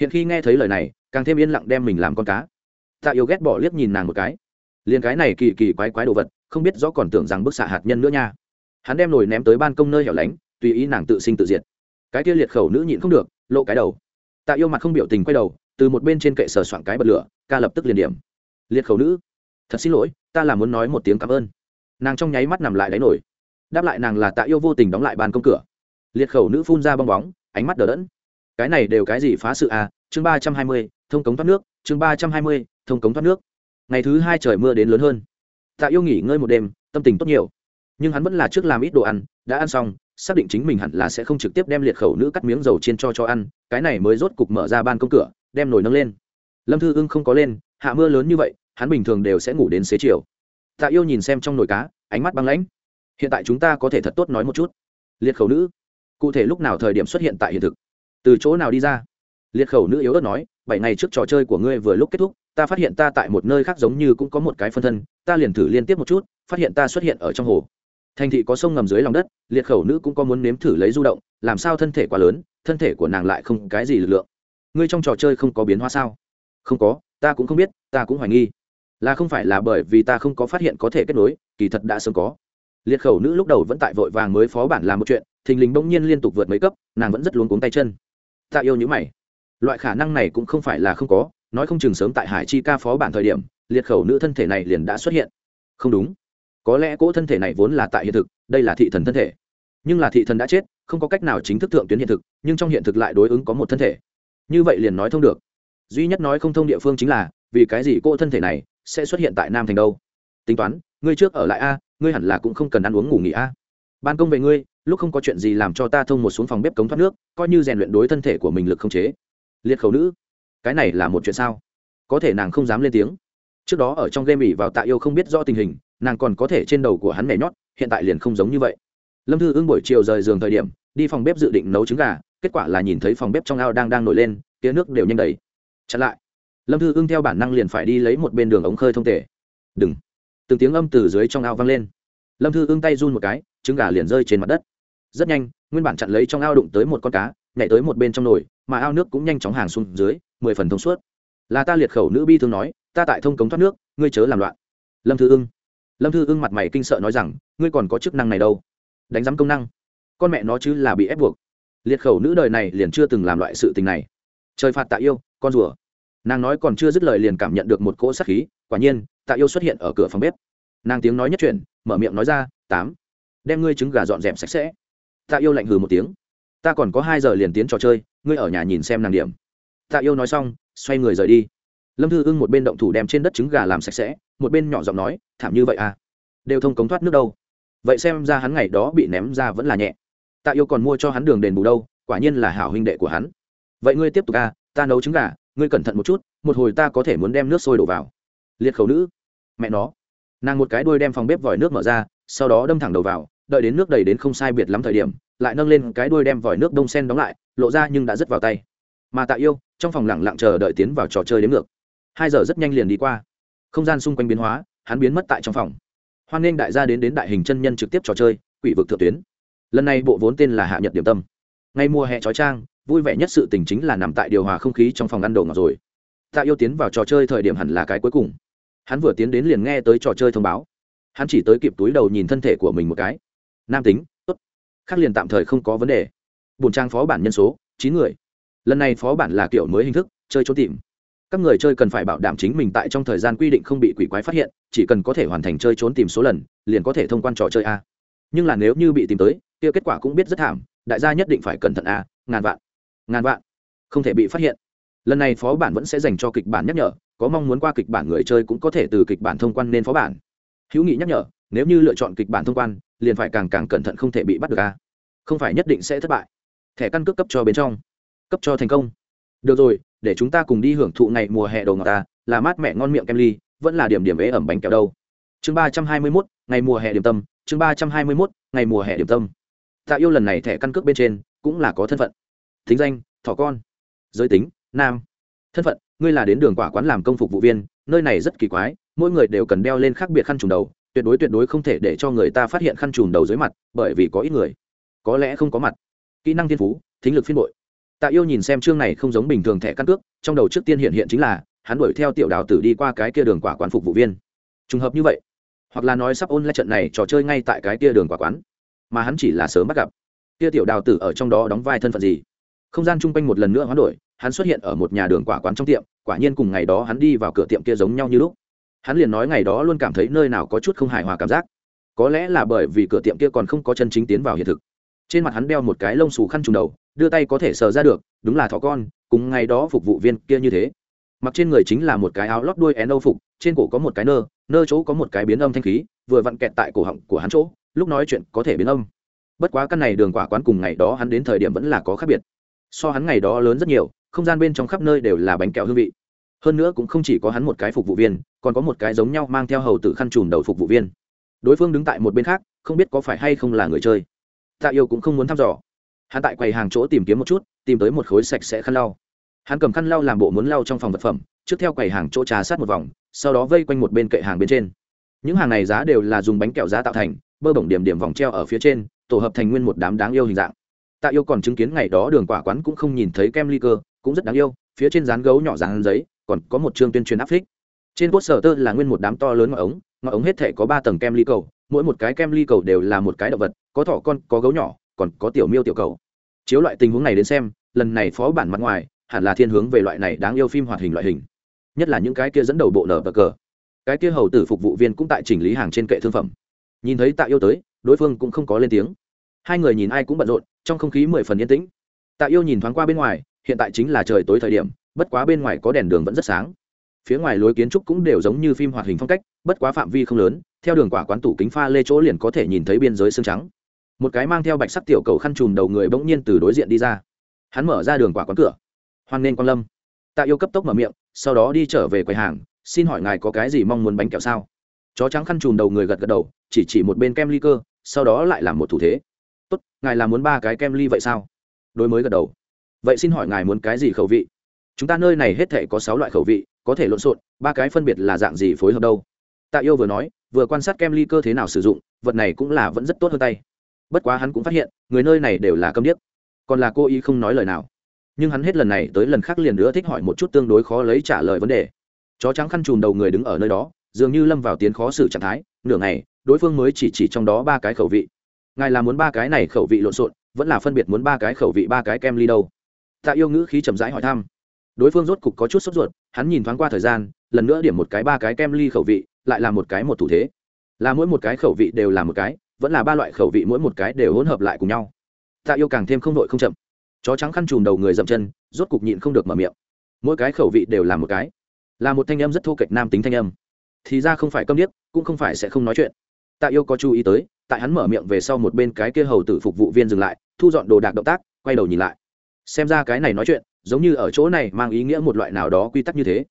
Hiện khi nghe thấy lời này, càng thêm yên lặng đem mình làm con cá. Tạ yêu ghét bỏ liếc nhìn nàng một cái. Liền cái này kỳ kỳ quái quái đồ vật, không biết rõ còn tưởng rằng bức xạ hạt nhân nữa nha. Hắn đem nồi ném tới ban công nơi hẻo lánh, tùy ý nàng tự sinh tự diệt. Cái kia liệt khẩu nữ nhịn không được, lộ cái đầu. Tạ yêu mặt không biểu tình quay đầu, từ một bên trên kệ sờ soạn cái bật lửa, ca lập tức liền điểm. Liệt khẩu nữ. Thật xin lỗi ta là muốn nói một tiếng cảm ơn. Nàng trong nháy mắt nằm lại đáy nổi. Đáp lại nàng là tạ yêu vô tình đóng lại bàn công cửa. Liệt khẩu nữ phun ra bong bóng, ánh mắt đờ đẫn. Cái này đều cái gì phá sự à? Chương ba trăm hai mươi, thông cống thoát nước. Chương ba trăm hai mươi, thông cống thoát nước. Ngày thứ hai trời mưa đến lớn hơn. Tạ yêu nghỉ ngơi một đêm, tâm tình tốt nhiều. Nhưng hắn vẫn là trước làm ít đồ ăn, đã ăn xong, xác định chính mình hẳn là sẽ không trực tiếp đem liệt khẩu nữ cắt miếng dầu chiên cho cho ăn, cái này mới rốt cục mở ra ban công cửa, đem nồi nâng lên. Lâm thư ưng không có lên, hạ mưa lớn như vậy hắn bình thường đều sẽ ngủ đến xế chiều. Tạ yêu nhìn xem trong nồi cá, ánh mắt băng lãnh. Hiện tại chúng ta có thể thật tốt nói một chút. Liệt khẩu nữ. Cụ thể lúc nào thời điểm xuất hiện tại hiện thực? Từ chỗ nào đi ra? Liệt khẩu nữ yếu ớt nói, bảy ngày trước trò chơi của ngươi vừa lúc kết thúc, ta phát hiện ta tại một nơi khác giống như cũng có một cái phân thân, ta liền thử liên tiếp một chút, phát hiện ta xuất hiện ở trong hồ. Thành thị có sông ngầm dưới lòng đất, liệt khẩu nữ cũng có muốn nếm thử lấy du động, làm sao thân thể quá lớn, thân thể của nàng lại không cái gì lực lượng. Ngươi trong trò chơi không có biến hóa sao? Không có, ta cũng không biết, ta cũng hoài nghi là không phải là bởi vì ta không có phát hiện có thể kết nối, kỳ thật đã sớm có. Liệt khẩu nữ lúc đầu vẫn tại vội vàng mới phó bản làm một chuyện, thình lình bỗng nhiên liên tục vượt mấy cấp, nàng vẫn rất luống cuống tay chân. Ta yêu nhữ mày. Loại khả năng này cũng không phải là không có, nói không chừng sớm tại hải chi ca phó bản thời điểm, liệt khẩu nữ thân thể này liền đã xuất hiện. Không đúng. Có lẽ cỗ thân thể này vốn là tại hiện thực, đây là thị thần thân thể. Nhưng là thị thần đã chết, không có cách nào chính thức thượng tuyến hiện thực, nhưng trong hiện thực lại đối ứng có một thân thể. Như vậy liền nói thông được. Duy nhất nói không thông địa phương chính là, vì cái gì cô thân thể này sẽ xuất hiện tại nam thành đâu? Tính toán, ngươi trước ở lại a, ngươi hẳn là cũng không cần ăn uống ngủ nghỉ a. Ban công về ngươi, lúc không có chuyện gì làm cho ta thông một xuống phòng bếp cống thoát nước, coi như rèn luyện đối thân thể của mình lực không chế. Liệt khẩu nữ, cái này là một chuyện sao? Có thể nàng không dám lên tiếng. Trước đó ở trong game ỉ vào tạ yêu không biết rõ tình hình, nàng còn có thể trên đầu của hắn nhảy nhót, hiện tại liền không giống như vậy. Lâm thư ưng buổi chiều rời giường thời điểm, đi phòng bếp dự định nấu trứng gà, kết quả là nhìn thấy phòng bếp trong ao đang đang nổi lên tía nước đều nhanh đầy. Chặn lại lâm thư ưng theo bản năng liền phải đi lấy một bên đường ống khơi thông tể đừng. Từng tiếng âm từ dưới trong ao vang lên. Lâm thư ưng tay run một cái, trứng gà liền rơi trên mặt đất. Rất nhanh, nguyên bản chặn lấy trong ao đụng tới một con cá, nhảy tới một bên trong nồi, mà ao nước cũng nhanh chóng hàng xuống dưới, mười phần thông suốt. Là ta liệt khẩu nữ bi thương nói, ta tại thông cống thoát nước, ngươi chớ làm loạn. Lâm thư ưng. Lâm thư ưng mặt mày kinh sợ nói rằng, ngươi còn có chức năng này đâu. Đánh giám công năng. Con mẹ nó chứ là bị ép buộc. Liệt khẩu nữ đời này liền chưa từng làm loại sự tình này. Trời phạt tạ yêu, con rùa nàng nói còn chưa dứt lời liền cảm nhận được một cỗ sắc khí quả nhiên tạ yêu xuất hiện ở cửa phòng bếp. Nàng tiếng nói nhất chuyển, mở miệng nói ra tám đem ngươi trứng gà dọn dẹp sạch sẽ. Tạ yêu lạnh hừ một tiếng. Ta còn có hai giờ liền tiến trò chơi ngươi ở nhà nhìn xem nàng điểm. Tạ yêu nói xong xoay người rời đi. Lâm thư ưng một bên động thủ đem trên đất trứng gà làm sạch sẽ một bên nhỏ giọng nói thảm như vậy à? Đều thông cống thoát nước đâu? Vậy xem ra hắn ngày đó bị ném ra vẫn là nhẹ. Tạ yêu còn mua cho hắn đường đền bù đâu quả nhiên là hảo huynh đệ của hắn. Vậy ngươi tiếp tục à ta nấu trứng gà ngươi cẩn thận một chút, một hồi ta có thể muốn đem nước sôi đổ vào. Liệt khẩu nữ. Mẹ nó. Nàng một cái đuôi đem phòng bếp vòi nước mở ra, sau đó đâm thẳng đầu vào, đợi đến nước đầy đến không sai biệt lắm thời điểm, lại nâng lên cái đuôi đem vòi nước đông sen đóng lại, lộ ra nhưng đã rất vào tay. Mà tạ yêu, trong phòng lẳng lặng chờ đợi tiến vào trò chơi đến ngược. Hai giờ rất nhanh liền đi qua. Không gian xung quanh biến hóa, hắn biến mất tại trong phòng. Hoan nghênh đại gia đến đến đại hình chân nhân trực tiếp trò chơi, quỷ vực thượng tuyến. Lần này bộ vốn tên là hạ nhật điểm tâm. Ngay mùa hè trói trang vui vẻ nhất sự tình chính là nằm tại điều hòa không khí trong phòng ăn đồ ngọt rồi. Tạ yêu tiến vào trò chơi thời điểm hẳn là cái cuối cùng. Hắn vừa tiến đến liền nghe tới trò chơi thông báo. Hắn chỉ tới kịp túi đầu nhìn thân thể của mình một cái. Nam tính, tốt. Khác liền tạm thời không có vấn đề. Bùn trang phó bản nhân số, chín người. Lần này phó bản là kiểu mới hình thức, chơi trốn tìm. Các người chơi cần phải bảo đảm chính mình tại trong thời gian quy định không bị quỷ quái phát hiện, chỉ cần có thể hoàn thành chơi trốn tìm số lần, liền có thể thông quan trò chơi a. Nhưng là nếu như bị tìm tới, kia kết quả cũng biết rất thảm, đại gia nhất định phải cẩn thận a, ngàn vạn ngàn vạn. Không thể bị phát hiện. Lần này phó bản vẫn sẽ dành cho kịch bản nhắc nhở, có mong muốn qua kịch bản người chơi cũng có thể từ kịch bản thông quan nên phó bản. Hữu nghị nhắc nhở, nếu như lựa chọn kịch bản thông quan, liền phải càng càng cẩn thận không thể bị bắt được a. Không phải nhất định sẽ thất bại. Thẻ căn cước cấp cho bên trong. Cấp cho thành công. Được rồi, để chúng ta cùng đi hưởng thụ ngày mùa hè đầu ngọt ta, là mát mẹ ngon miệng kem ly, vẫn là điểm điểm ế ẩm bánh kẹo đâu. Chương ba trăm hai mươi mốt, ngày mùa hè điểm tâm, chương ba trăm hai mươi mốt, ngày mùa hè điểm tâm. Tạ yêu lần này thẻ căn cước bên trên, cũng là có thân phận thính danh, thỏ con. Giới tính, nam. Thân phận, ngươi là đến đường quả quán làm công phục vụ viên, nơi này rất kỳ quái, mỗi người đều cần đeo lên khác biệt khăn trùm đầu, tuyệt đối tuyệt đối không thể để cho người ta phát hiện khăn trùm đầu dưới mặt, bởi vì có ít người, có lẽ không có mặt. Kỹ năng thiên phú, thính lực phiên bội. Tạ yêu nhìn xem chương này không giống bình thường thẻ căn cước, trong đầu trước tiên hiện hiện chính là, hắn đuổi theo tiểu đào tử đi qua cái kia đường quả quán phục vụ viên. Trùng hợp như vậy, hoặc là nói sắp ôn lại trận này trò chơi ngay tại cái kia đường quả quán, mà hắn chỉ là sớm bắt gặp. Kia tiểu đào tử ở trong đó đóng vai thân phận gì? Không gian chung quanh một lần nữa hoán đổi, hắn xuất hiện ở một nhà đường quả quán trong tiệm, quả nhiên cùng ngày đó hắn đi vào cửa tiệm kia giống nhau như lúc. Hắn liền nói ngày đó luôn cảm thấy nơi nào có chút không hài hòa cảm giác. Có lẽ là bởi vì cửa tiệm kia còn không có chân chính tiến vào hiện thực. Trên mặt hắn đeo một cái lông xù khăn trùng đầu, đưa tay có thể sờ ra được, đúng là thỏ con, cùng ngày đó phục vụ viên kia như thế. Mặc trên người chính là một cái áo lót đuôi én âu phục, trên cổ có một cái nơ nơ chỗ có một cái biến âm thanh khí, vừa vặn kẹt tại cổ họng của hắn chỗ, lúc nói chuyện có thể biến âm. Bất quá căn này đường quả quán cùng ngày đó hắn đến thời điểm vẫn là có khác biệt so hắn ngày đó lớn rất nhiều, không gian bên trong khắp nơi đều là bánh kẹo hương vị. Hơn nữa cũng không chỉ có hắn một cái phục vụ viên, còn có một cái giống nhau mang theo hầu tử khăn trùm đầu phục vụ viên. Đối phương đứng tại một bên khác, không biết có phải hay không là người chơi. Tạ yêu cũng không muốn thăm dò. Hắn tại quầy hàng chỗ tìm kiếm một chút, tìm tới một khối sạch sẽ khăn lau. Hắn cầm khăn lau làm bộ muốn lau trong phòng vật phẩm, trước theo quầy hàng chỗ trà sát một vòng, sau đó vây quanh một bên kệ hàng bên trên. Những hàng này giá đều là dùng bánh kẹo giá tạo thành, bơ bổng điểm điểm vòng treo ở phía trên, tổ hợp thành nguyên một đám đáng yêu hình dạng tạ yêu còn chứng kiến ngày đó đường quả quán cũng không nhìn thấy kem ly cơ, cũng rất đáng yêu, phía trên dán gấu nhỏ dán giấy, còn có một chương tuyên truyền áp phích. Trên quốc sở tơ là nguyên một đám to lớn ngọn ống ngọn ống hết thể có ba tầng kem ly cầu, mỗi một cái kem ly cầu đều là một cái động vật, có thỏ con, có gấu nhỏ, còn có tiểu miêu tiểu cầu. Chiếu loại tình huống này đến xem, lần này phó bản mặt ngoài, hẳn là thiên hướng về loại này đáng yêu phim hoạt hình loại hình. Nhất là những cái kia dẫn đầu bộ nở bờ cờ. Cái kia hầu tử phục vụ viên cũng tại chỉnh lý hàng trên kệ thương phẩm. Nhìn thấy tạ yêu tới, đối phương cũng không có lên tiếng. Hai người nhìn ai cũng bận rộn trong không khí mười phần yên tĩnh. Tạ yêu nhìn thoáng qua bên ngoài, hiện tại chính là trời tối thời điểm, bất quá bên ngoài có đèn đường vẫn rất sáng. Phía ngoài lối kiến trúc cũng đều giống như phim hoạt hình phong cách, bất quá phạm vi không lớn, theo đường quả quán tủ kính pha lê chỗ liền có thể nhìn thấy biên giới xương trắng. Một cái mang theo bạch sắc tiểu cầu khăn trùm đầu người bỗng nhiên từ đối diện đi ra. Hắn mở ra đường quả quán cửa. Hoan nên quan lâm. Tạ yêu cấp tốc mở miệng, sau đó đi trở về quầy hàng, xin hỏi ngài có cái gì mong muốn bánh kẹo sao? Chó trắng khăn trùm đầu người gật gật đầu, chỉ chỉ một bên kem ly cơ, sau đó lại làm một thủ thế tốt, ngài là muốn ba cái kem ly vậy sao? Đối mới gật đầu. Vậy xin hỏi ngài muốn cái gì khẩu vị? Chúng ta nơi này hết thể có sáu loại khẩu vị, có thể lộn xộn, ba cái phân biệt là dạng gì phối hợp đâu? Tạ yêu vừa nói, vừa quan sát kem ly cơ thế nào sử dụng, vật này cũng là vẫn rất tốt hơn tay. Bất quá hắn cũng phát hiện, người nơi này đều là câm điếc. Còn là cô ý không nói lời nào. Nhưng hắn hết lần này tới lần khác liền nữa thích hỏi một chút tương đối khó lấy trả lời vấn đề. Chó trắng khăn chùm đầu người đứng ở nơi đó, dường như lâm vào tiến khó xử trạng thái, nửa ngày, đối phương mới chỉ chỉ trong đó ba cái khẩu vị ngài là muốn ba cái này khẩu vị lộn xộn, vẫn là phân biệt muốn ba cái khẩu vị, ba cái kem ly đâu? Tạ yêu ngữ khí chậm rãi hỏi thăm. Đối phương rốt cục có chút sốt ruột, hắn nhìn thoáng qua thời gian, lần nữa điểm một cái ba cái kem ly khẩu vị, lại là một cái một thủ thế. Là mỗi một cái khẩu vị đều là một cái, vẫn là ba loại khẩu vị mỗi một cái đều hỗn hợp lại cùng nhau. Tạ yêu càng thêm không đội không chậm. Chó trắng khăn chùm đầu người dậm chân, rốt cục nhịn không được mở miệng. Mỗi cái khẩu vị đều là một cái. Là một thanh âm rất thô kệch nam tính thanh âm. Thì ra không phải câm điếc, cũng không phải sẽ không nói chuyện tạ yêu có chú ý tới, tại hắn mở miệng về sau một bên cái kia hầu tử phục vụ viên dừng lại, thu dọn đồ đạc động tác, quay đầu nhìn lại. Xem ra cái này nói chuyện, giống như ở chỗ này mang ý nghĩa một loại nào đó quy tắc như thế.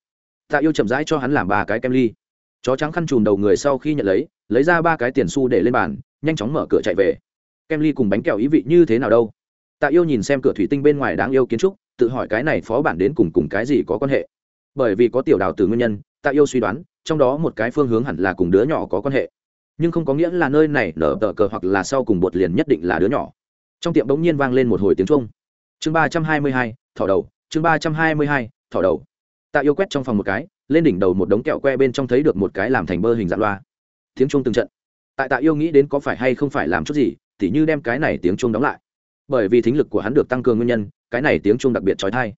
Tạ yêu chậm rãi cho hắn làm ba cái kem ly. Chó trắng khăn chùm đầu người sau khi nhận lấy lấy ra ba cái tiền xu để lên bàn, nhanh chóng mở cửa chạy về. Kem ly cùng bánh kẹo ý vị như thế nào đâu? Tạ yêu nhìn xem cửa thủy tinh bên ngoài đáng yêu kiến trúc, tự hỏi cái này phó bản đến cùng cùng cái gì có quan hệ. Bởi vì có tiểu đào từ nguyên nhân, tạ yêu suy đoán, trong đó một cái phương hướng hẳn là cùng đứa nhỏ có quan hệ nhưng không có nghĩa là nơi này nở tờ cờ hoặc là sau cùng bột liền nhất định là đứa nhỏ. Trong tiệm bỗng nhiên vang lên một hồi tiếng trung chương ba trăm hai mươi hai, thỏ đầu, chương ba trăm hai mươi hai, thỏ đầu. Tạ yêu quét trong phòng một cái, lên đỉnh đầu một đống kẹo que bên trong thấy được một cái làm thành bơ hình dạng loa. Tiếng trung từng trận. Tại tạ yêu nghĩ đến có phải hay không phải làm chút gì, tỉ như đem cái này tiếng trung đóng lại. Bởi vì thính lực của hắn được tăng cường nguyên nhân, cái này tiếng trung đặc biệt trói thai.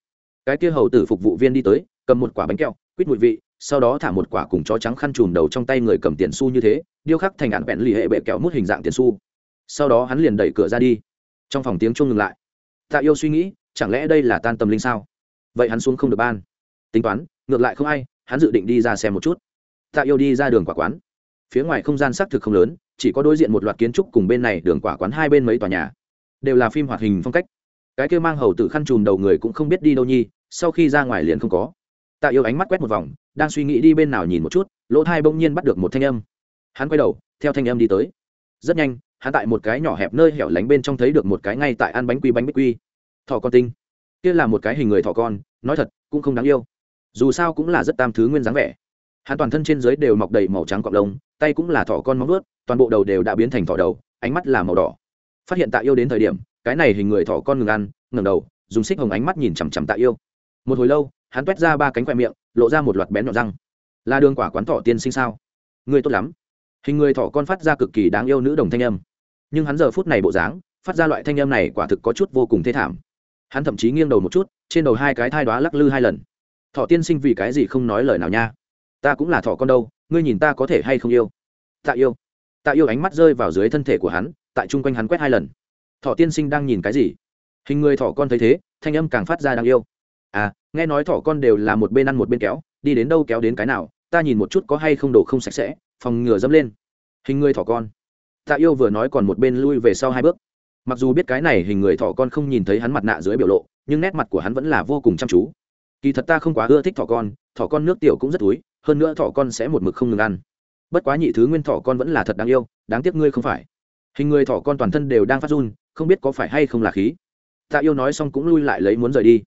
Cái kia hầu tử phục vụ viên đi tới, cầm một quả bánh kẹo, quýt mùi vị, sau đó thả một quả cùng chó trắng khăn chùm đầu trong tay người cầm tiền xu như thế điêu khắc thành ạn vẹn lì hệ bệ kẹo mút hình dạng tiền xu. Sau đó hắn liền đẩy cửa ra đi. Trong phòng tiếng chuông ngừng lại. Tạ yêu suy nghĩ, chẳng lẽ đây là tan tâm linh sao? Vậy hắn xuống không được ban. Tính toán, ngược lại không ai, hắn dự định đi ra xem một chút. Tạ yêu đi ra đường quả quán. Phía ngoài không gian xác thực không lớn, chỉ có đối diện một loạt kiến trúc cùng bên này đường quả quán hai bên mấy tòa nhà. Đều là phim hoạt hình phong cách. Cái kêu mang hầu tử khăn trùm đầu người cũng không biết đi đâu nhi, sau khi ra ngoài liền không có. Tạ yêu ánh mắt quét một vòng, đang suy nghĩ đi bên nào nhìn một chút, lỗ thai bỗng nhiên bắt được một thanh âm hắn quay đầu, theo thanh âm đi tới. Rất nhanh, hắn tại một cái nhỏ hẹp nơi hẻo lánh bên trong thấy được một cái ngay tại ăn bánh quy bánh bích quy. Thỏ con tinh. Kia là một cái hình người thỏ con, nói thật, cũng không đáng yêu. Dù sao cũng là rất tam thứ nguyên dáng vẻ. Hắn toàn thân trên dưới đều mọc đầy màu trắng cọc lông, tay cũng là thỏ con móng ướt toàn bộ đầu đều đã biến thành thỏ đầu, ánh mắt là màu đỏ. Phát hiện tạ yêu đến thời điểm, cái này hình người thỏ con ngừng ăn ngừng đầu, dùng xích hồng ánh mắt nhìn chằm chằm tạ yêu. Một hồi lâu, hắn t ra ba cánh khoe miệng, lộ ra một loạt bén nhọn răng. Là đường quả quán thỏ tiên sinh sao? Người tốt lắm hình người thỏ con phát ra cực kỳ đáng yêu nữ đồng thanh âm. Nhưng hắn giờ phút này bộ dáng, phát ra loại thanh âm này quả thực có chút vô cùng thê thảm. Hắn thậm chí nghiêng đầu một chút, trên đầu hai cái thai đoá lắc lư hai lần. Thọ tiên sinh vì cái gì không nói lời nào nha? Ta cũng là thọ con đâu, ngươi nhìn ta có thể hay không yêu? Tạ yêu. Tạ yêu ánh mắt rơi vào dưới thân thể của hắn, tại chung quanh hắn quét hai lần. Thọ tiên sinh đang nhìn cái gì? Hình người thọ con thấy thế, thanh âm càng phát ra đáng yêu. À nghe nói thọ con đều là một bên ăn một bên kéo, đi đến đâu kéo đến cái nào ta nhìn một chút có hay không đổ không sạch sẽ, phòng ngừa dâm lên. Hình người thỏ con. Tạ yêu vừa nói còn một bên lui về sau hai bước. Mặc dù biết cái này hình người thỏ con không nhìn thấy hắn mặt nạ dưới biểu lộ, nhưng nét mặt của hắn vẫn là vô cùng chăm chú. Kỳ thật ta không quá ưa thích thỏ con thỏ con nước tiểu cũng rất túi, hơn nữa thỏ con sẽ một mực không ngừng ăn. Bất quá nhị thứ nguyên thỏ con vẫn là thật đáng yêu, đáng tiếc ngươi không phải. Hình người thỏ con toàn thân đều đang phát run, không biết có phải hay không là khí. Tạ yêu nói xong cũng lui lại lấy muốn rời đi.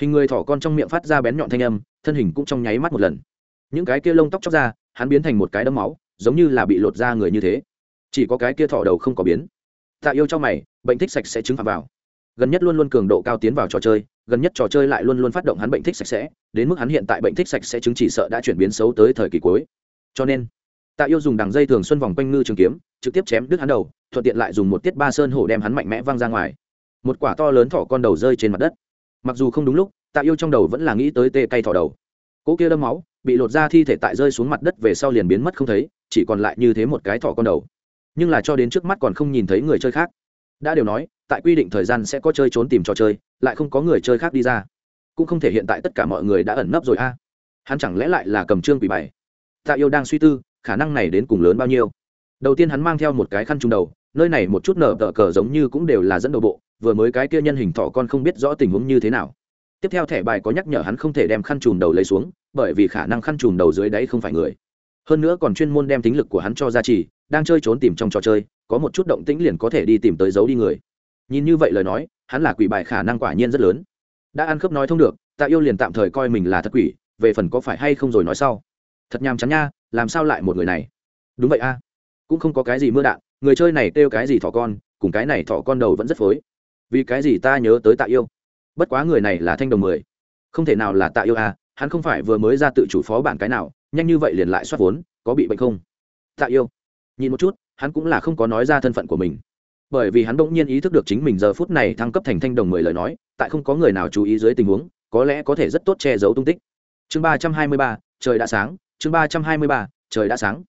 Hình người thỏ con trong miệng phát ra bén nhọn thanh âm, thân hình cũng trong nháy mắt một lần những cái kia lông tóc chóc ra, hắn biến thành một cái đấm máu, giống như là bị lột ra người như thế. Chỉ có cái kia thỏ đầu không có biến. Tạ yêu cho mày, bệnh thích sạch sẽ chứng phạm vào. Gần nhất luôn luôn cường độ cao tiến vào trò chơi, gần nhất trò chơi lại luôn luôn phát động hắn bệnh thích sạch sẽ, đến mức hắn hiện tại bệnh thích sạch sẽ chứng chỉ sợ đã chuyển biến xấu tới thời kỳ cuối. Cho nên, tạ yêu dùng đằng dây thường xuân vòng quanh ngư trường kiếm, trực tiếp chém đứt hắn đầu, thuận tiện lại dùng một tiết ba sơn hổ đem hắn mạnh mẽ văng ra ngoài. Một quả to lớn thỏ con đầu rơi trên mặt đất. Mặc dù không đúng lúc, tạ yêu trong đầu vẫn là nghĩ tới tê cay thỏ đầu. Cỗ kia đâm máu bị lột ra thi thể tại rơi xuống mặt đất về sau liền biến mất không thấy, chỉ còn lại như thế một cái thỏ con đầu. Nhưng là cho đến trước mắt còn không nhìn thấy người chơi khác. Đã đều nói, tại quy định thời gian sẽ có chơi trốn tìm trò chơi, lại không có người chơi khác đi ra. Cũng không thể hiện tại tất cả mọi người đã ẩn nấp rồi a. Hắn chẳng lẽ lại là cầm trương quỷ bày tạ yêu đang suy tư, khả năng này đến cùng lớn bao nhiêu? Đầu tiên hắn mang theo một cái khăn trùng đầu, nơi này một chút nở tờ cờ giống như cũng đều là dẫn đầu bộ, vừa mới cái kia nhân hình thỏ con không biết rõ tình huống như thế nào tiếp theo thẻ bài có nhắc nhở hắn không thể đem khăn trùm đầu lấy xuống, bởi vì khả năng khăn trùm đầu dưới đáy không phải người. Hơn nữa còn chuyên môn đem tính lực của hắn cho ra trì đang chơi trốn tìm trong trò chơi, có một chút động tĩnh liền có thể đi tìm tới giấu đi người. Nhìn như vậy lời nói, hắn là quỷ bài khả năng quả nhiên rất lớn. Đã ăn khớp nói thông được tạ yêu liền tạm thời coi mình là thật quỷ, về phần có phải hay không rồi nói sau. Thật nhàm chán nha, làm sao lại một người này? Đúng vậy a. Cũng không có cái gì mưa đạn, người chơi này kêu cái gì thỏ con, cùng cái này thỏ con đầu vẫn rất phối. Vì cái gì ta nhớ tới tạ yêu? Bất quá người này là thanh đồng mười. Không thể nào là tạ yêu a, hắn không phải vừa mới ra tự chủ phó bản cái nào, nhanh như vậy liền lại soát vốn, có bị bệnh không? Tạ yêu. Nhìn một chút, hắn cũng là không có nói ra thân phận của mình. Bởi vì hắn bỗng nhiên ý thức được chính mình giờ phút này thăng cấp thành thanh đồng mười lời nói, tại không có người nào chú ý dưới tình huống, có lẽ có thể rất tốt che giấu tung tích. Chương ba trăm hai mươi ba, trời đã sáng, chương ba trăm hai mươi ba, trời đã sáng.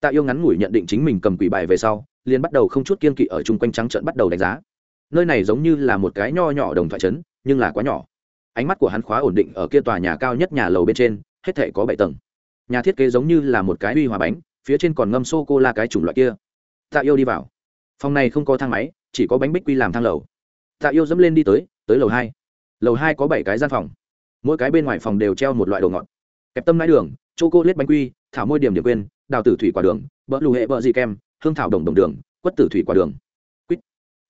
Tạ yêu ngắn ngủi nhận định chính mình cầm quỷ bài về sau, liền bắt đầu không chút kiên kỵ ở chung quanh trắng trận bắt đầu đánh giá. Nơi này giống như là một cái nho nhỏ đồng thoại trấn nhưng là quá nhỏ. Ánh mắt của hắn khóa ổn định ở kia tòa nhà cao nhất nhà lầu bên trên, hết thể có bảy tầng. Nhà thiết kế giống như là một cái uy hòa bánh, phía trên còn ngâm sô cô la cái chủng loại kia. Tạ yêu đi vào. Phòng này không có thang máy, chỉ có bánh bích quy làm thang lầu. Tạ yêu dẫm lên đi tới tới lầu hai. Lầu hai có bảy cái gian phòng. Mỗi cái bên ngoài phòng đều treo một loại đồ ngọt. Kẹp tâm nãi đường chô cô lết bánh quy, thảo môi điểm điểm quên, đào tử thủy quả đường, bỡ lù hệ bỡ gì kem, hương thảo đồng đồng đường, quất tử thủy quả đường. Quýt.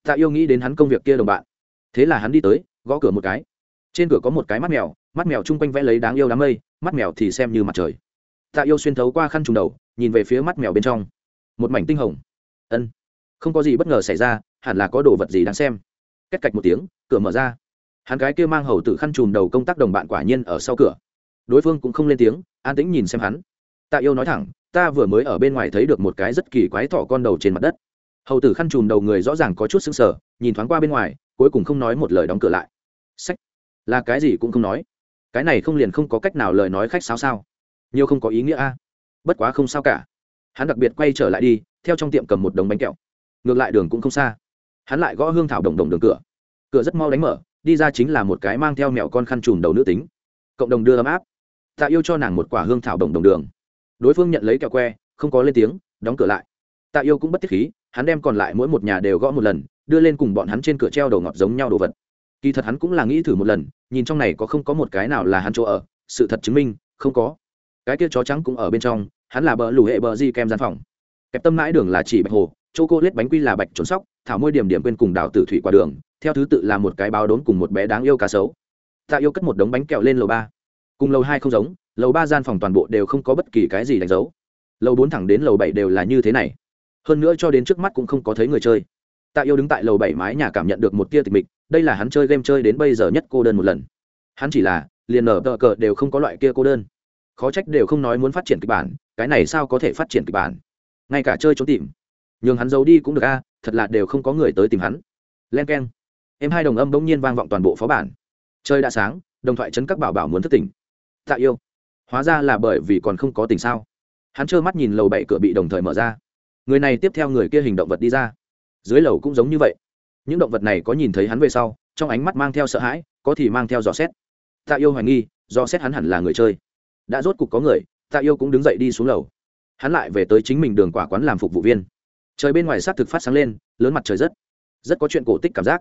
Tạ yêu nghĩ đến hắn công việc kia đồng bạn. Thế là hắn đi tới gõ cửa một cái. Trên cửa có một cái mắt mèo mắt mèo chung quanh vẽ lấy đáng yêu đám mây, mắt mèo thì xem như mặt trời. Tạ yêu xuyên thấu qua khăn trùng đầu, nhìn về phía mắt mèo bên trong. Một mảnh tinh hồng. Ân. Không có gì bất ngờ xảy ra, hẳn là có đồ vật gì đáng xem. Cách cạch một tiếng, cửa mở ra. Hắn cái kia mang hầu tử khăn trùm đầu công tác đồng bạn quả nhiên ở sau cửa. Đối phương cũng không lên tiếng, an tĩnh nhìn xem hắn. Tạ yêu nói thẳng, ta vừa mới ở bên ngoài thấy được một cái rất kỳ quái thỏ con đầu trên mặt đất. Hầu tử khăn trùm đầu người rõ ràng có chút sững sờ, nhìn thoáng qua bên ngoài, cuối cùng không nói một lời đóng cửa lại sách. Là cái gì cũng không nói. Cái này không liền không có cách nào lời nói khách sáo sao? Nhiều không có ý nghĩa a. Bất quá không sao cả. Hắn đặc biệt quay trở lại đi, theo trong tiệm cầm một đống bánh kẹo. Ngược lại đường cũng không xa. Hắn lại gõ hương thảo đồng đồng đường cửa. Cửa rất mau đánh mở, đi ra chính là một cái mang theo mẹo con khăn trùm đầu nữ tính. Cộng đồng đưa ấm áp. Tạ yêu cho nàng một quả hương thảo đồng đồng đường. Đối phương nhận lấy kẹo que, không có lên tiếng, đóng cửa lại. Tạ yêu cũng bất tiết khí, hắn đem còn lại mỗi một nhà đều gõ một lần, đưa lên cùng bọn hắn trên cửa treo đầu ngọt giống nhau đồ vật kỳ thật hắn cũng là nghĩ thử một lần, nhìn trong này có không có một cái nào là hắn chỗ ở, sự thật chứng minh, không có. Cái kia chó trắng cũng ở bên trong, hắn là bờ lù hệ bờ di kem gian phòng. Kẹp tâm mãi đường là chỉ bạch hồ chỗ cô lết bánh quy là bạch trốn sóc, thảo môi điểm điểm quên cùng đào tử thủy qua đường, theo thứ tự là một cái báo đốn cùng một bé đáng yêu cá sấu. Tạ yêu cất một đống bánh kẹo lên lầu ba. Cùng lầu hai không giống, lầu ba gian phòng toàn bộ đều không có bất kỳ cái gì đánh dấu. Lầu bốn thẳng đến lầu bảy đều là như thế này. Hơn nữa cho đến trước mắt cũng không có thấy người chơi. Tạ yêu đứng tại lầu bảy mái nhà cảm nhận được một tia tịch mịch đây là hắn chơi game chơi đến bây giờ nhất cô đơn một lần. Hắn chỉ là, liền nở tờ cờ đều không có loại kia cô đơn. Khó trách đều không nói muốn phát triển kịch bản, cái này sao có thể phát triển kịch bản? Ngay cả chơi trốn tìm, nhường hắn giấu đi cũng được a, thật là đều không có người tới tìm hắn. Len k e n em hai đồng âm bỗng nhiên vang vọng toàn bộ phó bản. Chơi đã sáng, đồng thoại chấn các bảo bảo muốn thất tỉnh. Tạ yêu. Hóa ra là bởi vì còn không có tỉnh sao. Hắn trơ mắt nhìn lầu bảy cửa bị đồng thời mở ra. Người này tiếp theo người kia hình động vật đi ra. Dưới lầu cũng giống như vậy những động vật này có nhìn thấy hắn về sau, trong ánh mắt mang theo sợ hãi, có thì mang theo dò xét. Tạ yêu hoài nghi do xét hắn hẳn là người chơi. Đã rốt cục có người, tạ yêu cũng đứng dậy đi xuống lầu. Hắn lại về tới chính mình đường quả quán làm phục vụ viên. Trời bên ngoài s á t thực phát sáng lên, lớn mặt trời rất rất có chuyện cổ tích cảm giác.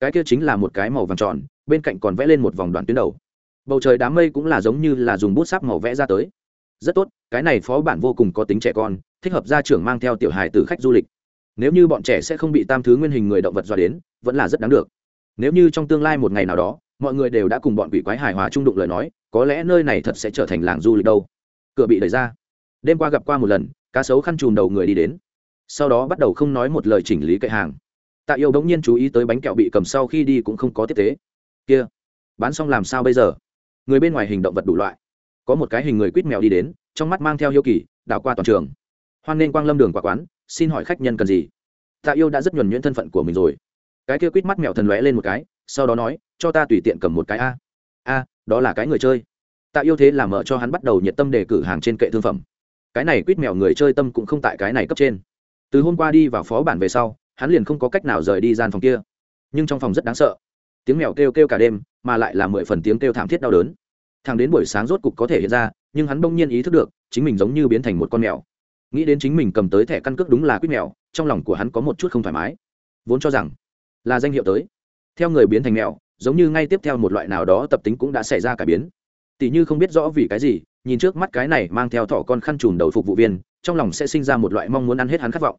Cái kia chính là một cái màu vàng tròn, bên cạnh còn vẽ lên một vòng đoạn tuyến đầu. Bầu trời đám mây cũng là giống như là dùng bút sáp màu vẽ ra tới. Rất tốt, cái này phó bản vô cùng có tính trẻ con, thích hợp gia trưởng mang theo tiểu hài từ khách du lịch nếu như bọn trẻ sẽ không bị tam thứ nguyên hình người động vật dọa đến, vẫn là rất đáng được. Nếu như trong tương lai một ngày nào đó, mọi người đều đã cùng bọn quỷ quái hài hòa trung đụng lời nói, có lẽ nơi này thật sẽ trở thành làng du lịch đâu. Cửa bị đẩy ra. Đêm qua gặp qua một lần, cá sấu khăn chùm đầu người đi đến. Sau đó bắt đầu không nói một lời chỉnh lý cậy hàng. Tạ yêu bỗng nhiên chú ý tới bánh kẹo bị cầm sau khi đi cũng không có tiếp tế. Kia, bán xong làm sao bây giờ? Người bên ngoài hình động vật đủ loại. Có một cái hình người quýt mèo đi đến, trong mắt mang theo hiếu kỳ, đảo qua toàn trường. Hoan nên quang lâm đường quả quán xin hỏi khách nhân cần gì? Tạ yêu đã rất nhuần nhuyễn thân phận của mình rồi. Cái kia quýt mắt mèo thần lóe lên một cái, sau đó nói, cho ta tùy tiện cầm một cái a. A, đó là cái người chơi. Tạ yêu thế là mở cho hắn bắt đầu nhiệt tâm đề cử hàng trên kệ thương phẩm. Cái này quýt mèo người chơi tâm cũng không tại cái này cấp trên. Từ hôm qua đi vào phó bản về sau, hắn liền không có cách nào rời đi gian phòng kia. Nhưng trong phòng rất đáng sợ. Tiếng mèo kêu kêu cả đêm, mà lại là mười phần tiếng kêu thảm thiết đau đớn. Thằng đến buổi sáng rốt cục có thể hiện ra, nhưng hắn bỗng nhiên ý thức được, chính mình giống như biến thành một con mèo nghĩ đến chính mình cầm tới thẻ căn cước đúng là quýt mèo, trong lòng của hắn có một chút không thoải mái. Vốn cho rằng là danh hiệu tới. Theo người biến thành mèo, giống như ngay tiếp theo một loại nào đó tập tính cũng đã xảy ra cả biến. Tỷ như không biết rõ vì cái gì, nhìn trước mắt cái này mang theo thỏ con khăn trùm đầu phục vụ viên, trong lòng sẽ sinh ra một loại mong muốn ăn hết hắn khát vọng.